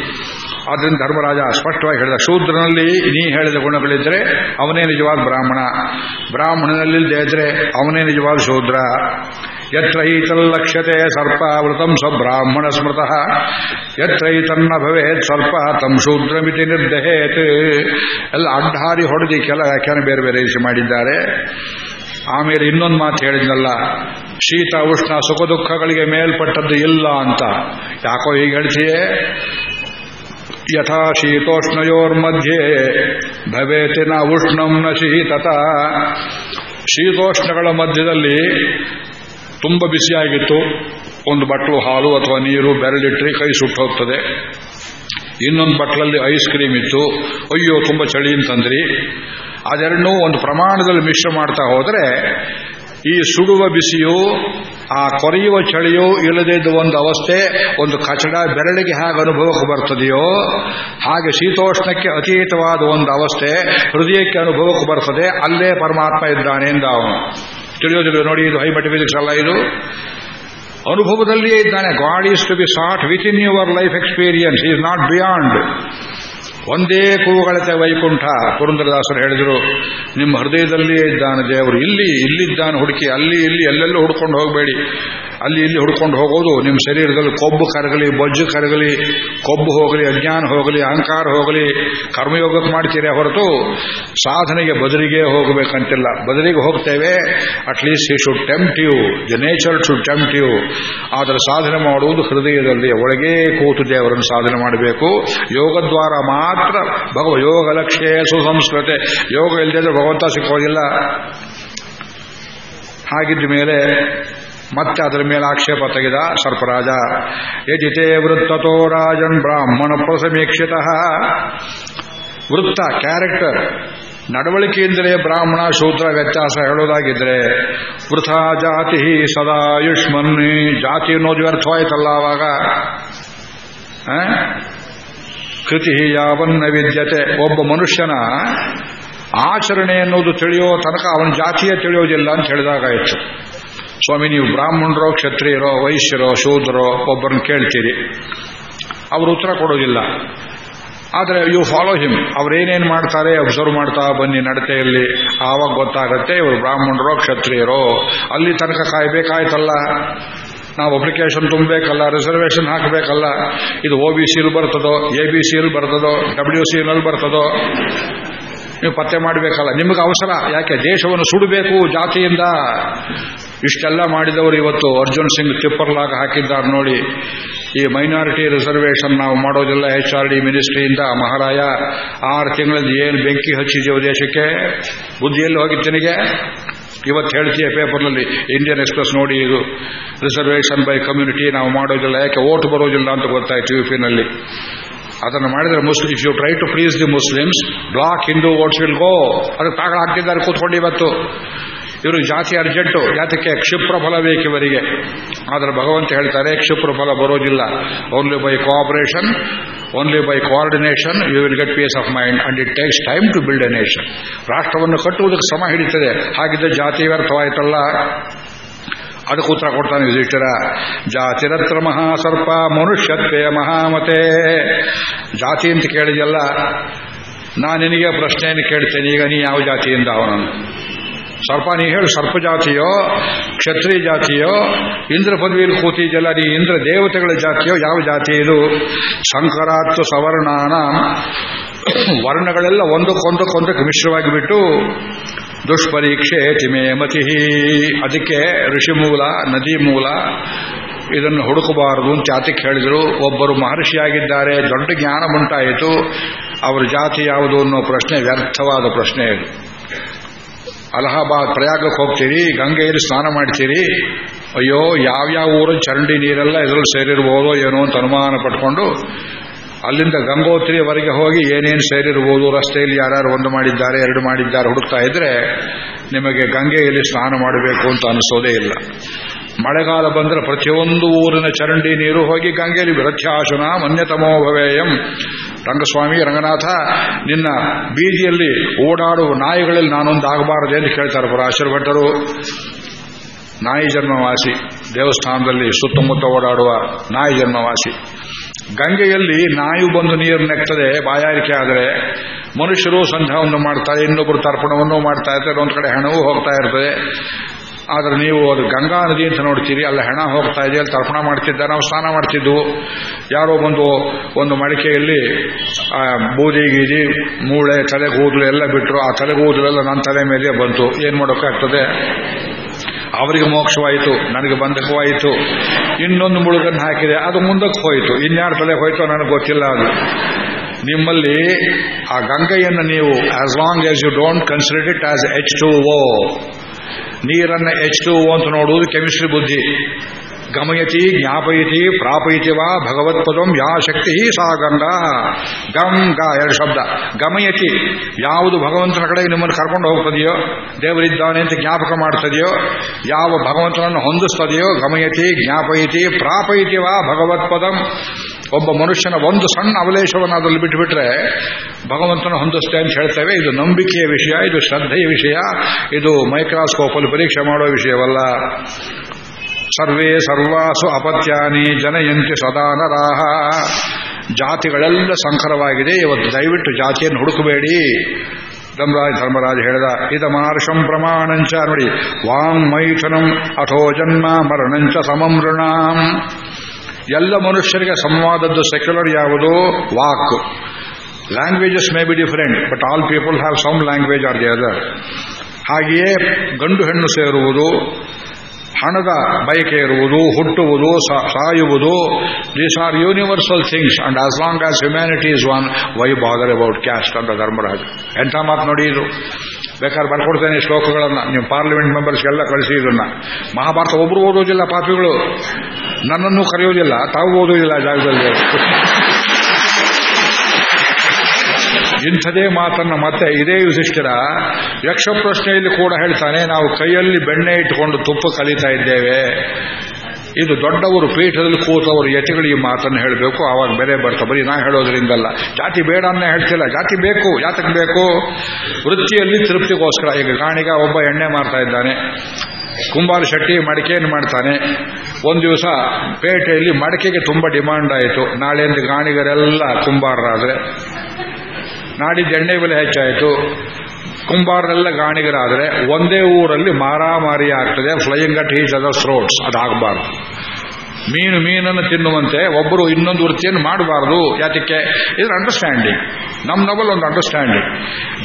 ಆದ್ದರಿಂದ ಧರ್ಮರಾಜ ಸ್ಪಷ್ಟವಾಗಿ ಹೇಳಿದ, ಶೂದ್ರನಲ್ಲಿ ನೀ ಹೇಳಿದ ಗುಣಗಳಿದ್ರೆ ಅವನೇ ನಿಜವಾದ ಬ್ರಾಹ್ಮಣ. ಬ್ರಾಹ್ಮಣನಲ್ಲಿಲ್ಲದೆ ಇದ್ರೆ ಅವನೇ ನಿಜವಾದ ಶೂದ್ರ. ಯತ್ರ ಈತಲ್ಲಕ್ಷ್ಯತೆ ಸರ್ಪ ವೃತಂ ಸ ಬ್ರಾಹ್ಮಣ ಸ್ಮೃತಃ. ಯತ್ರ ಈತನ್ನ ಭವೇತ್ ಸ್ವಲ್ಪ ತಂ ಶೂದ್ರಮಿತಿ ನಿರ್ದಹೇತ್. ಎಲ್ಲ ಅಡ್ಡಹಾರಿ ಹೊಡೆದಿ ಕೆಲ ವ್ಯಾಖ್ಯಾನ ಬೇರೆ ಬೇರೆ ರೀತಿ ಮಾಡಿದ್ದಾರೆ. ಆಮೇಲೆ ಇನ್ನೊಂದು ಮಾತು ಹೇಳಿದ್ನಲ್ಲ, ಶೀತ, ಉಷ್ಣ, ಸುಖ ದುಃಖಗಳಿಗೆ ಮೇಲ್ಪಟ್ಟದ್ದು ಇಲ್ಲ ಅಂತ. ಯಾಕೋ ಹೀಗೆ ಹೇಳ್ತೀಯೇ? ಯಥಾ ಶೀತೋಷ್ಣಯೋರ್ಮಧ್ಯೆ ಭವೇತಿನ ಉಷ್ಣಂ ನ ಶೀತತ. ಶೀತೋಷ್ಣಗಳ ಮಧ್ಯದಲ್ಲಿ ತುಂಬ ಬಿಸಿಯಾಗಿತ್ತು ಒಂದು ಬಟ್ಲು, ಹಾಲು ಅಥವಾ ನೀರು ಬೆರಳಿಟ್ರಿ ಕೈ ಸುಟ್ಟು ಹೋಗ್ತದೆ. ಇನ್ನೊಂದು ಬಟ್ಲಲ್ಲಿ ಐಸ್ ಕ್ರೀಮ್ ಇತ್ತು. ಅಯ್ಯೋ, ತುಂಬ ಚಳಿ ಅಂತಂದ್ರಿ. ಅದೆರಡನ್ನೂ ಒಂದು ಪ್ರಮಾಣದಲ್ಲಿ ಮಿಶ್ರ ಮಾಡ್ತಾ ಹೋದರೆ, ಈ ಸುಡುವ ಬಿಸಿಯು, ಆ ಕೊರೆಯುವ ಚಳಿಯೋ ಇಲ್ಲದಿದ್ದ ಒಂದು ಅವಸ್ಥೆ, ಒಂದು ಕಚಡ ಬೆರಳಿಗೆ ಹೇಗೆ ಅನುಭವಕ್ಕೆ ಬರ್ತದೆಯೋ, ಹಾಗೆ ಶೀತೋಷ್ಣಕ್ಕೆ ಅತೀತವಾದ ಒಂದು ಅವಸ್ಥೆ ಹೃದಯಕ್ಕೆ ಅನುಭವಕ್ಕೆ ಬರ್ತದೆ, ಅಲ್ಲೇ ಪರಮಾತ್ಮ ಇದ್ದಾನೆ ಎಂದ ಅವನು. ತಿಳಿಯೋದಿಲ್ಲ, ನೋಡಿ, ಇದು ಹೈ ಫಿಸಿಕ್ಸ್ ಅಲ್ಲ ಇದು. ಅನುಭವದಲ್ಲಿಯೇ ಇದ್ದಾನೆ. God is to be sought within your life experience is not beyond ಒಂದೇ ಕೂಗಳತೆ ವೈಕುಂಠ ಪುರಂದರದಾಸರು ಹೇಳಿದರು, ನಿಮ್ಮ ಹೃದಯದಲ್ಲಿಯೇ ಇದ್ದಾನೆ ದೇವರು, ಇಲ್ಲಿ, ಇಲ್ಲಿದ್ದಾನೆ ಹುಡುಕಿ, ಅಲ್ಲಿ, ಇಲ್ಲಿ ಎಲ್ಲೆಲ್ಲೂ ಹುಡ್ಕೊಂಡು ಹೋಗಬೇಡಿ. ಅಲ್ಲಿ ಇಲ್ಲಿ ಹುಡ್ಕೊಂಡು ಹೋಗೋದು. ನಿಮ್ಮ ಶರೀರದಲ್ಲಿ ಕೊಬ್ಬು ಕರಗಲಿ, ಬೊಜ್ಜು ಕರಗಲಿ, ಕೊಬ್ಬು ಹೋಗಲಿ, ಅಜ್ಞಾನ ಹೋಗಲಿ, ಅಹಂಕಾರ ಹೋಗಲಿ, ಕರ್ಮಯೋಗಕ್ಕೆ ಮಾಡ್ತೀರಾ ಹೊರತು ಸಾಧನೆಗೆ ಬದಲಿಗೆ ಹೋಗಬೇಕಂತಿಲ್ಲ. ಬದರಿಗೆ ಹೋಗ್ತೇವೆ. At least he should tempt you the nature should tempt you ಆದರೆ ಸಾಧನೆ ಮಾಡುವುದು ಹೃದಯದಲ್ಲಿ, ಒಳಗೇ ಕೂತು ದೇವರನ್ನು ಸಾಧನೆ ಮಾಡಬೇಕು. ಯೋಗದ್ವಾರ ಮಾತ್ರ ಭಗವ ಯೋಗ ಲಕ್ಷ್ಯ ಸುಸಂಸ್ಕೃತೆ. ಯೋಗ ಇಲ್ಲದೆ ಭಗವಂತ ಸಿಕ್ಕೋದಿಲ್ಲ. ಹಾಗಿದ್ದ ಮೇಲೆ ಮತ್ತೆ ಅದರ ಮೇಲೆ ಆಕ್ಷೇಪ ತೆಗೆದ ಸರ್ಪರಾಜ. ಯಜಿತೆ ವೃತ್ತತೋ ರಾಜನ್ ಬ್ರಾಹ್ಮಣ ಪ್ರಸಮೀಕ್ಷಿತ. ವೃತ್ತ, ಕ್ಯಾರೆಕ್ಟರ್. ನಡವಳಿಕೆಯಿಂದಲೇ ಬ್ರಾಹ್ಮಣ ಶೂದ್ರ ವ್ಯತ್ಯಾಸ ಹೇಳೋದಾಗಿದ್ರೆ, ವೃಥ ಜಾತಿ ಸದಾ ಸದಾಯುಷ್ಮನ್ ಜಾತಿ ಅನ್ನೋದು ವ್ಯರ್ಥವಾಯ್ತಲ್ಲ ಆವಾಗ ಕೃತಿ ಯಾವನ್ನ ವಿದ್ಯತೆ. ಒಬ್ಬ ಮನುಷ್ಯನ ಆಚರಣೆ ಎನ್ನುವುದು ತಿಳಿಯೋ ತನಕ ಅವನ ಜಾತಿಯೇ ತಿಳಿಯೋದಿಲ್ಲ ಅಂತ ಹೇಳಿದಾಗಾಯ್ತು. ಸ್ವಾಮಿ, ನೀವು ಬ್ರಾಹ್ಮಣರೋ, ಕ್ಷತ್ರಿಯರೋ, ವೈಶ್ಯರೋ, ಶೂದ್ರೋ, ಒಬ್ಬರನ್ನ ಕೇಳ್ತೀರಿ. ಅವರು ಉತ್ತರ ಕೊಡೋದಿಲ್ಲ. ಆದರೆ ಯು ಫಾಲೋ ಹಿಮ್ ಅವರೇನೇನು ಮಾಡ್ತಾರೆ ಅಬ್ಸರ್ವ್ ಮಾಡ್ತಾ ಬನ್ನಿ ನಡತೆಯಲ್ಲಿ. ಆವಾಗ ಗೊತ್ತಾಗತ್ತೆ, ಇವರು ಬ್ರಾಹ್ಮಣರೋ, ಕ್ಷತ್ರಿಯರೋ. ಅಲ್ಲಿ ತನಕ ಕಾಯ್ಬೇಕಾಯ್ತಲ್ಲ. ನಾವು ಅಪ್ಲಿಕೇಶನ್ ತುಂಬಬೇಕಲ್ಲ ರಿಸರ್ವೇಷನ್ ಹಾಕಬೇಕಲ್ಲ. ಇದು ಒ ಬಿ ಸಿಲ್ ಬರ್ತದೋ ಎ ಬಿ ಸಿಲ್ ಬರ್ತದೋ ಡಬ್ಲ್ಯೂ ಸಿನಲ್ಲಿ ಬರ್ತದೋ, ನೀವು ಪತ್ತೆ ಮಾಡಬೇಕಲ್ಲ. ನಿಮಗೆ ಅವಸರ. ಯಾಕೆ? ದೇಶವನ್ನು ಸುಡಬೇಕು ಜಾತಿಯಿಂದ. ಇಷ್ಟೆಲ್ಲ ಮಾಡಿದವರು ಇವತ್ತು ಅರ್ಜುನ್ ಸಿಂಗ್ ತಿಪ್ಪರ್ಲಾಗ ಹಾಕಿದ್ದಾರೆ ನೋಡಿ. ಈ ಮೈನಾರಿಟಿ ರಿಸರ್ವೇಷನ್ ನಾವು ಮಾಡೋದಿಲ್ಲ ಎಚ್ ಆರ್ ಡಿ ಮಿನಿಸ್ಟ್ರಿಯಿಂದ ಮಹಾರಾಯ, ಆರು ತಿಂಗಳಲ್ಲಿ ಏನು ಬೆಂಕಿ ಹಚ್ಚಿದೆವು ದೇಶಕ್ಕೆ? ಬುದ್ಧಿಯಲ್ಲಿ ಹೋಗಿದ್ದನಿಗೆ ಇವತ್ತು ಹೇಳ್ತೀಯ ಪೇಪರ್ನಲ್ಲಿ ಇಂಡಿಯನ್ ಎಕ್ಸ್ಪ್ರೆಸ್ ನೋಡಿ ಇದು. ರಿಸರ್ವೇಷನ್ ಬೈ ಕಮ್ಯುನಿಟಿ ನಾವು ಮಾಡೋದಿಲ್ಲ. ಯಾಕೆ ಓಟ್ ಬರೋದಿಲ್ಲ ಅಂತ ಗೊತ್ತಾಯ್ತು ಯು ಪಿನಲ್ಲಿ ಅದನ್ನು ಮಾಡಿದರೆ Muslim if you try to please the Muslims block Hindu votes will go ಅದಕ್ಕೆ ತಾಗಳ ಹಾಕಿದ್ದಾರೆ ಕೂತ್ಕೊಂಡು ಇವತ್ತು. ಇವರು ಜಾತಿ ಅರ್ಜೆಂಟು. ಜಾತಿಗೆ ಕ್ಷಿಪ್ರ ಫಲ ಬೇಕು ಇವರಿಗೆ ಆದರೆ ಭಗವಂತ ಹೇಳ್ತಾರೆ ಕ್ಷಿಪ್ರ ಫಲ ಬರೋದಿಲ್ಲ. Only by cooperation only by coordination you will get peace of mind and it takes time to build a nation ರಾಷ್ಟ್ರವನ್ನು ಕಟ್ಟುವುದಕ್ಕೆ ಸಮ ಹಿಡಿತದೆ. ಹಾಗಿದ್ದ ಜಾತಿ ವ್ಯರ್ಥವಾಯ್ತಲ್ಲ? ಅದಕ್ಕೆ ಉತ್ತರ ಕೊಡ್ತಾನೆ ಯುಧಿಷ್ಠಿರ. ಜಾತಿರತ್ರ ಮಹಾಸರ್ಪ ಮನುಷ್ಯತ್ವೇ ಮಹಾಮತೆ. ಜಾತಿ ಅಂತ ಕೇಳಿದೆಲ್ಲ ನಾನು ನಿನಗೆ ಪ್ರಶ್ನೆಯನ್ನು ಕೇಳ್ತೇನೆ. ಈಗ ನೀ ಯಾವ ಜಾತಿಯಿಂದ ಅವನನ್ನು? ಸರ್ಪ ನೀ ಹೇಳು ಸರ್ಪ ಜಾತಿಯೋ, ಕ್ಷತ್ರಿಯ ಜಾತಿಯೋ, ಇಂದ್ರ ಪದವಿಯಲ್ಲಿ ಕೂತಿದ್ದಲ್ಲ ನೀ ಇಂದ್ರ ದೇವತೆಗಳ ಜಾತಿಯೋ, ಯಾವ ಜಾತಿ ಇದು? ಸಂಕರಾತ್ವ ಸವರ್ಣಾನ. ವರ್ಣಗಳೆಲ್ಲ ಒಂದಕ್ಕೊಂದಕ್ಕೊಂದಕ್ಕೆ ಮಿಶ್ರವಾಗಿ ಬಿಟ್ಟು ದುಷ್ಪರೀಕ್ಷೆ ತಿಮೇ ಮತಿ ಅದಕ್ಕೆ ಋಷಿ ಮೂಲ, ನದಿ ಮೂಲ ಇದನ್ನು ಹುಡುಕಬಾರದು ಅಂತ ಜಾತಿಗೆ ಹೇಳಿದರು ಒಬ್ಬರು ಮಹರ್ಷಿಯಾಗಿದ್ದಾರೆ, ದೊಡ್ಡ ಜ್ಞಾನ ಉಂಟಾಯಿತು. ಅವರ ಜಾತಿ ಯಾವುದು ಅನ್ನೋ ಪ್ರಶ್ನೆ ವ್ಯರ್ಥವಾದ ಪ್ರಶ್ನೆ ಇದು. ಅಲಹಾಬಾದ್ ಪ್ರಯಾಗಕ್ಕೆ ಹೋಗ್ತೀರಿ, ಗಂಗೆಯಲ್ಲಿ ಸ್ನಾನ ಮಾಡ್ತೀರಿ. ಅಯ್ಯೋ ಯಾವ್ಯಾವ ಊರು, ಚರಂಡಿ ನೀರೆಲ್ಲ ಇದರಲ್ಲಿ ಸೇರಿರ್ಬೋದು ಏನೋ ಅಂತ ಅನುಮಾನ ಪಟ್ಕೊಂಡು ಅಲ್ಲಿಂದ ಗಂಗೋತ್ರಿಯವರೆಗೆ ಹೋಗಿ ಏನೇನು ಸೇರಿರ್ಬೋದು, ರಸ್ತೆಯಲ್ಲಿ ಯಾರ್ಯಾರು ಒಂದು ಮಾಡಿದ್ದಾರೆ, ಎರಡು ಮಾಡಿದ್ದಾರೆ ಹುಡುಕ್ತಾ ಇದ್ರೆ ನಿಮಗೆ ಗಂಗೆಯಲ್ಲಿ ಸ್ನಾನ ಮಾಡಬೇಕು ಅಂತ ಅನಿಸೋದೇ ಇಲ್ಲ. ಮಳೆಗಾಲ ಬಂದರೆ ಪ್ರತಿಯೊಂದು ಊರಿನ ಚರಂಡಿ ನೀರು ಹೋಗಿ ಗಂಗೆಯಲ್ಲಿ ವಿರಥ್ಯಾಶನ ಮನ್ಯತಮೋ ಭವೇಯಂ. ರಂಗಸ್ವಾಮಿ, ರಂಗನಾಥ, ನಿನ್ನ ಬೀದಿಯಲ್ಲಿ ಓಡಾಡುವ ನಾಯಿಗಳಲ್ಲಿ ನಾನೊಂದು ಆಗಬಾರದು ಎಂದು ಕೇಳ್ತಾರೆ ಪರಾಶರ ಭಟ್ಟರು ನಾಯಿ ಜನ್ಮವಾಸಿ, ದೇವಸ್ಥಾನದಲ್ಲಿ ಸುತ್ತಮುತ್ತ ಓಡಾಡುವ ನಾಯಿ ಜನ್ಮವಾಸಿ. ಗಂಗೆಯಲ್ಲಿ ನಾಯಿ ಬಂದು ನೀರು ನೆಕ್ತದೆ ಬಾಯಾರಿಕೆ ಆದರೆ ಮನುಷ್ಯರು ಸಂಧ್ಯಾವನ್ನು ಮಾಡ್ತಾರೆ ಇನ್ನೊಬ್ಬರು ತರ್ಪಣವನ್ನು ಮಾಡ್ತಾ ಇರ್ತಾರೆ, ಒಂದು ಕಡೆ ಹಣವೂ ಹೋಗ್ತಾ ಇರ್ತದೆ. ಆದರೆ ನೀವು ಅದು ಗಂಗಾ ನದಿ ಅಂತ ನೋಡ್ತೀರಿ, ಅಲ್ಲ ಹೆಣ ಹೋಗ್ತಾ ಇದೆ, ಅಲ್ಲಿ ತರ್ಪಣ ಮಾಡ್ತಿದ್ದ, ನಾವು ಸ್ನಾನ ಮಾಡ್ತಿದ್ದು ಯಾರೋ ಬಂದು ಒಂದು ಮಡಿಕೆಯಲ್ಲಿ ಬೂದಿ ಗೀದಿ, ಮೂಳೆ ತಲೆ ಕೂದಲು ಎಲ್ಲ ಬಿಟ್ಟರು ಆ ತಲೆ ಕೂದಲೆಲ್ಲ ನನ್ನ ತಲೆ ಮೇಲೆ ಬಂತು. ಏನು ಮಾಡೋಕ್ಕಾಗ್ತದೆ ಅವರಿಗೆ ಮೋಕ್ಷವಾಯಿತು, ನನಗೆ ಬಂಧಕವಾಯಿತು ಇನ್ನೊಂದು ಮುಳುಗನ್ನು ಹಾಕಿದೆ, ಅದು ಮುಂದಕ್ಕೆ ಹೋಯಿತು. ಇನ್ಯಾರ ತಲೆ ಹೋಯ್ತೋ ನನಗೆ ಗೊತ್ತಿಲ್ಲ ಅದು. ನಿಮ್ಮಲ್ಲಿ ಆ ಗಂಗೆಯನ್ನು ನೀವು as long as you don't consider it as H two O ನೀರನ್ನ ಎಚ್ ಟು ಅಂತ ನೋಡುವುದು ಕೆಮಿಸ್ಟ್ರಿ ಬುದ್ಧಿ. ಗಮಯತಿ, ಜ್ಞಾಪಯತಿ, ಪ್ರಾಪಯತಿ ವಾ ಭಗವತ್ಪದಂ ಯಾ ಶಕ್ತಿ ಸಾ ಗಂಗಾ ಗ ಎರಡು ಶಬ್ದ. ಗಮಯತಿ, ಯಾವುದು ಭಗವಂತನ ಕಡೆ ನಿಮ್ಮನ್ನು ಕರ್ಕೊಂಡು ಹೋಗ್ತದೆಯೋ, ದೇವರಿದ್ದಾನೆ ಅಂತ ಜ್ಞಾಪಕ ಮಾಡ್ತದೆಯೋ, ಯಾವ ಭಗವಂತನನ್ನು ಹೊಂದಿಸ್ತದೆಯೋ, ಗಮಯತಿ, ಜ್ಞಾಪಯತಿ, ಪ್ರಾಪಯತಿ ವಾ ಭಗವತ್ಪದಂ. ಒಬ್ಬ ಮನುಷ್ಯನ ಒಂದು ಸಣ್ಣ ಅವಲೇಶವನ್ನು ಅದರಲ್ಲಿ ಬಿಟ್ಟುಬಿಟ್ರೆ ಭಗವಂತನ ಹೊಂದಿಸ್ತೇ ಅಂತ ಹೇಳ್ತೇವೆ. ಇದು ನಂಬಿಕೆಯ ವಿಷಯ, ಇದು ಶ್ರದ್ಧೆಯ ವಿಷಯ, ಇದು ಮೈಕ್ರಾಸ್ಕೋಪಲ್ಲಿ ಪರೀಕ್ಷೆ ಮಾಡೋ ವಿಷಯವಲ್ಲ. ಸರ್ವೇ ಸರ್ವಾಸು ಅಪತ್ಯಾನಿ ಜನಯಂತಿ ಸದಾನರಾಹ ಜಾತಿಗಳೆಲ್ಲ ಸಂಕರವಾಗಿದೆ, ಇವತ್ತು ದಯವಿಟ್ಟು ಜಾತಿಯನ್ನು ಹುಡುಕಬೇಡಿ. ಧರ್ಮರಾಜ ಧರ್ಮರಾಜ ಹೇಳಿದ ಇದ ಮಾರ್ಷಂ ಪ್ರಮಾಣಂಚ ನೋಡಿ, ವಾಂಗ್ ಮೈಥುನಂ ಅಥೋ ಜನ್ಮ ಮರಣಂಚ ಸಮಮೃಣಾಂ ಎಲ್ಲ ಮನುಷ್ಯರಿಗೆ ಸಂವಾದದ್ದು ಸೆಕ್ಯುಲರ್ ಯಾವುದು? Walk. Languages may be different but all people have some language or the other ಹಾಗೆಯೇ ಗಂಡು ಹೆಣ್ಣು ಸೇರುವುದು ಹಣದ ಬಯಕೆ ಇರುವುದು, ಹುಟ್ಟುವುದು ಸಾಯುವುದು these are universal things and as long as humanity is one why bother about caste ಅಂತ ಧರ್ಮರಾಜ್ ಎಂಥ ಮಾತು ನೋಡಿ ಇದು? ಬೇಕಾದ್ರೆ ಬರ್ಕೊಡ್ತೇನೆ ಶ್ಲೋಕಗಳನ್ನು. ನೀವು ಪಾರ್ಲಿಮೆಂಟ್ ಮೆಂಬರ್ಸ್ಗೆಲ್ಲ ಕಳಿಸಿ ಇದನ್ನ. ಮಹಾಭಾರತ ಒಬ್ರು ಓದೋದಿಲ್ಲ ಪಾಪಿಗಳು. ನನ್ನನ್ನು ಕರೆಯೋದಿಲ್ಲ ತಾವು ಓದೋದಿಲ್ಲ ಜಾಗದಲ್ಲಿ. ಇಂಥದೇ ಮಾತನ್ನ ಮತ್ತೆ ಇದೇ ಯುಧಿಷ್ಠಿರ ಯಕ್ಷ ಪ್ರಶ್ನೆಯಲ್ಲಿ ಕೂಡ ಹೇಳ್ತಾನೆ, ನಾವು ಕೈಯಲ್ಲಿ ಬೆಣ್ಣೆ ಇಟ್ಟುಕೊಂಡು ತುಪ್ಪ ಕಲಿತಾ ಇದ್ದೇವೆ. ಇದು ದೊಡ್ಡವರು ಪೀಠದಲ್ಲಿ ಕೂತವರು ಯತಿಗಳಿಗೆ ಮಾತನ್ನು ಹೇಳಬೇಕು, ಆವಾಗ ಬೆಲೆ ಬರ್ತಾ, ಬರೀ ನಾ ಹೇಳೋದ್ರಿಂದಲ್ಲ. ಜಾತಿ ಬೇಡ ಅನ್ನ ಹೇಳ್ತಿಲ್ಲ, ಜಾತಿ ಬೇಕು ಯಾತಕ್ಕೆ ಬೇಕು. ವೃತ್ತಿಯಲ್ಲಿ ತೃಪ್ತಿಗೋಸ್ಕರ ಈಗ ಕಾಣಿಗ ಒಬ್ಬ ಎಣ್ಣೆ ಮಾರ್ತಾ ಇದ್ದಾನೆ ಕುಂಬಾರ ಶೆಟ್ಟಿ ಮಡಿಕೆಯನ್ನು ಮಾಡ್ತಾನೆ. ಒಂದು ದಿವಸ ಪೇಟೆಯಲ್ಲಿ ಮಡಿಕೆಗೆ ತುಂಬಾ ಡಿಮಾಂಡ್ ಆಯಿತು. ನಾಳೆಯಿಂದ ಗಾಣಿಗರೆಲ್ಲ ಕುಂಬಾರರಾದ್ರೆ ನಾಡಿದ್ದು ಎಣ್ಣೆ ಬೆಲೆ ಹೆಚ್ಚಾಯಿತು. ಕುಂಬಾರರೆಲ್ಲ ಗಾಣಿಗರಾದರೆ ಒಂದೇ ಊರಲ್ಲಿ ಮಾರಾಮಾರಿ ಆಗ್ತದೆ flying at each other throats ಅದಾಗಬಾರ್ದು ಮೀನು ಮೀನನ್ನು ತಿನ್ನುವಂತೆ ಒಬ್ಬರು ಇನ್ನೊಂದು ವೃತ್ತಿಯನ್ನು ಮಾಡಬಾರದು. ಯಾತಕ್ಕೆ? ಇದರ ಅಂಡರ್ಸ್ಟ್ಯಾಂಡಿಂಗ್ ನಮ್ಮ ನವಲ್ ಒಂದು ಅಂಡರ್ಸ್ಟ್ಯಾಂಡಿಂಗ್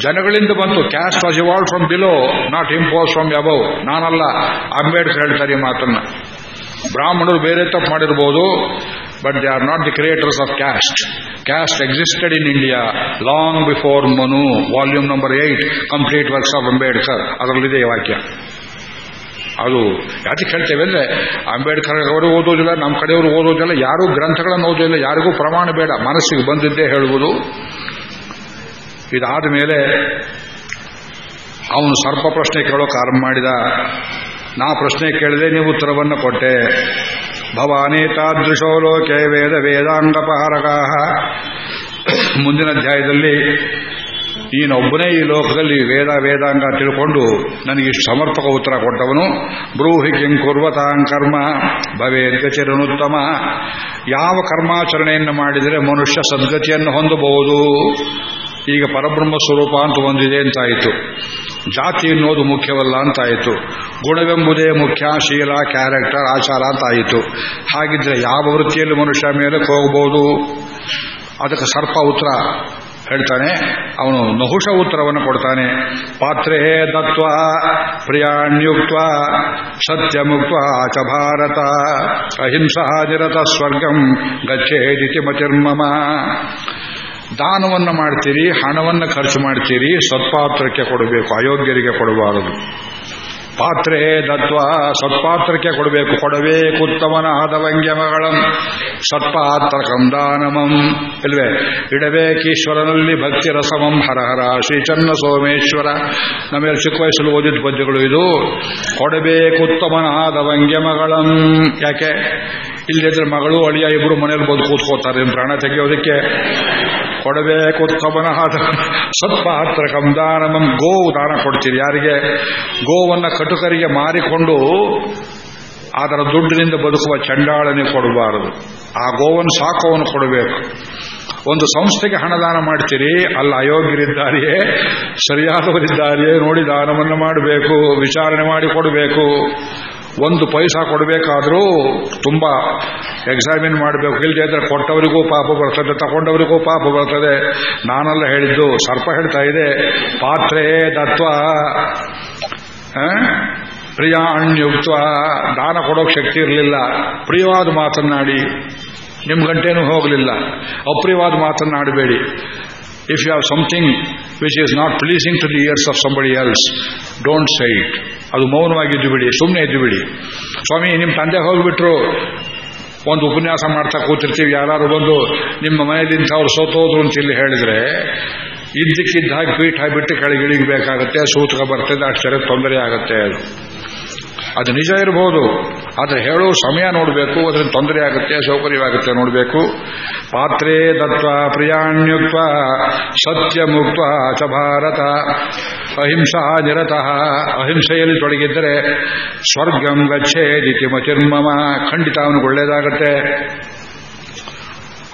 ಜನಗಳಿಂದ ಬಂತು caste was evolve from below not impose from above ನಾನಲ್ಲ, ಅಂಬೇಡ್ಕರ್ ಹೇಳ್ತಾರೆ ಈ ಮಾತನ್ನ. ಬ್ರಾಹ್ಮಣರು ಬೇರೆ ತಪ್ಪು ಮಾಡಿರ್ಬೋದು but they are not the creators of caste caste existed in India long before Manu volume number eight complete works of Ambedkar ಅದರಲ್ಲಿದೆ ಈ ವಾಕ್ಯ. ಅದು ಯಾಕೆ ಹೇಳ್ತೇವೆ ಅಂದ್ರೆ, ಅಂಬೇಡ್ಕರ್ ಅವರು ಓದೋದಿಲ್ಲ ನಮ್ಮ ಕಡೆಯವರು ಓದೋದಿಲ್ಲ, ಯಾರೂ ಗ್ರಂಥಗಳನ್ನು ಓದೋದಿಲ್ಲ, ಯಾರಿಗೂ ಪ್ರಮಾಣ ಬೇಡ, ಮನಸ್ಸಿಗೆ ಬಂದಿದ್ದೇ ಹೇಳುವುದು ಇದಾದ ಮೇಲೆ ಅವನು ಸರ್ಪ ಪ್ರಶ್ನೆ ಕೇಳೋಕೆ ಆರಂಭ ಮಾಡಿದ. ನಾ ಪ್ರಶ್ನೆ ಕೇಳಿದೆ, ನೀವು ಉತ್ತರವನ್ನು ಕೊಟ್ಟೆ. ಭವಾನಿ ತಾದೃಶೋ ಲೋಕೆ ವೇದ ವೇದಾಂಗಪಹಾರಕ ಮುಂದಿನ ಅಧ್ಯಾಯದಲ್ಲಿ ನೀನೊಬ್ಬನೇ ಈ ಲೋಕದಲ್ಲಿ ವೇದ, ವೇದಾಂಗ ತಿಳ್ಕೊಂಡು ನನಗೆ ಸಮರ್ಪಕ ಉತ್ತರ ಕೊಟ್ಟವನು, ಬ್ರೂಹಿ ಕಿಂ ಕುರ್ವತಾಂ ಕರ್ಮ ಭವೇದ್ಗತಿರನುತ್ತಮ ಯಾವ ಕರ್ಮಾಚರಣೆಯನ್ನು ಮಾಡಿದರೆ ಮನುಷ್ಯ ಸದ್ಗತಿಯನ್ನು ಹೊಂದಬಹುದು? ಈಗ ಪರಬ್ರಹ್ಮ ಸ್ವರೂಪ ಅಂತ ಹೊಂದಿದೆ ಅಂತಾಯಿತು. ಜಾತಿ ಅನ್ನೋದು ಮುಖ್ಯವಲ್ಲ ಅಂತಾಯಿತು. ಗುಣವೆಂಬುದೇ ಮುಖ್ಯ, ಶೀಲ ಕ್ಯಾರೆಕ್ಟರ್ ಆಚಾರ ಅಂತಾಯಿತು. ಹಾಗಿದ್ರೆ ಯಾವ ವೃತ್ತಿಯಲ್ಲಿ ಮನುಷ್ಯ ಮೇಲೆ ಹೋಗಬಹುದು ಅದಕ್ಕೆ ಸರ್ಪ ಉತ್ತರ ಹೇಳ್ತಾನೆ. ಅವನು ನಹುಷ ಉತ್ತರವನ್ನು ಕೊಡ್ತಾನೆ. ಪಾತ್ರೇ ದತ್ವ ಪ್ರಿಯಾಣ್ಯುಕ್ತ ಸತ್ಯ ಮುಕ್ತ ಆಚ ಭಾರತ, ಅಹಿಂಸಾ ನಿರತ ಸ್ವರ್ಗಂ ಗಚ್ಚೇದಿತಿ ಮತಿರ್ಮಮ. ದಾನವನ್ನು ಮಾಡ್ತೀರಿ, ಹಣವನ್ನು ಖರ್ಚು ಮಾಡ್ತೀರಿ, ಸತ್ಪಾತ್ರಕ್ಕೆ ಕೊಡಬೇಕು, ಅಯೋಗ್ಯರಿಗೆ ಕೊಡಬಾರದು. ಪಾತ್ರೆ ದತ್ವ ಸತ್ಪಾತ್ರಕ್ಕೆ ಕೊಡಬೇಕು ಕೊಡಬೇಕು ಹದವಂಗ್ಯ ವ್ಯಂಗ್ಯಮಗಳ. ಸತ್ಪಾತ್ರ ಕಂದಾನಮಂ ಇಲ್ವೇ? ಇಡಬೇಕೀಶ್ವರನಲ್ಲಿ ಭಕ್ತಿ ರಸಮಂ ಹರಹರ ಶ್ರೀ ಚನ್ನ ಸೋಮೇಶ್ವರ. ನಮಗೆ ಚಿಕ್ಕ ವಯಸ್ಸಲ್ಲಿ ಓದಿದ ಪದ್ಯಗಳು ಇದು. ಕೊಡಬೇಕು ಹದವಂಗ್ಯ ಮಗಳಂ ಯಾಕೆ? ಇಲ್ಲದಿದ್ರೆ ಮಗಳು, ಅಳಿಯ ಇಬ್ರು ಮನೇಲಿ ಬಂದು ಕೂತ್ಕೋತಾರೆ ಪ್ರಾಣ ತೆಗೆಯೋದಕ್ಕೆ. ಕೊಡಬೇಕು ಉತ್ತಮನಾದ ಸತ್ಪಾತ್ರ ಕಂದಾನಮಂ ಗೋವು ದಾನ ಕೊಡ್ತೀರಿ. ಯಾರಿಗೆ? ಗೋವನ್ನ ಕಟುಕರಿಗೆ ಮಾರಿಕೊಂಡು ಅದರ ದುಡ್ಡಿನಿಂದ ಬದುಕುವ ಚಂಡಾಳನೆ ಕೊಡಬಾರದು. ಆ ಗೋವನ್ನು ಸಾಕೋವನ್ನು ಕೊಡಬೇಕು. ಒಂದು ಸಂಸ್ಥೆಗೆ ಹಣದಾನ ಮಾಡ್ತೀರಿ. ಅಲ್ಲ ಅಯೋಗ್ಯರಿದ್ದಾರೆಯೇ? ಸರಿಯಾದವರಿದ್ದಾರೆಯೇ? ನೋಡಿ ದಾನವನ್ನು ಮಾಡಬೇಕು, ವಿಚಾರಣೆ ಮಾಡಿ ಕೊಡಬೇಕು. ಒಂದು ಪೈಸಾ ಕೊಡಬೇಕಾದ್ರೂ ತುಂಬಾ ಎಕ್ಸಾಮಿನ್ ಮಾಡಬೇಕು. ಇಲ್ಲದೆ ಇದ್ರೆ ಕೊಟ್ಟವರಿಗೂ ಪಾಪ ಬರ್ತದೆ, ತಗೊಂಡವರಿಗೂ ಪಾಪ ಬರ್ತದೆ. ನಾನೆಲ್ಲ ಹೇಳಿದ್ದು ಸರ್ಪ ಹೇಳ್ತಾ ಇದೆ, ಪಾತ್ರೆ ದತ್ವ ಪ್ರಿಯ ಅಣ್ಯುಕ್ತ ದಾನ ಕೊಡೋಕೆ ಶಕ್ತಿ ಇರಲಿಲ್ಲ. ಪ್ರಿಯವಾದ ಮಾತನ್ನಾಡಿ ನಿಮ್ಮ ಗಂಟೇನೂ ಹೋಗಲಿಲ್ಲ. ಅಪ್ರಿಯವಾದ ಮಾತನ್ನಾಡಬೇಡಿ. If you have something which is not pleasing to the ears of somebody else don't say it. ಅದು ಮೌನವಾಗಿದ್ದು ಬಿಡಿ ಸುಮ್ಮನೆ ಇದ್ದು ಬಿಡಿ ಸ್ವಾಮಿ ನಿಮ್ಮ ತಂದೆ ಹೋಗ್ಬಿಟ್ರು, ಒಂದು ಉಪನ್ಯಾಸ ಮಾಡ್ತಾ ಕೂತಿರ್ತೀವಿ ಯಾರು ಬಂದು ನಿಮ್ಮ ಮನೆಯಲ್ಲಿ ಅವ್ರು ಸೋತೋದ್ರು ಅಂತ ಇಲ್ಲಿ ಹೇಳಿದ್ರೆ ಇದ್ದಕ್ಕಿದ್ದ ಹಾಗೆ ಪೀಠ ಬಿಟ್ಟು ಕೆಳಗಿಳಿಗಬೇಕಾಗತ್ತೆ, ಸೂತಕ ಬರ್ತದೆ ಅಷ್ಟೇ ತೊಂದರೆ ಆಗುತ್ತೆ ಅದು ಅದು ನಿಜ ಇರಬಹುದು ಆದರೆ ಹೇಳೋ ಸಮಯ ನೋಡಬೇಕು ಅದರಿಂದ ತೊಂದರೆ ಆಗುತ್ತೆ, ಸೌಕರ್ಯವಾಗುತ್ತೆ ನೋಡಬೇಕು. ಪಾತ್ರೇ ದತ್ವ ಪ್ರಿಯಾಣ್ಯುತ್ವ ಸತ್ಯ ಮುಕ್ತ ಚ ಭಾರತ, ಅಹಿಂಸಾ ನಿರತಃ. ಅಹಿಂಸೆಯಲ್ಲಿ ತೊಡಗಿದ್ದರೆ ಸ್ವರ್ಗಂ ಗಚ್ಚೇದಿತಿ ಮತಿರ್ಮಮ. ಖಂಡಿತ ಅವನಿಗೆ ಒಳ್ಳೇದಾಗತ್ತೆ.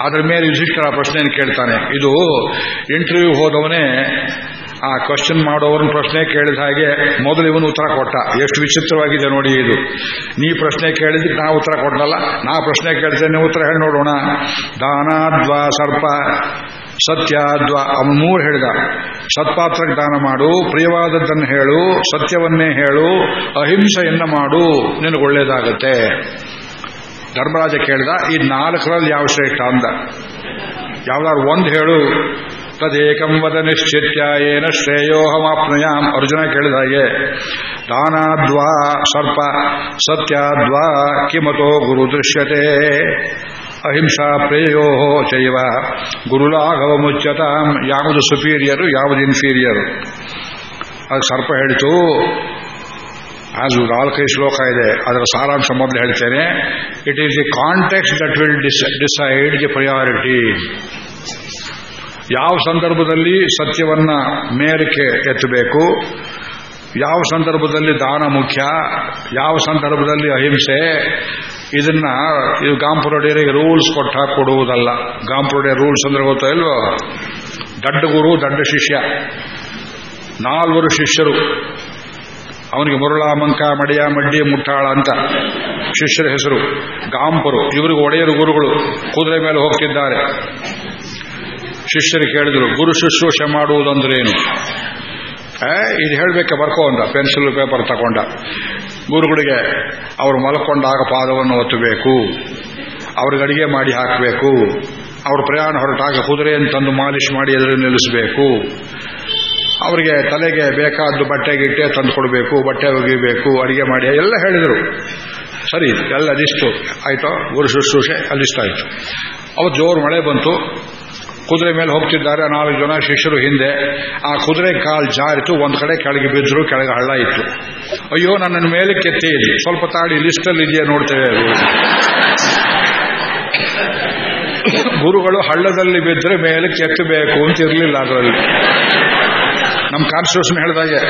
ಅದರ ಮೇಲೆ ಯುಧಿಷ್ಠರ ಪ್ರಶ್ನೆಯನ್ನು ಕೇಳ್ತಾನೆ. ಇದು ಇಂಟರ್ವ್ಯೂ ಹೋದವನೇ ಆ ಕ್ವಶನ್ ಮಾಡೋವ್ರನ್ನ ಪ್ರಶ್ನೆ ಕೇಳಿದ ಹಾಗೆ ಮೊದಲು ಇವನು ಉತ್ತರ ಕೊಟ್ಟ. ಎಷ್ಟು ವಿಚಿತ್ರವಾಗಿದೆ ನೋಡಿ ಇದು. ನೀ ಪ್ರಶ್ನೆ ಕೇಳಿದಕ್ಕೆ ನಾ ಉತ್ತರ ಕೊಟ್ಟಲ್ಲ ನಾ ಪ್ರಶ್ನೆ ಕೇಳ್ತೇನೆ ಉತ್ತರ ಹೇಳಿ ನೋಡೋಣ. ದಾನಾದ್ವಾ ಸರ್ಪ, ಸತ್ಯಾದ್ವ. ಅವನು ಮೂರು ಹೇಳಿದ. ಸತ್ಪಾತ್ರಕ್ಕೆ ದಾನ ಮಾಡು, ಪ್ರಿಯವಾದದ್ದನ್ನು ಹೇಳು, ಸತ್ಯವನ್ನೇ ಹೇಳು, ಅಹಿಂಸೆಯನ್ನ ಮಾಡು, ನಿನಗೆ ಒಳ್ಳೇದಾಗತ್ತೆ. ಧರ್ಮರಾಜ ಕೇಳಿದ, ಈ ನಾಲ್ಕರಲ್ಲಿ ಯಾವ ಶ್ರೇಷ್ಠ ಅಂದ. ಯಾವ್ದಾದ್ರು ಒಂದು ಹೇಳು. ತದೇಕಂ ವದ ನಿಶ್ಚಿತ್ಯ, ಏನ ಶ್ರೇಯೋಹಮಾಪ್ನಯಾಮ್ ಅರ್ಜುನ ಕೇಳಿದ ಹಾಗೆ, ದಾನಾದ್ವಾ ಸರ್ಪ ಸತ್ಯಾದ್ವಾ ಕಿಮತೋ ಗುರು ದೃಶ್ಯತೆ. ಅಹಿಂಸಾ ಪ್ರೇಯೋ ಚೈವ. ಗುರುಲಾಘವ ಮುಚ್ಚತಾಂ ಯಾವುದು ಸುಪೀರಿಯರು, ಯಾವುದು ಇನ್ಫೀರಿಯರ್. ಅದು ಸರ್ಪ ಹೇಳಿತು, ಅದು ನಾಲ್ಕೈದು ಶ್ಲೋಕ ಇದೆ. ಅದರ ಸಾರಾಂಶ ಮೊದಲು ಹೇಳ್ತೇನೆ. It is the context that will decide the priority ಯಾವ ಸಂದರ್ಭದಲ್ಲಿ ಸತ್ಯವನ್ನ ಮೇಲಕ್ಕೆ ಎತ್ತಬೇಕು? ಯಾವ ಸಂದರ್ಭದಲ್ಲಿ ದಾನ ಮುಖ್ಯ? ಯಾವ ಸಂದರ್ಭದಲ್ಲಿ ಅಹಿಂಸೆ? ಇದನ್ನ ಇದು ಗಾಂಪುರೊಡೆಯರಿಗೆ ರೂಲ್ಸ್ ಕೊಟ್ಟ ಕೊಡುವುದಲ್ಲ. ಗಾಂಪುರೊಡೆಯ ರೂಲ್ಸ್ ಅಂದ್ರೆ ಗೊತ್ತಾ ಇಲ್ವೋ? ದಡ್ಡ ಗುರು, ದಡ್ಡ ಶಿಷ್ಯ. ನಾಲ್ವರು ಶಿಷ್ಯರು. ಅವನಿಗೆ ಮುರುಳ, ಮಂಕ, ಮಡಿಯ, ಮಡ್ಡಿ, ಮುಟ್ಟಾಳ ಅಂತ ಶಿಷ್ಯರ ಹೆಸರು. ಗಾಂಪರು. ಇವರಿಗೆ ಒಡೆಯರು ಗುರುಗಳು. ಕುದುರೆ ಮೇಲೆ ಹೋಗ್ತಿದ್ದಾರೆ. ಶಿಷ್ಯರು ಕೇಳಿದ್ರು ಗುರು ಶುಶ್ರೂಷೆ ಮಾಡುವುದಂದ್ರೇನು? ಇದು ಹೇಳಬೇಕೆ, ಬರ್ಕೋ ಅಂದ, ಪೆನ್ಸಿಲ್ ಪೇಪರ್ ತಗೊಂಡ. ಗುರುಗಳಿಗೆ, ಅವರು ಮಲ್ಕೊಂಡಾಗ ಪಾದವನ್ನು ಒತ್ತಬೇಕು, ಅವ್ರಿಗೆ ಅಡಿಗೆ ಮಾಡಿ ಹಾಕಬೇಕು, ಅವ್ರ ಪ್ರಯಾಣ ಹೊರಟಾಗ ಕುದುರೆಯನ್ನು ತಂದು ಮಾಲಿಶ್ ಮಾಡಿ ಎದುರು ನಿಲ್ಲಿಸಬೇಕು, ಅವರಿಗೆ ತಲೆಗೆ ಬೇಕಾದ್ದು ಬಟ್ಟೆ ಗಿಟ್ಟೆ ತಂದು ಕೊಡಬೇಕು, ಬಟ್ಟೆ ಒಗಿಬೇಕು ಅಡಿಗೆ ಮಾಡಿ, ಎಲ್ಲ ಹೇಳಿದರು. ಸರಿ, ಎಲ್ಲ ಅದಿಷ್ಟು. ಆಯಿತು? ಗುರು ಶುಶ್ರೂಷೆ ಅಲ್ಲಿಷ್ಟ ಆಯ್ತು ಅವತ್ತು ಜೋರು ಮಳೆ ಬಂತು. ಕುದುರೆ ಮೇಲೆ ಹೋಗ್ತಿದ್ದಾರೆ. ನಾಲ್ಕು ಜನ ಶಿಷ್ಯರು ಹಿಂದೆ. ಆ ಕುದುರೆ ಕಾಲ್ ಜಾರಿತು. ಒಂದ್ ಕಡೆ ಕೆಳಗೆ ಬಿದ್ದರು ಕೆಳಗೆ ಹಳ್ಳ ಇತ್ತು. ಅಯ್ಯೋ ನನ್ನನ್ನು ಮೇಲೆ ಕೆತ್ತಿ ಸ್ವಲ್ಪ ತಾಡಿ ಲಿಸ್ಟಲ್ಲಿ ಇದೆಯಾ ನೋಡ್ತೇವೆ. ಗುರುಗಳು ಹಳ್ಳದಲ್ಲಿ ಬಿದ್ದರೆ ಮೇಲೆ ಕೆತ್ತಬೇಕು ಅಂತ ಇರಲಿಲ್ಲ ಅದರಲ್ಲಿ. ನಮ್ಮ ಕಾನ್ಸ್ಟಿಟ್ಯೂಷನ್ ಹೇಳಿದಾಗೆ.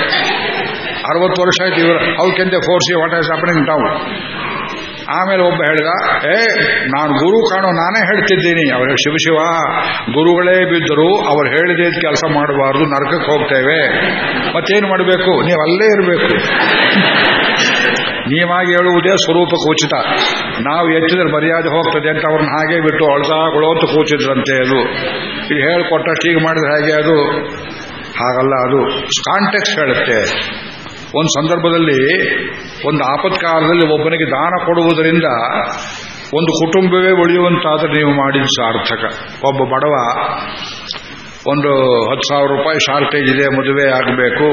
ಅರವತ್ತು ವರ್ಷ ಆಯ್ತು ಇವರು. How can they force what as happening town ಆಮೇಲೆ ಒಬ್ಬ ಹೇಳಿದ, ಏ, ನಾನು ಗುರು ಕಾಣೋ ನಾನೇ ಹೇಳ್ತಿದ್ದೀನಿ. ಅವರ ಶಿವಶಿವ ಗುರುಗಳೇ ಬಿದ್ದರು ಅವ್ರು ಹೇಳಿದೆ ಕೆಲಸ ಮಾಡಬಾರ್ದು, ನರಕಕ್ಕೆ ಹೋಗ್ತೇವೆ. ಮತ್ತೇನು ಮಾಡಬೇಕು? ನೀವು ಅಲ್ಲೇ ಇರಬೇಕು. ನೀವಾಗಿ ಹೇಳುವುದೇ ಸ್ವರೂಪ ಕೂಚಿತ. ನಾವು ಎತ್ತಿದ್ರೆ ಮರ್ಯಾದೆ ಹೋಗ್ತದೆ ಅಂತ ಅವ್ರನ್ನ ಹಾಗೆ ಬಿಟ್ಟು ಅಂತ ಕೂಚಿದ್ರಂತೆ ಅದು. ಈಗ ಹೇಳಿಕೊಟ್ಟಷ್ಟು ಹೀಗೆ ಮಾಡಿದ್ರೆ ಹಾಗೆ ಅದು? ಹಾಗಲ್ಲ ಅದು. ಕಾಂಟೆಕ್ಸ್ಟ್ ಹೇಳುತ್ತೆ. ಒಂದು ಸಂದರ್ಭದಲ್ಲಿ, ಒಂದು ಆಪತ್ಕಾಲದಲ್ಲಿ ಒಬ್ಬನಿಗೆ ದಾನ ಕೊಡುವುದರಿಂದ ಒಂದು ಕುಟುಂಬವೇ ಉಳಿಯುವಂತಾದ್ರೆ ನೀವು ಮಾಡಿದ ಸಾರ್ಥಕ. ಒಬ್ಬ ಬಡವ ಒಂದು ಹತ್ತು ಸಾವಿರ ರೂಪಾಯಿ ಶಾರ್ಟೇಜ್ ಇದೆ, ಮದುವೆ ಆಗಬೇಕು,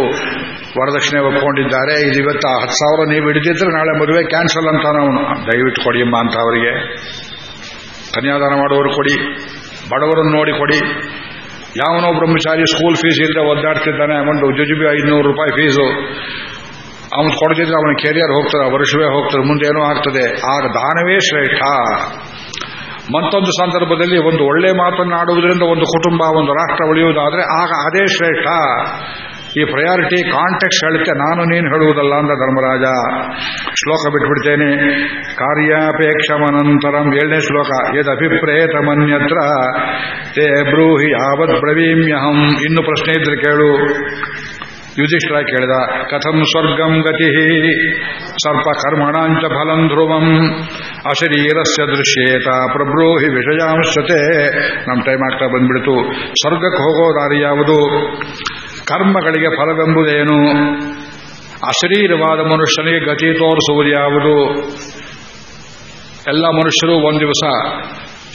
ವರದಕ್ಷಿಣೆ ಒಪ್ಕೊಂಡಿದ್ದಾರೆ, ಇದು ಇವತ್ತು ಹತ್ತು ಸಾವಿರ ನೀವು ಹಿಡಿದಿದ್ರೆ ನಾಳೆ ಮದುವೆ ಕ್ಯಾನ್ಸಲ್ ಅಂತ ನಾವು ದಯವಿಟ್ಟು ಕೊಡಿಯಮ್ಮ ಅಂತ ಅವರಿಗೆ. ಕನ್ಯಾದಾನ ಮಾಡುವವರು ಕೊಡಿ, ಬಡವರನ್ನು ನೋಡಿ ಕೊಡಿ. ಯಾವನೋ ಬ್ರಹ್ಮಚಾರಿ ಸ್ಕೂಲ್ ಫೀಸ್ ಇಲ್ಲದೆ ಒದ್ದಾಡ್ತಿದ್ದಾನೆ ಒಂದು ಜುಜುಬಿ ಐದುನೂರು ರೂಪಾಯಿ ಫೀಸು ಅವನು ಕೊಡದಿದ್ರೆ ಅವನ ಕೆರಿಯರ್ ಹೋಗ್ತದೆ ವರ್ಷವೇ ಹೋಗ್ತದೆ, ಮುಂದೆ ಏನೋ ಆಗ್ತದೆ. ಆಗ ದಾನವೇ ಶ್ರೇಷ್ಠ. ಮತ್ತೊಂದು ಸಂದರ್ಭದಲ್ಲಿ ಒಂದು ಒಳ್ಳೆ ಮಾತನ್ನಾಡುವುದರಿಂದ ಒಂದು ಕುಟುಂಬ, ಒಂದು ರಾಷ್ಟ್ರ ಉಳಿಯುವುದಾದ್ರೆ ಆಗ ಅದೇ ಶ್ರೇಷ್ಠ. ಈ ಪ್ರಯಾರಿಟಿ ಕಾಂಟೆಕ್ಸ್ಟ್ ಹೇಳುತ್ತೆ ನಾನು ನೀನು ಹೇಳುವುದಲ್ಲ ಅಂದ ಧರ್ಮರಾಜ. ಶ್ಲೋಕ ಬಿಟ್ಬಿಡ್ತೇನೆ. ಕಾರ್ಯಾಪೇಕ್ಷಮನಂತರಂ ಏಳನೇ ಶ್ಲೋಕ. ಯದಭಿಪ್ರೇತಮನ್ಯತ್ರ ತೇ ಬ್ರೂಹಿ ಯಾವತ್ ಬ್ರವೀಮ್ಯಹಂ? ಇನ್ನು ಪ್ರಶ್ನೆ ಇದ್ರೆ ಕೇಳು. ಯುಧಿಷ್ಠರ ಕೇಳಿದ. ಕಥಂ ಸ್ವರ್ಗಂ ಗತಿ ಸರ್ಪ ಕರ್ಮಣಾಂಚ ಫಲಂ ಧ್ರುವಂ ಅಶರೀರಸ್ಯ ದೃಶ್ಯೇತ ಪ್ರಬ್ರೋಹಿ ವಿಷಯಾಂಶತೆ ನಮ್ಮ ಟೈಮ್ ಆಗ್ತಾ ಬಂದ್ಬಿಡ್ತು. ಸ್ವರ್ಗಕ್ಕೆ ಹೋಗೋ ದಾರಿ ಯಾವುದು? ಕರ್ಮಗಳಿಗೆ ಫಲವೆಂಬುದೇನು? ಅಶರೀರವಾದ ಮನುಷ್ಯನಿಗೆ ಗತಿ ತೋರಿಸುವುದು ಯಾವುದು ಎಲ್ಲ ಮನುಷ್ಯರು ಒಂದು ದಿವಸ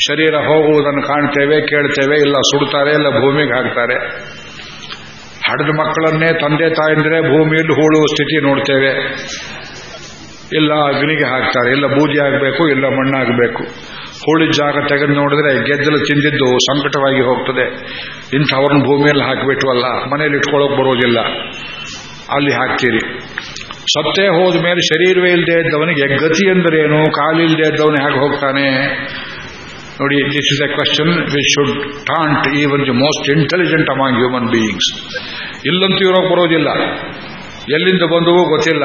ಶರೀರ ಹೋಗುವುದನ್ನು ಕಾಣ್ತೇವೆ, ಕೇಳ್ತೇವೆ, ಇಲ್ಲ ಸುಡ್ತಾರೆ, ಇಲ್ಲ ಭೂಮಿಗೆ ಹಾಕ್ತಾರೆ. ಹಡದ ಮಕ್ಕಳನ್ನೇ ತಂದೆ ತಾಯಂದ್ರೆ ಭೂಮಿಯಲ್ಲಿ ಹೂಳುವ ಸ್ಥಿತಿ ನೋಡ್ತೇವೆ. ಇಲ್ಲ ಅಗ್ನಿಗೆ ಹಾಕ್ತಾರೆ, ಇಲ್ಲ ಬೂದಿ ಆಗಬೇಕು, ಇಲ್ಲ ಮಣ್ಣಾಗಬೇಕು. ಹೂಳಿದ ಜಾಗ ತೆಗೆದು ನೋಡಿದ್ರೆ ಗೆದ್ದಲು ತಿಂದಿದ್ದು ಸಂಕಟವಾಗಿ ಹೋಗ್ತದೆ. ಇಂಥವ್ರನ್ನ ಭೂಮಿಯಲ್ಲಿ ಹಾಕಿಬಿಟ್ವಲ್ಲ, ಮನೆಯಲ್ಲಿ ಇಟ್ಕೊಳ್ಳೋಕೆ ಬರೋದಿಲ್ಲ. ಅಲ್ಲಿ ಹಾಕ್ತೀರಿ. ಸತ್ತೇ ಹೋದ ಮೇಲೆ ಶರೀರವೇ ಇಲ್ಲದೆ ಇದ್ದವನಿಗೆ ಗತಿ ಎಂದರೇನು? ಕಾಲಿಲ್ಲದೆ ಇದ್ದವನು ಹೇಗೆ ಹೋಗ್ತಾನೆ? ನೋಡಿ this is a question we should taunt even the most intelligent among human beings ಇಲ್ಲಂತೂ ಇರೋಕೆ ಬರೋದಿಲ್ಲ. ಎಲ್ಲಿಂದ ಬಂದವೋ ಗೊತ್ತಿಲ್ಲ.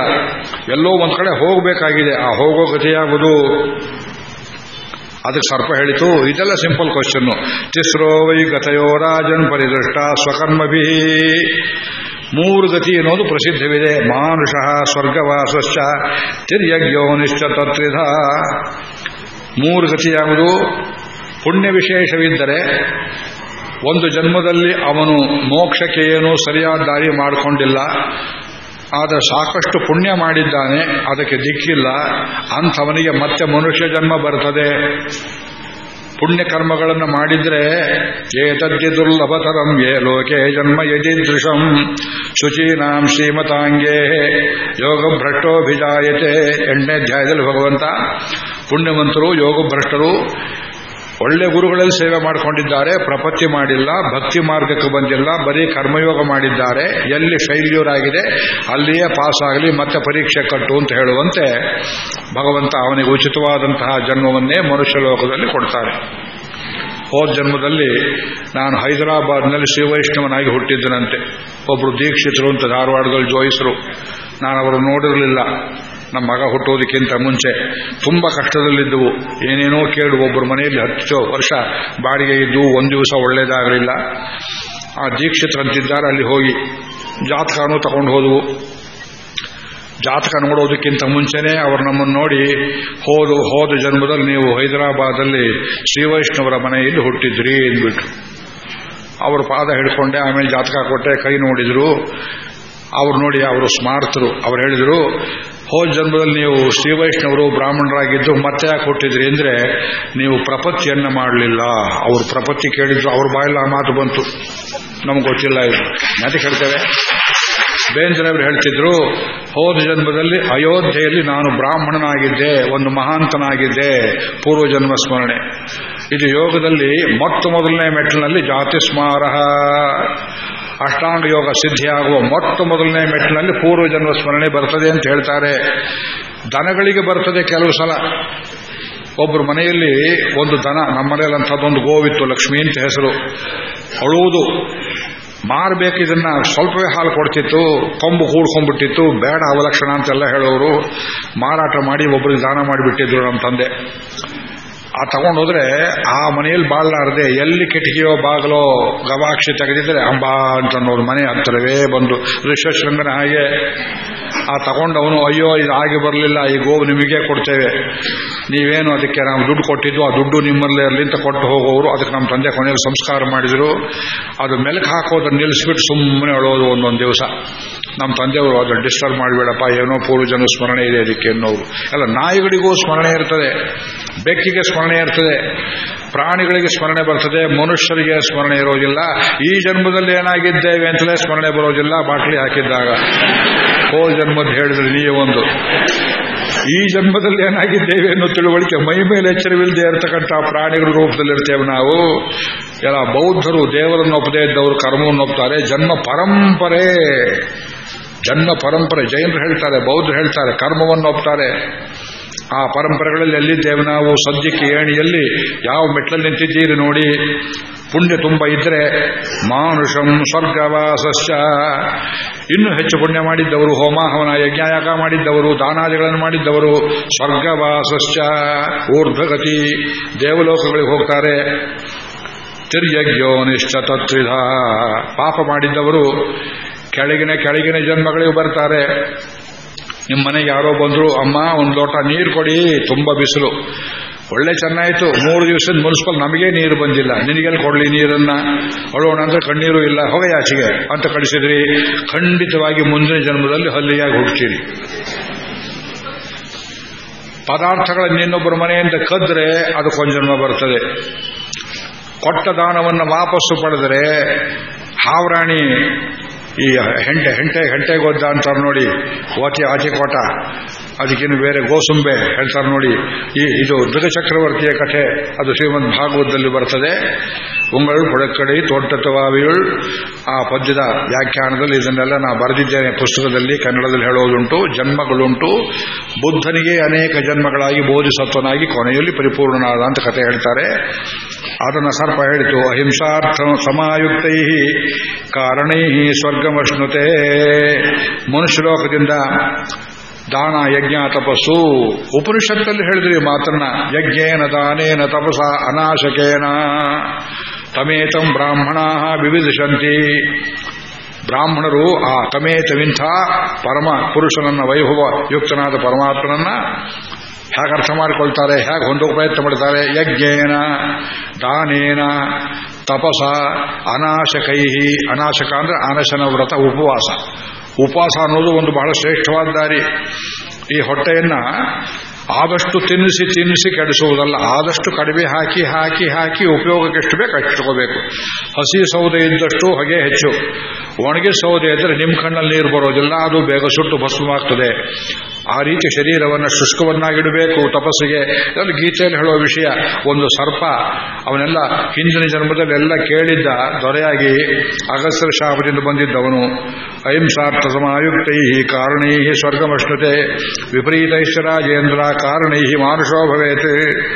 ಎಲ್ಲೋ ಒಂದ್ ಕಡೆ ಹೋಗಬೇಕಾಗಿದೆ. ಆ ಹೋಗೋ ಗತಿಯಾಗುವುದು ಅದಕ್ಕೆ ಸರ್ಪ ಹೇಳಿತು, ಇದೆಲ್ಲ ಸಿಂಪಲ್ ಕ್ವಶನ್ ತಿಸ್ರೋ ವೈ ಗತಯೋ ರಾಜನ್ ಪರಿದೃಷ್ಟ ಸ್ವಕರ್ಮಭಿ. ಮೂರು ಗತಿ ಅನ್ನೋದು ಪ್ರಸಿದ್ಧವಿದೆ. ಮಾನುಷಃ ಸ್ವರ್ಗವಾಸಶ್ಚ ತಿರ್ಯಜ್ಞೋನಿಶ್ಚ ತತ್ರಿಧ. ಮೂರು ಗತಿ ಯಾವುದು? ಪುಣ್ಯ ವಿಶೇಷವಿದ್ದರೆ ಒಂದು ಜನ್ಮದಲ್ಲಿ ಅವನು ಮೋಕ್ಷಕ್ಕೆ ಏನೂ ಸರಿಯಾದ ದಾರಿ ಮಾಡಿಕೊಂಡಿಲ್ಲ. ಆದರೆ ಸಾಕಷ್ಟು ಪುಣ್ಯ ಮಾಡಿದ್ದಾನೆ, ಅದಕ್ಕೆ ದಿಕ್ಕಿಲ್ಲ. ಅಂಥವನಿಗೆ ಮತ್ತೆ ಮನುಷ್ಯ ಜನ್ಮ ಬರ್ತದೆ. ಪುಣ್ಯ ಕರ್ಮಗಳನ್ನು ಮಾಡಿದ್ರೆ ದುರ್ಲಭತರಂ ಯೇ ಲೋಕೆ ಜನ್ಮ ಯದಿದೃಶಂ. ಶುಚೀನಾಂ ಶ್ರೀಮತಾಂಗೇ ಯೋಗ ಭ್ರಷ್ಟೋಭಿಜಾಯತೆ ಎಂಟನೇ ಅಧ್ಯಾಯದಲ್ಲಿ ಭಗವಂತ, ಪುಣ್ಯವಂತರು ಯೋಗ ಭ್ರಷ್ಟರು ಒಳ್ಳೆ ಗುರುಗಳಲ್ಲಿ ಸೇವೆ ಮಾಡಿಕೊಂಡಿದ್ದಾರೆ, ಪ್ರಪತ್ತಿ ಮಾಡಿಲ್ಲ, ಭಕ್ತಿ ಮಾರ್ಗಕ್ಕೆ ಬಂದಿಲ್ಲ, ಬರೀ ಕರ್ಮಯೋಗ ಮಾಡಿದ್ದಾರೆ, ಎಲ್ಲಿ ಫೈಲ್ಯೂರ್ ಆಗಿದೆ ಅಲ್ಲಿಯೇ ಪಾಸ್ ಆಗಲಿ ಮತ್ತೆ ಪರೀಕ್ಷೆ ಕಟ್ಟು ಅಂತ ಹೇಳುವಂತೆ ಭಗವಂತ ಅವನಿಗೆ ಉಚಿತವಾದಂತಹ ಜನ್ಮವನ್ನೇ ಮನುಷ್ಯ ಲೋಕದಲ್ಲಿ ಕೊಡ್ತಾರೆ. ಹೋದ ಜನ್ಮದಲ್ಲಿ ನಾನು ಹೈದರಾಬಾದ್ನಲ್ಲಿ ಶ್ರೀವೈಷ್ಣವನಾಗಿ ಹುಟ್ಟಿದ್ದನಂತೆ. ಒಬ್ರು ದೀಕ್ಷಿತರು ಅಂತ ಧಾರವಾಡದಲ್ಲಿ ಜೋಯಿಸರು. ನಾನು ಅವರು ನೋಡಿರಲಿಲ್ಲ. ನಮ್ಮ ಮಗ ಹುಟ್ಟೋದಕ್ಕಿಂತ ಮುಂಚೆ ತುಂಬಾ ಕಷ್ಟದಲ್ಲಿದ್ದವು. ಏನೇನೋ ಕೇಳು ಒಬ್ಬರು ಮನೆಯಲ್ಲಿ ಹತ್ತು ವರ್ಷ ಬಾಡಿಗೆ ಇದ್ದು ಒಂದು ದಿವಸ ಒಳ್ಳೇದಾಗಲಿಲ್ಲ. ಆ ದೀಕ್ಷಿತರಂತಿದ್ದಾರೆ, ಅಲ್ಲಿ ಹೋಗಿ ಜಾತಕನೂ ತಗೊಂಡು ಹೋದವು. ಜಾತಕ ನೋಡೋದಕ್ಕಿಂತ ಮುಂಚೆನೆ ಅವರು ನಮ್ಮನ್ನು ನೋಡಿ, ಹೋದು, ಹೋದ ಜನ್ಮದಲ್ಲಿ ನೀವು ಹೈದರಾಬಾದಲ್ಲಿ ಶ್ರೀವೈಷ್ಣವರ ಮನೆಯಲ್ಲಿ ಹುಟ್ಟಿದ್ರಿ ಅಂದ್ಬಿಟ್ಟು ಅವರು ಪಾದ ಹಿಡ್ಕೊಂಡೆ, ಆಮೇಲೆ ಜಾತಕ ಕೊಟ್ಟೆ, ಕೈ ನೋಡಿದ್ರು. ಅವ್ರು ನೋಡಿ, ಅವರು ಸ್ಮಾರ್ತರು. ಅವ್ರು ಹೇಳಿದ್ರು ಹೋದ ಜನ್ಮದಲ್ಲಿ ನೀವು ಶ್ರೀವೈಷ್ಣವರು ಬ್ರಾಹ್ಮಣರಾಗಿದ್ದು ಮತ್ತೆ ಯಾಕೆ ಕೊಟ್ಟಿದ್ರಿ ಅಂದ್ರೆ ನೀವು ಪ್ರಪತ್ತಿಯನ್ನ ಮಾಡಲಿಲ್ಲ. ಅವರು ಪ್ರಪತ್ತಿ ಕೇಳಿದ್ರು, ಅವ್ರ ಬಾಯಿಲ್ಲ ಮಾತು ಬಂತು. ನಮ್ಗೆ ಗೊತ್ತಿಲ್ಲ ಇದು. ಮತ್ತೆ ಕೇಳ್ತೇವೆ ಬೇಂದ್ರವರು ಹೇಳ್ತಿದ್ರು, ಹೋದ ಜನ್ಮದಲ್ಲಿ ಅಯೋಧ್ಯೆಯಲ್ಲಿ ನಾನು ಬ್ರಾಹ್ಮಣನಾಗಿದ್ದೆ, ಒಂದು ಮಹಾಂತನಾಗಿದ್ದೆ ಪೂರ್ವ ಜನ್ಮ ಸ್ಮರಣೆ. ಇದು ಯೋಗದಲ್ಲಿ ಮೊತ್ತ ಮೊದಲನೇ ಮೆಟ್ಟಿನಲ್ಲಿ ಜಾತಿ ಸ್ಮಾರಹ. ಅಷ್ಟಾಂಗ ಯೋಗ ಸಿದ್ಧಿಯಾಗುವ ಮೊಟ್ಟ ಮೊದಲನೇ ಮೆಟ್ಟಿನಲ್ಲಿ ಪೂರ್ವಜನ್ಮ ಸ್ಮರಣೆ ಬರ್ತದೆ ಅಂತ ಹೇಳ್ತಾರೆ. ದನಗಳಿಗೆ ಬರ್ತದೆ ಕೆಲವು ಸಲ. ಒಬ್ಬರು ಮನೆಯಲ್ಲಿ ಒಂದು ದನ, ನಮ್ಮ ಮನೆಯಲ್ಲಿ ಅಂಥದ್ದೊಂದು ಗೋವಿತ್ತು ಲಕ್ಷ್ಮಿ ಅಂತ ಹೆಸರು. ಅಳುವುದು. ಮಾರಬೇಕು ಇದನ್ನ. ಸ್ವಲ್ಪವೇ ಹಾಲು ಕೊಡ್ತಿತ್ತು, ಕೊಂಬು ಕೂಡ್ಕೊಂಡ್ಬಿಟ್ಟಿತ್ತು, ಬೇಡ ಅವಲಕ್ಷಣ ಅಂತೆಲ್ಲ ಹೇಳೋರು. ಮಾರಾಟ ಮಾಡಿ ಒಬ್ಬರಿಗೆ ದಾನ ಮಾಡಿಬಿಟ್ಟಿದ್ರು ನಮ್ಮ ತಂದೆ. ಆ ತಗೊಂಡೋದ್ರೆ ಆ ಮನೆಯಲ್ಲಿ ಬಾಳಲಾರದೆ, ಎಲ್ಲಿ ಕಿಟಕಿಯೋ ಬಾಗಲೋ ಗವಾಕ್ಷಿ ತೆಗೆದಿದ್ರೆ ಅಂಬಾ ಅಂತ ಅನ್ನೋರು ಮನೆ ಹತ್ತಿರವೇ ಬಂದು, ಋಷಶೃಂಗನ ಹಾಗೆ ಆ ತಗೊಂಡವನು, ಅಯ್ಯೋ, ಇದು ಆಗಿ ಬರಲಿಲ್ಲ, ಈ ಗೋವು ನಿಮಗೆ ಕೊಡ್ತೇವೆ. ನೀವೇನು ಅದಕ್ಕೆ ನಾವು ದುಡ್ಡು ಕೊಟ್ಟಿದ್ದು, ಆ ದುಡ್ಡು ನಿಮ್ಮಲ್ಲೇ ಅಲ್ಲಿಂದ ಕೊಟ್ಟು ಹೋಗೋರು ಅದಕ್ಕೆ ನಮ್ಮ ತಂದೆ ಕೊನೆಯಲ್ಲಿ ಸಂಸ್ಕಾರ ಮಾಡಿದ್ರು. ಅದು ಮೆಲಕ್ ಹಾಕೋದನ್ನು ನಿಲ್ಲಿಸ್ಬಿಟ್ಟು ಸುಮ್ಮನೆ ಅಳೋದು ಒಂದೊಂದು ದಿವಸ. ನಮ್ಮ ತಂದೆಯವರು ಅದನ್ನು ಡಿಸ್ಟರ್ಬ್ ಮಾಡಬೇಡಪ್ಪ, ಏನೋ ಪೂರ್ವಜನ ಸ್ಮರಣೆ ಇದೆ ಅದಕ್ಕೆ ಅನ್ನೋರು ಅಲ್ಲ ನಾಯಿಗಳಿಗೂ ಸ್ಮರಣೆ ಇರ್ತದೆ. ಬೆಕ್ಕಿಗೆ ಸ್ಮರಣೆ ಇರ್ತದೆ. ಪ್ರಾಣಿಗಳಿಗೆ ಸ್ಮರಣೆ ಬರ್ತದೆ, ಮನುಷ್ಯರಿಗೆ ಸ್ಮರಣೆ ಇರೋದಿಲ್ಲ. ಈ ಜನ್ಮದಲ್ಲಿ ಏನಾಗಿದ್ದೇವೆ ಅಂತಲೇ ಸ್ಮರಣೆ ಬರೋದಿಲ್ಲ, ಬಾಟ್ಲಿ ಹಾಕಿದ್ದಾಗ. ಹೋ ಜನ್ಮದ ಹೇಳಿದ್ರೆ ನೀ ಒಂದು. ಈ ಜನ್ಮದಲ್ಲಿ ಏನಾಗಿದ್ದೇವೆ ಅನ್ನೋ ತಿಳುವಳಿಕೆ ಮೈ ಮೇಲೆ ಎಚ್ಚರವಿಲ್ಲದೆ ಇರತಕ್ಕಂಥ ಪ್ರಾಣಿಗಳ ರೂಪದಲ್ಲಿರ್ತೇವೆ ನಾವು. ಎಲ್ಲ ಬೌದ್ಧರು ದೇವರನ್ನು ಒಪ್ಪದೇ ಇದ್ದವರು ಕರ್ಮವನ್ನು ಒಪ್ತಾರೆ. ಜನ್ಮ ಪರಂಪರೆ. ಜನ್ಮ ಪರಂಪರೆ. ಜೈನರು ಹೇಳ್ತಾರೆ, ಬೌದ್ಧರು ಹೇಳ್ತಾರೆ, ಕರ್ಮವನ್ನು ಒಪ್ತಾರೆ. ಆ ಪರಂಪರೆಗಳಲ್ಲಿ ಎಲ್ಲಿದ್ದೇವೆ ನಾವು? ಸದ್ಯಕ್ಕೆ ಏಣಿಯಲ್ಲಿ ಯಾವ ಮೆಟ್ಲಲ್ಲಿ ನಿಂತಿದ್ದೀರಿ ನೋಡಿ. ಪುಣ್ಯ ತುಂಬ ಇದ್ರೆ ಮಾನುಷಂ ಸ್ವರ್ಗವಾಸಶ್ಚ ಇನ್ನೂ ಹೆಚ್ಚು ಪುಣ್ಯ ಮಾಡಿದ್ದವರು ಹೋಮ ಹವನ ಯಜ್ಞಯಾಗ ಮಾಡಿದ್ದವರು, ದಾನಾದಿಗಳನ್ನು ಮಾಡಿದ್ದವರು ಸ್ವರ್ಗವಾಸಸ್ಯ. ಊರ್ಧ್ವಗತಿ ದೇವಲೋಕಗಳಿಗೆ ಹೋಗ್ತಾರೆ. ತಿರ್ಯಜ್ಞೋನಿಶ್ಚ ತತ್ವಿಧ. ಪಾಪ ಮಾಡಿದ್ದವರು ಕೆಳಗಿನ ಕೆಳಗಿನ ಜನ್ಮಗಳಿಗೆ ಬರ್ತಾರೆ. ನಿಮ್ಮ ಮನೆಗೆ ಯಾರೋ ಬಂದ್ರು, ಅಮ್ಮ, ಒಂದು ಲೋಟ ನೀರು ಕೊಡಿ, ತುಂಬಾ ಬಿಸಿಲು. ಒಳ್ಳೆ ಚೆನ್ನಾಯ್ತು. ಮೂರು ದಿವಸದ ಮುನ್ಸಿಪಲ್ ನಮಗೆ ನೀರು ಬಂದಿಲ್ಲ. ನಿನಗೆಲ್ಲಿ ಕೊಡ್ಲಿ ನೀರನ್ನ? ಅಳೋಣ ಅಂದ್ರೆ ಕಣ್ಣೀರು ಇಲ್ಲ. ಹೊಗೆಯಾಚಿಗೆ ಅಂತ ಕಳಿಸಿದ್ರಿ. ಖಂಡಿತವಾಗಿ ಮುಂದಿನ ಜನ್ಮದಲ್ಲಿ ಹಲ್ಲಿಯಾಗಿ ಹುಡ್ತೀರಿ ಪದಾರ್ಥಗಳನ್ನು ಇನ್ನೊಬ್ಬರ ಮನೆಯಿಂದ ಕದ್ರೆ ಅದಕ್ಕೊಂದು ಜನ್ಮ ಬರ್ತದೆ. ಕೊಟ್ಟ ದಾನವನ್ನು ವಾಪಸ್ಸು ಪಡೆದರೆ ಹಾವರಾಣಿ ಈ ಹೆಂಟೆ ಹೆಂಟೆ ಹೆಂಟೆಗೊದ್ದ ಅಂತಾರೆ ನೋಡಿ ಓತಿ ಆಚೆ ಕೋಟ. ಅದಕ್ಕಿನ್ನು ಬೇರೆ ಗೋಸುಂಬೆ ಹೇಳ್ತಾರೆ ನೋಡಿ, ಈ ಇದು ಚಕ್ರವರ್ತಿಯ ಕಥೆ, ಅದು ಶ್ರೀಮದ್ ಭಾಗವತದಲ್ಲಿ ಬರ್ತದೆ. ಉಂಗಳು ಕೊಡಕಡಿ ತೋಟತವಾವಿಯುಳ್, ಆ ಪದ್ಯದ ವ್ಯಾಖ್ಯಾನದಲ್ಲಿ ಇದನ್ನೆಲ್ಲ ನಾ ಬರೆದಿದ್ದೇನೆ ಪುಸ್ತಕದಲ್ಲಿ, ಕನ್ನಡದಲ್ಲಿ ಹೇಳೋದುಂಟು, ಜನ್ಮಗಳುಂಟು. ಬುದ್ಧನಿಗೆ ಅನೇಕ ಜನ್ಮಗಳಾಗಿ ಬೋಧಿಸತ್ವನಾಗಿ ಕೊನೆಯಲ್ಲಿ ಪರಿಪೂರ್ಣನಾದ ಅಂತ ಕಥೆ ಹೇಳ್ತಾರೆ. ಅದನ್ನು ಸರ್ಪ ಹೇಳಿತು, ಅಹಿಂಸಾರ್ಥ ಸಮಾಯುಕ್ತೈ ಕಾರಣೈ ಮನುಷ್ಯ ಮನುಷ್ಯಲೋಕದಿಂದ ದಾನ ಯಜ್ಞ ತಪಸ್ಸು. ಉಪನಿಷತ್ತಲ್ಲಿ ಹೇಳಿದ್ರಿ ಮಾತನ್ನ, ಯಜ್ಞೇನ ದಾನೇನ ತಪಸ ಅನಾಶಕೇನ. ತಮೇತಂ ಬ್ರಾಹ್ಮಣ ವಿವಿಧಿಸಂತಿ ಬ್ರಾಹ್ಮಣರು ಆ ತಮೇತವಿಂಥ ಪರಮ ಪುರುಷನನ್ನ, ವೈಭವ ಯುಕ್ತನಾದ ಪರಮಾತ್ಮನನ್ನ ಹೇಗೆ ಅರ್ಥ ಮಾಡಿಕೊಳ್ತಾರೆ, ಹೇಗೆ ಹೊಂದೋಕೆ ಪ್ರಯತ್ನ ಮಾಡ್ತಾರೆ, ಯಜ್ಞೇನ ದಾನೇನ ತಪಸ ಅನಾಶಕೈಹಿ. ಅನಾಶಕ ಅಂದ್ರೆ ಅನಶನ ವ್ರತ, ಉಪವಾಸ. ಉಪವಾಸ ಅನ್ನೋದು ಒಂದು ಬಹಳ ಶ್ರೇಷ್ಠವಾದ ದಾರಿ. ಈ ಹೊಟ್ಟೆಯನ್ನ ಆದಷ್ಟು ತಿನ್ನಿಸಿ ತಿನ್ನಿಸಿ ಕೆಡಿಸುವುದಲ್ಲ, ಆದಷ್ಟು ಕಡಿಮೆ ಹಾಕಿ ಹಾಕಿ ಹಾಕಿ ಉಪಯೋಗಕ್ಕೆ ಎಷ್ಟು ಬೇಕು ಅಷ್ಟು ತಗೋಬೇಕು ಹಸಿ ಸೌದೆ ಇದ್ದಷ್ಟು ಹೊಗೆ ಹೆಚ್ಚು. ಒಣಗಿ ಸೌದೆ ಇದ್ದರೆ ನಿಮ್ಮ ಕಣ್ಣಲ್ಲಿ ನೀರು ಬರೋದಿಲ್ಲ, ಅದು ಬೇಗ ಸುಟ್ಟು ಭಸ್ಮವಾಗ್ತದೆ. ಆ ರೀತಿ ಶರೀರವನ್ನು ಶುಷ್ಕವನ್ನಾಗಿಡಬೇಕು. ತಪಸ್ಸಿಗೆ ಇದರಲ್ಲಿ ಗೀತೆಯಲ್ಲಿ ಹೇಳುವ ವಿಷಯ, ಒಂದು ಸರ್ಪ, ಅವನೆಲ್ಲ ಹಿಂದಿನ ಜನ್ಮದಲ್ಲಿ ಎಲ್ಲ ಕೇಳಿದ್ದ ದೊರೆಯಾಗಿ ಅಗಸ್ತ್ರ ಶಾಪದಿಂದ ಬಂದಿದ್ದವನು. ಅಹಿಂಸಾರ್ಥ ಸಮಾಯುಕ್ತೈ ಕಾರಣೈ ಸ್ವರ್ಗಮಷ್ಣುತೆ ವಿಪರೀತೈಶ್ವರಾಜೇಂದ್ರ ಕಾರಣೈ ಮಾನುಷೋ ಭವೇತ್.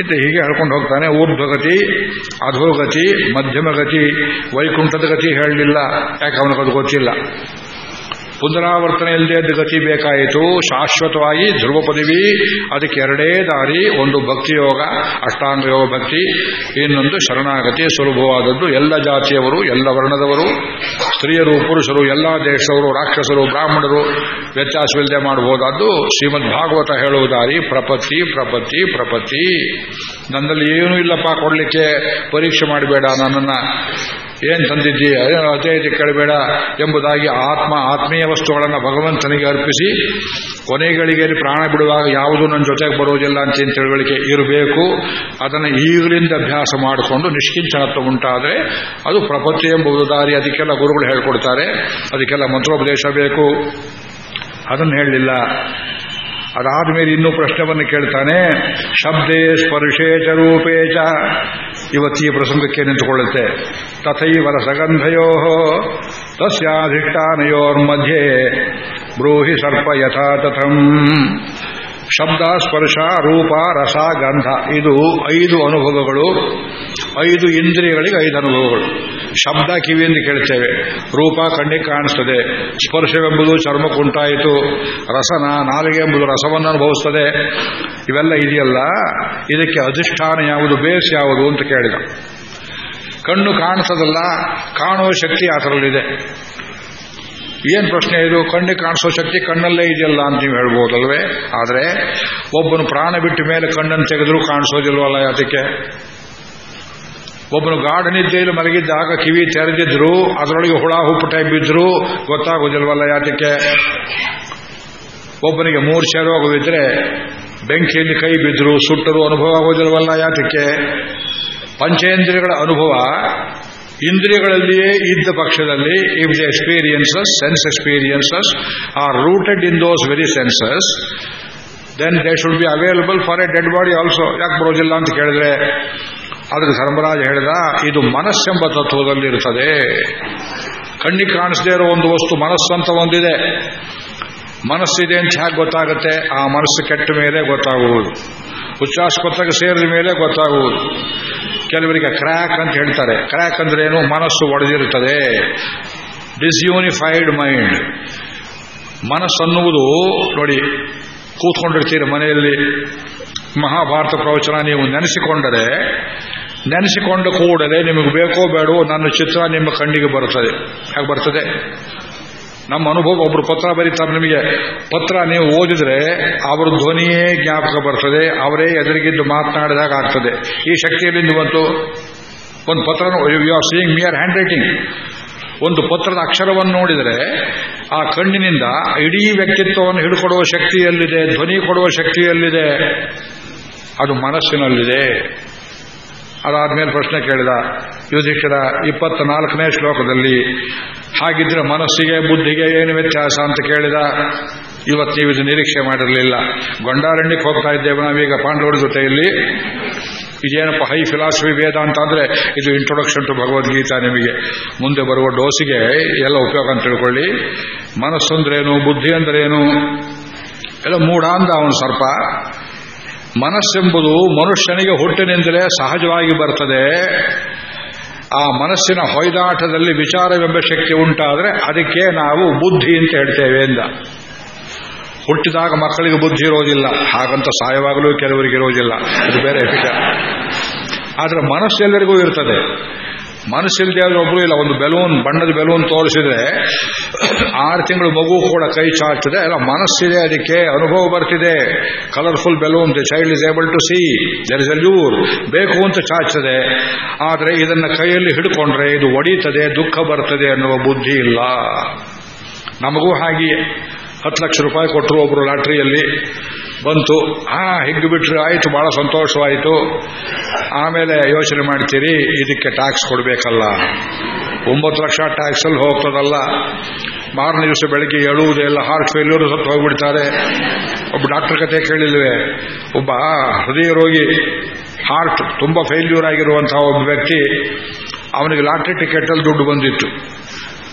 ಇತ್ತೆ ಹೀಗೆ ಹೇಳ್ಕೊಂಡು ಹೋಗ್ತಾನೆ. ಊರ್ಧ್ವಗತಿ, ಅಧೋಗತಿ, ಮಧ್ಯಮಗತಿ, ವೈಕುಂಠದ ಗತಿ ಹೇಳಲಿಲ್ಲ. ಯಾಕೆ ಅವನಿಗೆ ಗೊತ್ತಿಲ್ಲ? ಪುನರಾವರ್ತನೆ ಇಲ್ಲದೆ ಇದ್ದ ಗತಿ ಬೇಕಾಯಿತು. ಶಾಶ್ವತವಾಗಿ ಧ್ರುವ ಪದವಿ ಅದಕ್ಕೆ ಎರಡೇ ದಾರಿ, ಒಂದು ಭಕ್ತಿ ಯೋಗ, ಅಷ್ಟಾಂಗ ಯೋಗ ಭಕ್ತಿ, ಇನ್ನೊಂದು ಶರಣಾಗತಿ, ಸುಲಭವಾದದ್ದು. ಎಲ್ಲ ಜಾತಿಯವರು, ಎಲ್ಲ ವರ್ಣದವರು, ಸ್ತ್ರೀಯರು, ಪುರುಷರು, ಎಲ್ಲ ದೇಶದವರು, ರಾಕ್ಷಸರು, ಬ್ರಾಹ್ಮಣರು, ವ್ಯತ್ಯಾಸವಿಲ್ಲದೆ ಮಾಡಬಹುದಾದ್ದು. ಶ್ರೀಮದ್ ಭಾಗವತ ಹೇಳುವ ದಾರಿ ಪ್ರಪತ್ತಿ ಪ್ರಪತ್ತಿ ಪ್ರಪತ್ತಿ ನನ್ನಲ್ಲಿ ಏನೂ ಇಲ್ಲಪ್ಪ, ಕೊಡಲಿಕ್ಕೆ ಪರೀಕ್ಷೆ ಮಾಡಬೇಡ, ನನ್ನನ್ನ ಏನ್ ತಂದಿದ್ದೀಯ? ಏನೋ ಇದು ಕೇಳಬೇಡ ಎಂಬುದಾಗಿ ಆತ್ಮ ಆತ್ಮೀಯ ವಸ್ತುಗಳನ್ನು ಭಗವಂತನಿಗೆ ಅರ್ಪಿಸಿ, ಕೊನೆಗಳಿಗೆ ಪ್ರಾಣ ಬಿಡುವಾಗ ಯಾವುದು ನನ್ನ ಜೊತೆಗೆ ಬರೋದಿಲ್ಲ ಅಂತ ತಿಳುವಳಿಕೆ ಇರಬೇಕು? ಅದನ್ನು ಈಗಲಿಂದ ಅಭ್ಯಾಸ ಮಾಡಿಕೊಂಡು ನಿಷ್ಕಿಂಚನತ್ವ ಉಂಟಾದರೆ ಅದು ಪ್ರಪಂಚ ಎಂಬುದು ದಾರಿ. ಅದಕ್ಕೆಲ್ಲ ಗುರುಗಳು ಹೇಳ್ಕೊಡ್ತಾರೆ. ಅದಕ್ಕೆಲ್ಲ ಮಂತ್ರೋಪದೇಶ ಬೇಕು. ಅದನ್ನು ಹೇಳಲಿಲ್ಲ. ಅದಾದ ಮೇಲೆ ಇನ್ನೂ ಪ್ರಶ್ನವನ್ನು ಕೇಳ್ತಾನೆ. ಶಬ್ದೇ ಸ್ಪರ್ಶೇ ಚ ರೂಪೇ ಚ. ಇವತ್ತು ಪ್ರಸಂಗಕ್ಕೆ ನಿಂತುಕೊಳ್ಳುತ್ತೆ. ತಥೈವ ರಸಗಂಧಯೋ ತಸ್ಯಾಧಿಷ್ಠಾನಯೋರ್ಮಧ್ಯೆ ಬ್ರೂಹಿ ಸರ್ಪ ಯಥಾ ತಥಂ ಶಬ್ದ, ಸ್ಪರ್ಶ, ರೂಪ, ರಸ, ಗಂಧ. ಇದು ಐದು ಅನುಭವಗಳು, ಐದು ಇಂದ್ರಿಯಗಳಿಗೆ ಐದು ಅನುಭವಗಳು. ಶಬ್ದ ಕಿವಿಯಿಂದ ಕೇಳ್ತೇವೆ. ರೂಪ, ಕಣ್ಣಿಗೆ ಕಾಣಿಸ್ತದೆ. ಸ್ಪರ್ಶವೆಂಬುದು ಚರ್ಮಕ್ಕುಂಟಾಯಿತು ರಸನ, ನಾಲಿಗೆ ಎಂಬುದು ರಸವನ್ನು ಅನುಭವಿಸ್ತದೆ. ಇವೆಲ್ಲ ಇದೆಯಲ್ಲ? ಇದಕ್ಕೆ ಅಧಿಷ್ಠಾನ ಯಾವುದು, ಬೇಸ್ ಯಾವುದು ಅಂತ ಕೇಳಿದ. ಕಣ್ಣು ಕಾಣಿಸೋದಲ್ಲ, ಕಾಣುವ ಶಕ್ತಿ ಆ ಥರಲ್ಲಿದೆ. ಏನ್ ಪ್ರಶ್ನೆ ಇದು? ಕಣ್ಣು ಕಾಣಿಸೋ ಶಕ್ತಿ ಕಣ್ಣಲ್ಲೇ ಇದೆಯಲ್ಲ ಅಂತ ನೀವು ಹೇಳ್ಬೋದಲ್ವೇ? ಆದರೆ ಒಬ್ಬನು ಪ್ರಾಣ ಬಿಟ್ಟ ಮೇಲೆ ಕಣ್ಣನ್ನು ತೆಗೆದ್ರೂ ಕಾಣಿಸೋದಿಲ್ವಲ್ಲ ಅದಕ್ಕೆ? ಒಬ್ಬನು ಗಾಢ ನಿದ್ದೆಯಲ್ಲಿ ಮಲಗಿದ್ದಾಗ ಕಿವಿ ತೆರೆದಿದ್ರು, ಅದರೊಳಗೆ ಹುಳ ಹುಪ್ಪು ಟೈಪ್ ಬಿದ್ರು ಗೊತ್ತಾಗೋದಿಲ್ವಲ್ಲ ಯಾತಕ್ಕೆ? ಒಬ್ಬನಿಗೆ ಮೂರ್ಛೆ ರೋಗವಿದ್ರೆ ಬೆಂಕಿಯಲ್ಲಿ ಕೈ ಬಿದ್ರು ಸುಟ್ಟರು ಅನುಭವ ಆಗೋದಿಲ್ವಲ್ಲ ಯಾತಕ್ಕೆ? ಪಂಚೇಂದ್ರಿಯಗಳ ಅನುಭವ ಇಂದ್ರಿಯಗಳಲ್ಲಿಯೇ ಇದ್ದ ಪಕ್ಷದಲ್ಲಿ if the experiences, sense experiences are rooted in those very senses, then they should be available for a dead body also. ಯಾಕೆ ಬರೋದಿಲ್ಲ ಅಂತ ಕೇಳಿದ್ರೆ ಅದಕ್ಕೆ ಧರ್ಮರಾಜ ಹೇಳಿದ, ಇದು ಮನಸ್ಸೆಂಬ ತತ್ವದಲ್ಲಿ ಇರ್ತದೆ. ಕಣ್ಣಿಗೆ ಕಾಣಿಸದೇ ಇರೋ ಒಂದು ವಸ್ತು ಮನಸ್ಸಂತ ಒಂದಿದೆ. ಮನಸ್ಸಿದೆ ಅಂತ ಹೇಗೆ ಗೊತ್ತಾಗುತ್ತೆ? ಆ ಮನಸ್ಸು ಕೆಟ್ಟ ಮೇಲೆ ಗೊತ್ತಾಗುವುದು. ಉಚ್ಚಾಸ್ಪತ್ರೆಗೆ ಸೇರಿದ ಮೇಲೆ ಗೊತ್ತಾಗುವುದು. ಕೆಲವರಿಗೆ ಕ್ರ್ಯಾಕ್ ಅಂತ ಹೇಳ್ತಾರೆ. ಕ್ರ್ಯಾಕ್ ಅಂದ್ರೆ ಏನು? ಮನಸ್ಸು ಒಡೆದಿರುತ್ತದೆ. ಡಿಸ್ಯೂನಿಫೈಡ್ ಮೈಂಡ್ ಮನಸ್ಸನ್ನುವುದು ನೋಡಿ, ಕೂತ್ಕೊಂಡಿರ್ತೀರಿ ಮನೆಯಲ್ಲಿ. ಮಹಾಭಾರತ ಪ್ರವಚನ ನೀವು ನೆನೆಸಿಕೊಂಡರೆ, ನೆನೆಸಿಕೊಂಡ ಕೂಡಲೇ ನಿಮಗೆ ಬೇಕೋ ಬೇಡವೋ ನನ್ನ ಚಿತ್ರ ನಿಮ್ಮ ಕಣ್ಣಿಗೆ ಬರುತ್ತದೆ. ಹಾಗೆ ಬರ್ತದೆ? ನಮ್ಮ ಅನುಭವ ಒಬ್ರು ಪತ್ರ ಬರೀತಾರೆ ನಿಮಗೆ. ಪತ್ರ ನೀವು ಓದಿದ್ರೆ ಅವರ ಧ್ವನಿಯೇ ಜ್ಞಾಪಕ ಬರ್ತದೆ, ಅವರೇ ಎದುರಿಗಿದ್ದು ಮಾತನಾಡಿದಾಗ ಆಗ್ತದೆ. ಈ ಶಕ್ತಿಯಲ್ಲಿ ಬಂತು ಒಂದು ಪತ್ರ you are seeing mere handwriting ಒಂದು ಪತ್ರದ ಅಕ್ಷರವನ್ನು ನೋಡಿದರೆ ಆ ಕಣ್ಣಿನಿಂದ ಇಡೀ ವ್ಯಕ್ತಿತ್ವವನ್ನು ಹಿಡ್ಕೊಡುವ ಶಕ್ತಿಯಲ್ಲಿದೆ, ಧ್ವನಿ ಕೊಡುವ ಶಕ್ತಿಯಲ್ಲಿದೆ. ಅದು ಮನಸ್ಸಿನಲ್ಲಿದೆ. ಅದಾದ್ಮೇಲೆ ಪ್ರಶ್ನೆ ಕೇಳಿದ ಯುಧಿಷ್ಠಿರ ಇಪ್ಪತ್ತ ನಾಲ್ಕನೇ ಶ್ಲೋಕದಲ್ಲಿ, ಹಾಗಿದ್ರೆ ಮನಸ್ಸಿಗೆ ಬುದ್ಧಿಗೆ ಏನು ವ್ಯತ್ಯಾಸ? ಅಂತ ಕೇಳಿದ. ಇವತ್ತು ಇದು ನಿರೀಕ್ಷೆ ಮಾಡಿರಲಿಲ್ಲ. ಗೊಂಡಾರಣ್ಯಕ್ಕೆ ಹೋಗ್ತಾ ಇದ್ದೇವೆ ನಾವೀಗ ಪಾಂಡವರ ಜೊತೆಯಲ್ಲಿ. ಇದೇನಪ್ಪ ಹೈ ಫಿಲಾಸಫಿ ವೇದ ಅಂತ ಅಂದ್ರೆ ಇದು ಇಂಟ್ರೊಡಕ್ಷನ್ ಟು ಭಗವದ್ಗೀತಾ ನಿಮಗೆ. ಮುಂದೆ ಬರುವ ಡೋಸಿಗೆ ಎಲ್ಲ ಉಪಯೋಗ ಅಂತ ತಿಳ್ಕೊಳ್ಳಿ. ಮನಸ್ಸು ಅಂದ್ರೇನು, ಬುದ್ಧಿ ಅಂದ್ರೇನು? ಎಲ್ಲ ಮೂಢ ಅಂದ ಅವನು ಸರ್ಪ. ಮನಸ್ಸೆಂಬುದು ಮನುಷ್ಯನಿಗೆ ಹುಟ್ಟಿನಿಂದಲೇ ಸಹಜವಾಗಿ ಬರ್ತದೆ. ಆ ಮನಸ್ಸಿನ ಹೊಯ್ದಾಟದಲ್ಲಿ ವಿಚಾರವೆಂಬ ಶಕ್ತಿ ಉಂಟಾದರೆ ಅದಕ್ಕೆ ನಾವು ಬುದ್ಧಿ ಅಂತ ಹೇಳ್ತೇವೆ ಎಂದ. ಹುಟ್ಟಿದಾಗ ಮಕ್ಕಳಿಗೆ ಬುದ್ಧಿ ಇರೋದಿಲ್ಲ, ಹಾಗಂತ ಸಾಯವಾಗಲೂ ಕೆಲವರಿಗೆ ಇರೋದಿಲ್ಲ. ಅದು ಬೇರೆ ವಿಚಾರ ಆದರೆ ಮನಸ್ಸೆಲ್ಲರಿಗೂ ಇರ್ತದೆ. ಆದ್ರೆ ಒಬ್ಬರು ಇಲ್ಲ, ಒಂದು ಬೆಲೂನ್, ಬಣ್ಣದ ಬೆಲೂನ್ ತೋರಿಸಿದ್ರೆ ಆರು ತಿಂಗಳು ಮಗು ಕೂಡ ಕೈ ಚಾಚ್ತದೆ. ಅಲ್ಲ, ಮನಸ್ಸಿದೆ, ಅದಕ್ಕೆ ಅನುಭವ ಬರ್ತಿದೆ. Colourful balloon the child is able to see there is allure ಬೇಕು ಅಂತ ಚಾಚ್ತದೆ. ಆದರೆ ಇದನ್ನ ಕೈಯಲ್ಲಿ ಹಿಡ್ಕೊಂಡ್ರೆ ಇದು ಒಡೀತದೆ, ದುಃಖ ಬರ್ತದೆ ಅನ್ನುವ ಬುದ್ಧಿ ಇಲ್ಲ. ನಮಗೂ ಹಾಗೆಯೇ. ಹತ್ತು ಲಕ್ಷ ರೂಪಾಯಿ ಕೊಟ್ಟರು ಒಬ್ರು ಲಾಟ್ರಿಯಲ್ಲಿ. ಬಂತು. ಆ ಹಿಗ್ಗು ಬಿಟ್ರೆ ಆಯ್ತು, ಬಹಳ ಸಂತೋಷವಾಯಿತು. ಆಮೇಲೆ ಯೋಚನೆ ಮಾಡ್ತೀರಿ, ಇದಕ್ಕೆ ಟ್ಯಾಕ್ಸ್ ಕೊಡಬೇಕಲ್ಲ. ಒಂಬತ್ತು ಲಕ್ಷ ಟ್ಯಾಕ್ಸ್ ಅಲ್ಲಿ ಹೋಗ್ತದಲ್ಲ. ಮಾರನೇ ದಿವಸ ಬೆಳಗ್ಗೆ ಎಳುವುದೇ ಇಲ್ಲ ಹಾರ್ಟ್ ಫೇಲ್ಯೂರ್ ಸತ್ತು ಹೋಗ್ಬಿಡ್ತಾರೆ. ಒಬ್ಬ ಡಾಕ್ಟರ್ ಕತೆ ಕೇಳಿಲ್ವೆ? ಒಬ್ಬ ಹೃದಯ ರೋಗಿ ಹಾರ್ಟ್ ತುಂಬಾ ಫೇಲ್ಯೂರ್ ಆಗಿರುವಂತಹ ಒಬ್ಬ ವ್ಯಕ್ತಿ, ಅವನಿಗೆ ಲಾಟ್ರಿ ಟಿಕೆಟ್ ಅಲ್ಲಿ ದುಡ್ಡು ಬಂದಿತ್ತು.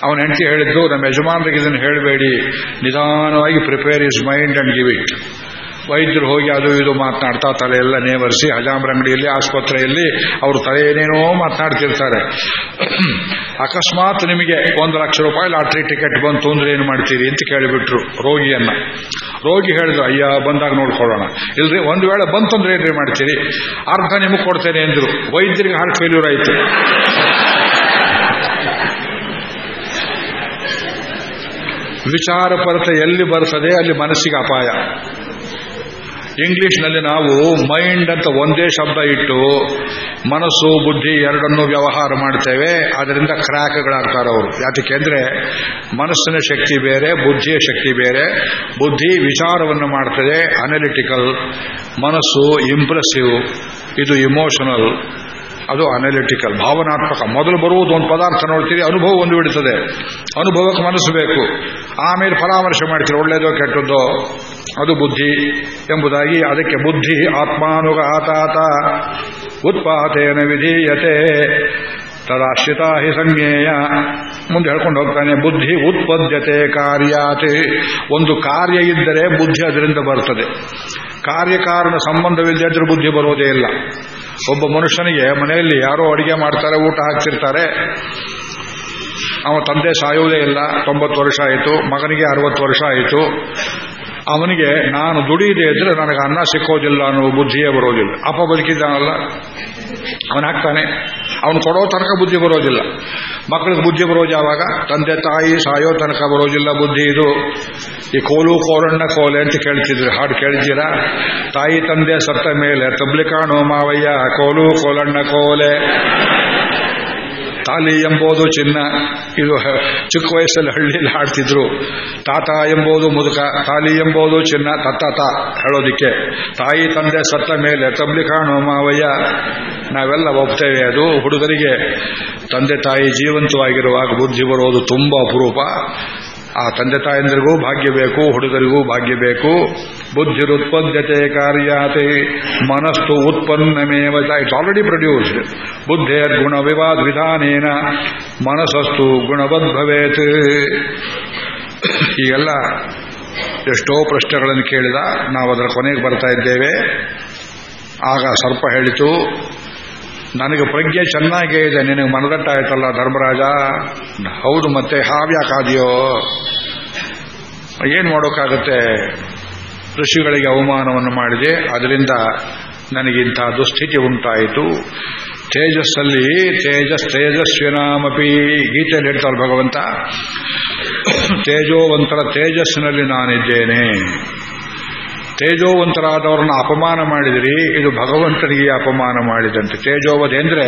ಅವನ ಹೆಂಡತಿ ಹೇಳಿದ್ದು, ನಮ್ಮ ಯಜಮಾನರಿಗೆ ಇದನ್ನು ಹೇಳಬೇಡಿ. ನಿಧಾನವಾಗಿ prepare his mind and give it ವೈದ್ಯರು ಹೋಗಿ ಅದು ಇದು ಮಾತನಾಡ್ತಾ ತಲೆ ಎಲ್ಲ ನೇವರಿಸಿ ಹಜಾಮ್ರ ಅಂಗಡಿಯಲ್ಲಿ, ಆಸ್ಪತ್ರೆಯಲ್ಲಿ ಅವರು ತಲೆ ಏನೇನೋ ಮಾತನಾಡ್ತಿರ್ತಾರೆ. ಅಕಸ್ಮಾತ್ ನಿಮಗೆ ಒಂದು ಲಕ್ಷ ರೂಪಾಯಿ ಲಾಟ್ರಿ ಟಿಕೆಟ್ ಬಂತು ಅಂದ್ರೆ ಏನು ಮಾಡ್ತೀರಿ ಅಂತ ಕೇಳಿಬಿಟ್ರು ರೋಗಿಯನ್ನ. ರೋಗಿ ಹೇಳಿದ್ರು, ಅಯ್ಯ, ಬಂದಾಗ ನೋಡ್ಕೊಳ್ಳೋಣ. ಇಲ್ರಿ, ಒಂದು ವೇಳೆ ಬಂತಂದ್ರೆ ಏನ್ರಿ ಮಾಡ್ತೀರಿ? ಅರ್ಧ ನಿಮಗೆ ಕೊಡ್ತೇನೆ ಅಂದ್ರು. ವೈದ್ಯರಿಗೆ ಹಾರ್ಟ್ ಫೇಲ್ಯೂರ್ ಆಯ್ತು. ವಿಚಾರ ಪರತೆ ಎಲ್ಲಿ ಬರ್ತದೆ ಅಲ್ಲಿ ಮನಸ್ಸಿಗೆ ಅಪಾಯ. ಇಂಗ್ಲಿಷ್ನಲ್ಲಿ ನಾವು ಮೈಂಡ್ ಅಂತ ಒಂದೇ ಶಬ್ದ ಇಟ್ಟು ಮನಸ್ಸು, ಬುದ್ಧಿ ಎರಡನ್ನೂ ವ್ಯವಹಾರ ಮಾಡ್ತೇವೆ. ಅದರಿಂದ ಕ್ರ್ಯಾಕ್ಗಳಾಗ್ತಾರೆ ಅವರು. ಯಾತಕ್ಕೆಂದ್ರೆ ಮನಸ್ಸಿನ ಶಕ್ತಿ ಬೇರೆ, ಬುದ್ಧಿಯ ಶಕ್ತಿ ಬೇರೆ. ಬುದ್ಧಿ ವಿಚಾರವನ್ನು ಮಾಡ್ತದೆ ಅನಲಿಟಿಕಲ್ ಮನಸ್ಸು ಇಂಪ್ರೆಸಿವ್ ಇದು ಇಮೋಷನಲ್ ಅದು ಅನಲಿಟಿಕಲ್ ಭಾವನಾತ್ಮಕ. ಮೊದಲು ಬರುವುದು ಒಂದು ಪದಾರ್ಥ ನೋಡ್ತೀರಿ ಅನುಭವ ಒಂದು ಬಿಡುತ್ತದೆ ಅನುಭವಕ್ಕೆ ಮನಸ್ಸು ಬೇಕು. ಆಮೇಲೆ ಪರಾಮರ್ಶೆ ಮಾಡ್ತೀರಿ, ಒಳ್ಳೇದೋ ಕೆಟ್ಟದ್ದೋ. ಅದು ಬುದ್ಧಿ ಎಂಬುದಾಗಿ ಅದಕ್ಕೆ ಬುದ್ಧಿ, ಆತ್ಮಾನುಘಾತಾತ. ಉತ್ಪಾತೇನ ವಿಧೀಯತೆ. ತದಾಶ್ರಿತ ಹಿ ಸಂಜ್ಞೇಯ. ಮುಂದೆ ಹೇಳ್ಕೊಂಡು ಹೋಗ್ತಾನೆ, ಬುದ್ಧಿ ಉತ್ಪದ್ಯತೆ ಕಾರ್ಯಾತಿ. ಒಂದು ಕಾರ್ಯ ಇದ್ದರೆ ಬುದ್ಧಿ ಅದರಿಂದ ಬರ್ತದೆ. ಕಾರ್ಯಕಾರಣ ಸಂಬಂಧವಿಲ್ಲದ್ರೆ ಬುದ್ಧಿ ಬರೋದೇ ಇಲ್ಲ. ಒಬ್ಬ ಮನುಷ್ಯನಿಗೆ ಮನೆಯಲ್ಲಿ ಯಾರೋ ಅಡಿಗೆ ಮಾಡ್ತಾರೆ, ಊಟ ಹಾಕ್ತಿರ್ತಾರೆ ಅವನ ತಂದೆ ಸಾಯುವುದೇ ಇಲ್ಲ, ತೊಂಬತ್ತು ವರ್ಷ ಆಯಿತು, ಮಗನಿಗೆ ಅರವತ್ತು ವರ್ಷ ಆಯಿತು. ಅವನಿಗೆ, ನಾನು ದುಡಿಯಿದೆ ಇದ್ರೆ ನನಗೆ ಅನ್ನ ಸಿಕ್ಕೋದಿಲ್ಲ ಅನ್ನೋ ಬುದ್ಧಿಯೇ ಬರೋದಿಲ್ಲ. ಅಪ್ಪ ಬದುಕಿದ್ದಾನಲ್ಲ, ಅವನು ಹಾಕ್ತಾನೆ. ಅವನು ಕೊಡೋ ತನಕ ಬುದ್ಧಿ ಬರೋದಿಲ್ಲ. ಮಕ್ಕಳಿಗೆ ಬುದ್ಧಿ ಬರೋದು ಯಾವಾಗ? ತಂದೆ ತಾಯಿ ಸಾಯೋ ತನಕ ಬರೋದಿಲ್ಲ ಬುದ್ಧಿ ಇದು. ಈ ಕೋಲು ಕೋರಣ್ಣ ಕೋಲೆ ಅಂತ ಕೇಳ್ತಿದ್ರು. ಹಾಡು ಕೇಳಿದ್ದೀರಾ ತಾಯಿ ತಂದೆ ಸತ್ತ ಮೇಲೆ, ತಬ್ಲಿಕಾಣು ಮಾವಯ್ಯ, ಕೋಲು ಕೋಲಣ್ಣ ಕೋಲೆ. ತಾಲಿ ಎಂಬುದು ಚಿನ್ನ. ಇದು ಚಿಕ್ಕ ವಯಸ್ಸಲ್ಲಿ ಹಳ್ಳಿಯಲ್ಲಿ ಹಾಡ್ತಿದ್ರು ತಾತ ಎಂಬುದು ಮುದುಕ, ತಾಲಿ ಎಂಬುದು ಚಿನ್ನ ತತ್ತ ಹೇಳೋದಿಕ್ಕೆ. ತಾಯಿ, ತಂದೆ, ಸತ್ತ ಮೇಲೆ ತಬ್ಲಿಕಾಣು ಮಾವಯ್ಯ. ನಾವೆಲ್ಲ ಒಪ್ತೇವೆ, ಅದು ಹುಡುಗರಿಗೆ. ತಂದೆ, ತಾಯಿ ಜೀವಂತವಾಗಿರುವಾಗ ಬುದ್ಧಿ ಬರೋದು ತುಂಬಾ ಅಪರೂಪ. ಆ ತಂದೆ ತಾಯಂದ್ರಿಗೂ ಭಾಗ್ಯ ಬೇಕು, ಹುಡುಗರಿಗೂ ಭಾಗ್ಯ ಬೇಕು. ಬುದ್ಧಿರುತ್ಪದ್ಯತೆ ಕಾರ್ಯಾತೆ, ಮನಸ್ಸು ಉತ್ಪನ್ನಮೇವ ಇಟ್ಸ್ ಆಲ್ರೆಡಿ ಪ್ರೊಡ್ಯೂಸ್ಡ್ ಬುದ್ಧೇರ್ ಗುಣ ವಿವಾದ ವಿಧಾನೇನ, ಮನಸ್ಸಸ್ತು ಗುಣವದ್ಭವೇತ್ ಈಗೆಲ್ಲ ಎಷ್ಟೋ ಪ್ರಶ್ನೆಗಳನ್ನು ಕೇಳಿದ ನಾವು ಅದರ ಕೊನೆಗೆ ಬರ್ತಾ ಇದ್ದೇವೆ. ಆಗ ಸರ್ಪ ಹೇಳಿತು ನನಗೆ ಪ್ರಜ್ಞೆ ಚೆನ್ನಾಗೇ ಇದೆ, ನಿನಗೆ ಮನದಟ್ಟಾಯ್ತಲ್ಲ ಧರ್ಮರಾಜ? ಹೌದು ಮತ್ತೆ ಹಾವ್ಯಾಕಾದಿಯೋ ಏನು ಮಾಡೋಕ್ಕಾಗುತ್ತೆ? ಋಷಿಗಳಿಗೆ ಅವಮಾನವನ್ನು ಮಾಡಿದೆ, ಅದರಿಂದ ನನಗಿಂಥ ದುಸ್ಥಿತಿ ಉಂಟಾಯಿತು. ತೇಜಸ್ಸಲ್ಲಿ ತೇಜಸ್, ತೇಜಸ್ವಿನಾಮಪಿ ಗೀತೆಯಲ್ಲಿ ಹೇಳ್ತಾರೆ ಭಗವಂತ. ತೇಜೋವಂತರ ತೇಜಸ್ಸಿನಲ್ಲಿ ನಾನಿದ್ದೇನೆ. ತೇಜೋವಂತರಾದವರನ್ನ ಅಪಮಾನ ಮಾಡಿದಿರಿ, ಇದು ಭಗವಂತನಿಗೆ ಅಪಮಾನ ಮಾಡಿದಂತೆ. ತೇಜೋವಧೆಂದ್ರೆ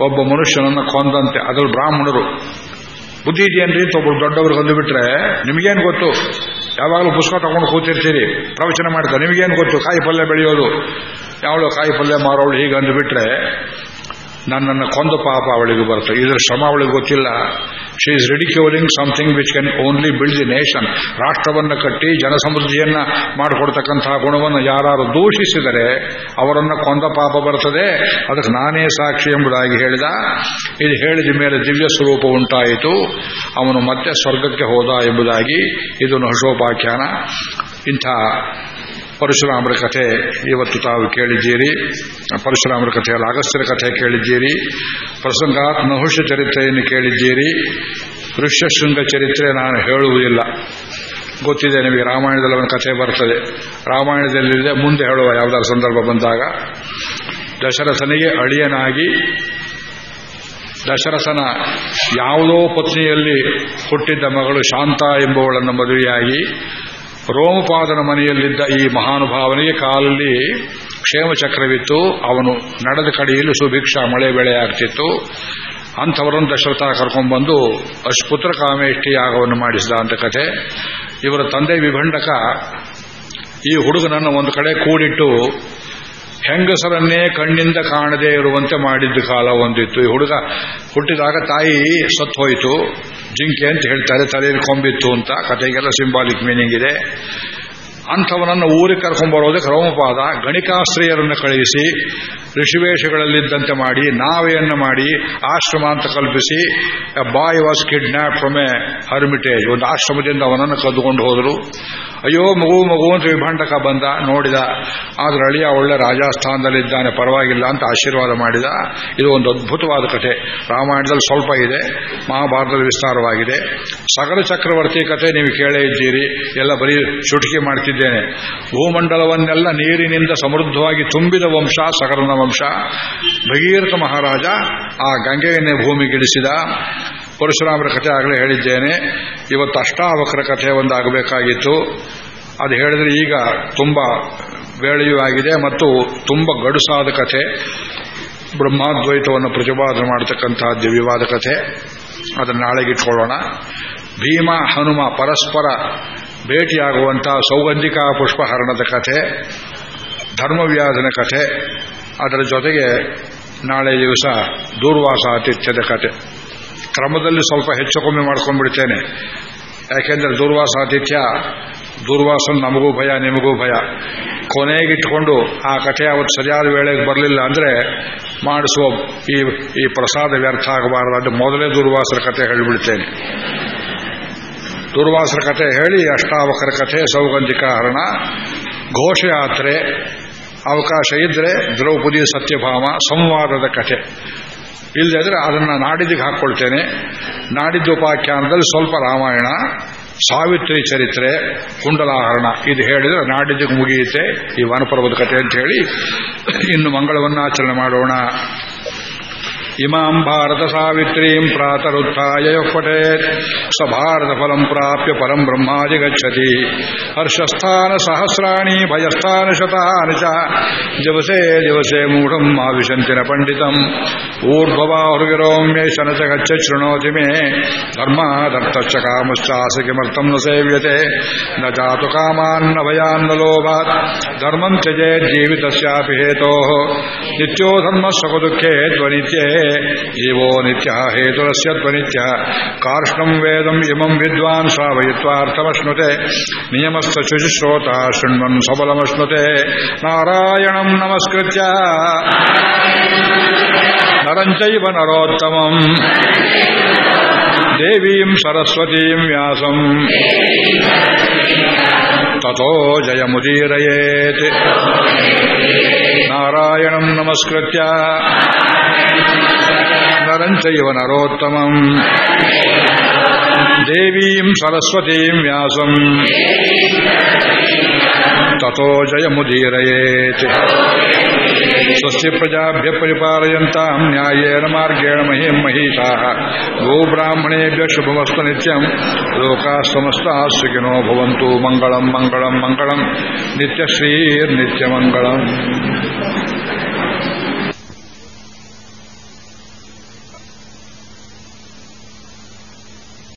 ಒಬ್ಬ ಮನುಷ್ಯನನ್ನು ಕೊಂದಂತೆ. ಅದ್ರಲ್ಲಿ ಬ್ರಾಹ್ಮಣರು. ಬುದ್ಧಿ ಇದೆಯೇನ್ರಿ ಅಂತ ಒಬ್ಬರು ದೊಡ್ಡವ್ರಿಗೆ ಅಂದುಬಿಟ್ರೆ ನಿಮಗೇನು ಗೊತ್ತು? ಯಾವಾಗಲೂ ಪುಸ್ತಕ ತಗೊಂಡು ಕೂತಿರ್ತೀರಿ. ಪ್ರವಚನ ಮಾಡ್ತಾರೆ. ನಿಮಗೇನು ಗೊತ್ತು? ಕಾಯಿ ಪಲ್ಯ ಬೆಳೆಯೋದು. ಯಾವಳು ಕಾಯಿ ಪಲ್ಯ ಮಾರೋಳು ಹೀಗೆ ಅಂದುಬಿಟ್ರೆ ನನ್ನನ್ನು ಕೊಂದ ಪಾಪ ಅವಳಿಗೆ ಬರುತ್ತೆ? ಇದರ ಶ್ರಮ ಅವಳಿಗೆ ಗೊತ್ತಿಲ್ಲ. She is ridiculing something which can only build the nation ರಾಷ್ಟ್ರವನ್ನು ಕಟ್ಟಿ ಜನಸಮೃದ್ಧಿಯನ್ನ ಮಾಡಿಕೊಡ್ತಕ್ಕಂತಹ ಗುಣವನ್ನು ಯಾರು ದೂಷಿಸಿದರೆ ಅವರನ್ನು ಕೊಂದ ಪಾಪ ಬರ್ತದೆ ಅದಕ್ಕೆ ನಾನೇ ಸಾಕ್ಷಿ ಎಂಬುದಾಗಿ ಹೇಳಿದ. ಇದು ಹೇಳಿದ ಮೇಲೆ ದಿವ್ಯ ಸ್ವರೂಪ ಉಂಟಾಯಿತು. ಅವನು ಮತ್ತೆ ಸ್ವರ್ಗಕ್ಕೆ ಹೋದ ಎಂಬುದಾಗಿ ಇದನ್ನು ಹಶೋಪಾಖ್ಯಾನ. ಇಂಥ ಪರಶುರಾಮರ ಕಥೆ ಇವತ್ತು ತಾವು ಕೇಳಿದ್ದೀರಿ. ಪರಶುರಾಮರ ಕಥೆಯಲ್ಲಿ ಅಗಸ್ತ್ಯರ ಕಥೆ ಕೇಳಿದ್ದೀರಿ. ಪ್ರಸಂಗಾತ್ ನಹುಷ ಚರಿತ್ರೆಯನ್ನು ಕೇಳಿದ್ದೀರಿ. ಋಷ್ಯಶೃಂಗ ಚರಿತ್ರೆ ನಾನು ಹೇಳುವುದಿಲ್ಲ ಗೊತ್ತಿದೆ ನಿಮಗೆ ರಾಮಾಯಣದಲ್ಲಿ ಒಂದು ಕಥೆ ಬರ್ತದೆ. ರಾಮಾಯಣದಲ್ಲಿದೆ ಮುಂದೆ ಹೇಳುವ ಯಾವುದಾದ್ರು ಸಂದರ್ಭ ಬಂದಾಗ. ದಶರಥನಿಗೆ ಅಳಿಯನಾಗಿ ದಶರಥನ ಯಾವುದೋ ಪತ್ನಿಯಲ್ಲಿ ಹುಟ್ಟಿದ್ದ ಮಗಳು ಶಾಂತ ಎಂಬುವಳನ್ನು ಮದುವೆಯಾಗಿ ರೋಮಪಾದನ ಮನೆಯಲ್ಲಿದ್ದ ಈ ಮಹಾನುಭಾವನಿಗೆ ಕಾಲಲ್ಲಿ ಕ್ಷೇಮಚಕ್ರವಿತ್ತು ಅವನು ನಡೆದ ಕಡೆಯಲ್ಲಿ ಸುಭಿಕ್ಷ ಮಳೆ ಬೆಳೆ ಆಗ್ತಿತ್ತು ಅಂಥವರನ್ನು ದಶರಥ ಕರ್ಕೊಂಡ್ಬಂದು ಅಶ್ಪುತ್ರ ಕಾಮೇಷ್ಠಿ ಯಾಗವನ್ನು ಮಾಡಿಸಿದ ಅಂತ ಕಥೆ. ಇವರ ತಂದೆ ವಿಭಂಡಕ ಈ ಹುಡುಗನನ್ನು ಒಂದು ಕಡೆ ಕೂಡಿಟ್ಟು ಹೆಂಗಸರನ್ನೇ ಕಣ್ಣಿಂದ ಕಾಣದೇ ಇರುವಂತೆ ಮಾಡಿದ್ದ ಕಾಲ ಒಂದಿತ್ತು. ಈ ಹುಡುಗ ಹುಟ್ಟಿದಾಗ ತಾಯಿ ಸತ್ತು ಹೋಯಿತು ಜಿಂಕೆ ಅಂತ ಹೇಳ್ತಾರೆ, ತಲೆಯಲ್ಲಿ ಕೊಂಬಿತ್ತು ಅಂತ. ಕತೆಗೆಲ್ಲ ಸಿಂಬಾಲಿಕ್ ಮೀನಿಂಗ್ ಇದೆ. ಅಂಥವನನ್ನು ಊರಿಗೆ ಕರ್ಕೊಂಡ್ಬರೋದಕ್ಕೆ ರೋಮಪಾದ ಗಣಿಕಾಶ್ರಯರನ್ನು ಕಳುಹಿಸಿ, ಋಷಿವೇಷಗಳಲ್ಲಿದ್ದಂತೆ ಮಾಡಿ, ನಾವೆಯನ್ನು ಮಾಡಿ, ಆಶ್ರಮ ಅಂತ ಕಲ್ಪಿಸಿ boy was kidnap from a hermitage ಒಂದು ಆಶ್ರಮದಿಂದ ಅವನನ್ನು ಕದ್ದುಕೊಂಡು ಹೋದರು. ಅಯ್ಯೋ, ಮಗು ಮಗು ಅಂತ ವಿಭಾಂಡಕ ಬಂದ, ನೋಡಿದ. ಆದ್ರೆ ಅಳಿಯ ಒಳ್ಳೆ ರಾಜಸ್ಥಾನದಲ್ಲಿದ್ದಾನೆ, ಪರವಾಗಿಲ್ಲ ಅಂತ ಆಶೀರ್ವಾದ ಮಾಡಿದ. ಇದು ಒಂದು ಅದ್ಭುತವಾದ ಕಥೆ. ರಾಮಾಯಣದಲ್ಲಿ ಸ್ವಲ್ಪ ಇದೆ, ಮಹಾಭಾರತದಲ್ಲಿ ವಿಸ್ತಾರವಾಗಿದೆ. ಸಗರ ಚಕ್ರವರ್ತಿ ಕಥೆ ನೀವು ಕೇಳೇ ಇದ್ದೀರಿ. ಎಲ್ಲ ಬರೀ ಚುಟುಕಿ ಮಾಡ್ತಿದ್ದೇನೆ. ಭೂಮಂಡಲವನ್ನೆಲ್ಲ ನೀರಿನಿಂದ ಸಮೃದ್ಧವಾಗಿ ತುಂಬಿದ ವಂಶ ಸಗರನ ವಂಶ. ಭಗೀರಥ ಮಹಾರಾಜ ಆ ಗಂಗೆಯನ್ನೇ ಭೂಮಿಗಿಳಿಸಿದ ಪರಶುರಾಮರ ಕಥೆ ಆಗಲೇ ಹೇಳಿದ್ದೇನೆ. ಇವತ್ತು ಅಷ್ಟಾವಕ್ರ ಕಥೆ ಒಂದಾಗಬೇಕಾಗಿತ್ತು. ಅದು ಹೇಳಿದ್ರೆ ಈಗ ತುಂಬ ಬೇಳೆಯೂ ಆಗಿದೆ ಮತ್ತು ತುಂಬ ಗಡುಸಾದ ಕಥೆ. ಬ್ರಹ್ಮಾದ್ವೈತವನ್ನು ಪ್ರತಿಪಾದನೆ ಮಾಡತಕ್ಕಂತಹ ದಿವ್ಯವಾದ ಕಥೆ. ಅದನ್ನು ನಾಳೆಗಿಟ್ಕೊಳ್ಳೋಣ. ಭೀಮ, ಹನುಮ ಪರಸ್ಪರ ಭೇಟಿಯಾಗುವಂತಹ ಸೌಗಂಧಿಕಾ ಪುಷ್ಪಹರಣದ ಕಥೆ, ಧರ್ಮವ್ಯಾಧನ ಕಥೆ. ಅದರ ಜೊತೆಗೆ ನಾಳೆ ದಿವಸ ದೂರ್ವಾಸ ಆತಿಥ್ಯದ ಕಥೆ. ಕ್ರಮದಲ್ಲಿ ಸ್ವಲ್ಪ ಹೆಚ್ಚು ಕಮ್ಮಿ ಮಾಡ್ಕೊಂಡ್ಬಿಡ್ತೇನೆ. ಯಾಕೆಂದ್ರೆ ದುರ್ವಾಸಾತಿಥ್ಯ ದುರ್ವಾಸನ್ ನಮಗೂ ಭಯ, ನಿಮಗೂ ಭಯ. ಕೊನೆಗಿಟ್ಕೊಂಡು ಆ ಕಥೆ ಅವತ್ತು ಸರಿಯಾದ ವೇಳೆಗೆ ಬರಲಿಲ್ಲ ಅಂದ್ರೆ ಮಾಡಿಸುವ ಈ ಈ ಪ್ರಸಾದ ವ್ಯರ್ಥ ಆಗಬಾರದು. ಅದು ಮೊದಲೇ ದುರ್ವಾಸರ ಕಥೆ ಹೇಳಿಬಿಡ್ತೇನೆ. ದುರ್ವಾಸರ ಕಥೆ ಹೇಳಿ ಅಷ್ಟಾವಕರ ಕಥೆ ಸೌಗಂಧಿಕ ಹರಣ. ಘೋಷಯಾತ್ರೆ ಅವಕಾಶ ಇದ್ರೆ ದ್ರೌಪದಿ ಸತ್ಯಭಾಮ ಸಂವಾದದ ಕಥೆ. ಇಲ್ಲದ್ರೆ ಅದನ್ನು ನಾಡಿದಿಗೆ ಹಾಕ್ಕೊಳ್ತೇನೆ. ನಾಡಿದ್ದು ಉಪಾಖ್ಯಾನದಲ್ಲಿ ಸ್ವಲ್ಪ ರಾಮಾಯಣ, ಸಾವಿತ್ರಿ ಚರಿತ್ರೆ, ಕುಂಡಲಾಹರಣ ಇದು ಹೇಳಿದ್ರೆ ನಾಡಿದ್ದಕ್ಕೆ ಮುಗಿಯುತ್ತೆ ಈ ವನಪರ್ವದ ಕಥೆ ಅಂತ ಹೇಳಿ ಇನ್ನು ಮಂಗಳವನ್ನ ಆಚರಣೆ ಮಾಡೋಣ. ಇಮಾಂ ಭಾರತ ಸಾವಿತ್ರೀಂ ಪ್ರಾತರುತ್ಥಾಯ ಪಠೇತ್ ಸ ಭಾರತ ಫಲಂ ಪ್ರಾಪ್ಯ ಪರಂ ಬ್ರಹ್ಮಾದಿ ಗಚ್ಚತಿ ಹರ್ಷಸ್ಥಾನ ಸಹಸ್ರಾಣಿ ಭಯಸ್ಥಾನ ಶತಾನಿ ಚ ದಿವಸೇ ದಿವಸೇ ಮೂಢಂ ಆವಿಶಂತಿನ ಪಂಡಿತಂ ಊರ್ಧ್ವವಾಹುರ್ಗಿರೋಮ್ಯೇ ಶನಚ ಗಚ್ಚ ಶೃಣೋತಿ ಮೇ ಧರ್ಮಾದರ್ಥಶ್ಚ ಕಾಮಶ್ಚಾಸ ಕಿಮರ್ಥಂ ನ ಸೇವ್ಯತೆ ನ ಜಾತು ಕಾಮಾನ್ನ ಭಯಾನ್ನ ಲೋಭಾತ್ ಧರ್ಮಂ ತ್ಯಜೇ ಜೀವಿತಸ್ಯಾಪಿ ಹೇತೋಃ ನಿತ್ಯೋ ಧರ್ಮ ಸುಖದುಃಖೇ ತ್ವನಿತ್ಯೇ ಜೀವೋ ನಿತ್ಯ ಹೇತುರಸ್ಯ ತ್ವನಿತ್ಯ ಕಾರ್ಷ್ಣಂ ವೇದಂ ಇಮಂ ವಿದ್ವಾನ್ ಶ್ರಾವಯಿತ್ವಾರ್ಥಮಶ್ನುತೆ ನಿಯಮಸ್ಥ ಶುಚಿಶ್ರೋತ ಶೃಣ್ವನ್ ಸಬಲಮಶ್ನುತೆ ನಾರಾಯಣಂ ನಮಸ್ಕೃತ್ಯ ನರಂಚೈವ ನರೋತ್ತಮಂ ದೇವೀಂ ಸರಸ್ವತೀಂ ವ್ಯಾಸಂ ತಥೋ ಜಯಮುದೀರಯೇತ್ ನಾರಾಯಣಂ ನಮಸ್ಕೃತ್ಯ ನರಂಚೈವ ನರೋತ್ತಮಂ ದೇವೀಂ ಸರಸ್ವತೀಂ ವ್ಯಾಸಂ ತಥೋ ಜಯಮುದೀರಯೇತ್ ಸ್ವಸ್ತಿ ಪ್ರಜಾಭ್ಯ ಪರಿಪಾಲಯಂತಾಂ ನ್ಯಾಯೇನ ಮಾರ್ಗೇಣ ಮಹಿಂ ಮಹಿಷಾಃ ಗೋಬ್ರಾಹ್ಮಣೇಭ್ಯ ಶುಭಮಸ್ತು ನಿತ್ಯಂ ಲೋಕಾಃ ಸಮಸ್ತಾಃ ಸುಖಿನೋ ಭವಂತು ಮಂಗಳಂ ಮಂಗಳಂ ಮಂಗಳಂ ನಿತ್ಯಶ್ರೀರ್ನಿತ್ಯಮಂಗಳಂ